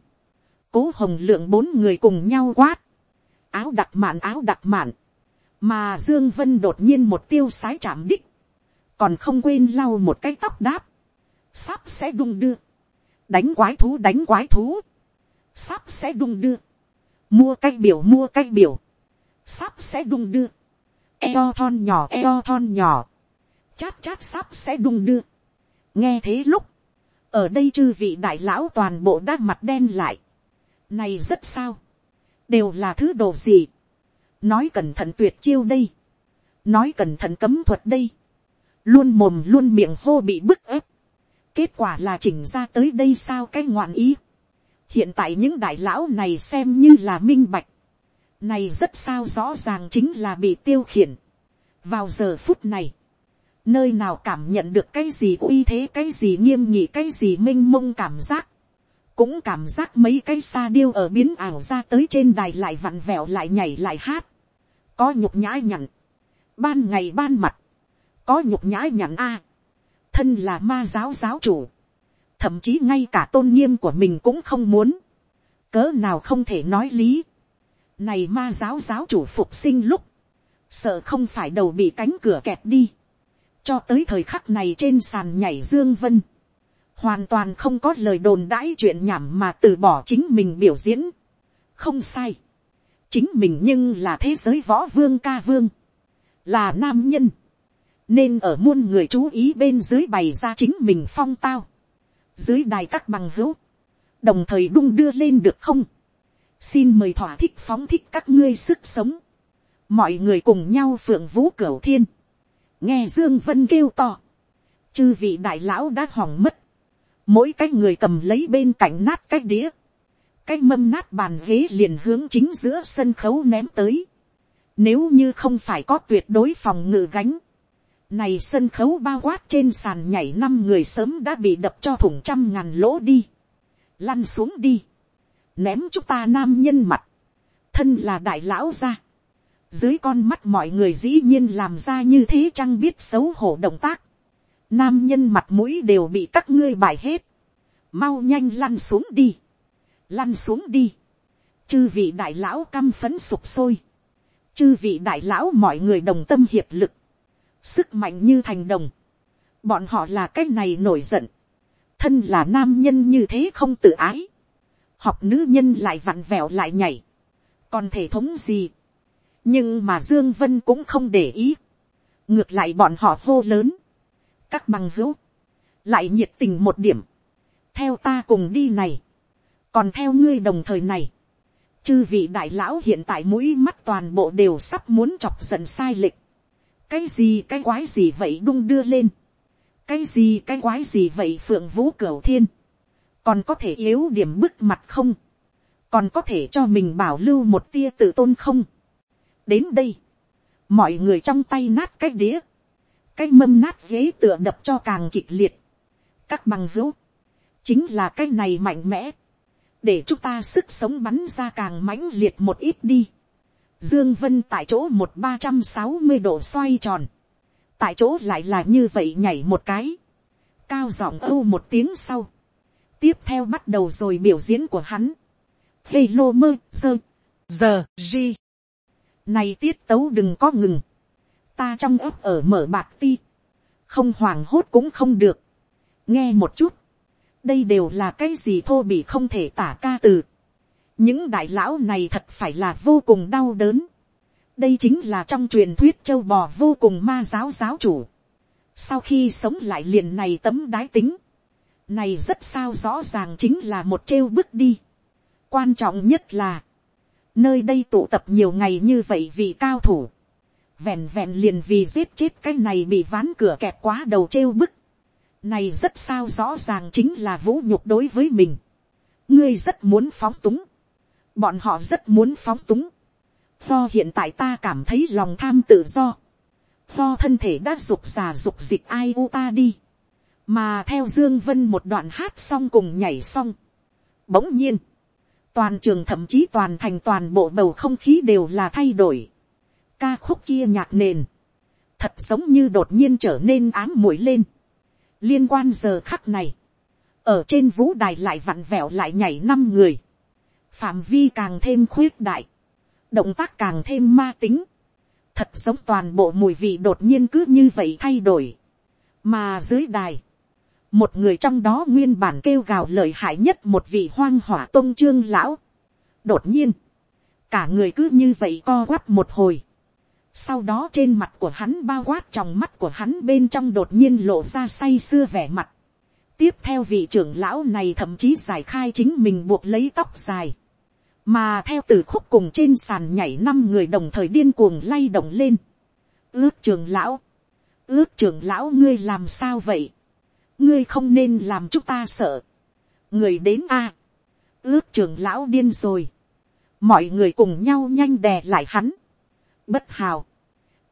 Cố hồng lượng bốn người cùng nhau quát. Áo đặc mạn, áo đặc mạn. Mà Dương Vân đột nhiên một tiêu sái chạm đích còn không quên lau một cái tóc đáp, sắp sẽ đung đưa, đánh quái thú đánh quái thú, sắp sẽ đung đưa, mua cái biểu mua cái biểu, sắp sẽ đung đưa, eo thon nhỏ eo thon nhỏ, chát chát sắp sẽ đung đưa. nghe thế lúc, ở đây chư vị đại lão toàn bộ đã mặt đen lại, này rất sao, đều là thứ đồ gì, nói cẩn thận tuyệt chiêu đây, nói cẩn thận cấm thuật đây, luôn mồm luôn miệng hô bị bức ép, kết quả là chỉnh ra tới đây sao cái ngoạn ý. hiện tại những đại lão này xem như là minh bạch, này rất sao rõ ràng chính là bị tiêu khiển. vào giờ phút này, nơi nào cảm nhận được cái gì uy thế cái gì nghiêm nghị cái gì m i n h mông cảm giác, cũng cảm giác mấy cái xa điêu ở biến ảo ra tới trên đài lại vặn vẹo lại nhảy lại hát, có nhục nhã nhặn, ban ngày ban mặt, có nhục nhã nhặn a, thân là ma giáo giáo chủ, thậm chí ngay cả tôn nghiêm của mình cũng không muốn, cớ nào không thể nói lý, này ma giáo giáo chủ phục sinh lúc, sợ không phải đầu bị cánh cửa kẹt đi, cho tới thời khắc này trên sàn nhảy dương vân, hoàn toàn không có lời đồn đãi chuyện nhảm mà từ bỏ chính mình biểu diễn, không sai, chính mình nhưng là thế giới võ vương ca vương, là nam nhân, nên ở muôn người chú ý bên dưới bày ra chính mình phong tao, dưới đài các bằng hữu, đồng thời đung đưa lên được không, xin mời thỏa thích phóng thích các ngươi sức sống, mọi người cùng nhau phượng vũ cửu thiên, nghe dương vân kêu to, chư vị đại lão đã hỏng mất, mỗi cái người cầm lấy bên cạnh nát cái đĩa, cái mâm nát bàn ghế liền hướng chính giữa sân khấu ném tới, nếu như không phải có tuyệt đối phòng ngự gánh, này sân khấu bao quát trên sàn nhảy năm người sớm đã bị đập cho thủng trăm ngàn lỗ đi. Lăn xuống đi. Ném chúng ta nam nhân mặt. thân là đại lão ra. Dưới con mắt mọi người dĩ nhiên làm ra như thế chăng biết xấu hổ động tác, nam nhân mặt mũi đều bị các ngươi bài hết, mau nhanh lăn xuống đi, lăn xuống đi, chư vị đại lão căm phấn sụp sôi, chư vị đại lão mọi người đồng tâm hiệp lực, sức mạnh như thành đồng, bọn họ là cái này nổi giận, thân là nam nhân như thế không tự ái, học nữ nhân lại vặn vẹo lại nhảy, còn thể thống gì, nhưng mà dương vân cũng không để ý, ngược lại bọn họ hô lớn, các bằng hữu, lại nhiệt tình một điểm, theo ta cùng đi này, còn theo ngươi đồng thời này, chư vị đại lão hiện tại mũi mắt toàn bộ đều sắp muốn chọc giận sai lệch, cái gì cái quái gì vậy đung đưa lên, cái gì cái quái gì vậy phượng vũ cửu thiên, còn có thể yếu điểm bức mặt không, còn có thể cho mình bảo lưu một tia tự tôn không. đến đây, mọi người trong tay nát cái đĩa, cái mâm nát ghế tựa đập cho càng kịch liệt. các bằng hữu, chính là cái này mạnh mẽ, để chúng ta sức sống bắn ra càng mãnh liệt một ít đi. Dương Vân tại chỗ một ba trăm sáu mươi độ xoay tròn, tại chỗ lại là như vậy nhảy một cái, cao giọng âu một tiếng sau, tiếp theo bắt đầu rồi biểu diễn của hắn. Hello mơ, sơ, giờ, gì? Này tiết tấu đừng có ngừng. Ta trong ấp ở mở bạc ti. Không hoảng hốt cũng không được. Nghe một chút. Đây đều là cái gì thô bị không thể tả ca từ. Những đại lão này thật phải là vô cùng đau đớn. Đây chính là trong truyền thuyết châu bò vô cùng ma giáo giáo chủ. Sau khi sống lại liền này tấm đái tính này rất sao rõ ràng chính là một trêu bước đi. quan trọng nhất là, nơi đây tụ tập nhiều ngày như vậy vì cao thủ, vẹn vẹn liền vì giết chết cái này bị ván cửa kẹp quá đầu trêu bức. này rất sao rõ ràng chính là vũ nhục đối với mình. ngươi rất muốn phóng túng, bọn họ rất muốn phóng túng. do hiện tại ta cảm thấy lòng tham tự do, do thân thể đã dục già dục dịch ai u ta đi. Mà theo dương vân một đoạn hát xong cùng nhảy xong, bỗng nhiên, toàn trường thậm chí toàn thành toàn bộ bầu không khí đều là thay đổi, ca khúc kia nhạc nền, thật giống như đột nhiên trở nên ám muội lên, liên quan giờ khắc này, ở trên vũ đài lại vặn vẹo lại nhảy năm người, phạm vi càng thêm khuyết đại, động tác càng thêm ma tính, thật giống toàn bộ mùi vị đột nhiên cứ như vậy thay đổi, mà dưới đài, một người trong đó nguyên bản kêu gào lời hại nhất một vị hoang hỏa tôn trương lão. đột nhiên, cả người cứ như vậy co quắp một hồi. sau đó trên mặt của hắn bao quát trong mắt của hắn bên trong đột nhiên lộ ra say sưa vẻ mặt. tiếp theo vị trưởng lão này thậm chí giải khai chính mình buộc lấy tóc dài mà theo từ khúc cùng trên sàn nhảy năm người đồng thời điên cuồng lay động lên. ước trưởng lão, ước trưởng lão ngươi làm sao vậy ngươi không nên làm chúng ta sợ. người đến a, ước trưởng lão điên rồi. mọi người cùng nhau nhanh đè lại hắn. bất hào.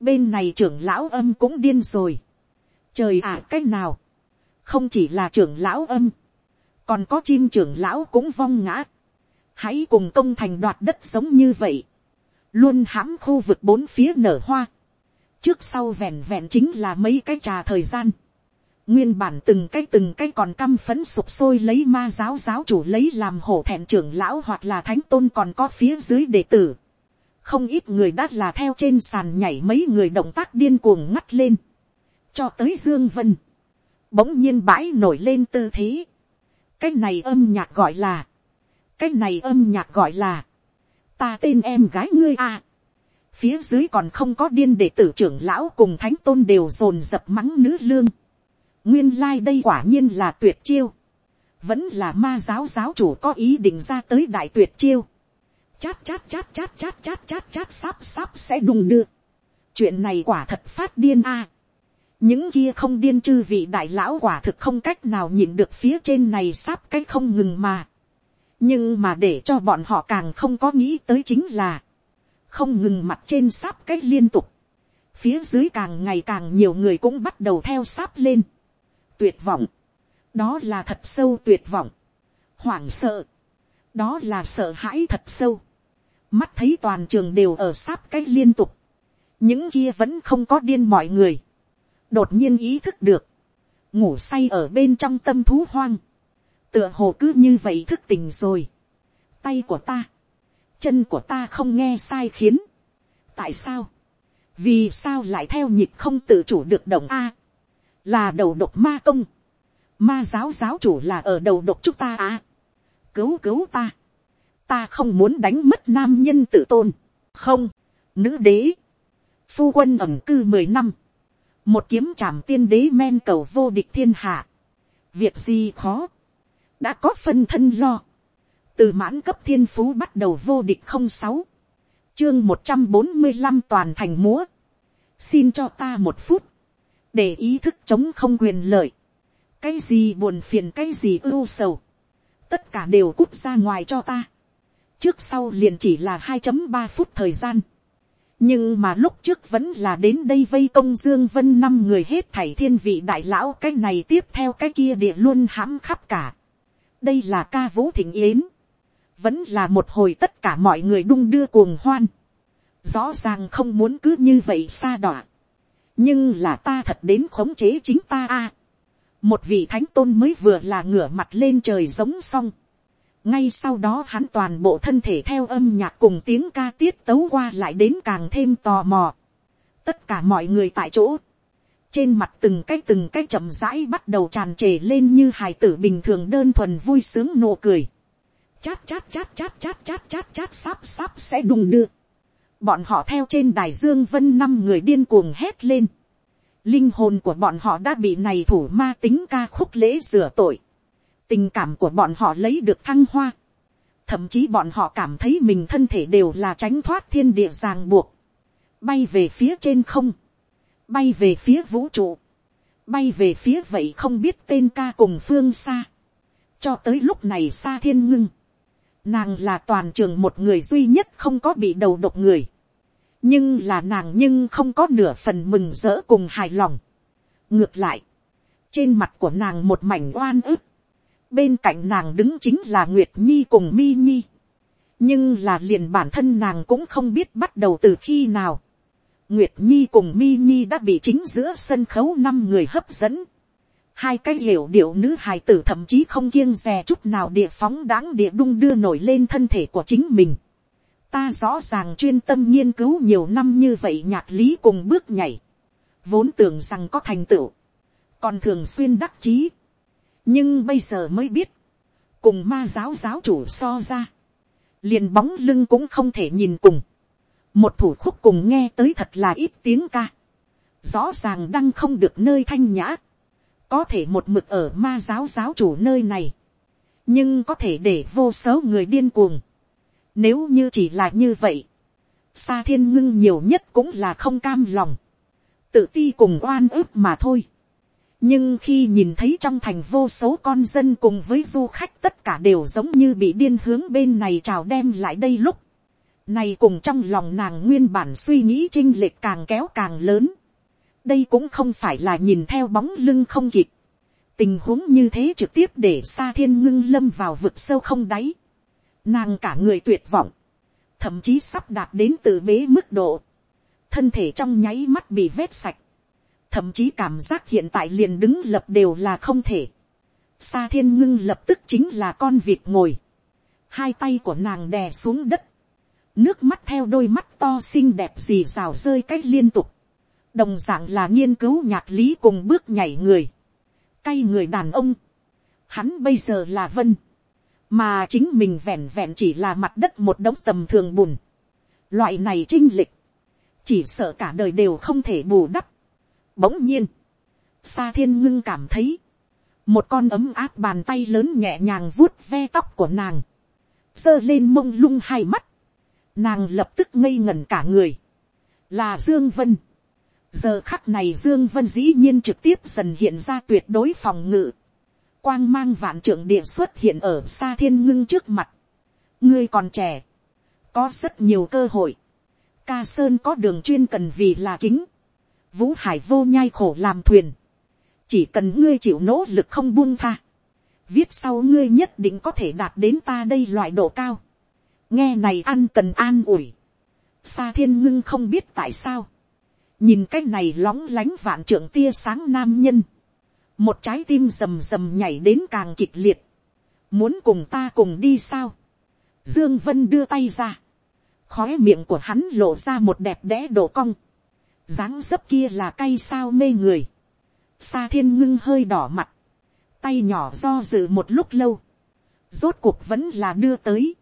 bên này trưởng lão âm cũng điên rồi. trời ạ à, cách nào. không chỉ là trưởng lão âm. còn có chim trưởng lão cũng vong ngã hãy cùng công thành đoạt đất sống như vậy. luôn hãm khu vực bốn phía nở hoa. trước sau vẹn vẹn chính là mấy cái trà thời gian Nguyên bản từng cái từng cái còn căm phấn sụp sôi lấy ma giáo giáo chủ lấy làm hổ thẹn trưởng lão hoặc là thánh tôn còn có phía dưới đệ tử. Không ít người đã là theo trên sàn nhảy mấy người động tác điên cuồng ngắt lên. Cho tới Dương Vân. Bỗng nhiên bãi nổi lên tư thế. Cái này âm nhạc gọi là. Cái này âm nhạc gọi là. Ta tên em gái ngươi à. Phía dưới còn không có điên để tử trưởng lão cùng thánh tôn đều dồn dập mắng nữ lương. Nguyên lai、like、đây quả nhiên là tuyệt chiêu, vẫn là ma giáo giáo chủ có ý định ra tới đại tuyệt chiêu, chát chát chát chát chát chát chát chát sắp sắp sẽ đùng đưa, chuyện này quả thật phát điên a, những kia không điên chư vị đại lão quả thực không cách nào nhìn được phía trên này sắp cái không ngừng mà, nhưng mà để cho bọn họ càng không có nghĩ tới chính là, không ngừng mặt trên sắp cái liên tục, phía dưới càng ngày càng nhiều người cũng bắt đầu theo sắp lên, tuyệt vọng, đó là thật sâu tuyệt vọng, hoảng sợ, đó là sợ hãi thật sâu, mắt thấy toàn trường đều ở sáp cái liên tục, những kia vẫn không có điên mọi người, đột nhiên ý thức được, ngủ say ở bên trong tâm thú hoang, tựa hồ cứ như vậy thức tỉnh rồi, tay của ta, chân của ta không nghe sai khiến, tại sao, vì sao lại theo nhịp không tự chủ được động a, là đầu độc ma công, ma giáo giáo chủ là ở đầu độc chúng ta à, cứu cứu ta, ta không muốn đánh mất nam nhân tự tôn, không, nữ đế, phu quân ẩm cư mười năm, một kiếm trảm tiên đế men cầu vô địch thiên hạ, việc gì khó, đã có phân thân lo, từ mãn cấp thiên phú bắt đầu vô địch không sáu, chương một trăm bốn mươi năm toàn thành múa, xin cho ta một phút, để ý thức chống không quyền lợi, cái gì buồn phiền cái gì ưu sầu, tất cả đều cút ra ngoài cho ta, trước sau liền chỉ là hai chấm ba phút thời gian, nhưng mà lúc trước vẫn là đến đây vây công dương vân năm người hết thảy thiên vị đại lão cái này tiếp theo cái kia địa luôn hãm khắp cả đây là ca vũ thịnh yến, vẫn là một hồi tất cả mọi người đung đưa cuồng hoan, rõ ràng không muốn cứ như vậy xa đọa, nhưng là ta thật đến khống chế chính ta a. một vị thánh tôn mới vừa là ngửa mặt lên trời giống xong, ngay sau đó hắn toàn bộ thân thể theo âm nhạc cùng tiếng ca tiết tấu qua lại đến càng thêm tò mò. tất cả mọi người tại chỗ, trên mặt từng cái từng cái chậm rãi bắt đầu tràn trề lên như hài tử bình thường đơn thuần vui sướng nụ cười. Chát chát chát chát chát chát chát chát sắp sắp sẽ đùng đưa. Bọn họ theo trên đài dương vân năm người điên cuồng hét lên. Linh hồn của bọn họ đã bị này thủ ma tính ca khúc lễ rửa tội. Tình cảm của bọn họ lấy được thăng hoa. Thậm chí bọn họ cảm thấy mình thân thể đều là tránh thoát thiên địa ràng buộc. Bay về phía trên không bay về phía vũ trụ, bay về phía vậy không biết tên ca cùng phương xa, cho tới lúc này xa thiên ngưng, nàng là toàn trường một người duy nhất không có bị đầu độc người, nhưng là nàng nhưng không có nửa phần mừng rỡ cùng hài lòng. ngược lại, trên mặt của nàng một mảnh oan ức, bên cạnh nàng đứng chính là nguyệt nhi cùng mi nhi. nhưng là liền bản thân nàng cũng không biết bắt đầu từ khi nào nguyệt nhi cùng mi nhi đã bị chính giữa sân khấu năm người hấp dẫn. hai cái hiểu điệu nữ hài tử thậm chí không kiêng dè chút nào địa phóng đáng địa đung đưa nổi lên thân thể của chính mình. ta rõ ràng chuyên tâm nghiên cứu nhiều năm như vậy nhạc lý cùng bước nhảy. vốn tưởng rằng có thành tựu. còn thường xuyên đắc chí nhưng bây giờ mới biết, cùng ma giáo giáo chủ so ra, liền bóng lưng cũng không thể nhìn cùng, một thủ khúc cùng nghe tới thật là ít tiếng ca, rõ ràng đăng không được nơi thanh nhã, có thể một mực ở ma giáo giáo chủ nơi này, nhưng có thể để vô số người điên cuồng. Nếu như chỉ là như vậy, xa thiên ngưng nhiều nhất cũng là không cam lòng, tự ti cùng oan ức mà thôi. Nhưng khi nhìn thấy trong thành vô số con dân cùng với du khách tất cả đều giống như bị điên hướng bên này trào đem lại đây lúc, này cùng trong lòng nàng nguyên bản suy nghĩ chinh lệch càng kéo càng lớn. đây cũng không phải là nhìn theo bóng lưng không kịp. tình huống như thế trực tiếp để xa thiên ngưng lâm vào vực sâu không đáy. nàng cả người tuyệt vọng, thậm chí sắp đạt đến tự bế mức độ. thân thể trong nháy mắt bị vết sạch thậm chí cảm giác hiện tại liền đứng lập đều là không thể. Sa thiên ngưng lập tức chính là con vịt ngồi. Hai tay của nàng đè xuống đất. Nước mắt theo đôi mắt to xinh đẹp gì rào rơi cách liên tục. Đồng dạng là nghiên cứu nhạc lý cùng bước nhảy người. Cay người đàn ông. Hắn bây giờ là vân. Mà chính mình vẹn vẹn chỉ là mặt đất một đống tầm thường bùn. Loại này trinh lịch. Chỉ sợ cả đời đều không thể bù đắp Bỗng nhiên, Sa thiên ngưng cảm thấy, một con ấm áp bàn tay lớn nhẹ nhàng vuốt ve tóc của nàng, giơ lên mông lung hai mắt, nàng lập tức ngây ngẩn cả người, là dương vân. giờ khắc này dương vân dĩ nhiên trực tiếp dần hiện ra tuyệt đối phòng ngự, quang mang vạn trưởng địa xuất hiện ở xa thiên ngưng trước mặt, ngươi còn trẻ, có rất nhiều cơ hội, ca sơn có đường chuyên cần vì là kính, vũ hải vô nhai khổ làm thuyền, chỉ cần ngươi chịu nỗ lực không buông tha, viết sau ngươi nhất định có thể đạt đến ta đây loại độ cao, nghe này ăn cần an ủi, xa thiên ngưng không biết tại sao, nhìn cái này lóng lánh vạn trưởng tia sáng nam nhân, một trái tim rầm rầm nhảy đến càng kịch liệt, muốn cùng ta cùng đi sao, dương vân đưa tay ra, khói miệng của hắn lộ ra một đẹp đẽ độ cong, dáng dấp kia là cay sao mê người, xa thiên ngưng hơi đỏ mặt, tay nhỏ do dự một lúc lâu, rốt cuộc vẫn là đưa tới,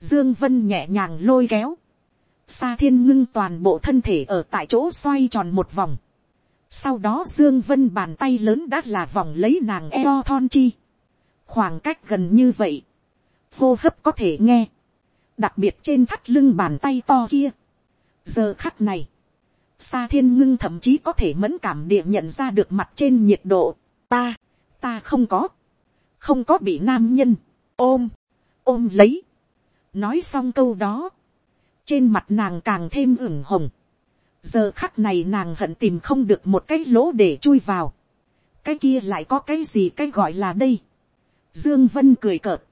dương vân nhẹ nhàng lôi kéo, Sa thiên ngưng toàn bộ thân thể ở tại chỗ xoay tròn một vòng, sau đó dương vân bàn tay lớn đã là vòng lấy nàng eo thon chi, khoảng cách gần như vậy, hô hấp có thể nghe, đặc biệt trên thắt lưng bàn tay to kia. giờ khắc này, Sa thiên ngưng thậm chí có thể mẫn cảm địa nhận ra được mặt trên nhiệt độ. Ta, ta không có, không có bị nam nhân, ôm, ôm lấy nói xong câu đó, trên mặt nàng càng thêm ửng hồng. giờ khắc này nàng hận tìm không được một cái lỗ để chui vào. cái kia lại có cái gì cái gọi là đây. dương vân cười cợt,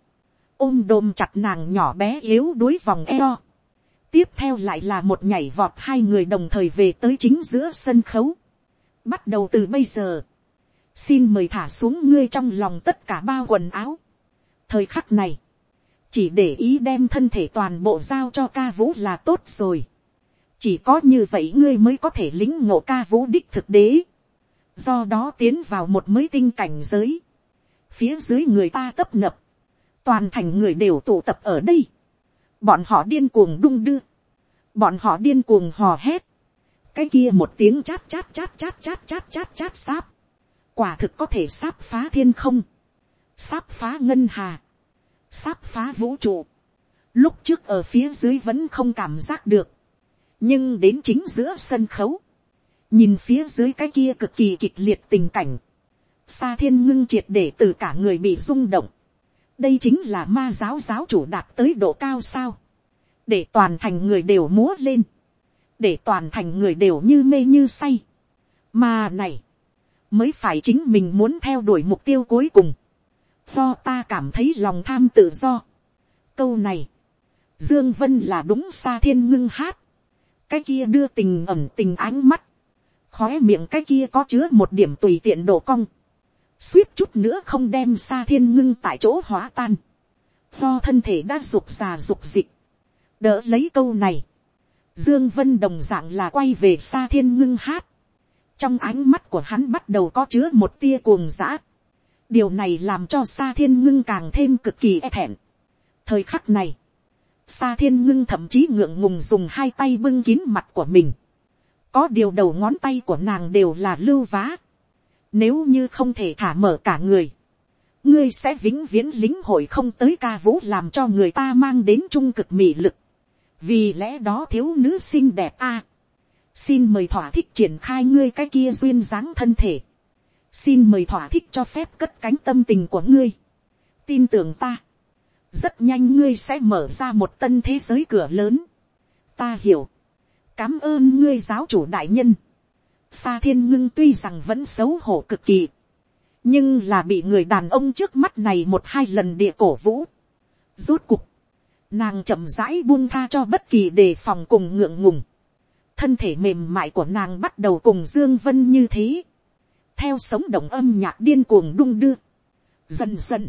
ôm đồm chặt nàng nhỏ bé yếu đuối vòng eo tiếp theo lại là một nhảy vọt hai người đồng thời về tới chính giữa sân khấu. bắt đầu từ bây giờ, xin mời thả xuống ngươi trong lòng tất cả bao quần áo. thời khắc này, chỉ để ý đem thân thể toàn bộ giao cho ca vũ là tốt rồi. chỉ có như vậy ngươi mới có thể lính ngộ ca vũ đích thực đế. do đó tiến vào một mới tinh cảnh giới. phía dưới người ta tấp nập, toàn thành người đều tụ tập ở đây. Bọn họ điên cuồng đung đưa, bọn họ điên cuồng hò hét, cái kia một tiếng chát chát chát chát chát chát chát chát sáp, quả thực có thể sáp phá thiên không, sáp phá ngân hà, sáp phá vũ trụ, lúc trước ở phía dưới vẫn không cảm giác được, nhưng đến chính giữa sân khấu, nhìn phía dưới cái kia cực kỳ kịch liệt tình cảnh, Sa thiên ngưng triệt để từ cả người bị rung động, đây chính là ma giáo giáo chủ đạt tới độ cao sao, để toàn thành người đều múa lên, để toàn thành người đều như mê như say, mà này, mới phải chính mình muốn theo đuổi mục tiêu cuối cùng, do ta cảm thấy lòng tham tự do. câu này, dương vân là đúng xa thiên ngưng hát, cái kia đưa tình ẩm tình ánh mắt, khói miệng cái kia có chứa một điểm tùy tiện độ cong, suýt chút nữa không đem xa thiên ngưng tại chỗ hóa tan, do thân thể đã rục già rục dịch, đỡ lấy câu này, dương vân đồng dạng là quay về xa thiên ngưng hát, trong ánh mắt của hắn bắt đầu có chứa một tia cuồng dã, điều này làm cho xa thiên ngưng càng thêm cực kỳ e thẹn. thời khắc này, xa thiên ngưng thậm chí ngượng ngùng dùng hai tay bưng kín mặt của mình, có điều đầu ngón tay của nàng đều là lưu vá, nếu như không thể thả mở cả người, ngươi sẽ vĩnh viễn lính hội không tới ca vũ làm cho người ta mang đến trung cực mị lực. vì lẽ đó thiếu nữ xinh đẹp a. xin mời thỏa thích triển khai ngươi cái kia duyên dáng thân thể xin mời thỏa thích cho phép cất cánh tâm tình của ngươi. tin tưởng ta. rất nhanh ngươi sẽ mở ra một tân thế giới cửa lớn. ta hiểu. cảm ơn ngươi giáo chủ đại nhân Sa thiên ngưng tuy rằng vẫn xấu hổ cực kỳ. Nhưng là bị người đàn ông trước mắt này một hai lần địa cổ vũ. Rốt cục. Nàng chậm rãi buông tha cho bất kỳ đề phòng cùng ngượng ngùng. Thân thể mềm mại của nàng bắt đầu cùng Dương Vân như thế. Theo sống động âm nhạc điên cuồng đung đưa. Dần dần.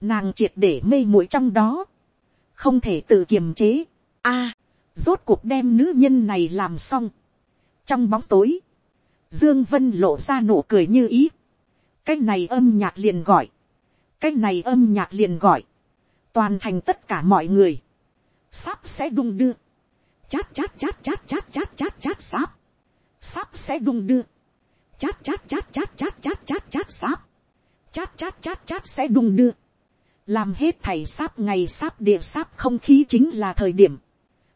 Nàng triệt để mê muội trong đó. Không thể tự kiềm chế. a, rốt cuộc đem nữ nhân này làm xong. Trong bóng tối, Dương Vân lộ ra nụ cười như ý. Cái này âm nhạc liền gọi. Cái này âm nhạc liền gọi. Toàn thành tất cả mọi người. Sắp sẽ đung đưa. Chát chát chát chát chát chát chát chát sắp. Sắp sẽ đung đưa. Chát chát chát chát chát chát chát chát sắp. Chát chát chát chát sẽ đung đưa. Làm hết thầy sắp ngày sắp địa sắp không khí chính là thời điểm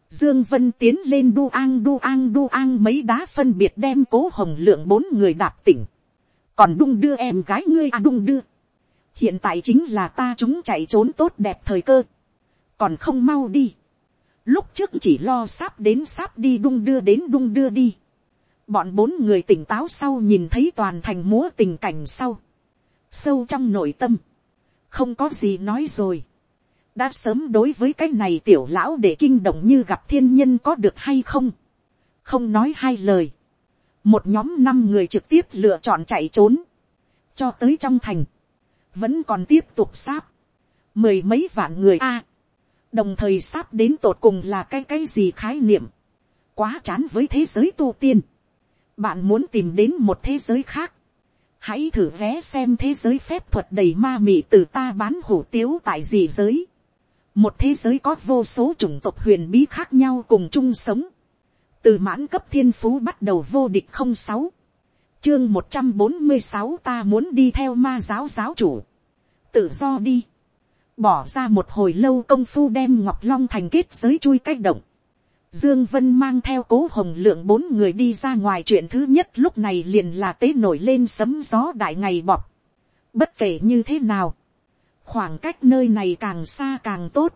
Dương Vân tiến lên đu an đu an đu an mấy đá phân biệt đem cố hồng lượng bốn người đạp tỉnh. Còn đung đưa em gái ngươi à đung đưa. Hiện tại chính là ta chúng chạy trốn tốt đẹp thời cơ. Còn không mau đi. Lúc trước chỉ lo sắp đến sắp đi, đung đưa đến đung đưa đi. Bọn bốn người tỉnh táo sau nhìn thấy toàn thành múa tình cảnh sau. Sâu trong nội tâm. Không có gì nói rồi. đã sớm đối với cái này tiểu lão để kinh động như gặp thiên nhân có được hay không, không nói hai lời, một nhóm năm người trực tiếp lựa chọn chạy trốn, cho tới trong thành, vẫn còn tiếp tục sáp, mười mấy vạn người a, đồng thời sáp đến tột cùng là cái cái gì khái niệm, quá chán với thế giới tu tiên, bạn muốn tìm đến một thế giới khác, hãy thử vé xem thế giới phép thuật đầy ma mị từ ta bán hủ tiếu tại gì giới, một thế giới có vô số chủng tộc huyền bí khác nhau cùng chung sống, từ mãn cấp thiên phú bắt đầu vô địch không sáu, chương một trăm bốn mươi sáu ta muốn đi theo ma giáo giáo chủ, tự do đi, bỏ ra một hồi lâu công phu đem ngọc long thành kết giới chui cách động, Dương Vân mang theo cố hồng lượng bốn người đi ra ngoài chuyện thứ nhất lúc này liền là tế nổi lên sấm gió đại ngày bọc. Bất kể như thế nào, khoảng cách nơi này càng xa càng tốt.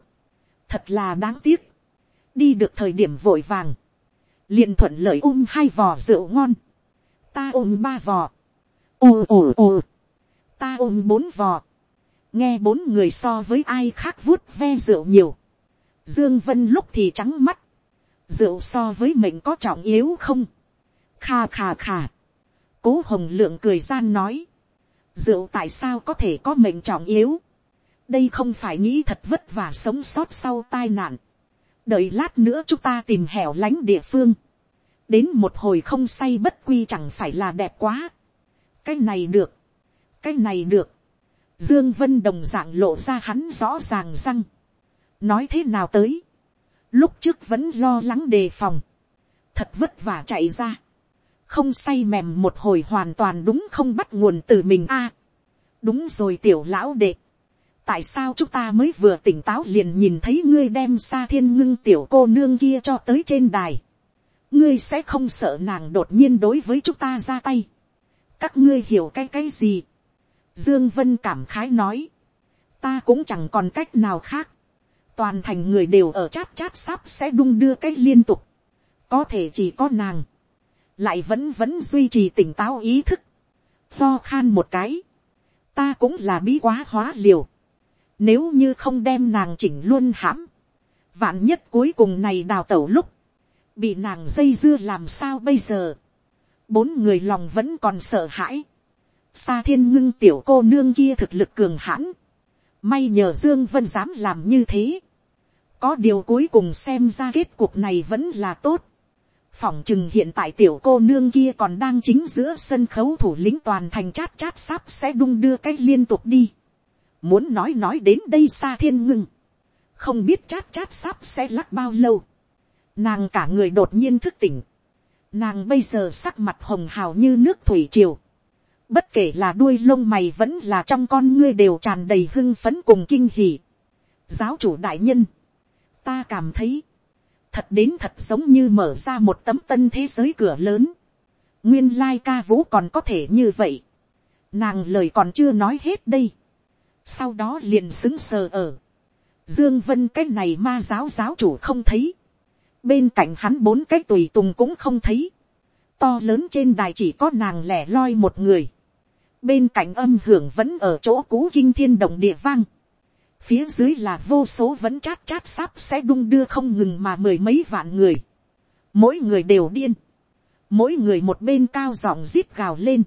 Thật là đáng tiếc. Đi được thời điểm vội vàng. liền thuận lợi ôm hai vò rượu ngon. Ta ôm ba vò. Ồ ồ ồ. Ta ôm bốn vò. Nghe bốn người so với ai khác vuốt ve rượu nhiều. Dương Vân lúc thì trắng mắt rượu so với mệnh có trọng yếu không, kha kha kha, cố hồng lượng cười gian nói, rượu tại sao có thể có mệnh trọng yếu, đây không phải nghĩ thật vất vả sống sót sau tai nạn, đợi lát nữa chúng ta tìm hẻo lánh địa phương, đến một hồi không say bất quy chẳng phải là đẹp quá, cái này được, cái này được, dương vân đồng dạng lộ ra hắn rõ ràng răng, nói thế nào tới, lúc trước vẫn lo lắng đề phòng, thật vất vả chạy ra, không say mềm một hồi hoàn toàn đúng không bắt nguồn từ mình a. đúng rồi tiểu lão đệ, tại sao chúng ta mới vừa tỉnh táo liền nhìn thấy ngươi đem xa thiên ngưng tiểu cô nương kia cho tới trên đài, ngươi sẽ không sợ nàng đột nhiên đối với chúng ta ra tay, các ngươi hiểu cái cái gì, dương vân cảm khái nói, ta cũng chẳng còn cách nào khác, toàn thành người đều ở chát chát sắp sẽ đung đưa cái liên tục, có thể chỉ có nàng, lại vẫn vẫn duy trì tỉnh táo ý thức, lo khan một cái, ta cũng là bí quá hóa liều, nếu như không đem nàng chỉnh luôn hãm, vạn nhất cuối cùng này đào tẩu lúc, bị nàng dây dưa làm sao bây giờ, bốn người lòng vẫn còn sợ hãi, xa thiên ngưng tiểu cô nương kia thực lực cường hãn, may nhờ dương vân dám làm như thế, có điều cuối cùng xem ra kết cuộc này vẫn là tốt. phỏng chừng hiện tại tiểu cô nương kia còn đang chính giữa sân khấu thủ lĩnh toàn thành chát chát sắp sẽ đung đưa cái liên tục đi. muốn nói nói đến đây xa thiên ngưng. không biết chát chát sắp sẽ lắc bao lâu. nàng cả người đột nhiên thức tỉnh. nàng bây giờ sắc mặt hồng hào như nước thủy triều. bất kể là đuôi lông mày vẫn là trong con ngươi đều tràn đầy hưng phấn cùng kinh hỉ. giáo chủ đại nhân ta cảm thấy, thật đến thật giống như mở ra một tấm tân thế giới cửa lớn. nguyên lai ca vũ còn có thể như vậy. nàng lời còn chưa nói hết đây. sau đó liền xứng sờ ở. dương vân cái này ma giáo giáo chủ không thấy. bên cạnh hắn bốn cái tùy tùng cũng không thấy. to lớn trên đài chỉ có nàng lẻ loi một người. bên cạnh âm hưởng vẫn ở chỗ cũ kinh thiên động địa vang Phía dưới là vô số vẫn chát chát sáp sẽ đung đưa không ngừng mà mười mấy vạn người. Mỗi người đều điên. Mỗi người một bên cao giọng rít gào lên.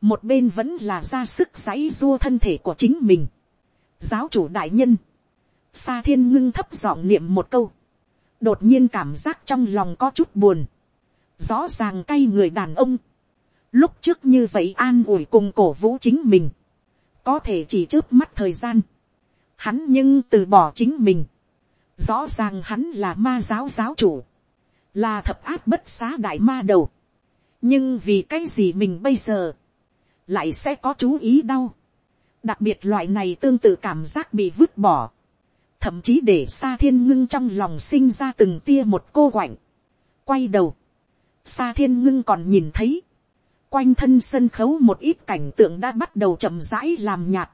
Một bên vẫn là ra sức giãy rua thân thể của chính mình. Giáo chủ đại nhân. Sa thiên ngưng thấp giọng niệm một câu. Đột nhiên cảm giác trong lòng có chút buồn. Rõ ràng cay người đàn ông. Lúc trước như vậy an ủi cùng cổ vũ chính mình. Có thể chỉ trước mắt thời gian hắn nhưng từ bỏ chính mình. rõ ràng hắn là ma giáo giáo chủ, là thập áp bất xá đại ma đầu. nhưng vì cái gì mình bây giờ, lại sẽ có chú ý đau. đặc biệt loại này tương tự cảm giác bị vứt bỏ. thậm chí để xa thiên ngưng trong lòng sinh ra từng tia một cô quạnh. quay đầu, xa thiên ngưng còn nhìn thấy, quanh thân sân khấu một ít cảnh tượng đã bắt đầu chậm rãi làm nhạt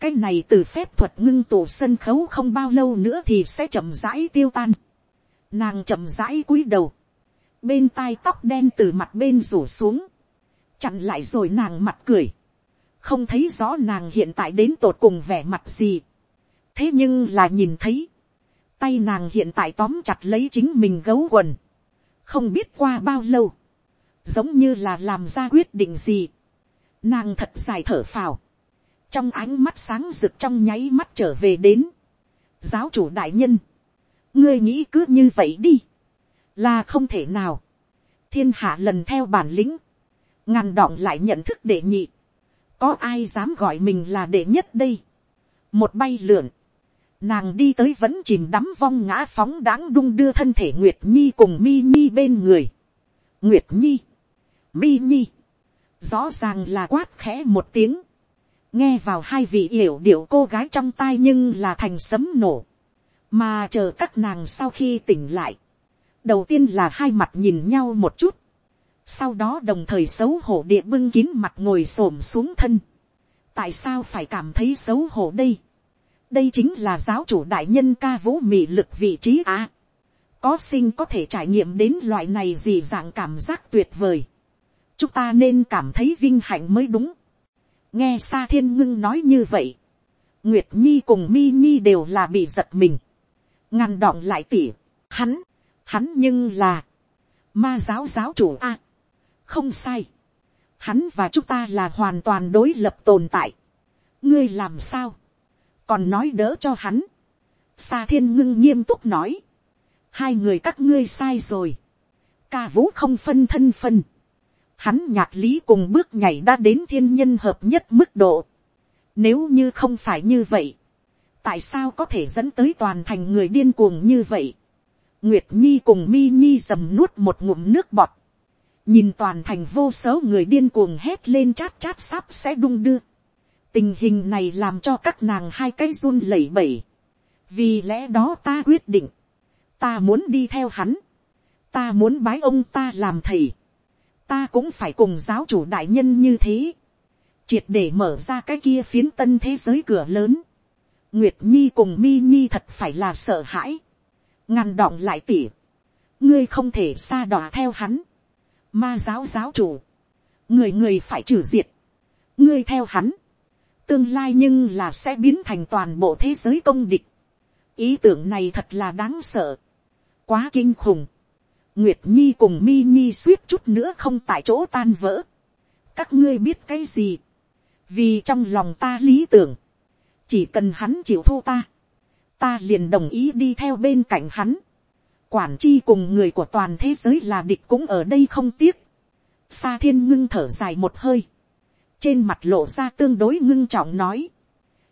cái này từ phép thuật ngưng tụ sân khấu không bao lâu nữa thì sẽ chậm rãi tiêu tan. Nàng chậm rãi cúi đầu. Bên tai tóc đen từ mặt bên rủ xuống. Chặn lại rồi nàng mặt cười. Không thấy rõ nàng hiện tại đến tột cùng vẻ mặt gì. thế nhưng là nhìn thấy, tay nàng hiện tại tóm chặt lấy chính mình gấu quần, không biết qua bao lâu, giống như là làm ra quyết định gì, nàng thật dài thở phào, trong ánh mắt sáng rực trong nháy mắt trở về đến, giáo chủ đại nhân, ngươi nghĩ cứ như vậy đi, là không thể nào, thiên hạ lần theo bản lĩnh, ngàn đọng lại nhận thức đệ nhị, có ai dám gọi mình là đệ nhất đây, một bay lượn, nàng đi tới vẫn chìm đắm vong ngã phóng đáng đung đưa thân thể nguyệt nhi cùng mi nhi bên người, nguyệt nhi, mi nhi, rõ ràng là quát khẽ một tiếng, nghe vào hai vị yểu điệu cô gái trong tai nhưng là thành sấm nổ, mà chờ các nàng sau khi tỉnh lại, đầu tiên là hai mặt nhìn nhau một chút, sau đó đồng thời xấu hổ địa bưng kín mặt ngồi s ổ m xuống thân, tại sao phải cảm thấy xấu hổ đây, đây chính là giáo chủ đại nhân ca vũ mị lực vị trí à. có sinh có thể trải nghiệm đến loại này gì dạng cảm giác tuyệt vời, chúng ta nên cảm thấy vinh hạnh mới đúng nghe xa thiên ngưng nói như vậy, nguyệt nhi cùng mi nhi đều là bị giật mình, ngàn đọng lại tỉ, hắn, hắn nhưng là, ma giáo giáo chủ a, không sai, hắn và chúng ta là hoàn toàn đối lập tồn tại, ngươi làm sao, còn nói đỡ cho hắn, xa thiên ngưng nghiêm túc nói, hai người các ngươi sai rồi, ca vũ không phân thân phân, hắn nhạc lý cùng bước nhảy đã đến thiên nhân hợp nhất mức độ, nếu như không phải như vậy, tại sao có thể dẫn tới toàn thành người điên cuồng như vậy. Nguyệt Nhi cùng Mi Nhi dầm nuốt một ngụm nước bọt. Nhìn toàn thành vô số người điên cuồng hét lên chát chát sắp sẽ đung đưa. Tình hình này làm cho các nàng hai cái run lẩy bẩy. Vì lẽ đó ta quyết định. Ta muốn đi theo hắn. Ta muốn bái ông ta làm thầy. Ta cũng phải cùng giáo chủ đại nhân như thế. Triệt để mở ra cái kia phiến tân thế giới cửa lớn Nguyệt Nhi cùng Mi Nhi thật phải là sợ hãi. Ngàn đọng lại tỉ. Ngươi không thể xa đỏ theo hắn. Ma giáo giáo chủ. Người người phải trừ diệt. Ngươi theo hắn. Tương lai nhưng là sẽ biến thành toàn bộ thế giới công địch. Ý tưởng này thật là đáng sợ. Quá kinh khủng. Nguyệt Nhi cùng Mi Nhi suýt chút nữa không tại chỗ tan vỡ. Các ngươi biết cái gì? Vì trong lòng ta lý tưởng chỉ cần hắn chịu thu ta, ta liền đồng ý đi theo bên cạnh hắn. quản chi cùng người của toàn thế giới là địch cũng ở đây không tiếc. sa thiên ngưng thở dài một hơi, trên mặt lộ ra tương đối ngưng trọng nói,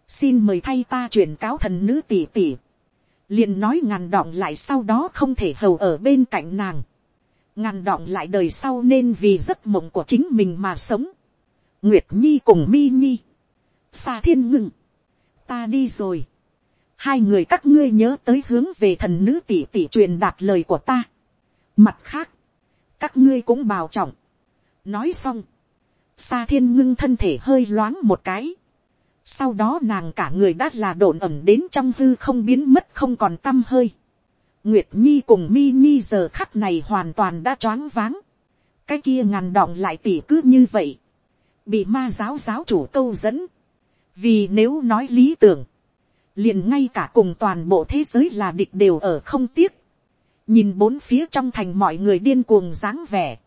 xin mời thay ta chuyển cáo thần nữ tỷ tỷ, liền nói ngàn đọng lại sau đó không thể hầu ở bên cạnh nàng, ngàn đọng lại đời sau nên vì giấc mộng của chính mình mà sống, nguyệt nhi cùng mi nhi, xa thiên ngưng, ta đi rồi. hai người các ngươi nhớ tới hướng về thần nữ tỷ tỷ truyền đạt lời của ta. mặt khác, các ngươi cũng bào trọng. nói xong, xa thiên ngưng thân thể hơi loáng một cái sau đó nàng cả người đã là đồn ẩm đến trong hư không biến mất không còn tâm hơi. nguyệt nhi cùng mi nhi giờ khắc này hoàn toàn đã choáng váng. cái kia ngàn đọng lại tỉ cứ như vậy. bị ma giáo giáo chủ câu dẫn vì nếu nói lý tưởng, liền ngay cả cùng toàn bộ thế giới là địch đều ở không tiếc, nhìn bốn phía trong thành mọi người điên cuồng dáng vẻ,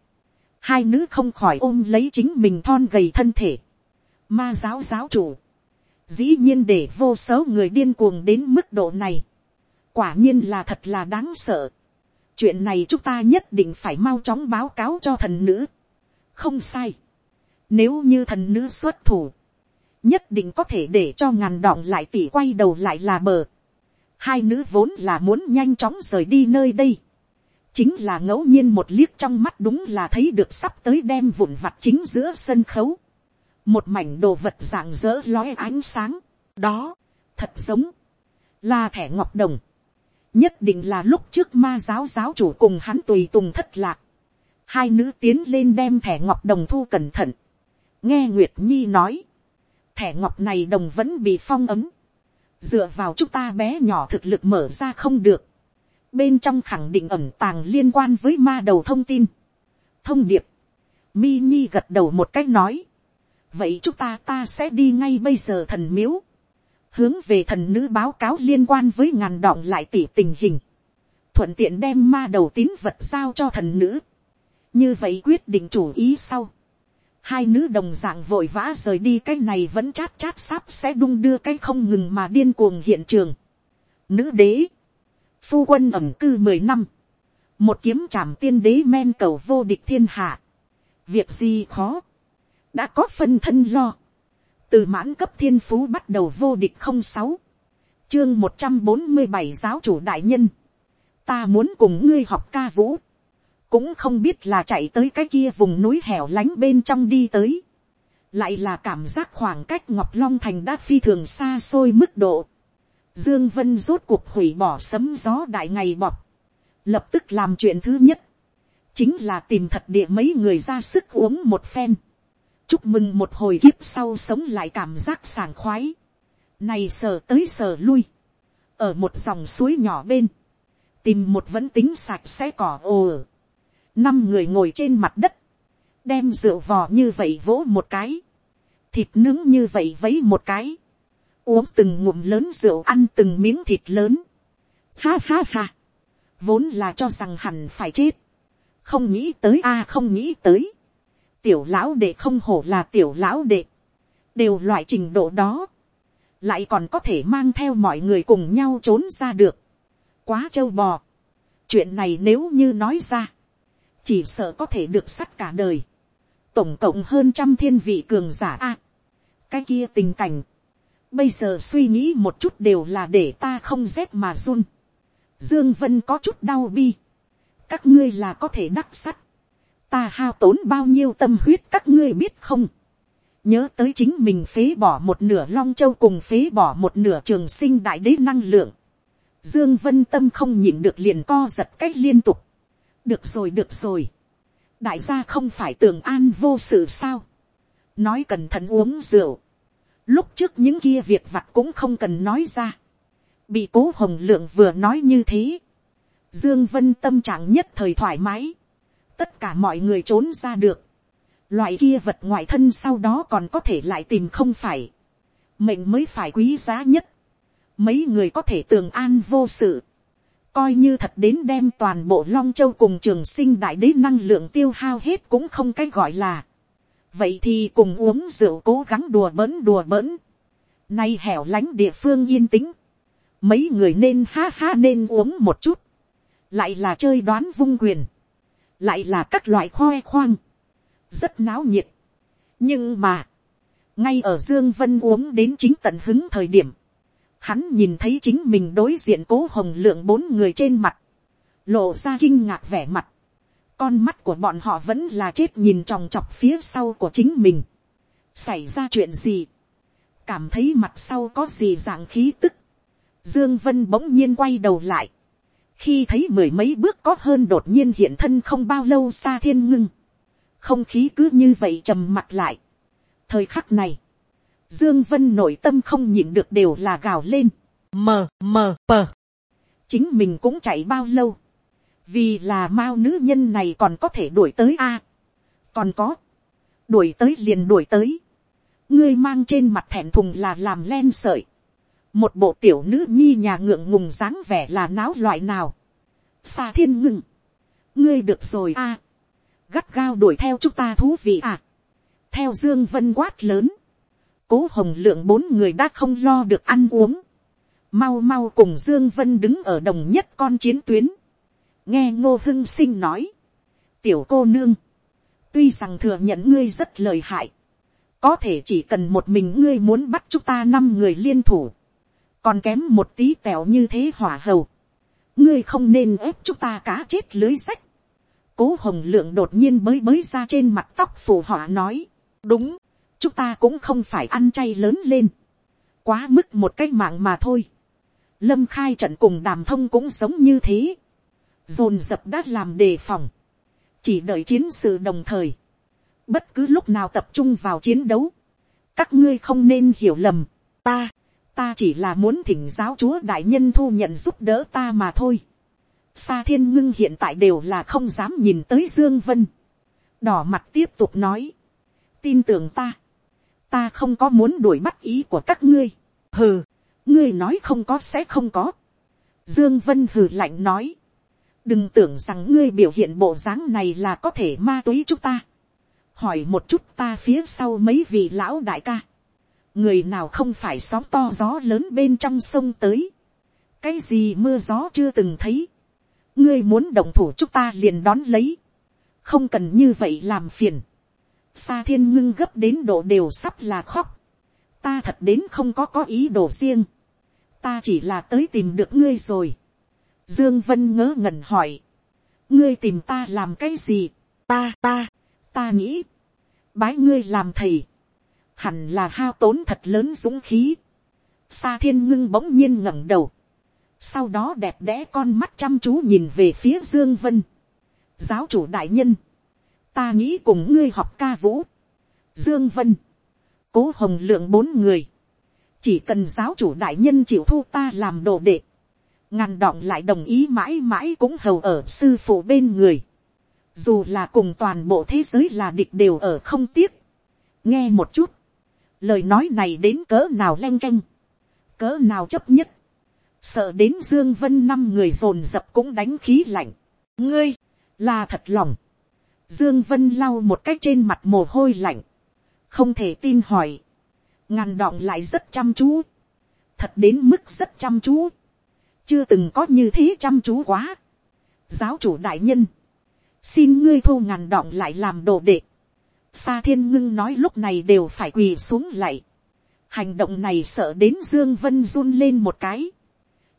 hai nữ không khỏi ôm lấy chính mình thon gầy thân thể, ma giáo giáo chủ, dĩ nhiên để vô số người điên cuồng đến mức độ này, quả nhiên là thật là đáng sợ, chuyện này chúng ta nhất định phải mau chóng báo cáo cho thần nữ, không sai, nếu như thần nữ xuất thủ, nhất định có thể để cho ngàn đọng lại tỉ quay đầu lại là bờ. hai nữ vốn là muốn nhanh chóng rời đi nơi đây. chính là ngẫu nhiên một liếc trong mắt đúng là thấy được sắp tới đem vụn vặt chính giữa sân khấu một mảnh đồ vật dạng dỡ lói ánh sáng. đó, thật giống, là thẻ ngọc đồng. nhất định là lúc trước ma giáo giáo chủ cùng hắn tùy tùng thất lạc. hai nữ tiến lên đem thẻ ngọc đồng thu cẩn thận. nghe nguyệt nhi nói, thẻ ngọc này đồng vẫn bị phong ấm. Dựa vào chúng ta bé nhỏ thực lực mở ra không được. Bên trong khẳng định ẩm tàng liên quan với ma đầu thông tin. Thông điệp. Mi Nhi gật đầu một cách nói. Vậy chúng ta ta sẽ đi ngay bây giờ thần miếu. hướng về thần nữ báo cáo liên quan với ngàn đọng lại tỷ tình hình, thuận tiện đem ma đầu tín vật giao cho thần nữ, như vậy quyết định chủ ý sau, hai nữ đồng dạng vội vã rời đi cái này vẫn chát chát sáp sẽ đung đưa cái không ngừng mà điên cuồng hiện trường. Nữ đế, phu quân ẩm cư mười năm, một kiếm trảm tiên đế men cầu vô địch thiên hạ, việc gì khó, đã có phân thân lo, từ mãn cấp thiên phú bắt đầu vô địch không sáu, chương một trăm bốn mươi bảy giáo chủ đại nhân, ta muốn cùng ngươi học ca vũ, cũng không biết là chạy tới cái kia vùng núi hẻo lánh bên trong đi tới, lại là cảm giác khoảng cách ngọc long thành đã phi thường xa xôi mức độ, dương vân rốt cuộc hủy bỏ sấm gió đại ngày bọc, lập tức làm chuyện thứ nhất, chính là tìm thật địa mấy người ra sức uống một phen, chúc mừng một hồi kiếp sau sống lại cảm giác sảng khoái, này sờ tới sờ lui, ở một dòng suối nhỏ bên, tìm một vẫn tính sạch sẽ cỏ ồ năm người ngồi trên mặt đất, đem rượu vò như vậy vỗ một cái, thịt nướng như vậy vấy một cái, uống từng ngụm lớn rượu ăn từng miếng thịt lớn, ha ha ha, vốn là cho rằng hẳn phải chết, không nghĩ tới a à, không nghĩ tới, tiểu lão đệ không hổ là tiểu lão đệ, đều loại trình độ đó, lại còn có thể mang theo mọi người cùng nhau trốn ra được, quá trâu bò, chuyện này nếu như nói ra, chỉ sợ có thể được sắt cả đời, tổng cộng hơn trăm thiên vị cường giả a, cái kia tình cảnh, bây giờ suy nghĩ một chút đều là để ta không rét mà run, dương vân có chút đau bi, các ngươi là có thể đắc sắt, ta hao tốn bao nhiêu tâm huyết các ngươi biết không, nhớ tới chính mình phế bỏ một nửa long châu cùng phế bỏ một nửa trường sinh đại đế năng lượng, dương vân tâm không nhịn được liền co giật cách liên tục, được rồi được rồi. đại gia không phải tưởng an vô sự sao. nói cẩn thận uống rượu. lúc trước những kia việc vặt cũng không cần nói ra. bị cố hồng lượng vừa nói như thế. dương vân tâm trạng nhất thời thoải mái tất cả mọi người trốn ra được. loại kia vật ngoại thân sau đó còn có thể lại tìm không phải. mệnh mới phải quý giá nhất. mấy người có thể tường an vô sự coi như thật đến đem toàn bộ long châu cùng trường sinh đại đế năng lượng tiêu hao hết cũng không cái gọi là. vậy thì cùng uống rượu cố gắng đùa bỡn đùa bỡn. nay hẻo lánh địa phương yên tĩnh. mấy người nên ha ha nên uống một chút. lại là chơi đoán vung quyền lại là các loại khoe khoang. rất náo nhiệt. nhưng mà, ngay ở dương vân uống đến chính tận hứng thời điểm, hắn nhìn thấy chính mình đối diện cố hồng lượng bốn người trên mặt, lộ ra kinh ngạc vẻ mặt, con mắt của bọn họ vẫn là chết nhìn tròng trọc phía sau của chính mình, xảy ra chuyện gì, cảm thấy mặt sau có gì dạng khí tức, dương vân bỗng nhiên quay đầu lại, khi thấy mười mấy bước có hơn đột nhiên hiện thân không bao lâu xa thiên ngưng, không khí cứ như vậy trầm mặt lại. thời khắc này, Dương Vân nội tâm không nhịn được đều là gào lên. Mờ mờ pờ. Chính mình cũng chạy bao lâu. Vì là mao nữ nhân này còn có thể đuổi tới a Còn có. Đuổi tới liền đuổi tới. Ngươi mang trên mặt thẹn thùng là làm len sợi. Một bộ tiểu nữ nhi nhà ngượng ngùng dáng vẻ là náo loại nào. Xa thiên ngưng, Ngươi được rồi a Gắt gao đuổi theo chúng ta thú vị à. Theo Dương Vân quát lớn cố hồng lượng bốn người đã không lo được ăn uống. Mau mau cùng Dương Vân đứng ở đồng nhất con chiến tuyến. Nghe ngô hưng sinh nói. Tiểu cô nương. Tuy rằng thừa nhận ngươi rất lời hại. Có thể chỉ cần một mình ngươi muốn bắt chúng ta năm người liên thủ. Còn kém một tí tèo như thế hỏa hầu. Ngươi không nên ép chúng ta cá chết lưới sách. Cố hồng lượng đột nhiên mới mới ra trên mặt tóc phù họa nói. Đúng chúng ta cũng không phải ăn chay lớn lên, quá mức một cái mạng mà thôi. lâm khai trận cùng đàm thông cũng sống như thế, dồn dập đã làm đề phòng, chỉ đợi chiến sự đồng thời, bất cứ lúc nào tập trung vào chiến đấu, các ngươi không nên hiểu lầm, ta, ta chỉ là muốn thỉnh giáo chúa đại nhân thu nhận giúp đỡ ta mà thôi. Sa thiên ngưng hiện tại đều là không dám nhìn tới Dương Vân. Đỏ mặt tiếp tục nói. Tin tưởng ta ta không có muốn đuổi bắt ý của các ngươi. hừ, ngươi nói không có sẽ không có. dương vân hừ lạnh nói. đừng tưởng rằng ngươi biểu hiện bộ dáng này là có thể ma túy chúng ta. hỏi một chút ta phía sau mấy vị lão đại ca người nào không phải sóng to gió lớn bên trong sông tới. cái gì mưa gió chưa từng thấy. ngươi muốn động thủ chúng ta liền đón lấy. không cần như vậy làm phiền. xa thiên ngưng gấp đến độ đều sắp là khóc ta thật đến không có có ý đồ riêng, ta chỉ là tới tìm được ngươi rồi. Dương Vân ngớ ngẩn hỏi, ngươi tìm ta làm cái gì, ta ta, ta nghĩ, bái ngươi làm thầy, hẳn là hao tốn thật lớn dũng khí. Sa thiên ngưng bỗng nhiên ngẩng đầu, sau đó đẹp đẽ con mắt chăm chú nhìn về phía Dương Vân. Giáo chủ đại nhân, ta nghĩ cùng ngươi học ca vũ. Dương Vân, cố hồng lượng bốn người, chỉ cần giáo chủ đại nhân chịu thu ta làm đồ đệ, ngàn đọng lại đồng ý mãi mãi cũng hầu ở sư phụ bên người, dù là cùng toàn bộ thế giới là địch đều ở không tiếc, nghe một chút, lời nói này đến cỡ nào leng canh, cỡ nào chấp nhất, sợ đến dương vân năm người dồn dập cũng đánh khí lạnh, ngươi, là thật lòng, dương vân lau một cách trên mặt mồ hôi lạnh, không thể tin hỏi, ngàn đọng lại rất chăm chú, thật đến mức rất chăm chú, chưa từng có như thế chăm chú quá. giáo chủ đại nhân, xin ngươi thu ngàn đọng lại làm đồ đệ. Sa thiên ngưng nói lúc này đều phải quỳ xuống lại. hành động này sợ đến dương vân run lên một cái.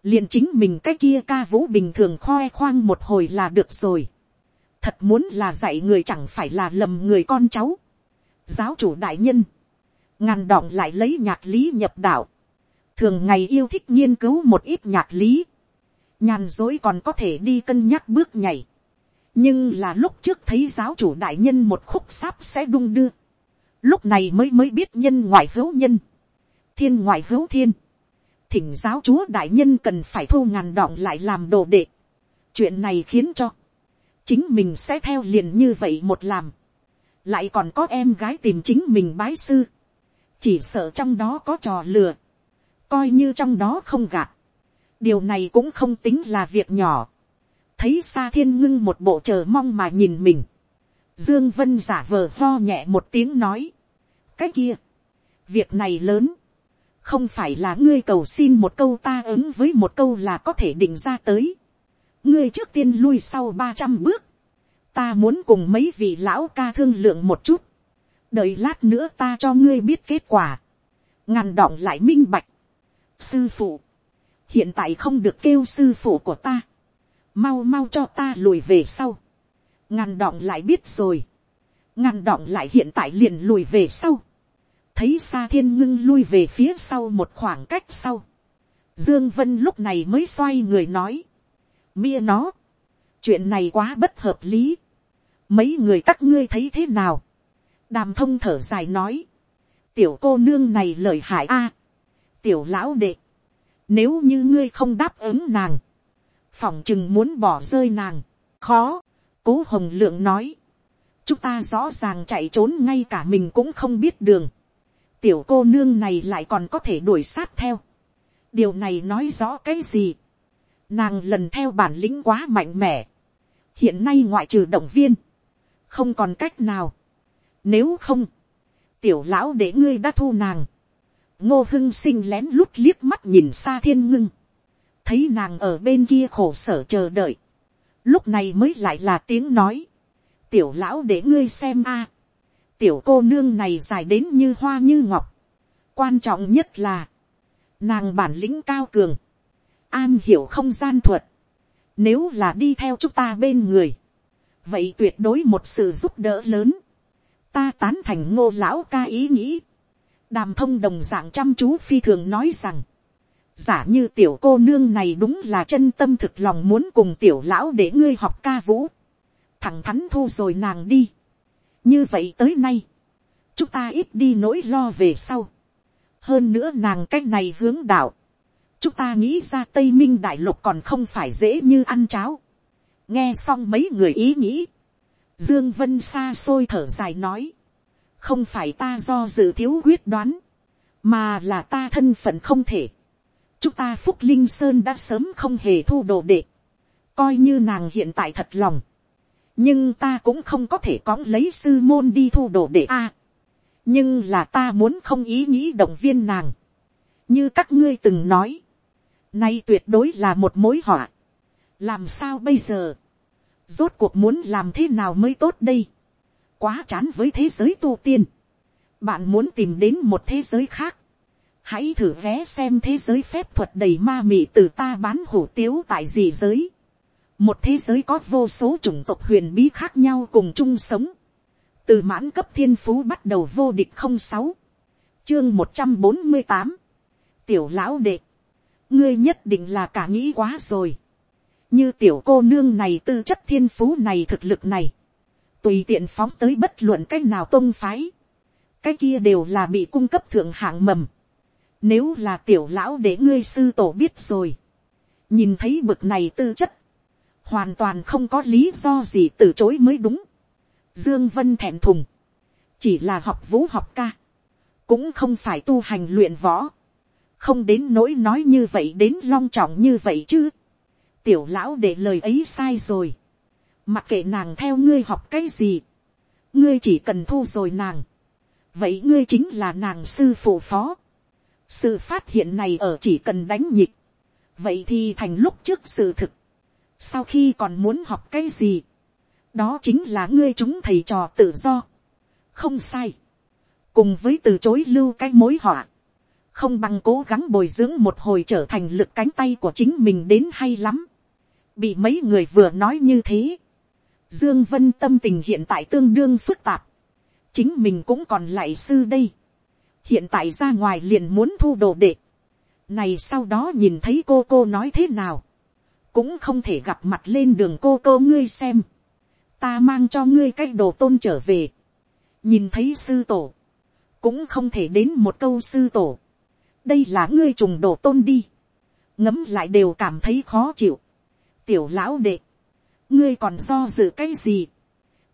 liền chính mình cái kia ca vũ bình thường khoe khoang một hồi là được rồi. thật muốn là dạy người chẳng phải là lầm người con cháu giáo chủ đại nhân, ngàn đọng lại lấy nhạc lý nhập đạo, thường ngày yêu thích nghiên cứu một ít nhạc lý, nhàn dối còn có thể đi cân nhắc bước nhảy, nhưng là lúc trước thấy giáo chủ đại nhân một khúc sáp sẽ đung đưa, lúc này mới mới biết nhân ngoại hữu nhân, thiên ngoại hữu thiên, thỉnh giáo chúa đại nhân cần phải thu ngàn đọng lại làm đồ đệ, chuyện này khiến cho, chính mình sẽ theo liền như vậy một làm, lại còn có em gái tìm chính mình bái sư, chỉ sợ trong đó có trò lừa, coi như trong đó không gạt, điều này cũng không tính là việc nhỏ, thấy xa thiên ngưng một bộ chờ mong mà nhìn mình, dương vân giả vờ lo nhẹ một tiếng nói, cái kia, việc này lớn, không phải là ngươi cầu xin một câu ta ứng với một câu là có thể định ra tới, ngươi trước tiên lui sau ba trăm bước, ta muốn cùng mấy vị lão ca thương lượng một chút, đợi lát nữa ta cho ngươi biết kết quả, ngàn đọng lại minh bạch, sư phụ, hiện tại không được kêu sư phụ của ta, mau mau cho ta lùi về sau, ngàn đọng lại biết rồi, ngàn đọng lại hiện tại liền lùi về sau, thấy xa thiên ngưng lui về phía sau một khoảng cách sau, dương vân lúc này mới xoay người nói, mia nó, chuyện này quá bất hợp lý, mấy người các ngươi thấy thế nào, đàm thông thở dài nói, tiểu cô nương này lời hại a, tiểu lão đệ, nếu như ngươi không đáp ứng nàng, phỏng chừng muốn bỏ rơi nàng, khó, cố hồng lượng nói, chúng ta rõ ràng chạy trốn ngay cả mình cũng không biết đường, tiểu cô nương này lại còn có thể đuổi sát theo, điều này nói rõ cái gì, nàng lần theo bản lĩnh quá mạnh mẽ, hiện nay ngoại trừ động viên, không còn cách nào. Nếu không, tiểu lão để ngươi đã thu nàng. ngô hưng sinh lén lút liếc mắt nhìn xa thiên ngưng thấy nàng ở bên kia khổ sở chờ đợi. lúc này mới lại là tiếng nói. tiểu lão để ngươi xem a. tiểu cô nương này dài đến như hoa như ngọc. quan trọng nhất là, nàng bản lĩnh cao cường. an hiểu không gian thuật. nếu là đi theo chúng ta bên người, vậy tuyệt đối một sự giúp đỡ lớn. ta tán thành ngô lão ca ý nghĩ. đàm thông đồng dạng chăm chú phi thường nói rằng, giả như tiểu cô nương này đúng là chân tâm thực lòng muốn cùng tiểu lão để ngươi học ca vũ, thẳng thắn thu rồi nàng đi. như vậy tới nay, chúng ta ít đi nỗi lo về sau. hơn nữa nàng c á c h này hướng đạo, chúng ta nghĩ ra tây minh đại lục còn không phải dễ như ăn cháo. Nghe xong mấy người ý nghĩ, dương vân xa xôi thở dài nói, không phải ta do dự thiếu quyết đoán, mà là ta thân phận không thể, chúng ta phúc linh sơn đã sớm không hề thu đồ đệ, coi như nàng hiện tại thật lòng, nhưng ta cũng không có thể cõng lấy sư môn đi thu đồ đệ a. nhưng là ta muốn không ý nghĩ động viên nàng, như các ngươi từng nói, nay tuyệt đối là một mối họa, làm sao bây giờ, rốt cuộc muốn làm thế nào mới tốt đây, quá chán với thế giới tu tiên, bạn muốn tìm đến một thế giới khác, hãy thử vé xem thế giới phép thuật đầy ma mị từ ta bán hủ tiếu tại gì giới, một thế giới có vô số chủng tộc huyền bí khác nhau cùng chung sống, từ mãn cấp thiên phú bắt đầu vô địch không sáu, chương một trăm bốn mươi tám, tiểu lão đệ, ngươi nhất định là cả nghĩ quá rồi, như tiểu cô nương này tư chất thiên phú này thực lực này, tùy tiện phóng tới bất luận cái nào tôn phái, cái kia đều là bị cung cấp thượng hạng mầm, nếu là tiểu lão để ngươi sư tổ biết rồi, nhìn thấy bực này tư chất, hoàn toàn không có lý do gì từ chối mới đúng. Dương Vân thẹn thùng, chỉ là học vũ học ca, cũng không phải tu hành luyện võ, không đến nỗi nói như vậy đến long trọng như vậy chứ. Tiểu lão để lời ấy sai rồi, mặc kệ nàng theo ngươi học cái gì, ngươi chỉ cần thu rồi nàng, vậy ngươi chính là nàng sư phụ phó sự phát hiện này ở chỉ cần đánh nhịp, vậy thì thành lúc trước sự thực. Sau khi còn muốn học cái gì, đó chính là ngươi chúng thầy trò tự do, không sai, cùng với từ chối lưu cái mối họa, không bằng cố gắng bồi dưỡng một hồi trở thành lực cánh tay của chính mình đến hay lắm, bị mấy người vừa nói như thế, dương vân tâm tình hiện tại tương đương phức tạp, chính mình cũng còn lại sư đây, hiện tại ra ngoài liền muốn thu đồ đệ, này sau đó nhìn thấy cô cô nói thế nào, cũng không thể gặp mặt lên đường cô cô ngươi xem, ta mang cho ngươi cái đồ tôn trở về, nhìn thấy sư tổ, cũng không thể đến một câu sư tổ, đây là ngươi trùng đồ tôn đi, ngấm lại đều cảm thấy khó chịu, tiểu lão đệ, ngươi còn do dự cái gì,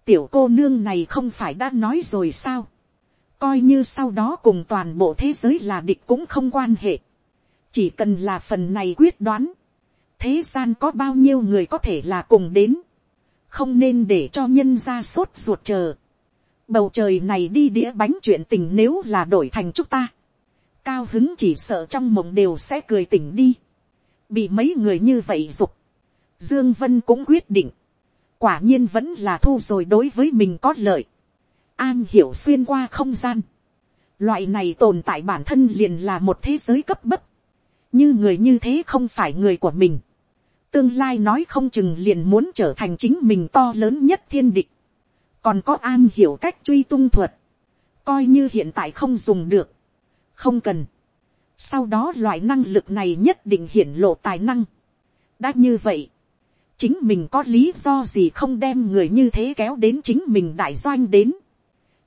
tiểu cô nương này không phải đã nói rồi sao, coi như sau đó cùng toàn bộ thế giới là địch cũng không quan hệ, chỉ cần là phần này quyết đoán, thế gian có bao nhiêu người có thể là cùng đến, không nên để cho nhân ra sốt ruột chờ. Bầu trời này đi đĩa bánh chuyện tình nếu là đổi thành chúng ta. Cao hứng chỉ sợ trong mộng đều sẽ cười tỉnh đi. Bị mấy người như vậy dục. Dương Vân cũng quyết định. Quả nhiên vẫn là thu rồi đối với mình có lợi. An hiểu xuyên qua không gian. Loại này tồn tại bản thân liền là một thế giới cấp bấp. Như người như thế không phải người của mình tương lai nói không chừng liền muốn trở thành chính mình to lớn nhất thiên địch, còn có an hiểu cách truy tung thuật, coi như hiện tại không dùng được, không cần. Sau đó loại năng lực này nhất định hiển lộ tài năng. đã như vậy, chính mình có lý do gì không đem người như thế kéo đến chính mình đại doanh đến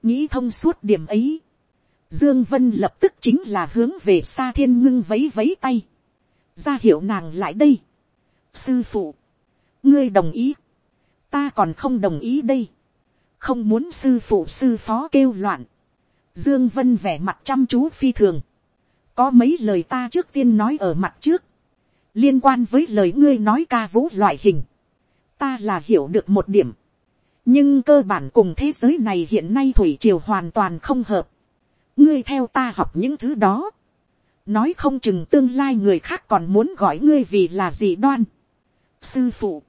nghĩ thông suốt điểm ấy. Dương Vân lập tức chính là hướng về xa thiên ngưng vấy vấy tay. ra hiệu nàng lại đây. Sư phụ, ngươi đồng ý, ta còn không đồng ý đây, không muốn sư phụ sư phó kêu loạn, dương vân vẻ mặt chăm chú phi thường, có mấy lời ta trước tiên nói ở mặt trước, liên quan với lời ngươi nói ca vũ loại hình, ta là hiểu được một điểm, nhưng cơ bản cùng thế giới này hiện nay thủy triều hoàn toàn không hợp, ngươi theo ta học những thứ đó, nói không chừng tương lai người khác còn muốn gọi ngươi vì là gì đoan, sư phụ,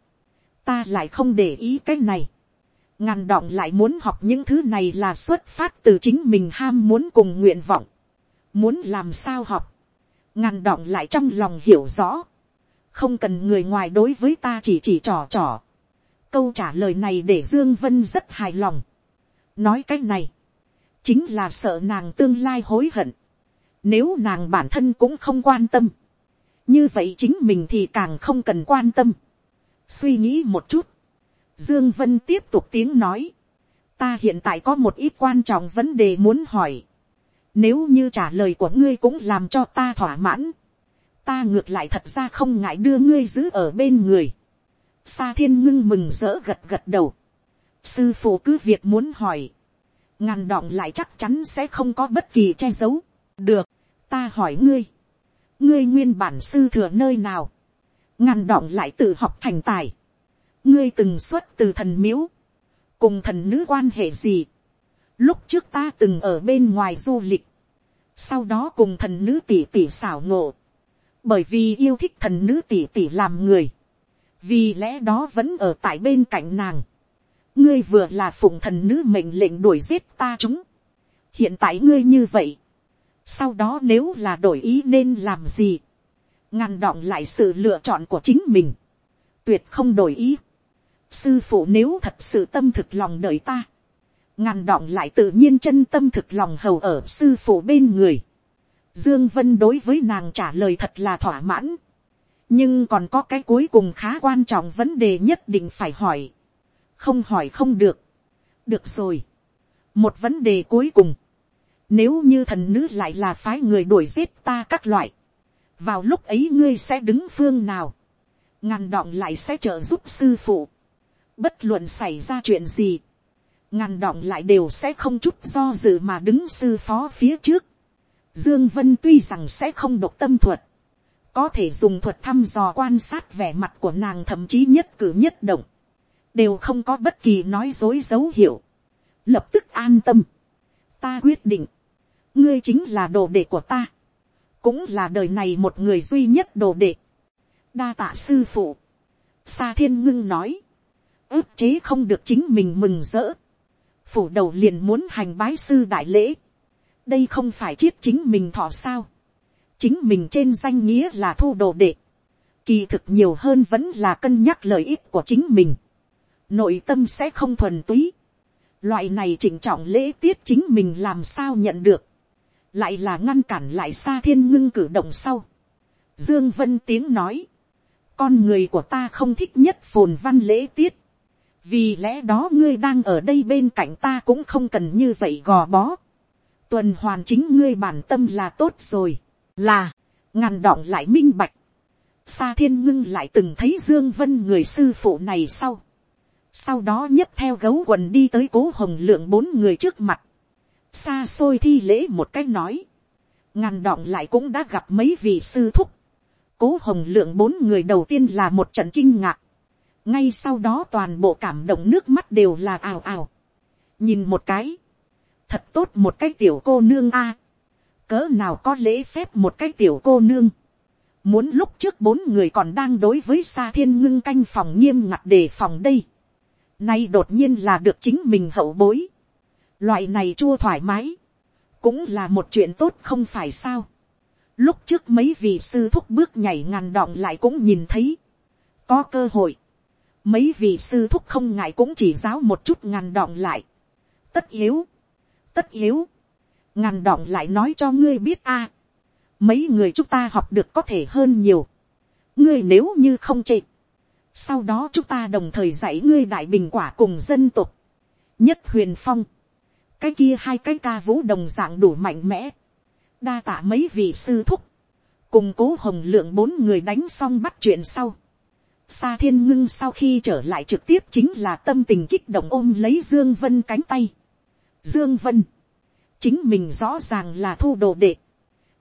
ta lại không để ý cái này, ngàn đọng lại muốn học những thứ này là xuất phát từ chính mình ham muốn cùng nguyện vọng, muốn làm sao học, ngàn đọng lại trong lòng hiểu rõ, không cần người ngoài đối với ta chỉ chỉ trò trò câu trả lời này để dương vân rất hài lòng. nói cái này, chính là sợ nàng tương lai hối hận. nếu nàng bản thân cũng không quan tâm, như vậy chính mình thì càng không cần quan tâm. suy nghĩ một chút, dương vân tiếp tục tiếng nói, ta hiện tại có một ít quan trọng vấn đề muốn hỏi, nếu như trả lời của ngươi cũng làm cho ta thỏa mãn, ta ngược lại thật ra không ngại đưa ngươi giữ ở bên người. Sa thiên ngưng mừng rỡ gật gật đầu. Sư phụ cứ việc muốn hỏi. Ngàn đọng lại chắc chắn sẽ không có bất kỳ che giấu. Được, ta hỏi ngươi. Ngươi nguyên bản sư thừa nơi nào, ngàn đọng lại tự học thành tài, ngươi từng xuất từ thần miếu, cùng thần nữ quan hệ gì, lúc trước ta từng ở bên ngoài du lịch, sau đó cùng thần nữ tỷ tỷ xảo ngộ, bởi vì yêu thích thần nữ tỷ tỷ làm người, vì lẽ đó vẫn ở tại bên cạnh nàng, ngươi vừa là phụng thần nữ mệnh lệnh đuổi giết ta chúng, hiện tại ngươi như vậy, sau đó nếu là đổi ý nên làm gì, ngăn đọng lại sự lựa chọn của chính mình, tuyệt không đổi ý, sư phụ nếu thật sự tâm thực lòng đợi ta, ngàn đọng lại tự nhiên chân tâm thực lòng hầu ở sư phụ bên người. Dương Vân đối với nàng trả lời thật là thỏa mãn. Nhưng còn có cái cuối cùng khá quan trọng vấn đề nhất định phải hỏi. Không hỏi không được. Được rồi. Một vấn đề cuối cùng. Nếu như thần nữ lại là phái người đuổi giết ta các loại. Vào lúc ấy ngươi sẽ đứng phương nào. Ngàn đọng lại sẽ trợ giúp sư phụ. Bất luận xảy ra chuyện gì ngàn đọng lại đều sẽ không chút do dự mà đứng sư phó phía trước. Dương Vân tuy rằng sẽ không độc tâm thuật, có thể dùng thuật thăm dò quan sát vẻ mặt của nàng thậm chí nhất cử nhất động, đều không có bất kỳ nói dối dấu hiệu. Lập tức an tâm. Ta quyết định, ngươi chính là đồ đệ của ta, cũng là đời này một người duy nhất đồ đệ. Đa tạ sư phụ. Sa thiên ngưng nói, ước chế không được chính mình mừng rỡ phủ đầu liền muốn hành bái sư đại lễ. đây không phải chiết chính mình thọ sao chính mình trên danh nghĩa là thu đồ đệ. kỳ thực nhiều hơn vẫn là cân nhắc lợi ích của chính mình. nội tâm sẽ không thuần túy. loại này chỉnh trọng lễ tiết chính mình làm sao nhận được. lại là ngăn cản lại xa thiên ngưng cử động sau. dương vân tiếng nói. con người của ta không thích nhất phồn văn lễ tiết vì lẽ đó ngươi đang ở đây bên cạnh ta cũng không cần như vậy gò bó. tuần hoàn chính ngươi bản tâm là tốt rồi, là, ngàn đọng lại minh bạch. Sa thiên ngưng lại từng thấy dương vân người sư phụ này sau. sau đó nhấc theo gấu quần đi tới cố hồng lượng bốn người trước mặt. xa xôi thi lễ một cách nói. ngàn đọng lại cũng đã gặp mấy vị sư thúc. cố hồng lượng bốn người đầu tiên là một trận kinh ngạc ngay sau đó toàn bộ cảm động nước mắt đều là ào ào. nhìn một cái, thật tốt một cái tiểu cô nương a cỡ nào có lễ phép một cái tiểu cô nương. muốn lúc trước bốn người còn đang đối với xa thiên ngưng canh phòng nghiêm ngặt đề phòng đây. nay đột nhiên là được chính mình hậu bối. loại này chua thoải mái. cũng là một chuyện tốt không phải sao. lúc trước mấy vị sư thúc bước nhảy ngàn đọng lại cũng nhìn thấy. có cơ hội mấy vị sư thúc không ngại cũng chỉ giáo một chút ngàn đọng lại. tất yếu, tất yếu, ngàn đọng lại nói cho ngươi biết a. mấy người chúng ta học được có thể hơn nhiều. ngươi nếu như không chê. sau đó chúng ta đồng thời dạy ngươi đại bình quả cùng dân tục. nhất huyền phong. cái kia hai cái ca vũ đồng dạng đủ mạnh mẽ. đa tạ mấy vị sư thúc. cùng cố hồng lượng bốn người đánh xong bắt chuyện sau Sa thiên ngưng sau khi trở lại trực tiếp chính là tâm tình kích động ôm lấy Dương Vân cánh tay. Dương Vân. Chính mình rõ ràng là thu đồ đệ.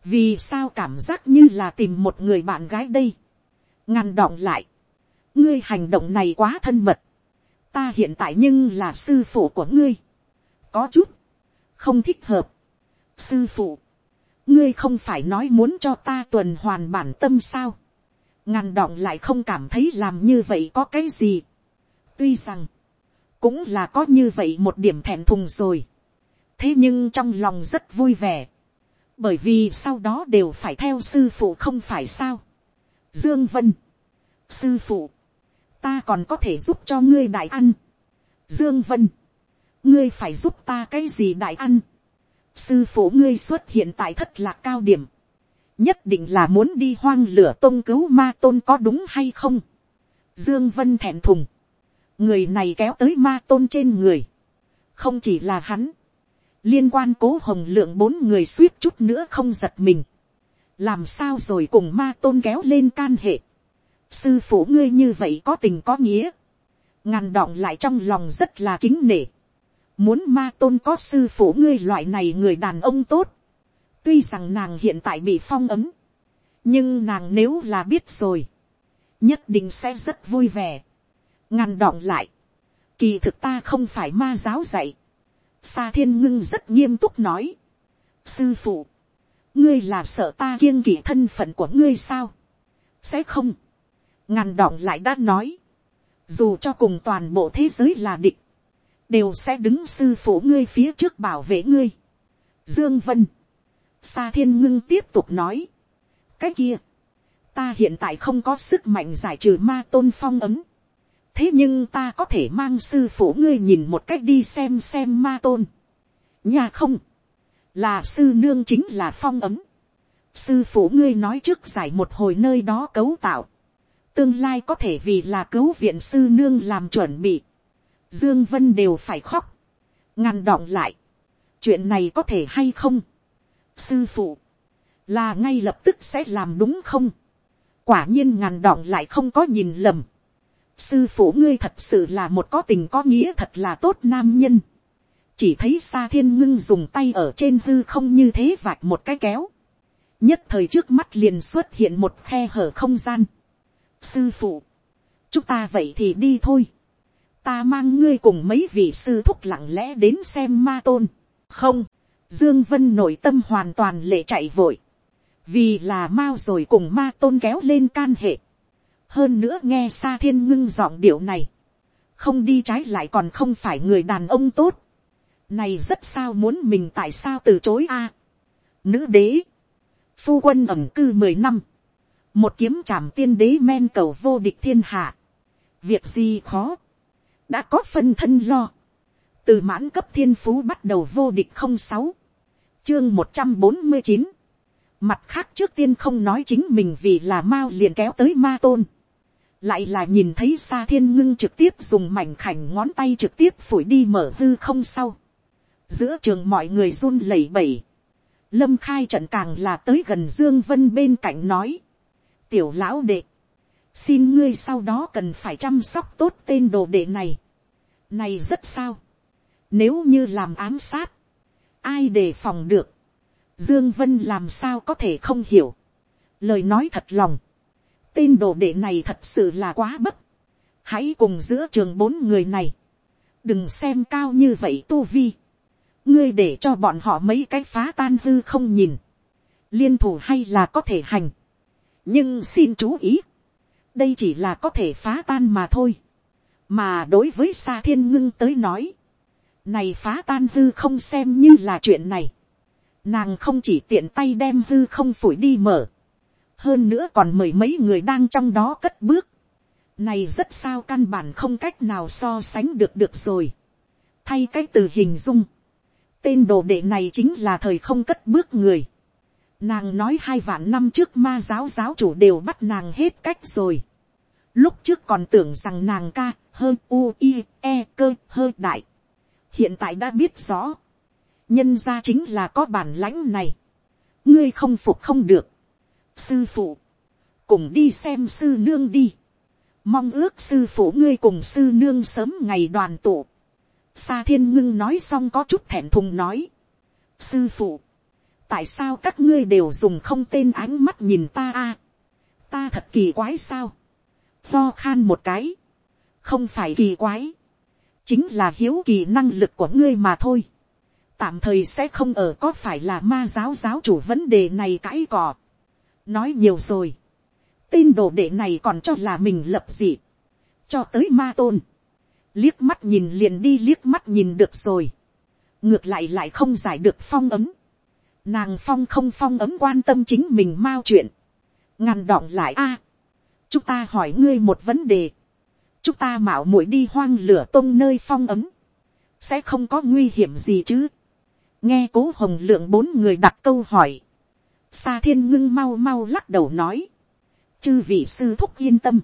Vì sao cảm giác như là tìm một người bạn gái đây. Ngăn đọng lại. Ngươi hành động này quá thân mật. Ta hiện tại nhưng là sư phụ của ngươi. Có chút. Không thích hợp. Sư phụ. Ngươi không phải nói muốn cho ta tuần hoàn bản tâm sao ngăn đọng lại không cảm thấy làm như vậy có cái gì. tuy rằng, cũng là có như vậy một điểm thẹn thùng rồi thế nhưng trong lòng rất vui vẻ, bởi vì sau đó đều phải theo sư phụ không phải sao. dương vân, sư phụ, ta còn có thể giúp cho ngươi đại ăn. dương vân, ngươi phải giúp ta cái gì đại ăn. sư phụ ngươi xuất hiện tại thất lạc cao điểm nhất định là muốn đi hoang lửa tôn cứu ma tôn có đúng hay không. Dương Vân thẹn thùng. Người này kéo tới ma tôn trên người. Không chỉ là hắn. Liên quan cố hồng lượng bốn người suýt chút nữa không giật mình. Làm sao rồi cùng ma tôn kéo lên can hệ. Sư phụ ngươi như vậy có tình có nghĩa. Ngàn đọng lại trong lòng rất là kính nể. Muốn ma tôn có sư phụ ngươi loại này người đàn ông tốt Tuy rằng nàng hiện tại bị phong ấm. nhưng nàng nếu là biết rồi, nhất định sẽ rất vui vẻ, ngăn đọng lại, kỳ thực ta không phải ma giáo dạy, sa thiên ngưng rất nghiêm túc nói, sư phụ, ngươi là sợ ta kiêng kỵ thân phận của ngươi sao, sẽ không, ngàn đọng lại đã nói, dù cho cùng toàn bộ thế giới là địch, đều sẽ đứng sư phụ ngươi phía trước bảo vệ ngươi. Dương Vân, Sa Thiên Ngưng tiếp tục nói, cái kia, ta hiện tại không có sức mạnh giải trừ ma tôn phong ấm, thế nhưng ta có thể mang sư phụ ngươi nhìn một cách đi xem xem ma tôn. nhà không, là sư nương chính là phong ấm. sư phụ ngươi nói trước giải một hồi nơi đó cấu tạo. tương lai có thể vì là cứu viện sư nương làm chuẩn bị. dương vân đều phải khóc. ngăn đọng lại. chuyện này có thể hay không. sư phụ, là ngay lập tức sẽ làm đúng không. quả nhiên ngàn đọng lại không có nhìn lầm sư phụ ngươi thật sự là một có tình có nghĩa thật là tốt nam nhân. chỉ thấy xa thiên ngưng dùng tay ở trên hư không như thế vạch một cái kéo. nhất thời trước mắt liền xuất hiện một khe hở không gian. sư phụ, chúng ta vậy thì đi thôi. ta mang ngươi cùng mấy vị sư thúc lặng lẽ đến xem ma tôn. không, dương vân nội tâm hoàn toàn lệ chạy vội. vì là mau rồi cùng ma tôn kéo lên can hệ hơn nữa nghe xa thiên ngưng giọng điệu này, không đi trái lại còn không phải người đàn ông tốt, này rất sao muốn mình tại sao từ chối a. nữ đế, phu quân ẩm cư mười năm, một kiếm trảm tiên đế men cầu vô địch thiên hạ, việc gì khó, đã có phân thân lo, từ mãn cấp thiên phú bắt đầu vô địch không sáu, chương một trăm bốn mươi chín, mặt khác trước tiên không nói chính mình vì là mao liền kéo tới ma tôn, lại là nhìn thấy xa thiên ngưng trực tiếp dùng mảnh khảnh ngón tay trực tiếp phủi đi mở hư không sau. giữa trường mọi người run lẩy bẩy. lâm khai trận càng là tới gần dương vân bên cạnh nói. tiểu lão đệ, xin ngươi sau đó cần phải chăm sóc tốt tên đồ đệ này. này rất sao. nếu như làm ám sát, ai đề phòng được. dương vân làm sao có thể không hiểu. lời nói thật lòng tên đồ đệ này thật sự là quá bất. hãy cùng giữa trường bốn người này. đừng xem cao như vậy tu vi. ngươi để cho bọn họ mấy cái phá tan hư không nhìn. liên thủ hay là có thể hành. nhưng xin chú ý. đây chỉ là có thể phá tan mà thôi. mà đối với xa thiên ngưng tới nói. này phá tan hư không xem như là chuyện này. nàng không chỉ tiện tay đem hư không phủi đi mở hơn nữa còn mời mấy người đang trong đó cất bước. này rất sao căn bản không cách nào so sánh được được rồi. thay cái từ hình dung. tên đồ đệ này chính là thời không cất bước người. nàng nói hai vạn năm trước ma giáo giáo chủ đều bắt nàng hết cách rồi. lúc trước còn tưởng rằng nàng ca hơn u, i e cơ hơi đại. hiện tại đã biết rõ. nhân ra chính là có bản lãnh này. ngươi không phục không được sư phụ, cùng đi xem sư nương đi, mong ước sư phụ ngươi cùng sư nương sớm ngày đoàn tụ. Sa thiên ngưng nói xong có chút thẹn thùng nói. sư phụ, tại sao các ngươi đều dùng không tên ánh mắt nhìn ta a, ta thật kỳ quái sao, lo khan một cái, không phải kỳ quái, chính là hiếu kỳ năng lực của ngươi mà thôi, tạm thời sẽ không ở có phải là ma giáo giáo chủ vấn đề này cãi cọ nói nhiều rồi, tên đồ đệ này còn cho là mình lập dị, cho tới ma tôn, liếc mắt nhìn liền đi liếc mắt nhìn được rồi, ngược lại lại không giải được phong ấm, nàng phong không phong ấm quan tâm chính mình mau chuyện, ngăn đọng lại a, chúng ta hỏi ngươi một vấn đề, chúng ta mạo muội đi hoang lửa tông nơi phong ấm, sẽ không có nguy hiểm gì chứ, nghe cố hồng lượng bốn người đặt câu hỏi, Sa thiên ngưng mau mau lắc đầu nói. Chư vị sư thúc yên tâm.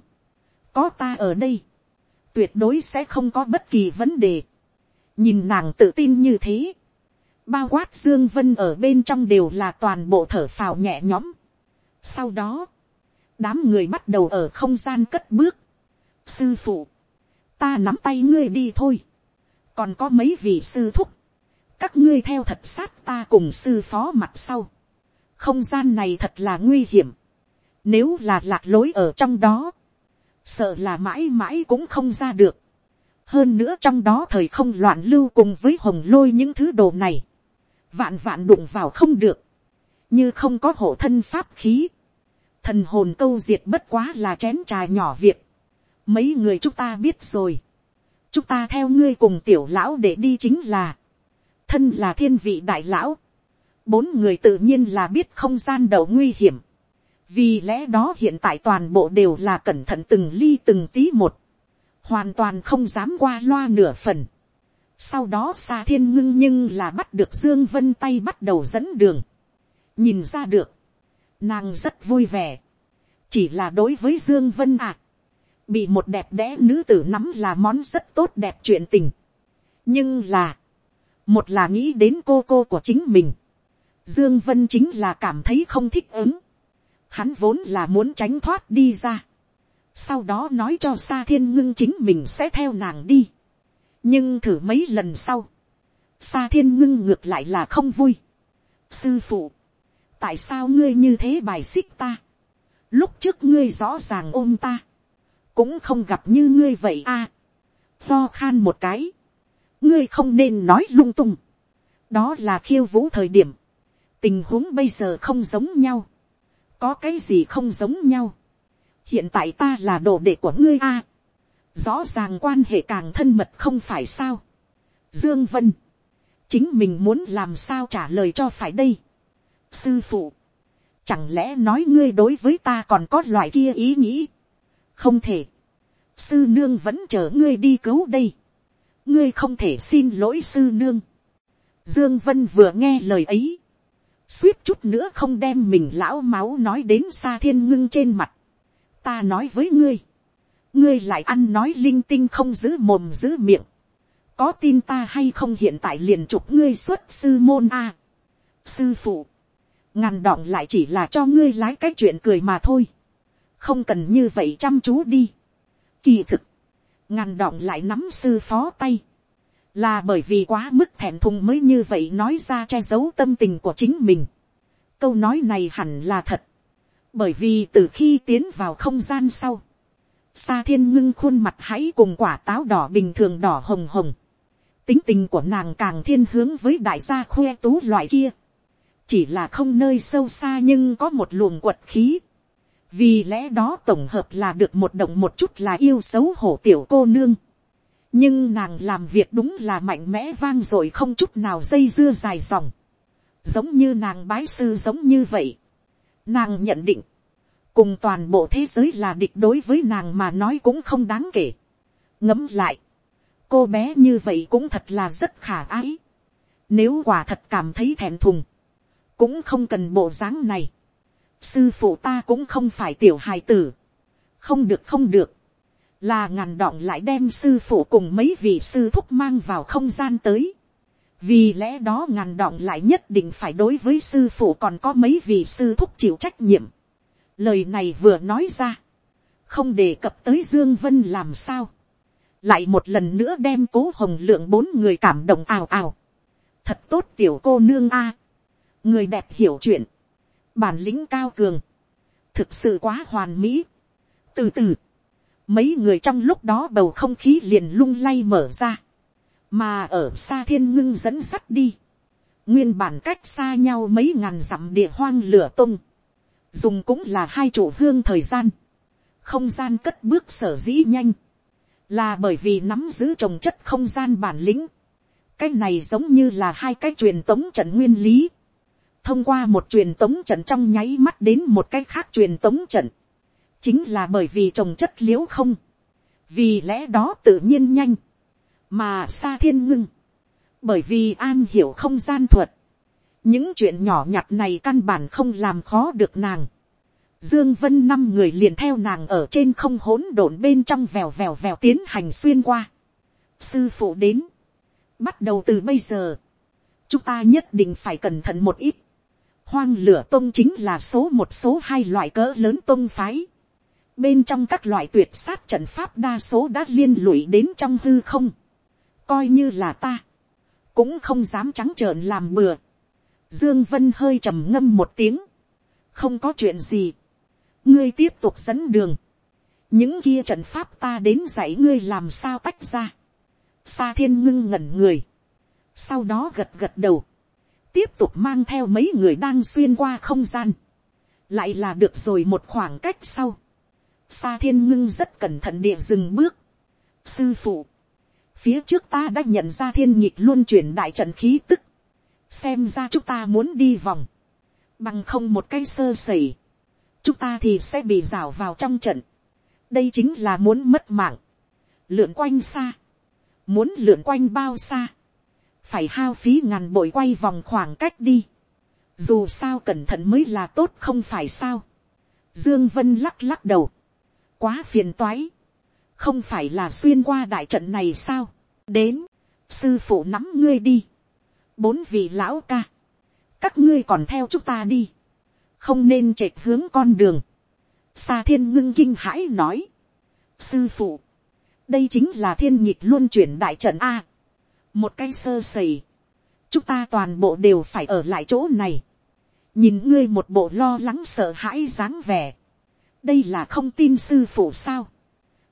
Có ta ở đây. Tuyệt đối sẽ không có bất kỳ vấn đề. Nhìn nàng tự tin như thế. Bao quát Dương Vân ở bên trong đều là toàn bộ thở phào nhẹ nhõm. Sau đó. Đám người bắt đầu ở không gian cất bước. Sư phụ. Ta nắm tay ngươi đi thôi. Còn có mấy vị sư thúc. Các ngươi theo thật sát ta cùng sư phó mặt sau không gian này thật là nguy hiểm. Nếu là lạc lối ở trong đó. Sợ là mãi mãi cũng không ra được. Hơn nữa trong đó thời không loạn lưu cùng với hồng lôi những thứ đồ này. Vạn vạn đụng vào không được. Như không có hộ thân pháp khí. Thần hồn câu diệt bất quá là chén trà nhỏ việc. Mấy người chúng ta biết rồi. Chúng ta theo ngươi cùng tiểu lão để đi chính là. Thân là thiên vị đại lão bốn người tự nhiên là biết không gian đầu nguy hiểm. vì lẽ đó hiện tại toàn bộ đều là cẩn thận từng ly từng tí một. hoàn toàn không dám qua loa nửa phần. sau đó xa thiên ngưng nhưng là bắt được dương vân tay bắt đầu dẫn đường. nhìn ra được, nàng rất vui vẻ. chỉ là đối với dương vân ạ, à, bị một đẹp đẽ nữ tử nắm là món rất tốt đẹp chuyện tình. nhưng là, một là nghĩ đến cô cô của chính mình Dương Vân chính là cảm thấy không thích ứng. Hắn vốn là muốn tránh thoát đi ra. Sau đó nói cho Sa Thiên Ngưng chính mình sẽ theo nàng đi. Nhưng thử mấy lần sau. Sa Thiên Ngưng ngược lại là không vui. Sư phụ. Tại sao ngươi như thế bài xích ta? Lúc trước ngươi rõ ràng ôm ta. Cũng không gặp như ngươi vậy a. À, Lo khan một cái. Ngươi không nên nói lung tung. Đó là khiêu vũ thời điểm tình huống bây giờ không giống nhau, có cái gì không giống nhau, hiện tại ta là đồ đệ của ngươi a, rõ ràng quan hệ càng thân mật không phải sao, dương vân, chính mình muốn làm sao trả lời cho phải đây, sư phụ, chẳng lẽ nói ngươi đối với ta còn có loại kia ý nghĩ, không thể, sư nương vẫn chờ ngươi đi cứu đây, ngươi không thể xin lỗi sư nương, Dương Vân vừa nghe lời ấy, suýt chút nữa không đem mình lão máu nói đến xa thiên ngưng trên mặt. ta nói với ngươi, ngươi lại ăn nói linh tinh không giữ mồm giữ miệng. có tin ta hay không hiện tại liền chụp ngươi xuất sư môn a. sư phụ, ngàn đọng lại chỉ là cho ngươi lái cái chuyện cười mà thôi. không cần như vậy chăm chú đi. kỳ thực, ngàn đọng lại nắm sư phó tay là bởi vì quá mức thẹn thùng mới như vậy nói ra che giấu tâm tình của chính mình. câu nói này hẳn là thật, bởi vì từ khi tiến vào không gian sau, Sa thiên ngưng khuôn mặt hãy cùng quả táo đỏ bình thường đỏ hồng hồng. Tính tình của nàng càng thiên hướng với đại gia khoe tú loại kia. Chỉ là không nơi sâu xa nhưng có một luồng quật khí. Vì lẽ đó tổng hợp là được một động một chút là yêu xấu hổ tiểu cô nương nhưng nàng làm việc đúng là mạnh mẽ vang rồi không chút nào dây dưa dài dòng, giống như nàng bái sư giống như vậy. Nàng nhận định, cùng toàn bộ thế giới là địch đối với nàng mà nói cũng không đáng kể. ngẫm lại, cô bé như vậy cũng thật là rất khả ái. Nếu quả thật cảm thấy thèm thùng, cũng không cần bộ dáng này. Sư phụ ta cũng không phải tiểu hài tử. Không được không được là ngàn đọng lại đem sư phụ cùng mấy vị sư thúc mang vào không gian tới. vì lẽ đó ngàn đọng lại nhất định phải đối với sư phụ còn có mấy vị sư thúc chịu trách nhiệm. lời này vừa nói ra, không đề cập tới dương vân làm sao. lại một lần nữa đem cố hồng lượng bốn người cảm động ào ào. thật tốt tiểu cô nương a. người đẹp hiểu chuyện, bản lĩnh cao cường, thực sự quá hoàn mỹ. từ từ, mấy người trong lúc đó bầu không khí liền lung lay mở ra, mà ở xa thiên ngưng dẫn sắt đi, nguyên bản cách xa nhau mấy ngàn dặm địa hoang lửa tung, dùng cũng là hai chủ hương thời gian, không gian cất bước sở dĩ nhanh, là bởi vì nắm giữ trồng chất không gian bản lĩnh, cái này giống như là hai cái truyền tống trận nguyên lý, thông qua một truyền tống trận trong nháy mắt đến một cái khác truyền tống trận, chính là bởi vì trồng chất l i ễ u không, vì lẽ đó tự nhiên nhanh, mà xa thiên ngưng, bởi vì an hiểu không gian thuật, những chuyện nhỏ nhặt này căn bản không làm khó được nàng. Dương Vân năm người liền theo nàng ở trên không hỗn độn bên trong vèo vèo vèo tiến hành xuyên qua. Sư phụ đến. Bắt đầu từ bây giờ. Chúng ta nhất định phải cẩn thận một ít. Hoang lửa tông chính là số một số hai loại cỡ lớn tông phái bên trong các loại tuyệt sát trận pháp đa số đã liên lụy đến trong hư không, coi như là ta, cũng không dám trắng trợn làm bừa. Dương Vân hơi trầm ngâm một tiếng, không có chuyện gì. ngươi tiếp tục dẫn đường, những kia trận pháp ta đến dạy ngươi làm sao tách ra, sa thiên ngưng ngẩn người, sau đó gật gật đầu, tiếp tục mang theo mấy người đang xuyên qua không gian, lại là được rồi một khoảng cách sau, sa thiên ngưng rất cẩn thận địa dừng bước, sư phụ, phía trước ta đã nhận ra thiên nhịp luôn chuyển đại trận khí tức, xem ra chúng ta muốn đi vòng, bằng không một cái sơ sẩy, chúng ta thì sẽ bị rào vào trong trận, đây chính là muốn mất mạng, lượn quanh xa, muốn lượn quanh bao xa, phải hao phí ngàn bội quay vòng khoảng cách đi, dù sao cẩn thận mới là tốt không phải sao, dương vân lắc lắc đầu, quá phiền toái, không phải là xuyên qua đại trận này sao, đến, sư phụ nắm ngươi đi, bốn vị lão ca, các ngươi còn theo chúng ta đi, không nên chệch hướng con đường, xa thiên ngưng kinh hãi nói, sư phụ, đây chính là thiên nhịp luôn chuyển đại trận a, một cái sơ sẩy, chúng ta toàn bộ đều phải ở lại chỗ này, nhìn ngươi một bộ lo lắng sợ hãi dáng vẻ, đây là không tin sư phụ sao,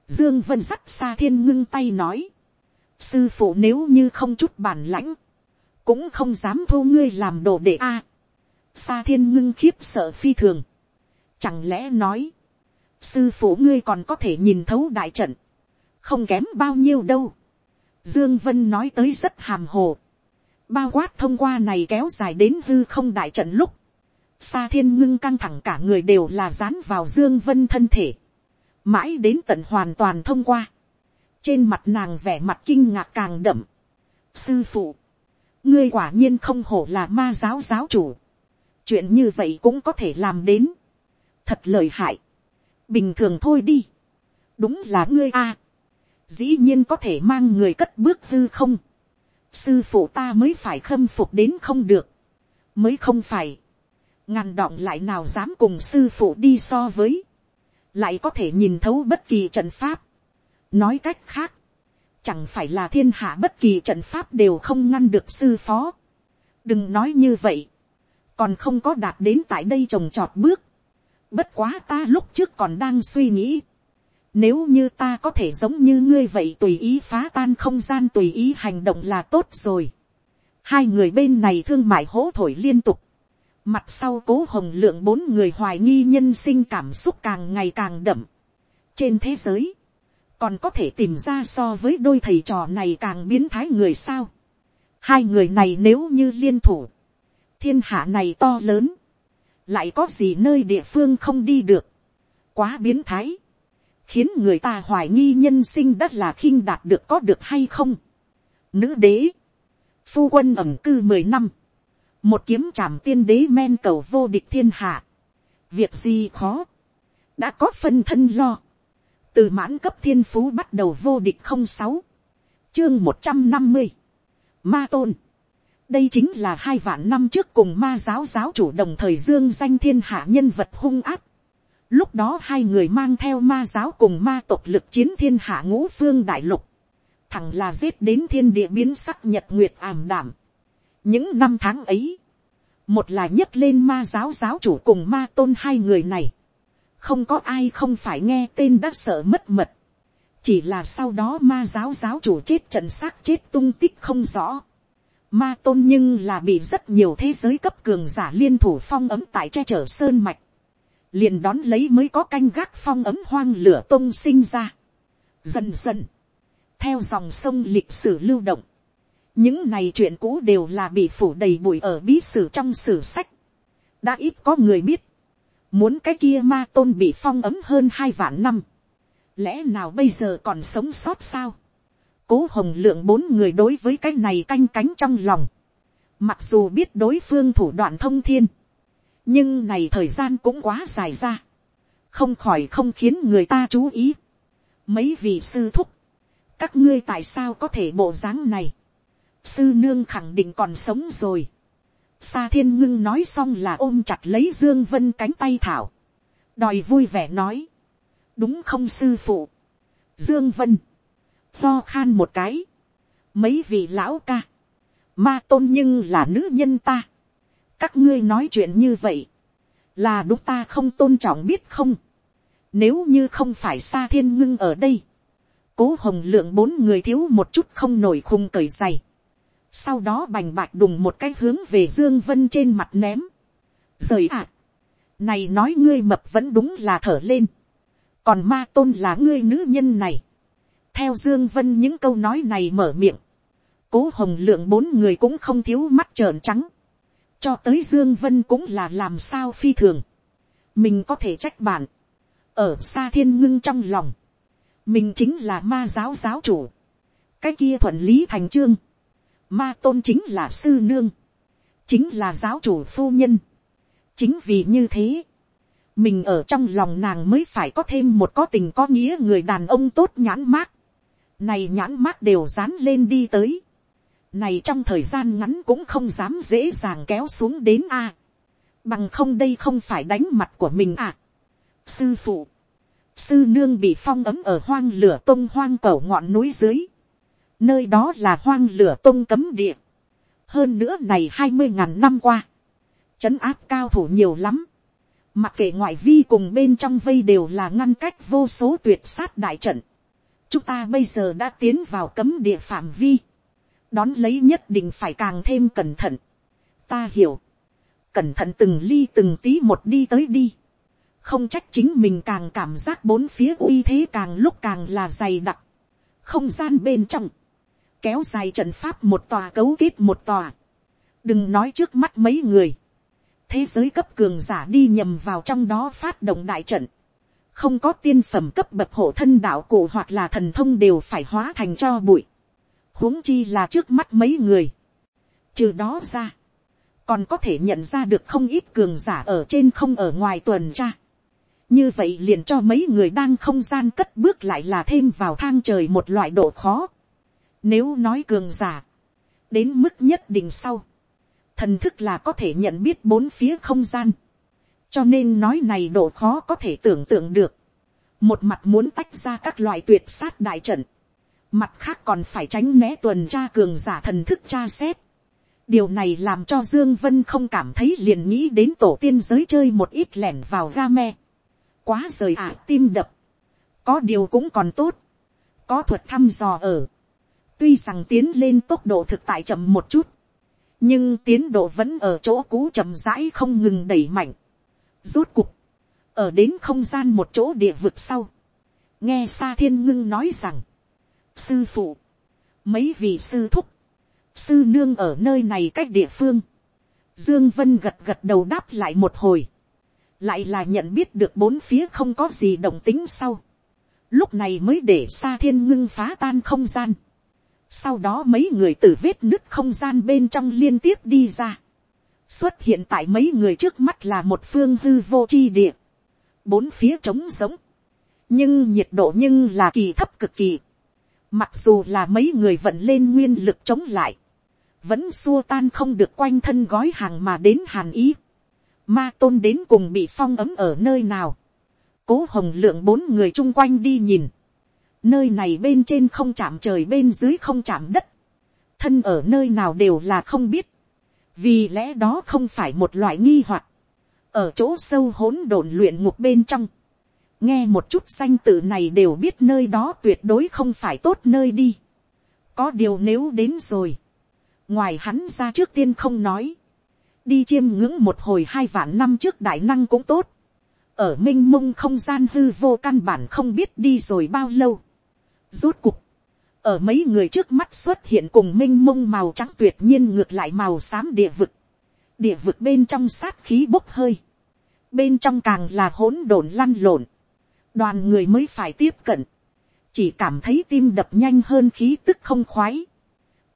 dương vân sắc Sa thiên ngưng tay nói, sư phụ nếu như không chút bản lãnh, cũng không dám thu ngươi làm đồ đệ a. Sa thiên ngưng khiếp sợ phi thường. Chẳng lẽ nói, sư phụ ngươi còn có thể nhìn thấu đại trận, không kém bao nhiêu đâu. Dương Vân nói tới rất hàm hồ. Bao quát thông qua này kéo dài đến hư không đại trận lúc. Sa thiên ngưng căng thẳng cả người đều là dán vào Dương Vân thân thể. Mãi đến tận hoàn toàn thông qua. Trên mặt nàng vẻ mặt kinh ngạc càng đậm. Sư phụ, ngươi quả nhiên không hổ là ma giáo giáo chủ. chuyện như vậy cũng có thể làm đến. thật lời hại. bình thường thôi đi. đúng là ngươi a. dĩ nhiên có thể mang người cất bước hư không. sư phụ ta mới phải khâm phục đến không được. mới không phải ngàn đọng lại nào dám cùng sư phụ đi so với. lại có thể nhìn thấu bất kỳ trận pháp. nói cách khác, chẳng phải là thiên hạ bất kỳ trận pháp đều không ngăn được sư phó. đừng nói như vậy, còn không có đạt đến tại đây trồng trọt bước. bất quá ta lúc trước còn đang suy nghĩ, nếu như ta có thể giống như ngươi vậy tùy ý phá tan không gian tùy ý hành động là tốt rồi. hai người bên này thương mại hỗ thổi liên tục mặt sau cố hồng lượng bốn người hoài nghi nhân sinh cảm xúc càng ngày càng đậm. trên thế giới, còn có thể tìm ra so với đôi thầy trò này càng biến thái người sao. hai người này nếu như liên thủ, thiên hạ này to lớn, lại có gì nơi địa phương không đi được, quá biến thái, khiến người ta hoài nghi nhân sinh đất là khinh đạt được có được hay không. Nữ đế, phu quân ẩm cư mười năm, một kiếm trảm tiên đế men cầu vô địch thiên hạ, việc gì khó, đã có phân thân lo, từ mãn cấp thiên phú bắt đầu vô địch không sáu, chương một trăm năm mươi, ma tôn, đây chính là hai vạn năm trước cùng ma giáo giáo chủ đồng thời dương danh thiên hạ nhân vật hung áp. Lúc đó hai người mang theo ma giáo cùng ma tộc lực chiến thiên hạ ngũ phương đại lục. Thẳng là giết đến thiên địa biến sắc nhật nguyệt ảm đảm. Những năm tháng ấy. Một là nhấc lên ma giáo giáo chủ cùng ma tôn hai người này không có ai không phải nghe tên đã sợ mất mật. chỉ là sau đó ma giáo giáo chủ chết trận xác chết tung tích không rõ. ma tôn nhưng là bị rất nhiều thế giới cấp cường giả liên thủ phong ấm tại che chở sơn mạch. liền đón lấy mới có canh gác phong ấm hoang lửa tôn sinh ra. dần dần, theo dòng sông lịch sử lưu động, những này chuyện cũ đều là bị phủ đầy bụi ở bí sử trong sử sách. đã ít có người biết, Muốn cái kia ma tôn bị phong ấm hơn hai vạn năm. Lẽ nào bây giờ còn sống sót sao? Cố hồng lượng bốn người đối với cái này canh cánh trong lòng. Mặc dù biết đối phương thủ đoạn thông thiên. Nhưng này thời gian cũng quá dài ra. Không khỏi không khiến người ta chú ý. Mấy vị sư thúc. Các ngươi tại sao có thể bộ dáng này? Sư nương khẳng định còn sống rồi Sa thiên ngưng nói xong là ôm chặt lấy Dương Vân cánh tay thảo. Đòi vui vẻ nói. Đúng không sư phụ. Dương Vân. Lo khan một cái. Mấy vị lão ca. Ma tôn nhưng là nữ nhân ta. Các ngươi nói chuyện như vậy. là đúng ta không tôn trọng biết không, nếu như không phải Sa thiên ngưng ở đây, cố hồng lượng bốn người thiếu một chút không nổi khung cởi giày sau đó bành bạch đùng một cái hướng về dương vân trên mặt ném, rời ạ, này nói ngươi mập vẫn đúng là thở lên, còn ma tôn là ngươi nữ nhân này, theo dương vân những câu nói này mở miệng, cố hồng lượng bốn người cũng không thiếu mắt trợn trắng, cho tới dương vân cũng là làm sao phi thường, mình có thể trách bạn, ở xa thiên ngưng trong lòng, mình chính là ma giáo giáo chủ, cái kia thuận lý thành trương, ma tôn chính là sư nương, chính là giáo chủ phu nhân, chính vì như thế, mình ở trong lòng nàng mới phải có thêm một có tình có nghĩa người đàn ông tốt nhãn mát, này nhãn mát đều dán lên đi tới, này trong thời gian ngắn cũng không dám dễ dàng kéo xuống đến a, bằng không đây không phải đánh mặt của mình à. sư phụ, sư nương bị phong ấm ở hoang lửa tông hoang cầu ngọn núi dưới, nơi đó là hoang lửa tông cấm địa, hơn nữa này hai mươi ngàn năm qua, trấn áp cao thủ nhiều lắm, mặc kệ ngoại vi cùng bên trong vây đều là ngăn cách vô số tuyệt sát đại trận, chúng ta bây giờ đã tiến vào cấm địa phạm vi, đón lấy nhất định phải càng thêm cẩn thận. ta hiểu, cẩn thận từng ly từng tí một đi tới đi, không trách chính mình càng cảm giác bốn phía uy thế càng lúc càng là dày đặc, không gian bên trong, kéo dài trận pháp một tòa cấu kết một tòa, đừng nói trước mắt mấy người, thế giới cấp cường giả đi nhầm vào trong đó phát động đại trận, không có tiên phẩm cấp bậc hộ thân đạo cổ hoặc là thần thông đều phải hóa thành cho bụi, huống chi là trước mắt mấy người, trừ đó ra, còn có thể nhận ra được không ít cường giả ở trên không ở ngoài tuần tra, như vậy liền cho mấy người đang không gian cất bước lại là thêm vào thang trời một loại độ khó. Nếu nói cường giả, đến mức nhất định sau, thần thức là có thể nhận biết bốn phía không gian. cho nên nói này độ khó có thể tưởng tượng được. một mặt muốn tách ra các loại tuyệt sát đại trận, mặt khác còn phải tránh né tuần tra cường giả thần thức tra xét. điều này làm cho dương vân không cảm thấy liền nghĩ đến tổ tiên giới chơi một ít lẻn vào ga me quá rời ả tim đập, có điều cũng còn tốt, có thuật thăm dò ở, tuy rằng tiến lên tốc độ thực tại chậm một chút, nhưng tiến độ vẫn ở chỗ cũ chậm rãi không ngừng đẩy mạnh, rút cục, ở đến không gian một chỗ địa vực sau, nghe sa thiên ngưng nói rằng, sư phụ, mấy vị sư thúc, sư nương ở nơi này cách địa phương, dương vân gật gật đầu đáp lại một hồi, lại là nhận biết được bốn phía không có gì động tính sau, lúc này mới để xa thiên ngưng phá tan không gian, sau đó mấy người từ vết nứt không gian bên trong liên tiếp đi ra, xuất hiện tại mấy người trước mắt là một phương hư vô chi địa, bốn phía trống giống, nhưng nhiệt độ nhưng là kỳ thấp cực kỳ, mặc dù là mấy người vận lên nguyên lực chống lại, vẫn xua tan không được quanh thân gói hàng mà đến hàn ý, ma tôn đến cùng bị phong ấm ở nơi nào, cố hồng lượng bốn người chung quanh đi nhìn, nơi này bên trên không chạm trời bên dưới không chạm đất, thân ở nơi nào đều là không biết, vì lẽ đó không phải một loại nghi hoặc, ở chỗ sâu hỗn độn luyện ngục bên trong, nghe một chút danh tự này đều biết nơi đó tuyệt đối không phải tốt nơi đi, có điều nếu đến rồi, ngoài hắn ra trước tiên không nói, đi chiêm ngưỡng một hồi hai vạn năm trước đại năng cũng tốt, ở m i n h mông không gian hư vô căn bản không biết đi rồi bao lâu. Rốt cục, ở mấy người trước mắt xuất hiện cùng m i n h mông màu trắng tuyệt nhiên ngược lại màu xám địa vực, địa vực bên trong sát khí bốc hơi, bên trong càng là hỗn độn lăn lộn, đoàn người mới phải tiếp cận, chỉ cảm thấy tim đập nhanh hơn khí tức không khoái,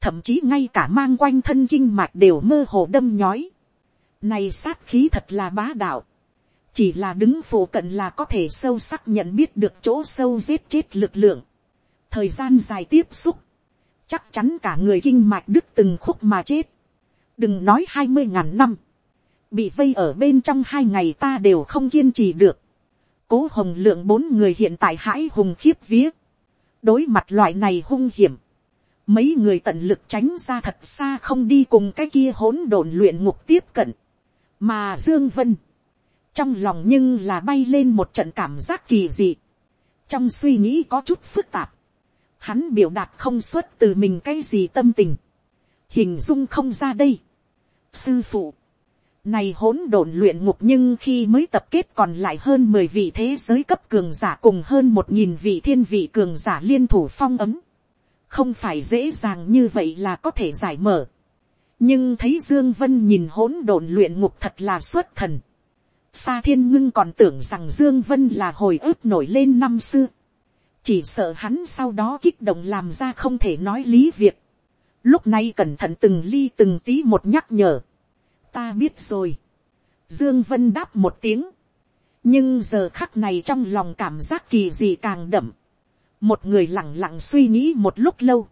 thậm chí ngay cả mang quanh thân kinh mạch đều mơ hồ đâm nhói, này sát khí thật là bá đạo. Chỉ là đứng phổ cận là có thể sâu sắc nhận biết được chỗ sâu giết chết lực lượng. Thời gian dài tiếp xúc. Chắc chắn cả người kinh mạch đứt từng khúc mà chết. Đừng nói hai mươi ngàn năm. Bị vây ở bên trong hai ngày ta đều không kiên trì được. Cố hồng lượng bốn người hiện tại hãi hùng khiếp vía. Đối mặt loại này hung hiểm mấy người tận lực tránh ra thật xa không đi cùng cái kia hỗn độn luyện ngục tiếp cận. Mà Dương Vân, trong lòng nhưng là bay lên một trận cảm giác kỳ dị, trong suy nghĩ có chút phức tạp, hắn biểu đạt không xuất từ mình cái gì tâm tình, hình dung không ra đây. sư phụ, này hỗn độn luyện ngục nhưng khi mới tập kết còn lại hơn mười vị thế giới cấp cường giả cùng hơn một nghìn vị thiên vị cường giả liên thủ phong ấm. Không phải dễ dàng như vậy là có thể giải mở. Nhưng thấy Dương Vân nhìn hỗn độn luyện ngục thật là xuất thần. Sa thiên ngưng còn tưởng rằng Dương Vân là hồi ức nổi lên năm xưa. Chỉ sợ hắn sau đó kích động làm ra không thể nói lý việc. Lúc này cẩn thận từng ly từng tí một nhắc nhở ta biết rồi. Dương Vân đáp một tiếng. Nhưng giờ khắc này trong lòng cảm giác kỳ gì càng đậm. Một người lặng lặng suy nghĩ một lúc lâu.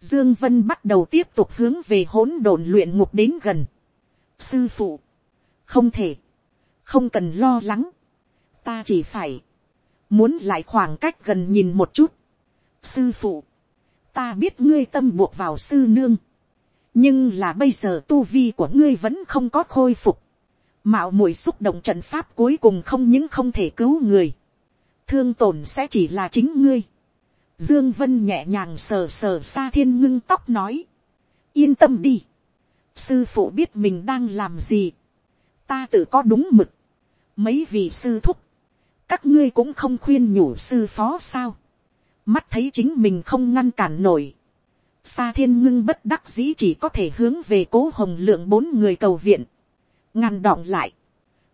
Dương Vân bắt đầu tiếp tục hướng về hỗn độn luyện ngục đến gần. Sư phụ. Không thể. Không cần lo lắng. Ta chỉ phải. Muốn lại khoảng cách gần nhìn một chút. Sư phụ. Ta biết ngươi tâm buộc vào sư nương nhưng là bây giờ tu vi của ngươi vẫn không có khôi phục, mạo muội xúc động trận pháp cuối cùng không những không thể cứu người, thương tổn sẽ chỉ là chính ngươi. Dương Vân nhẹ nhàng sờ sờ xa thiên ngưng tóc nói, yên tâm đi, sư phụ biết mình đang làm gì, ta tự có đúng mực, mấy vị sư thúc, các ngươi cũng không khuyên nhủ sư phó sao, mắt thấy chính mình không ngăn cản nổi, Sa thiên ngưng bất đắc dĩ chỉ có thể hướng về cố hồng lượng bốn người cầu viện. Ngăn đọng lại.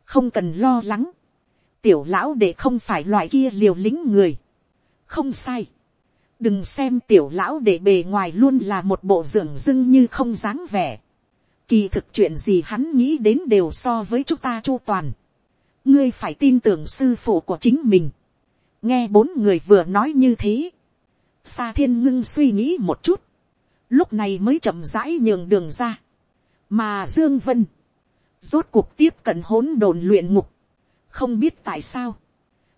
Không cần lo lắng. Tiểu lão để không phải loại kia liều lính người. Không sai. Đừng xem tiểu lão để bề ngoài luôn là một bộ dưỡng dưng như không dáng vẻ. Kỳ thực chuyện gì hắn nghĩ đến đều so với chúng ta chu toàn. Ngươi phải tin tưởng sư phụ của chính mình. Nghe bốn người vừa nói như thế. Sa thiên ngưng suy nghĩ một chút. Lúc này mới chậm rãi nhường đường ra, mà dương vân, rốt cuộc tiếp cận hỗn đồn luyện ngục, không biết tại sao,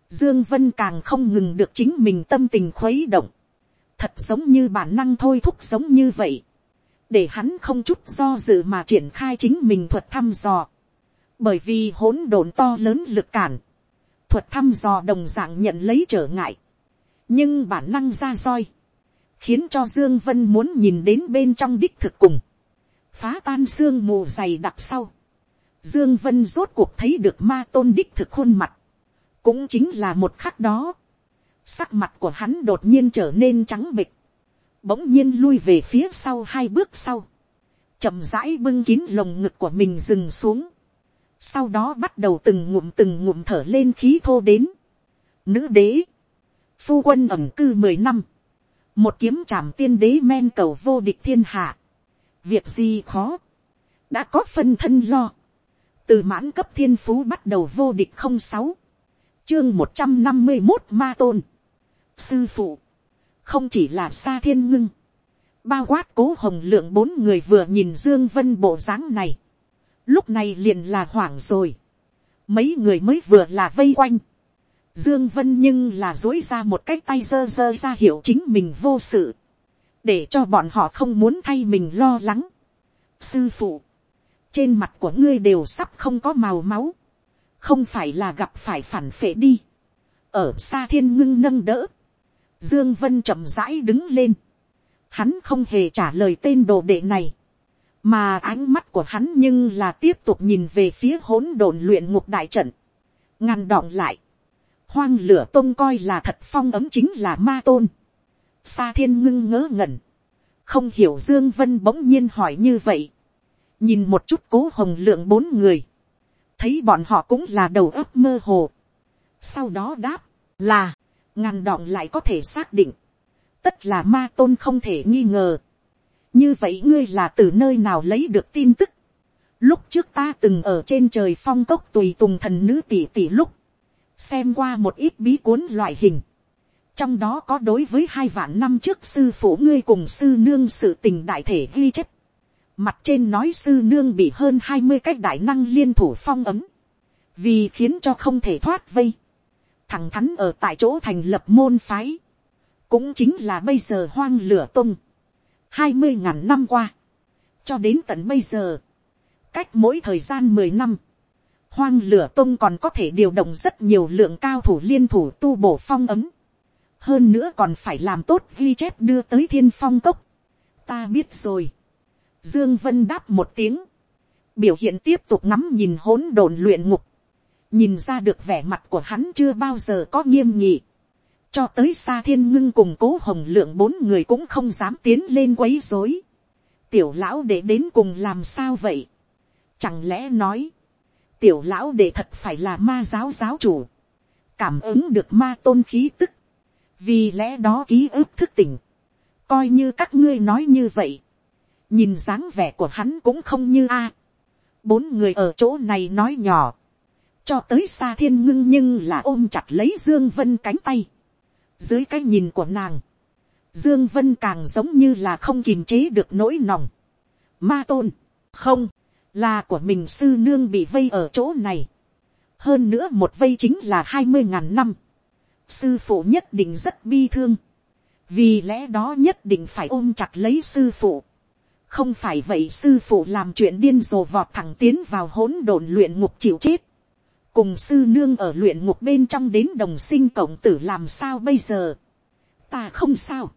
dương vân càng không ngừng được chính mình tâm tình khuấy động, thật giống như bản năng thôi thúc giống như vậy, để hắn không chút do dự mà triển khai chính mình thuật thăm dò, bởi vì hỗn độn to lớn lực cản, thuật thăm dò đồng dạng nhận lấy trở ngại, nhưng bản năng ra roi, khiến cho Dương Vân muốn nhìn đến bên trong đích thực cùng, phá tan xương mù dày đặc sau. Dương Vân rốt cuộc thấy được ma tôn đích thực khuôn mặt, cũng chính là một khắc đó, sắc mặt của hắn đột nhiên trở nên trắng bệch, bỗng nhiên lui về phía sau hai bước sau, chậm rãi bưng kín lồng ngực của mình dừng xuống, sau đó bắt đầu từng ngụm từng ngụm thở lên khí thô đến. Nữ đế, phu quân ẩm cư mười năm, một kiếm trảm tiên đế men cầu vô địch thiên hạ, việc gì khó, đã có phân thân lo, từ mãn cấp thiên phú bắt đầu vô địch không sáu, chương một trăm năm mươi một ma tôn, sư phụ, không chỉ là xa thiên ngưng, bao quát cố hồng lượng bốn người vừa nhìn dương vân bộ dáng này, lúc này liền là hoảng rồi, mấy người mới vừa là vây quanh, Dương Vân nhưng là dối ra một cái tay dơ dơ ra hiểu chính mình vô sự. Để cho bọn họ không muốn thay mình lo lắng. Sư phụ. Trên mặt của ngươi đều sắp không có màu máu. Không phải là gặp phải phản phệ đi. Ở xa thiên ngưng nâng đỡ. Dương Vân chậm rãi đứng lên. Hắn không hề trả lời tên đồ đệ này. Mà ánh mắt của hắn nhưng là tiếp tục nhìn về phía hỗn độn luyện ngục đại trận. Ngăn đọng lại hoang lửa tôn coi là thật phong ấm chính là ma tôn. Sa thiên ngưng ngớ ngẩn. Không hiểu Dương Vân bỗng nhiên hỏi như vậy. Nhìn một chút cố hồng lượng bốn người. Thấy bọn họ cũng là đầu óc mơ hồ. Sau đó đáp là ngàn đọng lại có thể xác định. Tất là ma tôn không thể nghi ngờ. Như vậy ngươi là từ nơi nào lấy được tin tức. Lúc trước ta từng ở trên trời phong cốc tùy tùng thần nữ tỷ tỷ lúc. Xem qua một ít bí cuốn loại hình, trong đó có đối với hai vạn năm trước sư phụ ngươi cùng sư nương sự tình đại thể ghi chép, mặt trên nói sư nương bị hơn hai mươi cách đại năng liên thủ phong ấm, vì khiến cho không thể thoát vây, thẳng thắn ở tại chỗ thành lập môn phái, cũng chính là bây giờ hoang lửa tung, hai mươi ngàn năm qua, cho đến tận bây giờ, cách mỗi thời gian mười năm, hoang lửa tông còn có thể điều động rất nhiều lượng cao thủ liên thủ tu bổ phong ấm. hơn nữa còn phải làm tốt ghi chép đưa tới thiên phong cốc. ta biết rồi. dương vân đáp một tiếng. biểu hiện tiếp tục ngắm nhìn hỗn độn luyện ngục. nhìn ra được vẻ mặt của hắn chưa bao giờ có nghiêm nghị cho tới xa thiên ngưng cùng cố hồng lượng bốn người cũng không dám tiến lên quấy rối. tiểu lão để đến cùng làm sao vậy. chẳng lẽ nói tiểu lão đệ thật phải là ma giáo giáo chủ, cảm ứng được ma tôn khí tức, vì lẽ đó ký ức thức tỉnh, coi như các ngươi nói như vậy, nhìn dáng vẻ của hắn cũng không như a, bốn người ở chỗ này nói nhỏ, cho tới xa thiên ngưng nhưng là ôm chặt lấy dương vân cánh tay, dưới cái nhìn của nàng, dương vân càng giống như là không kiềm chế được nỗi nòng. ma tôn, không, là của mình sư nương bị vây ở chỗ này. hơn nữa một vây chính là hai mươi ngàn năm. sư phụ nhất định rất bi thương. vì lẽ đó nhất định phải ôm chặt lấy sư phụ. không phải vậy sư phụ làm chuyện điên rồ vọt thẳng tiến vào hỗn độn luyện ngục chịu chết cùng sư nương ở luyện ngục bên trong đến đồng sinh cộng tử làm sao bây giờ. ta không sao.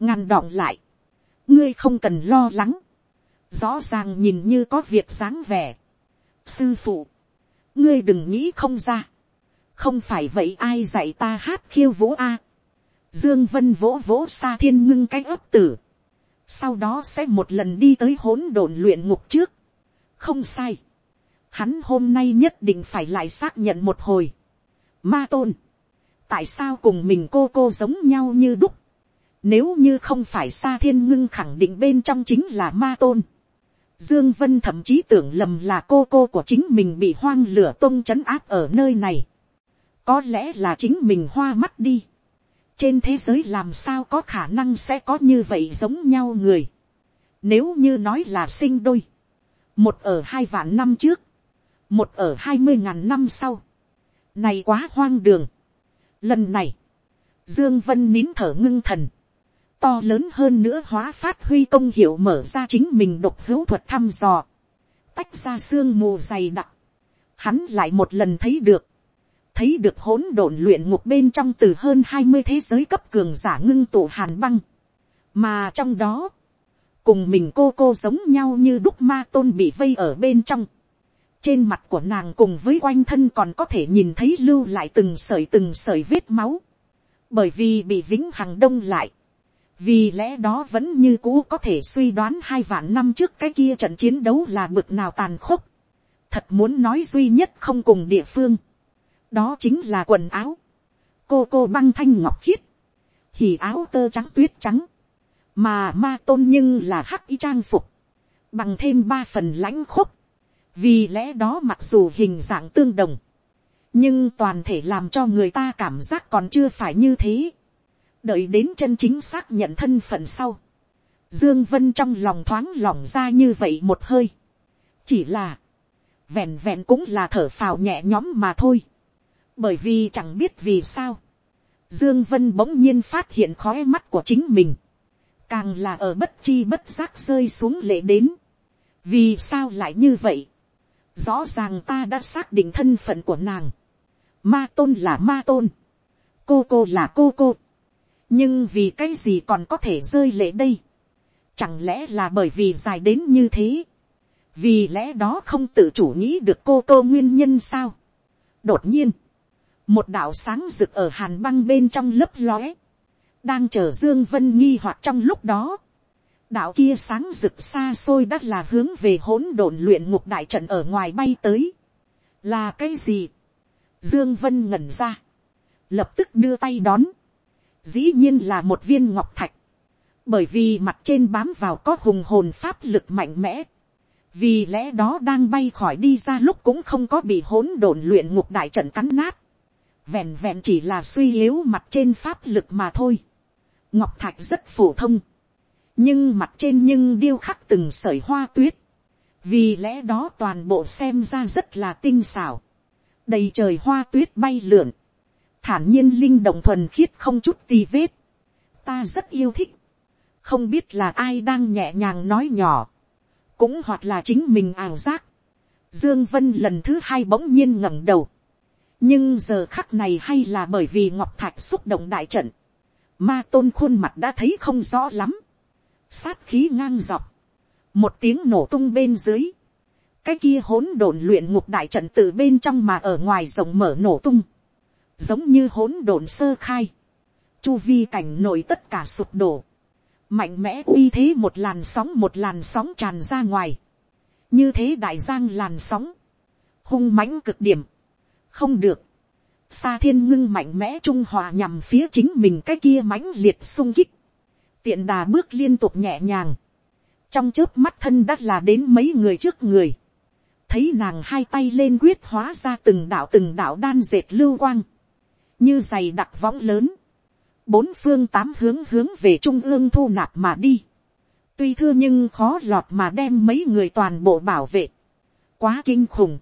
ngăn đọng lại. ngươi không cần lo lắng rõ ràng nhìn như có việc dáng vẻ. sư phụ, ngươi đừng nghĩ không ra. không phải vậy ai dạy ta hát khiêu vũ a. dương vân vỗ vỗ xa thiên ngưng cái ấp tử. sau đó sẽ một lần đi tới hỗn độn luyện ngục trước. không sai hắn hôm nay nhất định phải lại xác nhận một hồi. ma tôn, tại sao cùng mình cô cô giống nhau như đúc. Nếu như không phải xa thiên ngưng khẳng định bên trong chính là ma tôn. Dương Vân thậm chí tưởng lầm là cô cô của chính mình bị hoang lửa tông chấn áp ở nơi này. Có lẽ là chính mình hoa mắt đi. Trên thế giới làm sao có khả năng sẽ có như vậy giống nhau người. Nếu như nói là sinh đôi. Một ở hai vạn năm trước. Một ở hai mươi ngàn năm sau. Này quá hoang đường. Lần này. Dương Vân nín thở ngưng thần to lớn hơn nữa hóa phát huy công hiệu mở ra chính mình độc hữu thuật thăm dò, tách ra xương mù dày đặc, hắn lại một lần thấy được, thấy được hỗn độn luyện ngục bên trong từ hơn hai mươi thế giới cấp cường giả ngưng tụ hàn băng, mà trong đó, cùng mình cô cô giống nhau như đúc ma tôn bị vây ở bên trong, trên mặt của nàng cùng với quanh thân còn có thể nhìn thấy lưu lại từng sợi từng sợi vết máu, bởi vì bị vĩnh hằng đông lại, vì lẽ đó vẫn như cũ có thể suy đoán hai vạn năm trước cái kia trận chiến đấu là bực nào tàn khốc. thật muốn nói duy nhất không cùng địa phương. đó chính là quần áo. cô cô băng thanh ngọc khiết. hỉ áo tơ trắng tuyết trắng. mà ma tôn nhưng là hắc y trang phục. bằng thêm ba phần lãnh khúc vì lẽ đó mặc dù hình dạng tương đồng. nhưng toàn thể làm cho người ta cảm giác còn chưa phải như thế. Đợi đến chân chính xác nhận thân phận sau, dương vân trong lòng thoáng lỏng ra như vậy một hơi, chỉ là, vẹn vẹn cũng là thở phào nhẹ nhõm mà thôi, bởi vì chẳng biết vì sao, dương vân bỗng nhiên phát hiện khói mắt của chính mình, càng là ở bất chi bất giác rơi xuống lệ đến, vì sao lại như vậy, rõ ràng ta đã xác định thân phận của nàng, ma tôn là ma tôn, cô cô là cô cô, nhưng vì cái gì còn có thể rơi lệ đây, chẳng lẽ là bởi vì dài đến như thế, vì lẽ đó không tự chủ nghĩ được cô cô nguyên nhân sao. đột nhiên, một đạo sáng rực ở hàn băng bên trong lớp lóe, đang chờ dương vân nghi hoặc trong lúc đó, đạo kia sáng rực xa xôi đã là hướng về hỗn độn luyện ngục đại trận ở ngoài bay tới, là cái gì, dương vân ngẩn ra, lập tức đưa tay đón, dĩ nhiên là một viên ngọc thạch, bởi vì mặt trên bám vào có hùng hồn pháp lực mạnh mẽ, vì lẽ đó đang bay khỏi đi ra lúc cũng không có bị hỗn độn luyện ngục đại trận cắn nát, vẹn vẹn chỉ là suy yếu mặt trên pháp lực mà thôi. ngọc thạch rất phổ thông, nhưng mặt trên nhưng điêu khắc từng sởi hoa tuyết, vì lẽ đó toàn bộ xem ra rất là tinh xảo, đầy trời hoa tuyết bay lượn, thản nhiên linh động thuần khiết không chút tì vết, ta rất yêu thích, không biết là ai đang nhẹ nhàng nói nhỏ, cũng hoặc là chính mình ảo giác, Dương Vân lần thứ hai bỗng nhiên ngẩng đầu. Nhưng giờ khắc này hay là bởi vì Ngọc Thạch xúc động đại trận. Ma tôn khuôn mặt đã thấy không rõ lắm. Sát khí ngang dọc. Một tiếng nổ tung bên dưới. Cái kia hỗn độn luyện ngục đại trận từ bên trong mà ở ngoài rộng mở nổ tung. Giống như hỗn độn sơ khai. Chu vi cảnh nổi tất cả sụp đổ. Mạnh mẽ uy thế một làn sóng một làn sóng tràn ra ngoài như thế đại giang làn sóng, hung mãnh cực điểm, không được, xa thiên ngưng mạnh mẽ trung hòa nhằm phía chính mình cái kia mãnh liệt sung kích, tiện đà bước liên tục nhẹ nhàng, trong trước mắt thân đắt là đến mấy người trước người, thấy nàng hai tay lên quyết hóa ra từng đạo từng đạo đan dệt lưu quang, như giày đặc võng lớn, bốn phương tám hướng hướng về trung ương thu nạp mà đi, tuy thưa nhưng khó lọt mà đem mấy người toàn bộ bảo vệ, quá kinh khủng,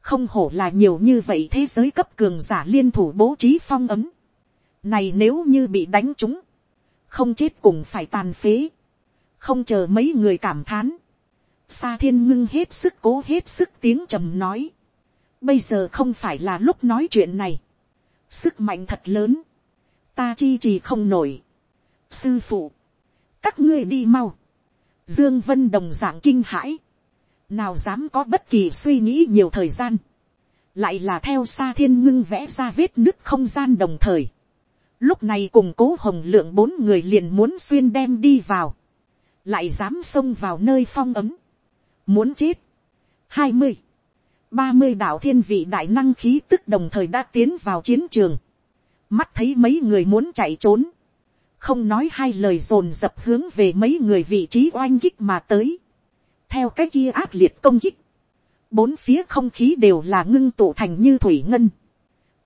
không hổ là nhiều như vậy thế giới cấp cường giả liên thủ bố trí phong ấm, này nếu như bị đánh chúng, không chết cùng phải tàn phế, không chờ mấy người cảm thán, Sa thiên ngưng hết sức cố hết sức tiếng trầm nói. Bây giờ không phải là lúc nói chuyện này. Sức mạnh thật lớn. Ta chi trì không nổi. Sư phụ. Các ngươi đi mau. Dương Vân đồng dạng kinh hãi. Nào dám có bất kỳ suy nghĩ nhiều thời gian. Lại là theo xa thiên ngưng vẽ ra vết nứt không gian đồng thời. Lúc này cùng cố hồng lượng bốn người liền muốn xuyên đem đi vào. Lại dám xông vào nơi phong ấm. Muốn chết. hai mươi ba mươi đạo thiên vị đại năng khí tức đồng thời đã tiến vào chiến trường. Mắt thấy mấy người muốn chạy trốn không nói hai lời dồn dập hướng về mấy người vị trí oanh kích mà tới. theo cái kia ác liệt công kích, bốn phía không khí đều là ngưng tụ thành như thủy ngân,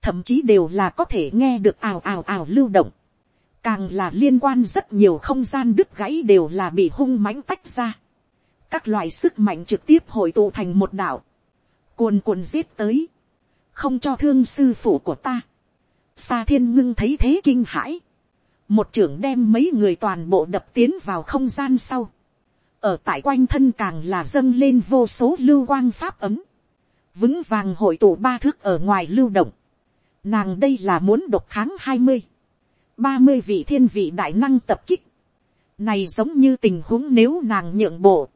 thậm chí đều là có thể nghe được ào ào ào lưu động, càng là liên quan rất nhiều không gian đứt gãy đều là bị hung mãnh tách ra, các loại sức mạnh trực tiếp hội tụ thành một đảo, cuồn cuộn giết tới, không cho thương sư phụ của ta, Sa thiên ngưng thấy thế kinh hãi. Một trưởng đem mấy người toàn bộ đập tiến vào không gian sau, ở tại quanh thân càng là dâng lên vô số lưu quang pháp ấm, vững vàng hội tụ ba thước ở ngoài lưu động, nàng đây là muốn độc kháng hai mươi, ba mươi vị thiên vị đại năng tập kích, này giống như tình huống nếu nàng nhượng bộ,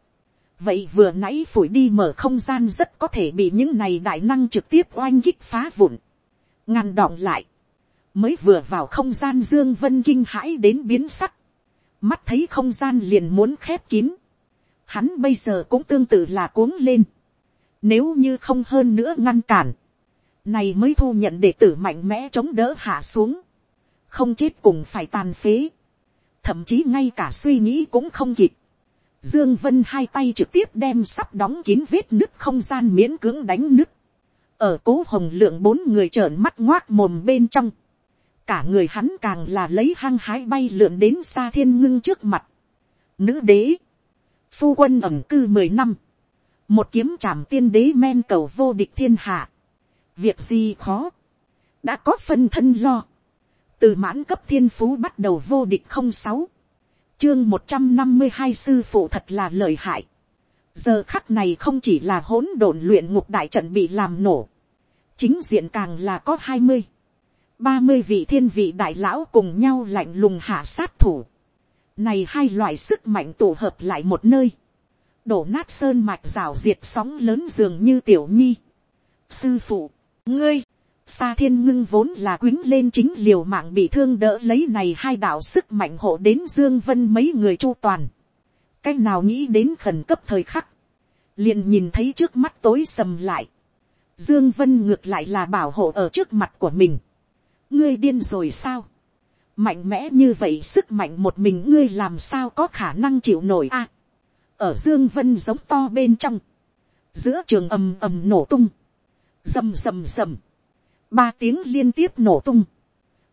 vậy vừa nãy phủi đi mở không gian rất có thể bị những này đại năng trực tiếp oanh kích phá vụn, ngăn đọng lại, mới vừa vào không gian dương vân kinh hãi đến biến sắc, mắt thấy không gian liền muốn khép kín, hắn bây giờ cũng tương tự là cuống lên, nếu như không hơn nữa ngăn cản, này mới thu nhận đệ tử mạnh mẽ chống đỡ hạ xuống, không chết cùng phải tàn phế, thậm chí ngay cả suy nghĩ cũng không kịp, Dương Vân hai tay trực tiếp đem sắp đóng kín vết nứt không gian miễn cưỡng đánh nứt. Ở cố hồng lượng bốn người trợn mắt ngoác mồm bên trong cả người hắn càng là lấy hăng hái bay lượn đến xa thiên ngưng trước mặt. Nữ đế, phu quân ẩm cư mười năm, một kiếm trảm tiên đế men cầu vô địch thiên hạ. Việc gì khó, đã có phân thân lo. Từ mãn cấp thiên phú bắt đầu vô địch không sáu, chương một trăm năm mươi hai sư phụ thật là lợi hại. Giờ khắc này không chỉ là hỗn độn luyện ngục đại trận bị làm nổ, chính diện càng là có hai mươi ba mươi vị thiên vị đại lão cùng nhau lạnh lùng hạ sát thủ. Này hai loại sức mạnh tổ hợp lại một nơi. Đổ nát sơn mạch rào diệt sóng lớn dường như tiểu nhi. Sư phụ, ngươi, xa thiên ngưng vốn là quýnh lên chính liều mạng bị thương đỡ lấy này hai đạo sức mạnh hộ đến Dương Vân mấy người chu toàn. Cách nào nghĩ đến khẩn cấp thời khắc. Liền nhìn thấy trước mắt tối sầm lại. Dương Vân ngược lại là bảo hộ ở trước mặt của mình ngươi điên rồi sao, mạnh mẽ như vậy sức mạnh một mình ngươi làm sao có khả năng chịu nổi a, ở dương vân giống to bên trong, giữa trường ầm ầm nổ tung, rầm rầm rầm, ba tiếng liên tiếp nổ tung,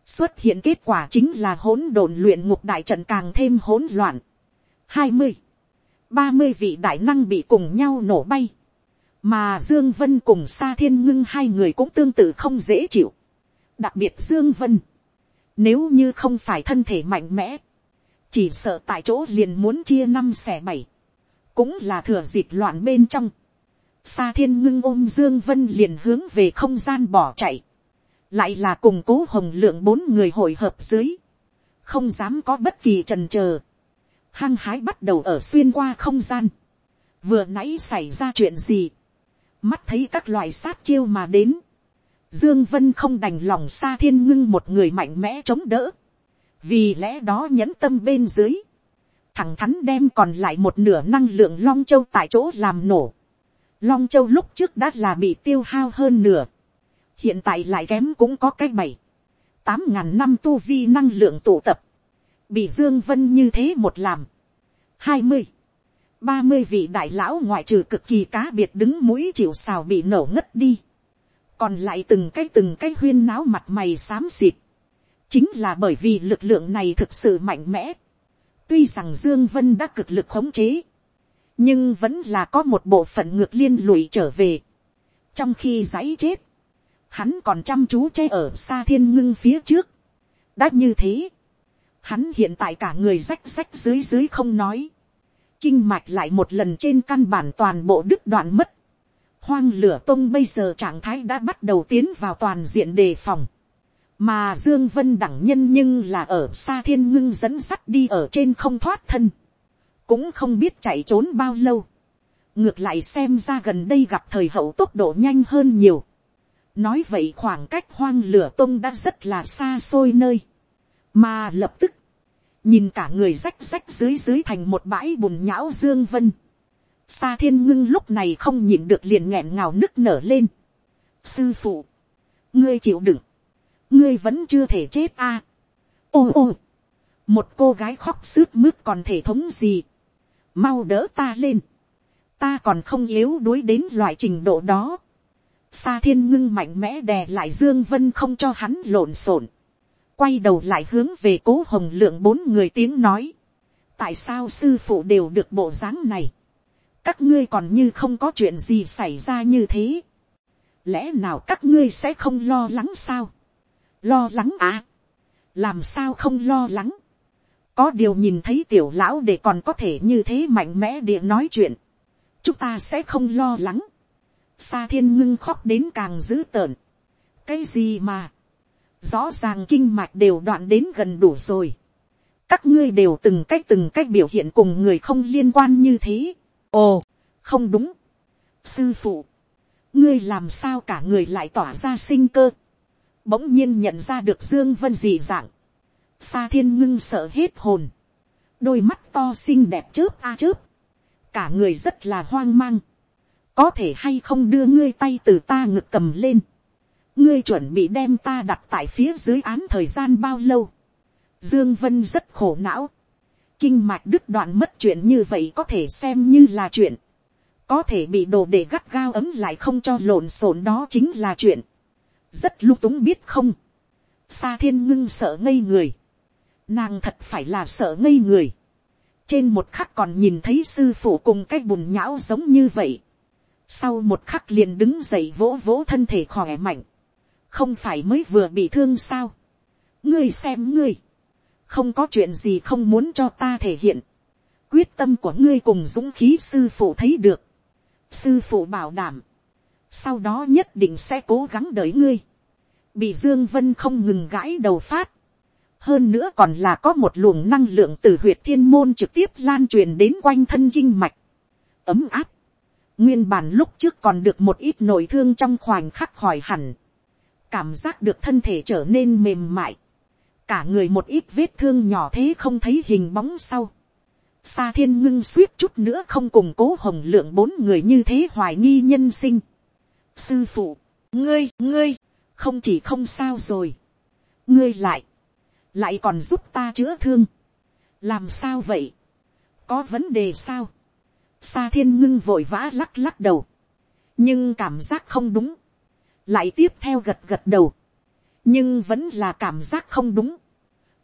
xuất hiện kết quả chính là hỗn độn luyện ngục đại trận càng thêm hỗn loạn, hai mươi, ba mươi vị đại năng bị cùng nhau nổ bay, mà dương vân cùng sa thiên ngưng hai người cũng tương tự không dễ chịu, đặc biệt dương vân, nếu như không phải thân thể mạnh mẽ, chỉ sợ tại chỗ liền muốn chia năm xẻ bảy, cũng là thừa dịp loạn bên trong. Sa thiên ngưng ôm Dương Vân liền hướng về không gian bỏ chạy. Lại là cùng cố hồng lượng bốn người hội hợp dưới. Không dám có bất kỳ trần chờ Hăng hái bắt đầu ở xuyên qua không gian. Vừa nãy xảy ra chuyện gì? Mắt thấy các loại sát chiêu mà đến. Dương Vân không đành lòng Sa thiên ngưng một người mạnh mẽ chống đỡ. Vì lẽ đó nhẫn tâm bên dưới thẳng thắn đem còn lại một nửa năng lượng long châu tại chỗ làm nổ. Long châu lúc trước đã là bị tiêu hao hơn nửa. Hiện tại lại kém cũng có cái bảy. Tám ngàn năm tu vi năng lượng tụ tập. Bị Dương Vân như thế một làm. Hai mươi. Ba mươi vị đại lão ngoại trừ cực kỳ cá biệt đứng mũi chịu xào bị nổ ngất đi. Còn lại từng cái từng cái huyên náo mặt mày xám xịt. Chính là bởi vì lực lượng này thực sự mạnh mẽ Tuy rằng Dương Vân đã cực lực khống chế. Nhưng vẫn là có một bộ phận ngược liên lụy trở về. Trong khi giấy chết. Hắn còn chăm chú che ở xa thiên ngưng phía trước. Đã như thế. Hắn hiện tại cả người rách rách dưới dưới không nói. Kinh mạch lại một lần trên căn bản toàn bộ đứt đoạn mất. Hoang lửa tông bây giờ trạng thái đã bắt đầu tiến vào toàn diện đề phòng mà dương vân đẳng nhân nhưng là ở xa thiên ngưng dẫn sắt đi ở trên không thoát thân, cũng không biết chạy trốn bao lâu, ngược lại xem ra gần đây gặp thời hậu tốc độ nhanh hơn nhiều, nói vậy khoảng cách hoang lửa tung đã rất là xa xôi nơi, mà lập tức, nhìn cả người rách rách dưới dưới thành một bãi bùn nhão dương vân, xa thiên ngưng lúc này không nhìn được liền nghẹn ngào nức nở lên, sư phụ, ngươi chịu đựng, ngươi vẫn chưa thể chết a. À. ô ô, một cô gái khóc sướt mướt còn thể thống gì, mau đỡ ta lên, ta còn không yếu đuối đến loại trình độ đó. Sa thiên ngưng mạnh mẽ đè lại Dương Vân không cho hắn lộn xộn. Quay đầu lại hướng về cố hồng lượng bốn người tiếng nói. Tại sao sư phụ đều được bộ dáng này? Các ngươi còn như không có chuyện gì xảy ra như thế. Lẽ nào các ngươi sẽ không lo lắng sao? lo lắng à, làm sao không lo lắng, có điều nhìn thấy tiểu lão để còn có thể như thế mạnh mẽ địa nói chuyện, chúng ta sẽ không lo lắng, sa thiên ngưng khóc đến càng dữ tợn, cái gì mà, rõ ràng kinh mạch đều đoạn đến gần đủ rồi, các ngươi đều từng cách từng cách biểu hiện cùng người không liên quan như thế, ồ, không đúng, sư phụ, ngươi làm sao cả người lại tỏa ra sinh cơ, bỗng nhiên nhận ra được dương vân dị dạng, sa thiên ngưng sợ hết hồn, đôi mắt to xinh đẹp chớp a chớp, cả người rất là hoang mang, có thể hay không đưa ngươi tay từ ta ngực cầm lên, ngươi chuẩn bị đem ta đặt tại phía dưới án thời gian bao lâu, dương vân rất khổ não, kinh mạch đứt đoạn mất chuyện như vậy có thể xem như là chuyện, có thể bị đồ để gắt gao ấm lại không cho lộn xộn đó chính là chuyện. Rất lung túng biết không. Sa thiên ngưng sợ ngây người. Nàng thật phải là sợ ngây người. Trên một khắc còn nhìn thấy sư phụ cùng cái bùn nhão giống như vậy. Sau một khắc liền đứng dậy vỗ vỗ thân thể khỏe mạnh. Không phải mới vừa bị thương sao. Ngươi xem ngươi. Không có chuyện gì không muốn cho ta thể hiện. Quyết tâm của ngươi cùng dũng khí sư phụ thấy được. Sư phụ bảo đảm sau đó nhất định sẽ cố gắng đợi ngươi, bị dương vân không ngừng gãi đầu phát, hơn nữa còn là có một luồng năng lượng từ huyệt thiên môn trực tiếp lan truyền đến quanh thân kinh mạch, ấm áp, nguyên bản lúc trước còn được một ít nội thương trong khoảnh khắc khỏi hẳn, cảm giác được thân thể trở nên mềm mại, cả người một ít vết thương nhỏ thế không thấy hình bóng sau, Sa thiên ngưng suýt chút nữa không cùng cố hồng lượng bốn người như thế hoài nghi nhân sinh. Sư phụ, ngươi, ngươi, không chỉ không sao rồi, ngươi lại, lại còn giúp ta chữa thương, làm sao vậy, có vấn đề sao, sa thiên ngưng vội vã lắc lắc đầu, nhưng cảm giác không đúng, lại tiếp theo gật gật đầu, nhưng vẫn là cảm giác không đúng,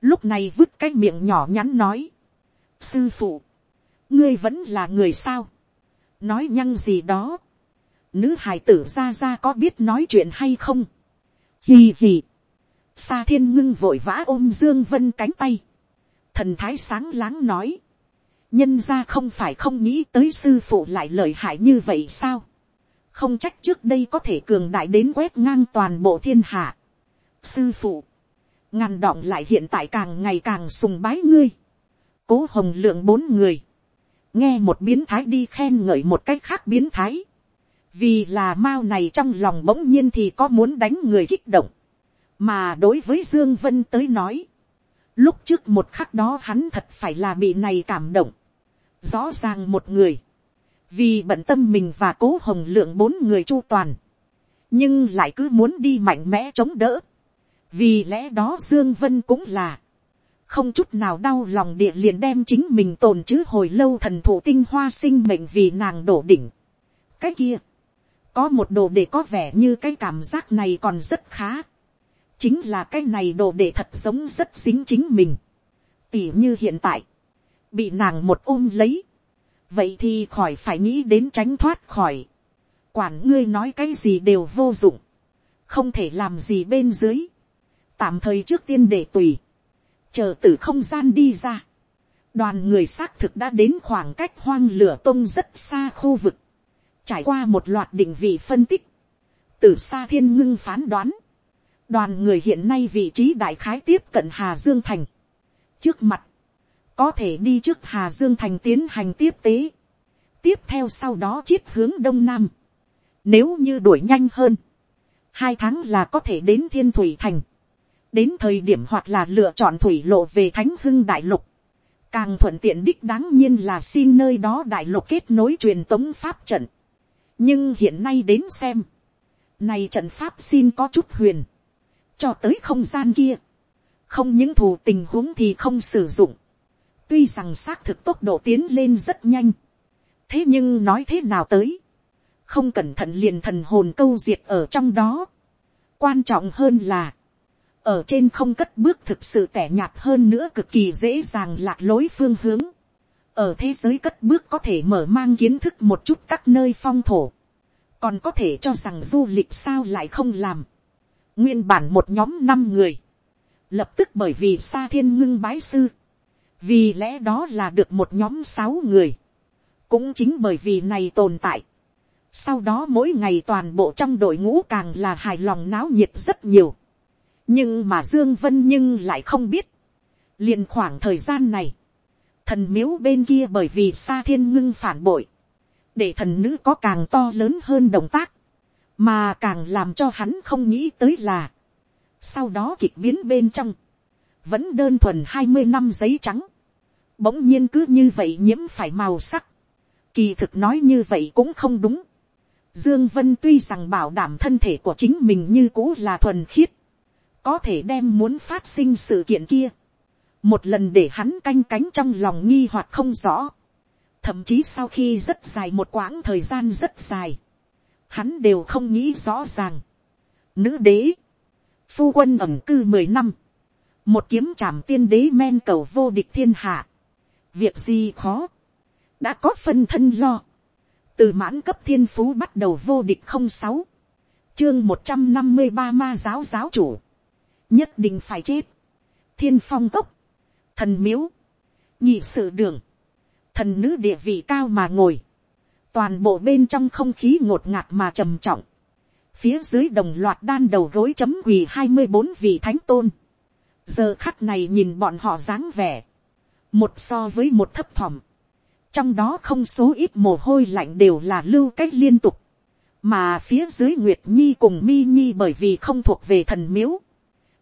lúc này vứt cái miệng nhỏ nhắn nói, sư phụ, ngươi vẫn là người sao, nói nhăng gì đó, nữ hải tử ra ra có biết nói chuyện hay không. hì hì sa thiên ngưng vội vã ôm dương vân cánh tay. thần thái sáng láng nói. nhân ra không phải không nghĩ tới sư phụ lại lợi hại như vậy sao. không trách trước đây có thể cường đại đến quét ngang toàn bộ thiên hạ. sư phụ, ngàn đọng lại hiện tại càng ngày càng sùng bái ngươi. cố hồng lượng bốn người, nghe một biến thái đi khen ngợi một cách khác biến thái. vì là mao này trong lòng bỗng nhiên thì có muốn đánh người kích động mà đối với dương vân tới nói, lúc trước một khắc đó hắn thật phải là bị này cảm động. rõ ràng một người, vì bận tâm mình và cố hồng lượng bốn người chu toàn, nhưng lại cứ muốn đi mạnh mẽ chống đỡ. vì lẽ đó dương vân cũng là, không chút nào đau lòng địa liền đem chính mình tồn chứ hồi lâu thần thụ tinh hoa sinh mệnh vì nàng đổ đỉnh. cái kia, có một đồ để có vẻ như cái cảm giác này còn rất khá chính là cái này đồ để thật giống rất dính chính mình. tỉ như hiện tại, bị nàng một ôm lấy, vậy thì khỏi phải nghĩ đến tránh thoát khỏi. quản ngươi nói cái gì đều vô dụng, không thể làm gì bên dưới. tạm thời trước tiên để tùy, chờ từ không gian đi ra. đoàn người xác thực đã đến khoảng cách hoang lửa tông rất xa khu vực, trải qua một loạt định vị phân tích, từ xa thiên ngưng phán đoán, đoàn người hiện nay vị trí đại khái tiếp cận hà dương thành. trước mặt, có thể đi trước hà dương thành tiến hành tiếp tế, tiếp theo sau đó chiết hướng đông nam, nếu như đuổi nhanh hơn, hai tháng là có thể đến thiên thủy thành, đến thời điểm hoặc là lựa chọn thủy lộ về thánh hưng đại lục, càng thuận tiện đích đáng nhiên là xin nơi đó đại lục kết nối truyền tống pháp trận. nhưng hiện nay đến xem, này trận pháp xin có chút huyền, cho tới không gian kia, không những thù tình huống thì không sử dụng, tuy rằng xác thực tốc độ tiến lên rất nhanh, thế nhưng nói thế nào tới, không cẩn thận liền thần hồn câu diệt ở trong đó. quan trọng hơn là, ở trên không cất bước thực sự tẻ nhạt hơn nữa cực kỳ dễ dàng lạc lối phương hướng. ở thế giới cất bước có thể mở mang kiến thức một chút các nơi phong thổ, còn có thể cho rằng du lịch sao lại không làm nguyên bản một nhóm năm người, lập tức bởi vì xa thiên ngưng bái sư, vì lẽ đó là được một nhóm sáu người, cũng chính bởi vì này tồn tại. sau đó mỗi ngày toàn bộ trong đội ngũ càng là hài lòng náo nhiệt rất nhiều. nhưng mà dương vân nhưng lại không biết. liền khoảng thời gian này, thần miếu bên kia bởi vì xa thiên ngưng phản bội, để thần nữ có càng to lớn hơn động tác, mà càng làm cho hắn không nghĩ tới là, sau đó kịch biến bên trong, vẫn đơn thuần hai mươi năm giấy trắng, bỗng nhiên cứ như vậy nhiễm phải màu sắc, Kỳ thực nói như vậy cũng không đúng. Dương Vân tuy rằng bảo đảm thân thể của chính mình như cũ là thuần khiết. Có thể đem muốn phát sinh sự kiện kia. Một lần để hắn canh cánh trong lòng nghi hoặc không rõ. Thậm chí sau khi rất dài một quãng thời gian rất dài. Hắn đều không nghĩ rõ ràng. Nữ đế. Phu quân ẩm cư mười năm. Một kiếm trảm tiên đế men cầu vô địch thiên hạ. Việc gì khó? Đã có phân thân lo, từ mãn cấp thiên phú bắt đầu vô địch không sáu, chương một trăm năm mươi ba ma giáo giáo chủ, nhất định phải chết, thiên phong cốc, thần miếu, nhị sự đường, thần nữ địa vị cao mà ngồi, toàn bộ bên trong không khí ngột ngạt mà trầm trọng, phía dưới đồng loạt đan đầu gối chấm quỳ hai mươi bốn vị thánh tôn, giờ khắc này nhìn bọn họ dáng vẻ, một so với một thấp thỏm, trong đó không số ít mồ hôi lạnh đều là lưu cách liên tục, mà phía dưới nguyệt nhi cùng mi nhi bởi vì không thuộc về thần miếu,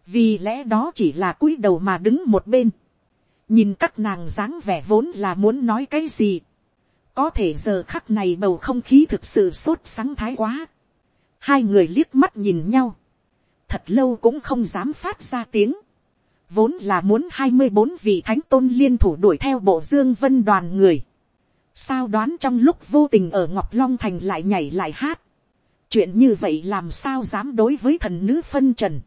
vì lẽ đó chỉ là cúi đầu mà đứng một bên, nhìn các nàng dáng vẻ vốn là muốn nói cái gì, có thể giờ khắc này bầu không khí thực sự sốt sáng thái quá, hai người liếc mắt nhìn nhau, thật lâu cũng không dám phát ra tiếng, vốn là muốn hai mươi bốn vị thánh tôn liên thủ đuổi theo bộ dương vân đoàn người, sao đoán trong lúc vô tình ở ngọc long thành lại nhảy lại hát, chuyện như vậy làm sao dám đối với thần nữ phân trần,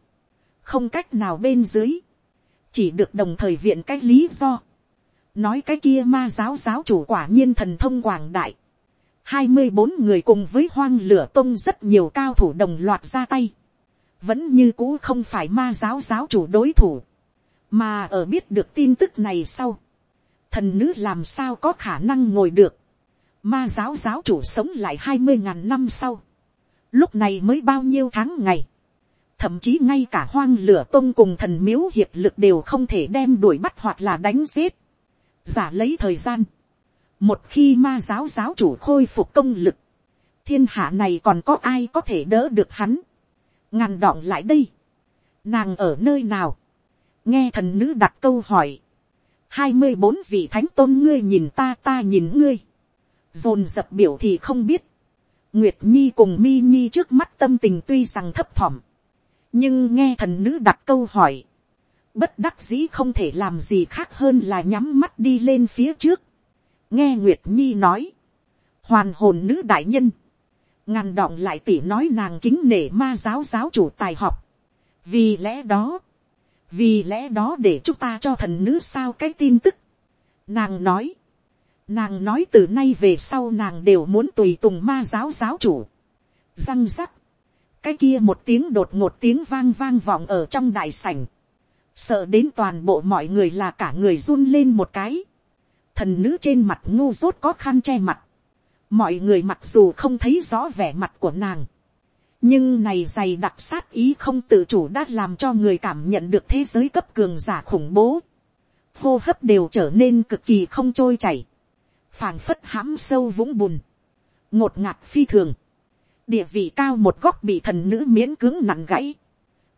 không cách nào bên dưới, chỉ được đồng thời viện cái lý do, nói cái kia ma giáo giáo chủ quả nhiên thần thông quảng đại, hai mươi bốn người cùng với hoang lửa tông rất nhiều cao thủ đồng loạt ra tay, vẫn như cũ không phải ma giáo giáo chủ đối thủ, mà ở biết được tin tức này sau, thần nữ làm sao có khả năng ngồi được. Ma giáo giáo chủ sống lại hai mươi ngàn năm sau. lúc này mới bao nhiêu tháng ngày, thậm chí ngay cả hoang lửa tôn cùng thần miếu hiệp lực đều không thể đem đuổi bắt hoặc là đánh giết, giả lấy thời gian, một khi ma giáo giáo chủ khôi phục công lực, thiên hạ này còn có ai có thể đỡ được hắn, ngàn đọng lại đây, nàng ở nơi nào, nghe thần nữ đặt câu hỏi, hai mươi bốn vị thánh tôn ngươi nhìn ta ta nhìn ngươi, dồn dập biểu thì không biết, nguyệt nhi cùng mi nhi trước mắt tâm tình tuy rằng thấp thỏm, nhưng nghe thần nữ đặt câu hỏi, bất đắc dĩ không thể làm gì khác hơn là nhắm mắt đi lên phía trước, nghe nguyệt nhi nói, hoàn hồn nữ đại nhân, ngàn đọng lại tỉ nói nàng kính nể ma giáo giáo chủ tài học, vì lẽ đó, vì lẽ đó để chúng ta cho thần nữ sao cái tin tức. Nàng nói, nàng nói từ nay về sau nàng đều muốn tùy tùng ma giáo giáo chủ. Răng rắc, cái kia một tiếng đột ngột tiếng vang vang vọng ở trong đại sảnh. Sợ đến toàn bộ mọi người là cả người run lên một cái. Thần nữ trên mặt ngu dốt có khăn che mặt. Mọi người mặc dù không thấy rõ vẻ mặt của nàng nhưng này dày đặc sát ý không tự chủ đã làm cho người cảm nhận được thế giới cấp cường giả khủng bố. hô hấp đều trở nên cực kỳ không trôi chảy. phảng phất hãm sâu vũng bùn. ngột ngạt phi thường. địa vị cao một góc bị thần nữ miễn cứng nặng gãy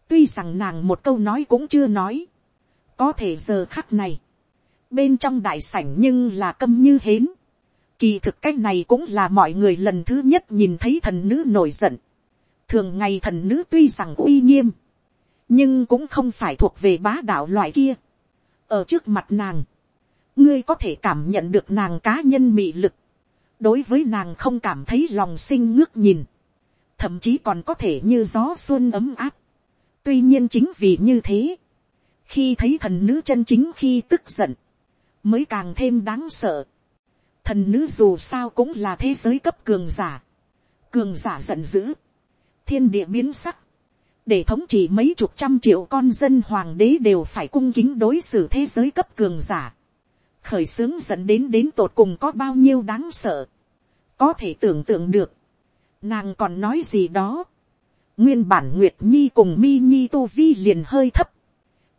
tuy rằng nàng một câu nói cũng chưa nói. có thể giờ khắc này. bên trong đại sảnh nhưng là câm như hến. kỳ thực cái này cũng là mọi người lần thứ nhất nhìn thấy thần nữ nổi giận thường ngày thần nữ tuy rằng uy nghiêm, nhưng cũng không phải thuộc về bá đạo loại kia. ở trước mặt nàng, ngươi có thể cảm nhận được nàng cá nhân mị lực, đối với nàng không cảm thấy lòng sinh ngước nhìn, thậm chí còn có thể như gió xuân ấm áp tuy nhiên chính vì như thế, khi thấy thần nữ chân chính khi tức giận, mới càng thêm đáng sợ. thần nữ dù sao cũng là thế giới cấp cường giả, cường giả giận dữ, thiên địa biến sắc, để thống trị mấy chục trăm triệu con dân hoàng đế đều phải cung kính đối xử thế giới cấp cường giả. khởi xướng dẫn đến đến tột cùng có bao nhiêu đáng sợ. có thể tưởng tượng được. nàng còn nói gì đó nguyên bản nguyệt nhi cùng mi nhi tu vi liền hơi thấp.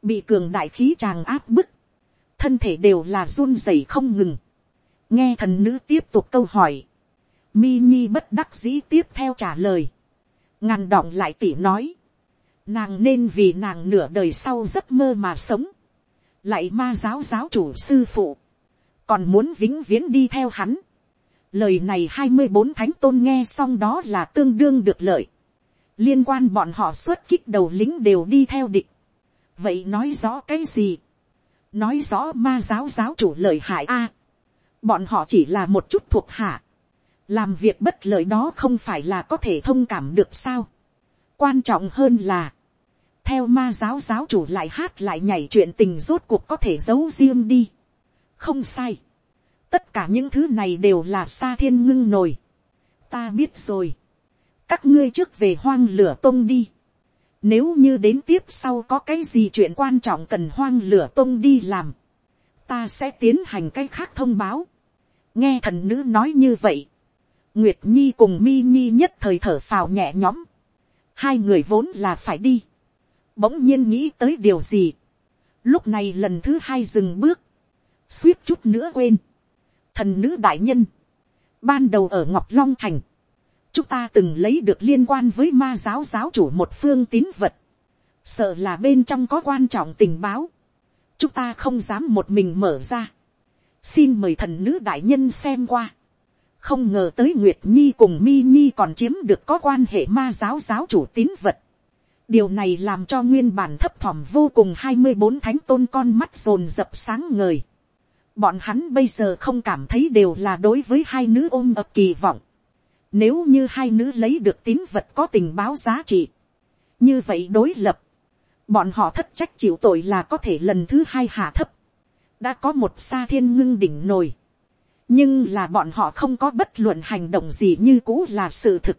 bị cường đại khí tràng áp bức. thân thể đều là run rẩy không ngừng. nghe thần nữ tiếp tục câu hỏi. mi nhi bất đắc dĩ tiếp theo trả lời ngàn đọng lại tỉ nói, nàng nên vì nàng nửa đời sau giấc mơ mà sống, lại ma giáo giáo chủ sư phụ, còn muốn vĩnh viễn đi theo hắn. Lời này hai mươi bốn thánh tôn nghe xong đó là tương đương được lợi. Liên quan bọn họ xuất kích đầu lính đều đi theo địch. Vậy nói rõ cái gì? Nói rõ ma giáo giáo chủ lợi hại a. bọn họ chỉ là một chút thuộc hạ làm việc bất lợi đó không phải là có thể thông cảm được sao. quan trọng hơn là, theo ma giáo giáo chủ lại hát lại nhảy chuyện tình rốt cuộc có thể giấu riêng đi. không sai. tất cả những thứ này đều là xa thiên ngưng nổi. ta biết rồi các ngươi trước về hoang lửa tông đi. nếu như đến tiếp sau có cái gì chuyện quan trọng cần hoang lửa tông đi làm, ta sẽ tiến hành cái khác thông báo. nghe thần nữ nói như vậy Nguyệt Nhi cùng Mi Nhi nhất thời thở phào nhẹ nhõm. Hai người vốn là phải đi. Bỗng nhiên nghĩ tới điều gì. Lúc này lần thứ hai dừng bước. Suýt chút nữa quên. Thần nữ đại nhân. Ban đầu ở Ngọc Long Thành. Chúng ta từng lấy được liên quan với ma giáo giáo chủ một phương tín vật. Sợ là bên trong có quan trọng tình báo. Chúng ta không dám một mình mở ra. Xin mời thần nữ đại nhân xem qua không ngờ tới nguyệt nhi cùng mi nhi còn chiếm được có quan hệ ma giáo giáo chủ tín vật. điều này làm cho nguyên bản thấp thỏm vô cùng hai mươi bốn thánh tôn con mắt rồn rập sáng ngời. bọn hắn bây giờ không cảm thấy đều là đối với hai nữ ôm ập kỳ vọng nếu như hai nữ lấy được tín vật có tình báo giá trị, như vậy đối lập, bọn họ thất trách chịu tội là có thể lần thứ hai hạ thấp. đã có một xa thiên ngưng đỉnh nồi nhưng là bọn họ không có bất luận hành động gì như cũ là sự thực.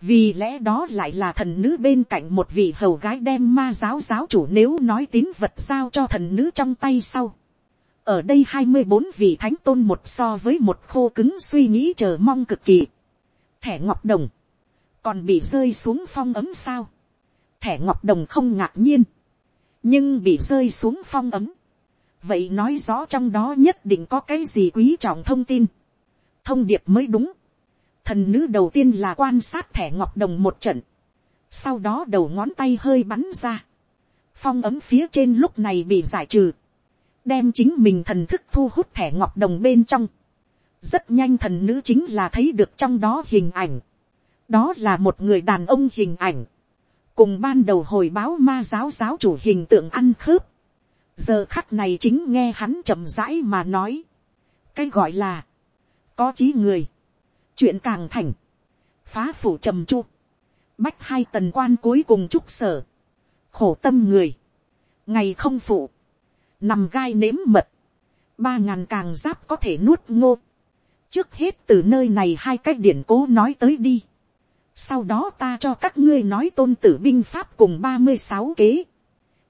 vì lẽ đó lại là thần nữ bên cạnh một vị hầu gái đem ma giáo giáo chủ nếu nói tín vật giao cho thần nữ trong tay sau. ở đây hai mươi bốn vị thánh tôn một so với một khô cứng suy nghĩ chờ mong cực kỳ thẻ ngọc đồng, còn bị rơi xuống phong ấm sao, thẻ ngọc đồng không ngạc nhiên, nhưng bị rơi xuống phong ấm, vậy nói rõ trong đó nhất định có cái gì quý trọng thông tin, thông điệp mới đúng, thần nữ đầu tiên là quan sát thẻ ngọc đồng một trận, sau đó đầu ngón tay hơi bắn ra, phong ấm phía trên lúc này bị giải trừ, đem chính mình thần thức thu hút thẻ ngọc đồng bên trong, rất nhanh thần nữ chính là thấy được trong đó hình ảnh, đó là một người đàn ông hình ảnh, cùng ban đầu hồi báo ma giáo giáo chủ hình tượng ăn khớp, giờ khắc này chính nghe hắn chậm rãi mà nói, cái gọi là, có chí người, chuyện càng thành, phá phủ trầm chu, bách hai tần quan cuối cùng trúc sở, khổ tâm người, ngày không phụ, nằm gai nếm mật, ba ngàn càng giáp có thể nuốt ngô, trước hết từ nơi này hai cách điển cố nói tới đi, sau đó ta cho các ngươi nói tôn tử binh pháp cùng ba mươi sáu kế,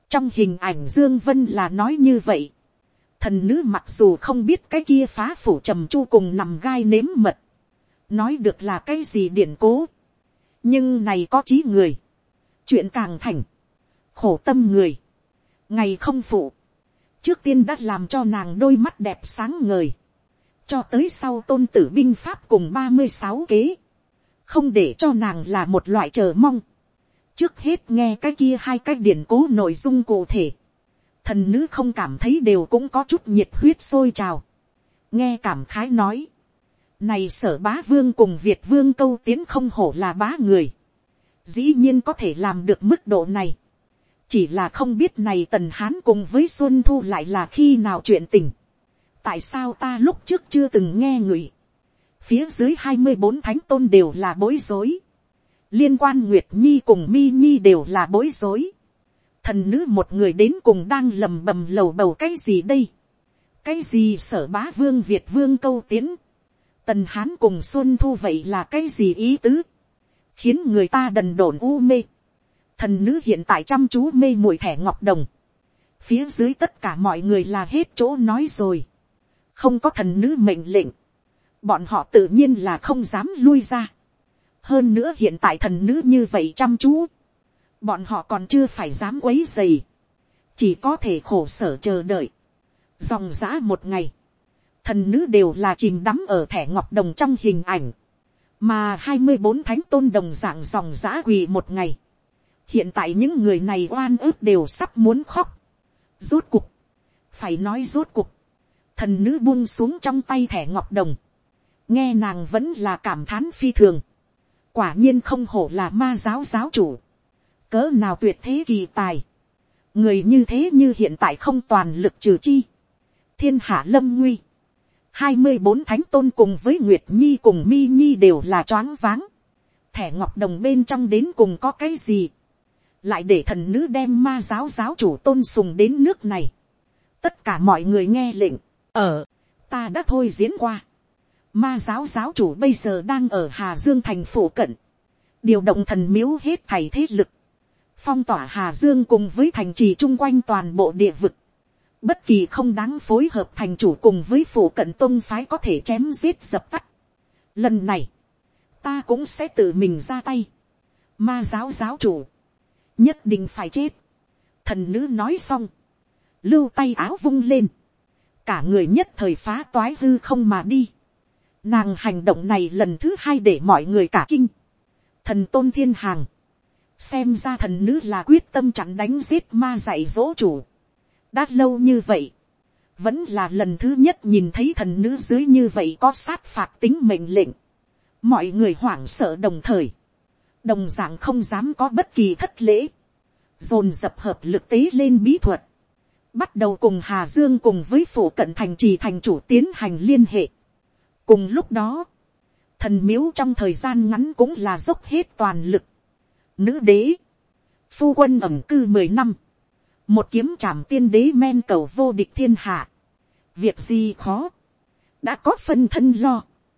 trong hình ảnh dương vân là nói như vậy, thần nữ mặc dù không biết cái kia phá phủ trầm chu cùng nằm gai nếm mật, nói được là cái gì điển cố, nhưng này có trí người, chuyện càng thành, khổ tâm người, ngày không phụ, trước tiên đã làm cho nàng đôi mắt đẹp sáng ngời, cho tới sau tôn tử binh pháp cùng ba mươi sáu kế, không để cho nàng là một loại chờ mong, trước hết nghe cái kia hai cái điển cố nội dung cụ thể, thần nữ không cảm thấy đều cũng có chút nhiệt huyết sôi trào, nghe cảm khái nói, này sở bá vương cùng Việt vương câu tiến không hổ là bá người. Dĩ nhiên có thể làm được mức độ này. Chỉ là không biết này tần hán cùng với Xuân Thu lại là khi nào chuyện tình. Tại sao ta lúc trước chưa từng nghe người. Phía dưới hai mươi bốn thánh tôn đều là bối rối. Liên quan Nguyệt Nhi cùng Mi Nhi đều là bối rối. Thần nữ một người đến cùng đang lầm bầm lầu bầu cái gì đây? Cái gì sở bá vương Việt vương câu tiến tần hán cùng xuân thu vậy là cái gì ý tứ, khiến người ta đần đổn u mê. thần nữ hiện tại chăm chú mê mùi thẻ ngọc đồng, phía dưới tất cả mọi người là hết chỗ nói rồi, không có thần nữ mệnh lệnh, bọn họ tự nhiên là không dám lui ra. hơn nữa hiện tại thần nữ như vậy chăm chú, bọn họ còn chưa phải dám quấy dày, chỉ có thể khổ sở chờ đợi, dòng giã một ngày, thần nữ đều là chìm đắm ở thẻ ngọc đồng trong hình ảnh, mà hai mươi bốn thánh tôn đồng dạng dòng giã quỳ một ngày. hiện tại những người này oan ức đều sắp muốn khóc. rốt cục, phải nói rốt cục, thần nữ buông xuống trong tay thẻ ngọc đồng, nghe nàng vẫn là cảm thán phi thường, quả nhiên không hổ là ma giáo giáo chủ, cỡ nào tuyệt thế kỳ tài, người như thế như hiện tại không toàn lực trừ chi, thiên hạ lâm nguy, hai mươi bốn thánh tôn cùng với nguyệt nhi cùng mi nhi đều là choáng váng. thẻ ngọc đồng bên trong đến cùng có cái gì. lại để thần nữ đem ma giáo giáo chủ tôn sùng đến nước này. tất cả mọi người nghe lệnh ở, ta đã thôi diễn qua. ma giáo giáo chủ bây giờ đang ở hà dương thành phủ cận. điều động thần miếu hết thầy thế lực. phong tỏa hà dương cùng với thành trì chung quanh toàn bộ địa vực bất kỳ không đáng phối hợp thành chủ cùng với phủ cận tôn phái có thể chém giết dập tắt. Lần này, ta cũng sẽ tự mình ra tay. Ma giáo giáo chủ, nhất định phải chết. Thần nữ nói xong, lưu tay áo vung lên, cả người nhất thời phá toái hư không mà đi. Nàng hành động này lần thứ hai để mọi người cả kinh. Thần tôn thiên hàng, xem ra thần nữ là quyết tâm chặn đánh giết ma dạy dỗ chủ đã lâu như vậy, vẫn là lần thứ nhất nhìn thấy thần nữ dưới như vậy có sát phạt tính mệnh lệnh. mọi người hoảng sợ đồng thời, đồng dạng không dám có bất kỳ thất lễ, dồn dập hợp lực tế lên bí thuật, bắt đầu cùng hà dương cùng với phủ cận thành trì thành chủ tiến hành liên hệ. cùng lúc đó, thần miếu trong thời gian ngắn cũng là dốc hết toàn lực. Nữ đế, phu quân ẩm cư mười năm, một kiếm trảm tiên đế men cầu vô địch thiên hạ, việc gì khó, đã có phân thân lo,